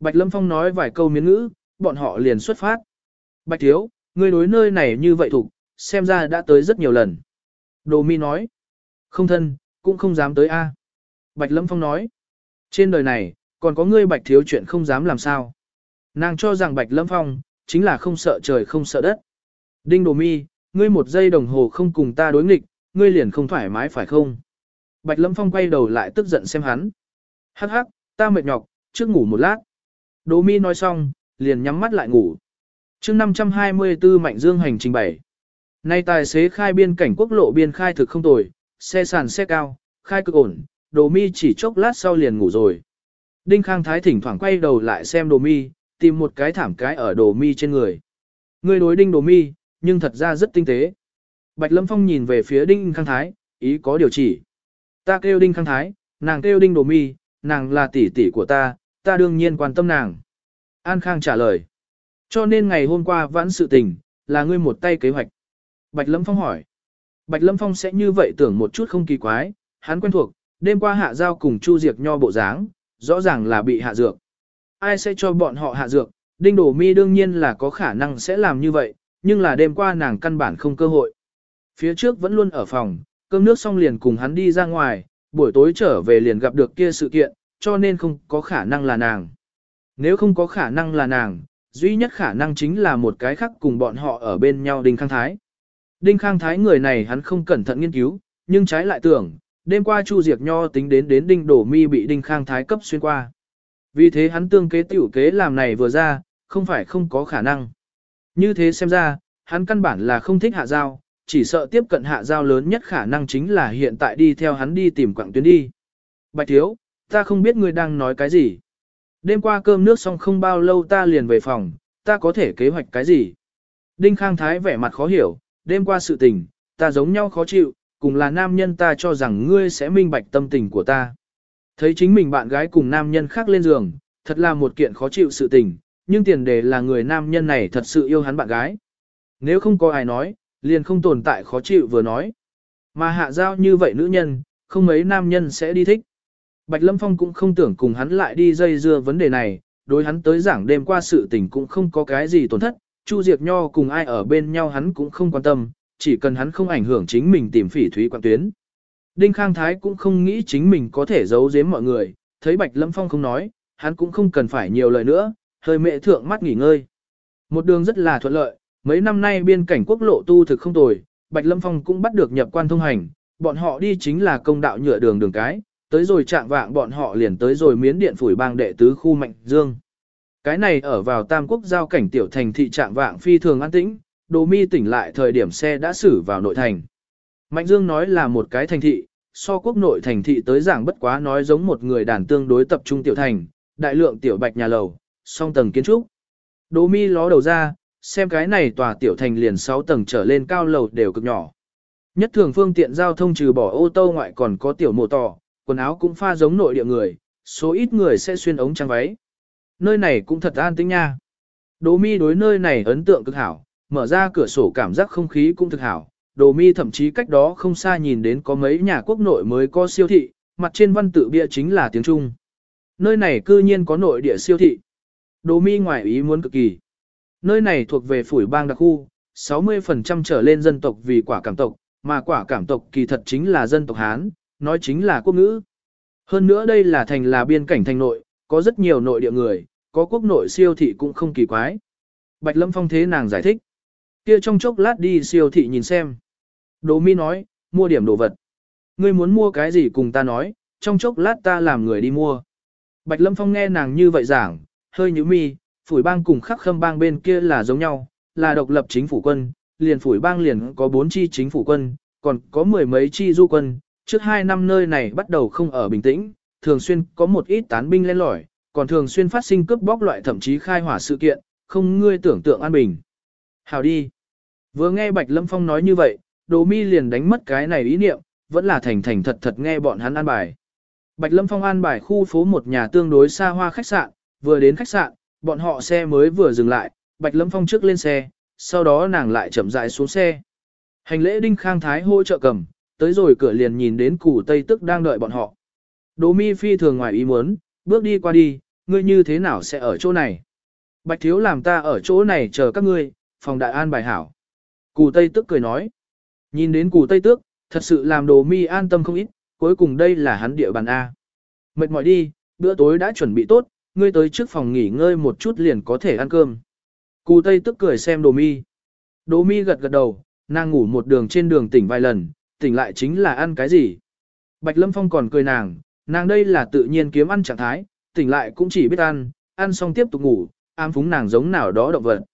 Bạch Lâm Phong nói vài câu miến ngữ, bọn họ liền xuất phát. Bạch Thiếu, ngươi đối nơi này như vậy thủ, xem ra đã tới rất nhiều lần. Đồ mi nói, không thân, cũng không dám tới a. Bạch Lâm Phong nói, trên đời này, còn có ngươi Bạch Thiếu chuyện không dám làm sao. Nàng cho rằng Bạch Lâm Phong, chính là không sợ trời không sợ đất. Đinh Đồ mi, ngươi một giây đồng hồ không cùng ta đối nghịch, ngươi liền không thoải mái phải không? Bạch Lâm Phong quay đầu lại tức giận xem hắn. Hắc hắc, ta mệt nhọc, trước ngủ một lát. Đỗ Mi nói xong, liền nhắm mắt lại ngủ. chương 524 Mạnh Dương hành trình 7. Nay tài xế khai biên cảnh quốc lộ biên khai thực không tồi, xe sàn xe cao, khai cực ổn, Đỗ Mi chỉ chốc lát sau liền ngủ rồi. Đinh Khang Thái thỉnh thoảng quay đầu lại xem Đỗ Mi, tìm một cái thảm cái ở Đỗ Mi trên người. Người đối Đinh Đỗ Mi, nhưng thật ra rất tinh tế. Bạch Lâm Phong nhìn về phía Đinh Khang Thái, ý có điều chỉ. Ta kêu Đinh Khang Thái, nàng kêu Đinh Đồ Mi, nàng là tỷ tỷ của ta, ta đương nhiên quan tâm nàng. An Khang trả lời. Cho nên ngày hôm qua vãn sự tình, là ngươi một tay kế hoạch. Bạch Lâm Phong hỏi. Bạch Lâm Phong sẽ như vậy tưởng một chút không kỳ quái, hắn quen thuộc, đêm qua hạ giao cùng Chu Diệc Nho bộ dáng, rõ ràng là bị hạ dược. Ai sẽ cho bọn họ hạ dược? Đinh Đổ Mi đương nhiên là có khả năng sẽ làm như vậy, nhưng là đêm qua nàng căn bản không cơ hội. Phía trước vẫn luôn ở phòng, cơm nước xong liền cùng hắn đi ra ngoài, buổi tối trở về liền gặp được kia sự kiện, cho nên không có khả năng là nàng. Nếu không có khả năng là nàng, duy nhất khả năng chính là một cái khác cùng bọn họ ở bên nhau Đinh Khang Thái. Đinh Khang Thái người này hắn không cẩn thận nghiên cứu, nhưng trái lại tưởng, đêm qua Chu Diệp Nho tính đến đến Đinh Đổ Mi bị Đinh Khang Thái cấp xuyên qua. Vì thế hắn tương kế tiểu kế làm này vừa ra, không phải không có khả năng. Như thế xem ra, hắn căn bản là không thích hạ giao, chỉ sợ tiếp cận hạ giao lớn nhất khả năng chính là hiện tại đi theo hắn đi tìm quảng tuyến đi. Bạch thiếu, ta không biết ngươi đang nói cái gì. Đêm qua cơm nước xong không bao lâu ta liền về phòng, ta có thể kế hoạch cái gì. Đinh Khang Thái vẻ mặt khó hiểu, đêm qua sự tình, ta giống nhau khó chịu, cùng là nam nhân ta cho rằng ngươi sẽ minh bạch tâm tình của ta. Thấy chính mình bạn gái cùng nam nhân khác lên giường, thật là một kiện khó chịu sự tình, nhưng tiền đề là người nam nhân này thật sự yêu hắn bạn gái. Nếu không có ai nói, liền không tồn tại khó chịu vừa nói. Mà hạ giao như vậy nữ nhân, không mấy nam nhân sẽ đi thích. Bạch Lâm Phong cũng không tưởng cùng hắn lại đi dây dưa vấn đề này, đối hắn tới giảng đêm qua sự tình cũng không có cái gì tổn thất, Chu Diệp Nho cùng ai ở bên nhau hắn cũng không quan tâm, chỉ cần hắn không ảnh hưởng chính mình tìm phỉ thúy quan tuyến. Đinh Khang Thái cũng không nghĩ chính mình có thể giấu giếm mọi người, thấy Bạch Lâm Phong không nói, hắn cũng không cần phải nhiều lời nữa, hơi mệ thượng mắt nghỉ ngơi. Một đường rất là thuận lợi, mấy năm nay biên cảnh quốc lộ tu thực không tồi, Bạch Lâm Phong cũng bắt được nhập quan thông hành, bọn họ đi chính là công đạo nhựa đường đường cái, tới rồi trạng vạng bọn họ liền tới rồi miến điện phủi bang đệ tứ khu Mạnh Dương. Cái này ở vào Tam Quốc giao cảnh tiểu thành thị trạng vạng phi thường an tĩnh, đồ mi tỉnh lại thời điểm xe đã xử vào nội thành. Mạnh Dương nói là một cái thành thị, so quốc nội thành thị tới giảng bất quá nói giống một người đàn tương đối tập trung tiểu thành, đại lượng tiểu bạch nhà lầu, song tầng kiến trúc. Đồ mi ló đầu ra, xem cái này tòa tiểu thành liền 6 tầng trở lên cao lầu đều cực nhỏ. Nhất thường phương tiện giao thông trừ bỏ ô tô ngoại còn có tiểu mô tò, quần áo cũng pha giống nội địa người, số ít người sẽ xuyên ống trang váy. Nơi này cũng thật an tĩnh nha. Đồ mi đối nơi này ấn tượng cực hảo, mở ra cửa sổ cảm giác không khí cũng thực hảo. Đồ mi thậm chí cách đó không xa nhìn đến có mấy nhà quốc nội mới có siêu thị, mặt trên văn tự bia chính là tiếng Trung. Nơi này cư nhiên có nội địa siêu thị. Đồ mi ngoài ý muốn cực kỳ. Nơi này thuộc về phủi bang đặc khu, 60% trở lên dân tộc vì quả cảm tộc, mà quả cảm tộc kỳ thật chính là dân tộc Hán, nói chính là quốc ngữ. Hơn nữa đây là thành là biên cảnh thành nội, có rất nhiều nội địa người, có quốc nội siêu thị cũng không kỳ quái. Bạch Lâm Phong thế nàng giải thích. Kia trong chốc lát đi siêu thị nhìn xem. Đồ mi nói, mua điểm đồ vật. Ngươi muốn mua cái gì cùng ta nói, trong chốc lát ta làm người đi mua. Bạch Lâm Phong nghe nàng như vậy giảng, hơi nhíu mi, phủi bang cùng khắc khâm bang bên kia là giống nhau, là độc lập chính phủ quân, liền phủi bang liền có bốn chi chính phủ quân, còn có mười mấy chi du quân, trước hai năm nơi này bắt đầu không ở bình tĩnh, thường xuyên có một ít tán binh lên lỏi, còn thường xuyên phát sinh cướp bóc loại thậm chí khai hỏa sự kiện, không ngươi tưởng tượng an bình. Hào đi. Vừa nghe Bạch Lâm Phong nói như vậy, Đồ Mi liền đánh mất cái này ý niệm, vẫn là thành thành thật thật nghe bọn hắn an bài. Bạch Lâm Phong an bài khu phố một nhà tương đối xa hoa khách sạn, vừa đến khách sạn, bọn họ xe mới vừa dừng lại, Bạch Lâm Phong trước lên xe, sau đó nàng lại chậm rãi xuống xe. Hành lễ Đinh Khang Thái hỗ trợ cầm, tới rồi cửa liền nhìn đến củ Tây Tức đang đợi bọn họ. Đỗ Mi phi thường ngoài ý muốn, bước đi qua đi, ngươi như thế nào sẽ ở chỗ này? Bạch Thiếu làm ta ở chỗ này chờ các ngươi, phòng đại an bài hảo. Củ Tây Tức cười nói. Nhìn đến củ Tây Tức, thật sự làm Đỗ Mi an tâm không ít, cuối cùng đây là hắn địa bàn A. Mệt mỏi đi, bữa tối đã chuẩn bị tốt, ngươi tới trước phòng nghỉ ngơi một chút liền có thể ăn cơm. Cù Tây tức cười xem Đồ Mi. Đồ Mi gật gật đầu, nàng ngủ một đường trên đường tỉnh vài lần, tỉnh lại chính là ăn cái gì. Bạch Lâm Phong còn cười nàng, nàng đây là tự nhiên kiếm ăn trạng thái, tỉnh lại cũng chỉ biết ăn, ăn xong tiếp tục ngủ, ám phúng nàng giống nào đó động vật.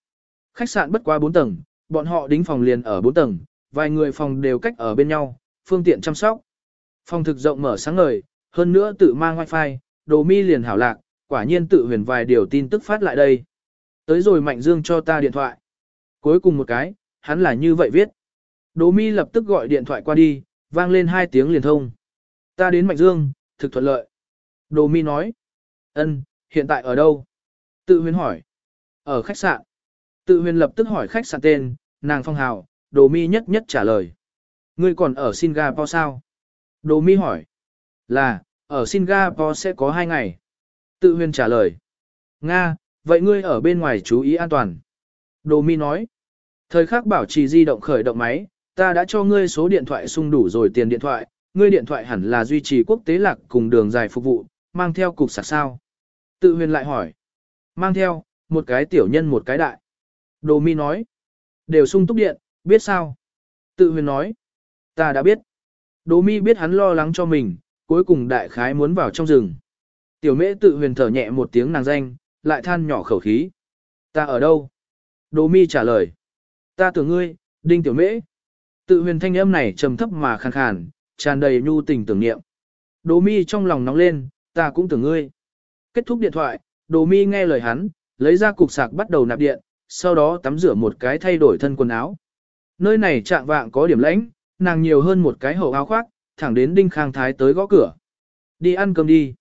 Khách sạn bất quá 4 tầng, bọn họ đính phòng liền ở 4 tầng, vài người phòng đều cách ở bên nhau, phương tiện chăm sóc. Phòng thực rộng mở sáng ngời, hơn nữa tự mang wifi, đồ mi liền hảo lạc, quả nhiên tự huyền vài điều tin tức phát lại đây. Tới rồi Mạnh Dương cho ta điện thoại. Cuối cùng một cái, hắn là như vậy viết. Đỗ mi lập tức gọi điện thoại qua đi, vang lên hai tiếng liền thông. Ta đến Mạnh Dương, thực thuận lợi. Đỗ mi nói. ân, hiện tại ở đâu? Tự huyền hỏi. Ở khách sạn. Tự huyền lập tức hỏi khách sạn tên, nàng phong hào, Đỗ mi nhất nhất trả lời. Ngươi còn ở Singapore sao? Đỗ mi hỏi. Là, ở Singapore sẽ có hai ngày. Tự huyền trả lời. Nga, vậy ngươi ở bên ngoài chú ý an toàn. Đồ mi nói. Thời khắc bảo trì di động khởi động máy, ta đã cho ngươi số điện thoại sung đủ rồi tiền điện thoại, ngươi điện thoại hẳn là duy trì quốc tế lạc cùng đường dài phục vụ, mang theo cục sạc sao. Tự huyền lại hỏi. Mang theo, một cái tiểu nhân một cái đại. Đồ mi nói. Đều sung túc điện, biết sao? Tự huyền nói. Ta đã biết. Đồ mi biết hắn lo lắng cho mình, cuối cùng đại khái muốn vào trong rừng. Tiểu mễ tự huyền thở nhẹ một tiếng nàng danh, lại than nhỏ khẩu khí. Ta ở đâu? Đỗ mi trả lời. Ta tưởng ngươi, đinh tiểu mễ. Tự huyền thanh âm này trầm thấp mà khàn khàn, tràn đầy nhu tình tưởng niệm. Đỗ mi trong lòng nóng lên, ta cũng tưởng ngươi. Kết thúc điện thoại, Đỗ mi nghe lời hắn, lấy ra cục sạc bắt đầu nạp điện, sau đó tắm rửa một cái thay đổi thân quần áo. Nơi này trạng vạng có điểm lãnh, nàng nhiều hơn một cái hậu áo khoác, thẳng đến Đinh Khang Thái tới gõ cửa. Đi ăn cơm đi.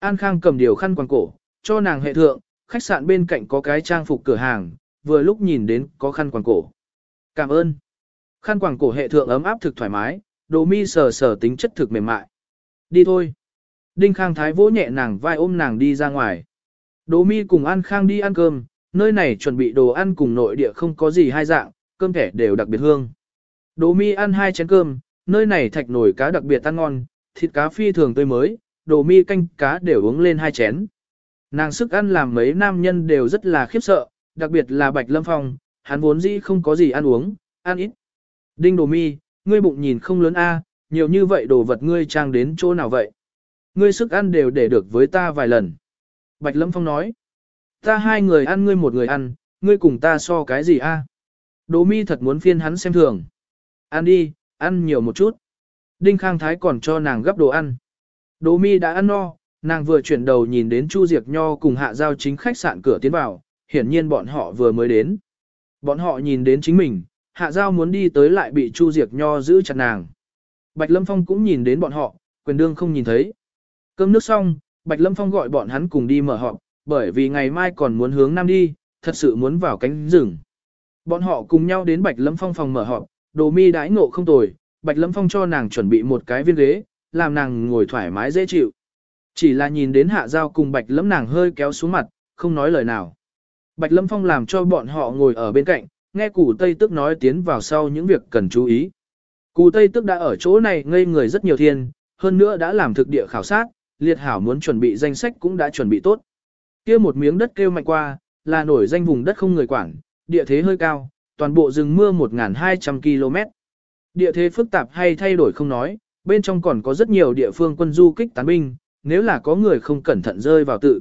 An Khang cầm điều khăn quàng cổ, cho nàng hệ thượng, khách sạn bên cạnh có cái trang phục cửa hàng, vừa lúc nhìn đến có khăn quàng cổ. Cảm ơn. Khăn quàng cổ hệ thượng ấm áp thực thoải mái, đồ mi sờ sờ tính chất thực mềm mại. Đi thôi. Đinh Khang Thái vỗ nhẹ nàng vai ôm nàng đi ra ngoài. Đồ mi cùng An Khang đi ăn cơm, nơi này chuẩn bị đồ ăn cùng nội địa không có gì hai dạng, cơm thẻ đều đặc biệt hương. Đồ mi ăn hai chén cơm, nơi này thạch nổi cá đặc biệt ăn ngon, thịt cá phi thường tươi mới, đồ mi canh cá đều uống lên hai chén. Nàng sức ăn làm mấy nam nhân đều rất là khiếp sợ, đặc biệt là Bạch Lâm Phong, hắn vốn dĩ không có gì ăn uống, ăn ít. Đinh đồ mi, ngươi bụng nhìn không lớn a, nhiều như vậy đồ vật ngươi trang đến chỗ nào vậy? Ngươi sức ăn đều để được với ta vài lần. Bạch Lâm Phong nói, ta hai người ăn ngươi một người ăn, ngươi cùng ta so cái gì a? Đồ mi thật muốn phiên hắn xem thường. Ăn đi, ăn nhiều một chút. Đinh Khang Thái còn cho nàng gấp đồ ăn. Đỗ mi đã ăn no, nàng vừa chuyển đầu nhìn đến Chu Diệp Nho cùng hạ giao chính khách sạn cửa tiến vào, hiển nhiên bọn họ vừa mới đến. Bọn họ nhìn đến chính mình, hạ giao muốn đi tới lại bị Chu Diệp Nho giữ chặt nàng. Bạch Lâm Phong cũng nhìn đến bọn họ, quyền đương không nhìn thấy. Cơm nước xong, Bạch Lâm Phong gọi bọn hắn cùng đi mở họp, bởi vì ngày mai còn muốn hướng nam đi, thật sự muốn vào cánh rừng. Bọn họ cùng nhau đến Bạch Lâm Phong phòng mở họp, đồ mi đãi ngộ không tồi, Bạch Lâm Phong cho nàng chuẩn bị một cái viên ghế, làm nàng ngồi thoải mái dễ chịu. Chỉ là nhìn đến hạ giao cùng Bạch Lâm nàng hơi kéo xuống mặt, không nói lời nào. Bạch Lâm Phong làm cho bọn họ ngồi ở bên cạnh, nghe củ Tây Tức nói tiến vào sau những việc cần chú ý. cù Tây Tức đã ở chỗ này ngây người rất nhiều thiên, hơn nữa đã làm thực địa khảo sát, liệt hảo muốn chuẩn bị danh sách cũng đã chuẩn bị tốt. kia một miếng đất kêu mạnh qua, là nổi danh vùng đất không người quản, địa thế hơi cao, toàn bộ rừng mưa 1.200 km. Địa thế phức tạp hay thay đổi không nói, bên trong còn có rất nhiều địa phương quân du kích tán binh, nếu là có người không cẩn thận rơi vào tự.